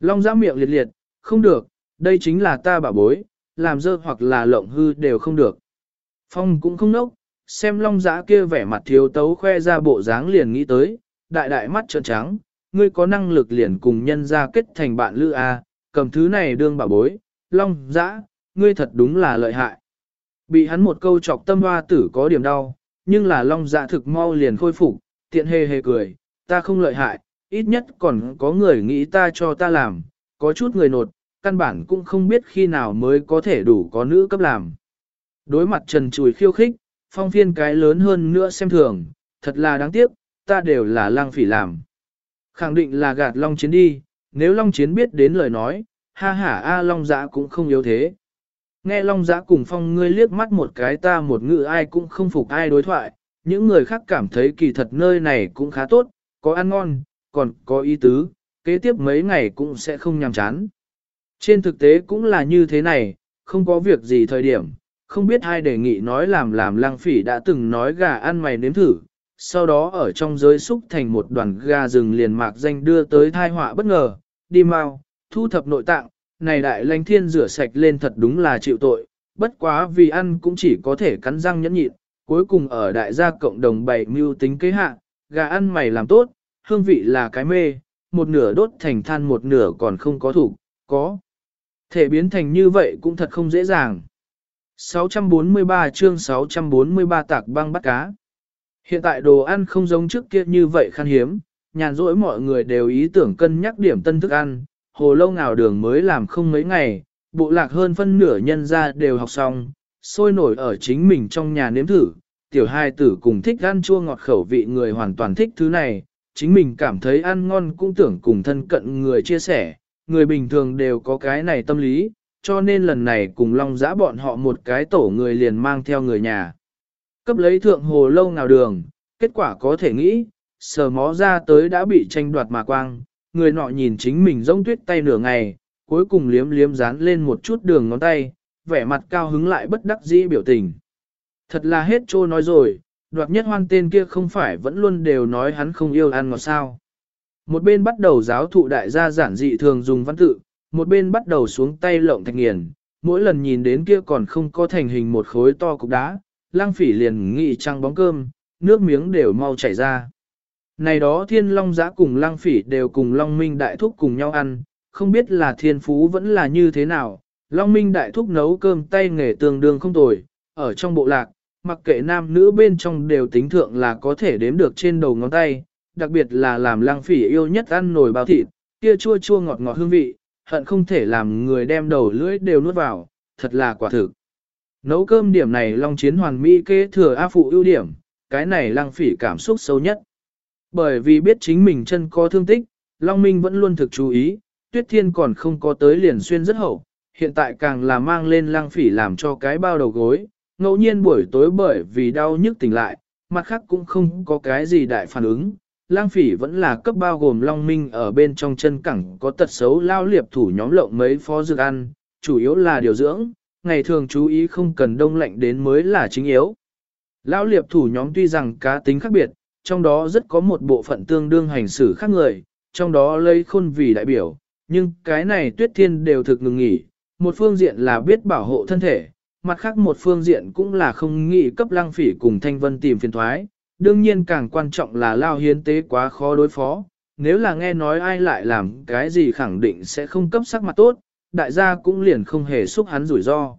Long giã miệng liệt liệt, không được, đây chính là ta bảo bối, làm dơ hoặc là lộng hư đều không được. Phong cũng không nốc, xem long giã kia vẻ mặt thiếu tấu khoe ra bộ dáng liền nghĩ tới, đại đại mắt trợn trắng, ngươi có năng lực liền cùng nhân ra kết thành bạn lữ A, cầm thứ này đương bảo bối, long dã, ngươi thật đúng là lợi hại. Bị hắn một câu chọc tâm hoa tử có điểm đau, nhưng là long dạ thực mau liền khôi phục, tiện hề hề cười, ta không lợi hại, ít nhất còn có người nghĩ ta cho ta làm, có chút người nột, căn bản cũng không biết khi nào mới có thể đủ có nữ cấp làm. Đối mặt trần chùi khiêu khích, phong phiên cái lớn hơn nữa xem thường, thật là đáng tiếc, ta đều là lang phỉ làm. Khẳng định là gạt long chiến đi, nếu long chiến biết đến lời nói, ha ha a long giã cũng không yếu thế. Nghe long giã cùng phong ngươi liếc mắt một cái ta một ngữ ai cũng không phục ai đối thoại, những người khác cảm thấy kỳ thật nơi này cũng khá tốt, có ăn ngon, còn có ý tứ, kế tiếp mấy ngày cũng sẽ không nhàm chán. Trên thực tế cũng là như thế này, không có việc gì thời điểm, không biết ai đề nghị nói làm làm lang phỉ đã từng nói gà ăn mày nếm thử, sau đó ở trong giới xúc thành một đoàn gà rừng liền mạc danh đưa tới thai họa bất ngờ, đi mau, thu thập nội tạng, này đại lãnh thiên rửa sạch lên thật đúng là chịu tội, bất quá vì ăn cũng chỉ có thể cắn răng nhẫn nhịn, cuối cùng ở đại gia cộng đồng bày mưu tính kế hạ, gà ăn mày làm tốt, hương vị là cái mê, một nửa đốt thành than một nửa còn không có thủ, có. Thể biến thành như vậy cũng thật không dễ dàng. 643 chương 643 tạc băng bắt cá. Hiện tại đồ ăn không giống trước kia như vậy khan hiếm, nhàn rỗi mọi người đều ý tưởng cân nhắc điểm tân thức ăn, hồ lâu nào đường mới làm không mấy ngày, bộ lạc hơn phân nửa nhân ra đều học xong, sôi nổi ở chính mình trong nhà nếm thử, tiểu hai tử cùng thích ăn chua ngọt khẩu vị người hoàn toàn thích thứ này, chính mình cảm thấy ăn ngon cũng tưởng cùng thân cận người chia sẻ, người bình thường đều có cái này tâm lý, cho nên lần này cùng long giã bọn họ một cái tổ người liền mang theo người nhà. Cấp lấy thượng hồ lâu nào đường, kết quả có thể nghĩ, sờ mó ra tới đã bị tranh đoạt mà quang, người nọ nhìn chính mình rông tuyết tay nửa ngày, cuối cùng liếm liếm dán lên một chút đường ngón tay, vẻ mặt cao hứng lại bất đắc dĩ biểu tình. Thật là hết trô nói rồi, đoạt nhất hoan tên kia không phải vẫn luôn đều nói hắn không yêu ăn ngọt sao. Một bên bắt đầu giáo thụ đại gia giản dị thường dùng văn tự, một bên bắt đầu xuống tay lộng thạch nghiền, mỗi lần nhìn đến kia còn không có thành hình một khối to cục đá, lang phỉ liền nghị trăng bóng cơm, nước miếng đều mau chảy ra. Này đó thiên long giã cùng lang phỉ đều cùng long minh đại thúc cùng nhau ăn, không biết là thiên phú vẫn là như thế nào, long minh đại thúc nấu cơm tay nghề tương đương không tồi, ở trong bộ lạc, mặc kệ nam nữ bên trong đều tính thượng là có thể đếm được trên đầu ngón tay, đặc biệt là làm lang phỉ yêu nhất ăn nồi bao thịt, kia chua chua ngọt ngọt hương vị, hận không thể làm người đem đầu lưỡi đều nuốt vào, thật là quả thực. Nấu cơm điểm này Long Chiến Hoàn Mỹ kế thừa A Phụ ưu điểm, cái này lang phỉ cảm xúc sâu nhất. Bởi vì biết chính mình chân có thương tích, Long Minh vẫn luôn thực chú ý, Tuyết Thiên còn không có tới liền xuyên rất hậu, hiện tại càng là mang lên lang phỉ làm cho cái bao đầu gối, ngẫu nhiên buổi tối bởi vì đau nhức tỉnh lại, mặt khác cũng không có cái gì đại phản ứng. Lang phỉ vẫn là cấp bao gồm long minh ở bên trong chân cẳng có tật xấu lao liệp thủ nhóm lộng mấy phó dược ăn, chủ yếu là điều dưỡng, ngày thường chú ý không cần đông lạnh đến mới là chính yếu. Lão liệp thủ nhóm tuy rằng cá tính khác biệt, trong đó rất có một bộ phận tương đương hành xử khác người, trong đó lấy khôn vì đại biểu, nhưng cái này tuyết thiên đều thực ngừng nghỉ, một phương diện là biết bảo hộ thân thể, mặt khác một phương diện cũng là không nghĩ cấp lăng phỉ cùng thanh vân tìm phiền thoái, đương nhiên càng quan trọng là lao hiến tế quá khó đối phó, nếu là nghe nói ai lại làm cái gì khẳng định sẽ không cấp sắc mặt tốt, đại gia cũng liền không hề xúc hắn rủi ro.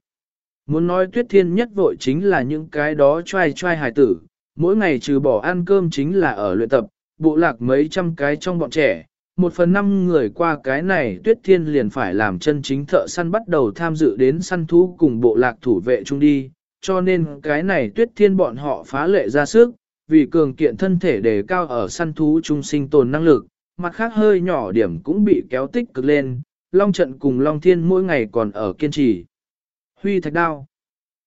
Muốn nói tuyết thiên nhất vội chính là những cái đó trai trai hài tử, mỗi ngày trừ bỏ ăn cơm chính là ở luyện tập, bộ lạc mấy trăm cái trong bọn trẻ, một phần năm người qua cái này tuyết thiên liền phải làm chân chính thợ săn bắt đầu tham dự đến săn thú cùng bộ lạc thủ vệ chung đi, cho nên cái này tuyết thiên bọn họ phá lệ ra sức, vì cường kiện thân thể đề cao ở săn thú chung sinh tồn năng lực, mặt khác hơi nhỏ điểm cũng bị kéo tích cực lên, long trận cùng long thiên mỗi ngày còn ở kiên trì. Huy thạch đao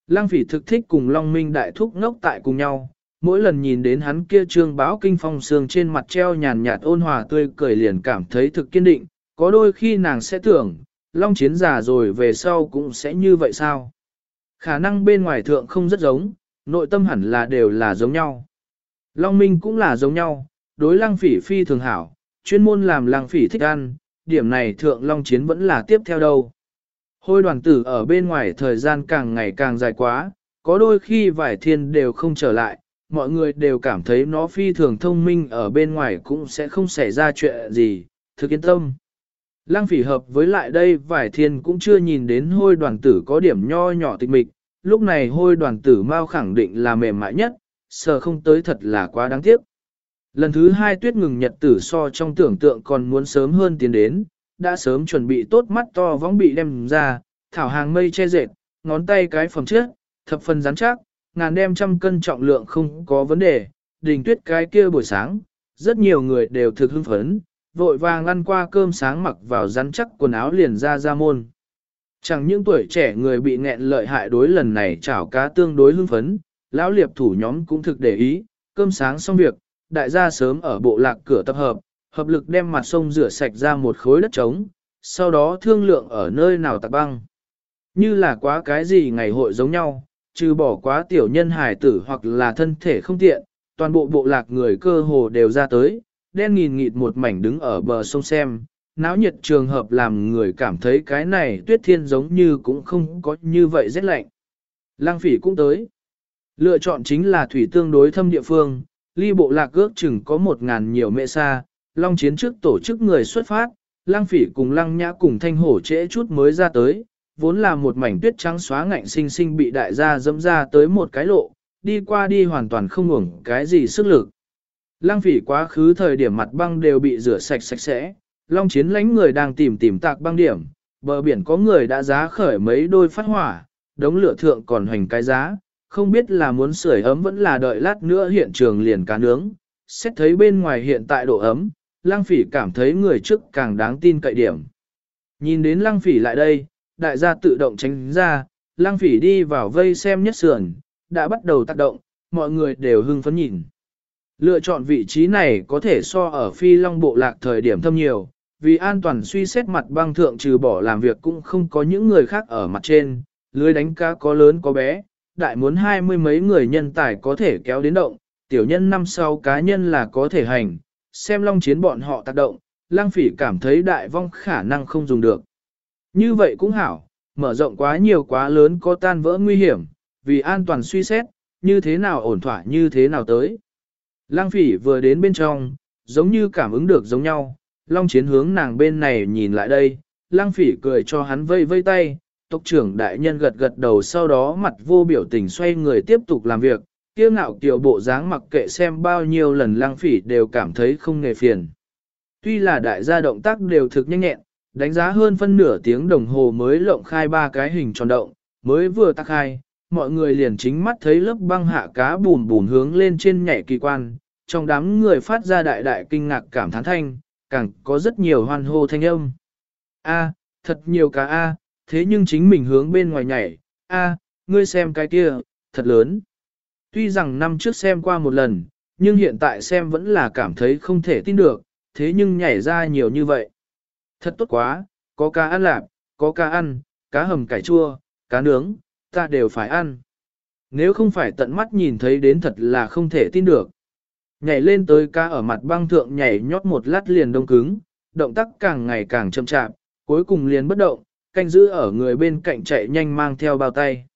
Lăng phỉ thực thích cùng long minh đại thúc ngốc tại cùng nhau, mỗi lần nhìn đến hắn kia trương báo kinh phong sương trên mặt treo nhàn nhạt ôn hòa tươi cười liền cảm thấy thực kiên định, có đôi khi nàng sẽ tưởng, long chiến già rồi về sau cũng sẽ như vậy sao? Khả năng bên ngoài thượng không rất giống, nội tâm hẳn là đều là giống nhau. Long Minh cũng là giống nhau, đối lăng phỉ phi thường hảo, chuyên môn làm lăng phỉ thích ăn, điểm này thượng long chiến vẫn là tiếp theo đâu. Hôi đoàn tử ở bên ngoài thời gian càng ngày càng dài quá, có đôi khi vải thiên đều không trở lại, mọi người đều cảm thấy nó phi thường thông minh ở bên ngoài cũng sẽ không xảy ra chuyện gì, thực yên tâm. Lăng phỉ hợp với lại đây vài thiên cũng chưa nhìn đến hôi đoàn tử có điểm nho nhỏ tịch mịch, lúc này hôi đoàn tử mau khẳng định là mềm mại nhất, sợ không tới thật là quá đáng tiếc. Lần thứ hai tuyết ngừng nhật tử so trong tưởng tượng còn muốn sớm hơn tiến đến, đã sớm chuẩn bị tốt mắt to võng bị đem ra, thảo hàng mây che dệt, ngón tay cái phẩm trước, thập phần rắn chắc, ngàn đem trăm cân trọng lượng không có vấn đề, đình tuyết cái kia buổi sáng, rất nhiều người đều thực hưng phấn, vội vàng ăn qua cơm sáng mặc vào rắn chắc quần áo liền ra ra môn. Chẳng những tuổi trẻ người bị nghẹn lợi hại đối lần này chảo cá tương đối hưng phấn, lão liệp thủ nhóm cũng thực để ý, cơm sáng xong việc, đại gia sớm ở bộ lạc cửa tập hợp, hợp lực đem mặt sông rửa sạch ra một khối đất trống, sau đó thương lượng ở nơi nào tạc băng. Như là quá cái gì ngày hội giống nhau, trừ bỏ quá tiểu nhân hải tử hoặc là thân thể không tiện, toàn bộ bộ lạc người cơ hồ đều ra tới, đen nghìn nghịt một mảnh đứng ở bờ sông xem, náo nhiệt trường hợp làm người cảm thấy cái này tuyết thiên giống như cũng không có như vậy rét lạnh. Lăng phỉ cũng tới. Lựa chọn chính là thủy tương đối thâm địa phương, ly bộ lạc ước chừng có một ngàn nhiều mẹ xa, long chiến trước tổ chức người xuất phát, lăng phỉ cùng lăng nhã cùng thanh hổ trễ chút mới ra tới, vốn là một mảnh tuyết trắng xóa ngạnh sinh sinh bị đại gia dẫm ra tới một cái lộ, đi qua đi hoàn toàn không ngủng cái gì sức lực. Lăng phỉ quá khứ thời điểm mặt băng đều bị rửa sạch sạch sẽ, long chiến lãnh người đang tìm tìm tạc băng điểm, bờ biển có người đã giá khởi mấy đôi phát hỏa, đống lửa thượng còn hoành cái giá, không biết là muốn sưởi ấm vẫn là đợi lát nữa hiện trường liền cá nướng. Xét thấy bên ngoài hiện tại độ ấm, lăng phỉ cảm thấy người trước càng đáng tin cậy điểm. Nhìn đến lăng phỉ lại đây, đại gia tự động tránh ra, lang phỉ đi vào vây xem nhất sườn, đã bắt đầu tác động, mọi người đều hưng phấn nhìn. Lựa chọn vị trí này có thể so ở phi long bộ lạc thời điểm thâm nhiều, vì an toàn suy xét mặt băng thượng trừ bỏ làm việc cũng không có những người khác ở mặt trên, lưới đánh cá có lớn có bé, đại muốn hai mươi mấy người nhân tài có thể kéo đến động, tiểu nhân năm sau cá nhân là có thể hành, xem long chiến bọn họ tác động, lang phỉ cảm thấy đại vong khả năng không dùng được. Như vậy cũng hảo, mở rộng quá nhiều quá lớn có tan vỡ nguy hiểm, vì an toàn suy xét, như thế nào ổn thỏa như thế nào tới. Lang phỉ vừa đến bên trong, giống như cảm ứng được giống nhau, long chiến hướng nàng bên này nhìn lại đây, lang phỉ cười cho hắn vây vây tay, tộc trưởng đại nhân gật gật đầu sau đó mặt vô biểu tình xoay người tiếp tục làm việc, kiêu ngạo kiều bộ dáng mặc kệ xem bao nhiêu lần lang phỉ đều cảm thấy không nghề phiền. Tuy là đại gia động tác đều thực nhanh nhẹn, đánh giá hơn phân nửa tiếng đồng hồ mới lộng khai ba cái hình tròn động, mới vừa tắc khai, mọi người liền chính mắt thấy lớp băng hạ cá bùn bùn hướng lên trên nhảy kỳ quan, trong đám người phát ra đại đại kinh ngạc cảm thán thanh, càng có rất nhiều hoan hô thanh âm. A, thật nhiều cá A, thế nhưng chính mình hướng bên ngoài nhảy, A, ngươi xem cái kia, thật lớn. Tuy rằng năm trước xem qua một lần, nhưng hiện tại xem vẫn là cảm thấy không thể tin được, thế nhưng nhảy ra nhiều như vậy. Thật tốt quá, có cá ăn lạp, có cá ăn, cá hầm cải chua, cá nướng, ta đều phải ăn. Nếu không phải tận mắt nhìn thấy đến thật là không thể tin được. Nhảy lên tới cá ở mặt băng thượng nhảy nhót một lát liền đông cứng, động tác càng ngày càng chậm chạp, cuối cùng liền bất động, canh giữ ở người bên cạnh chạy nhanh mang theo bao tay.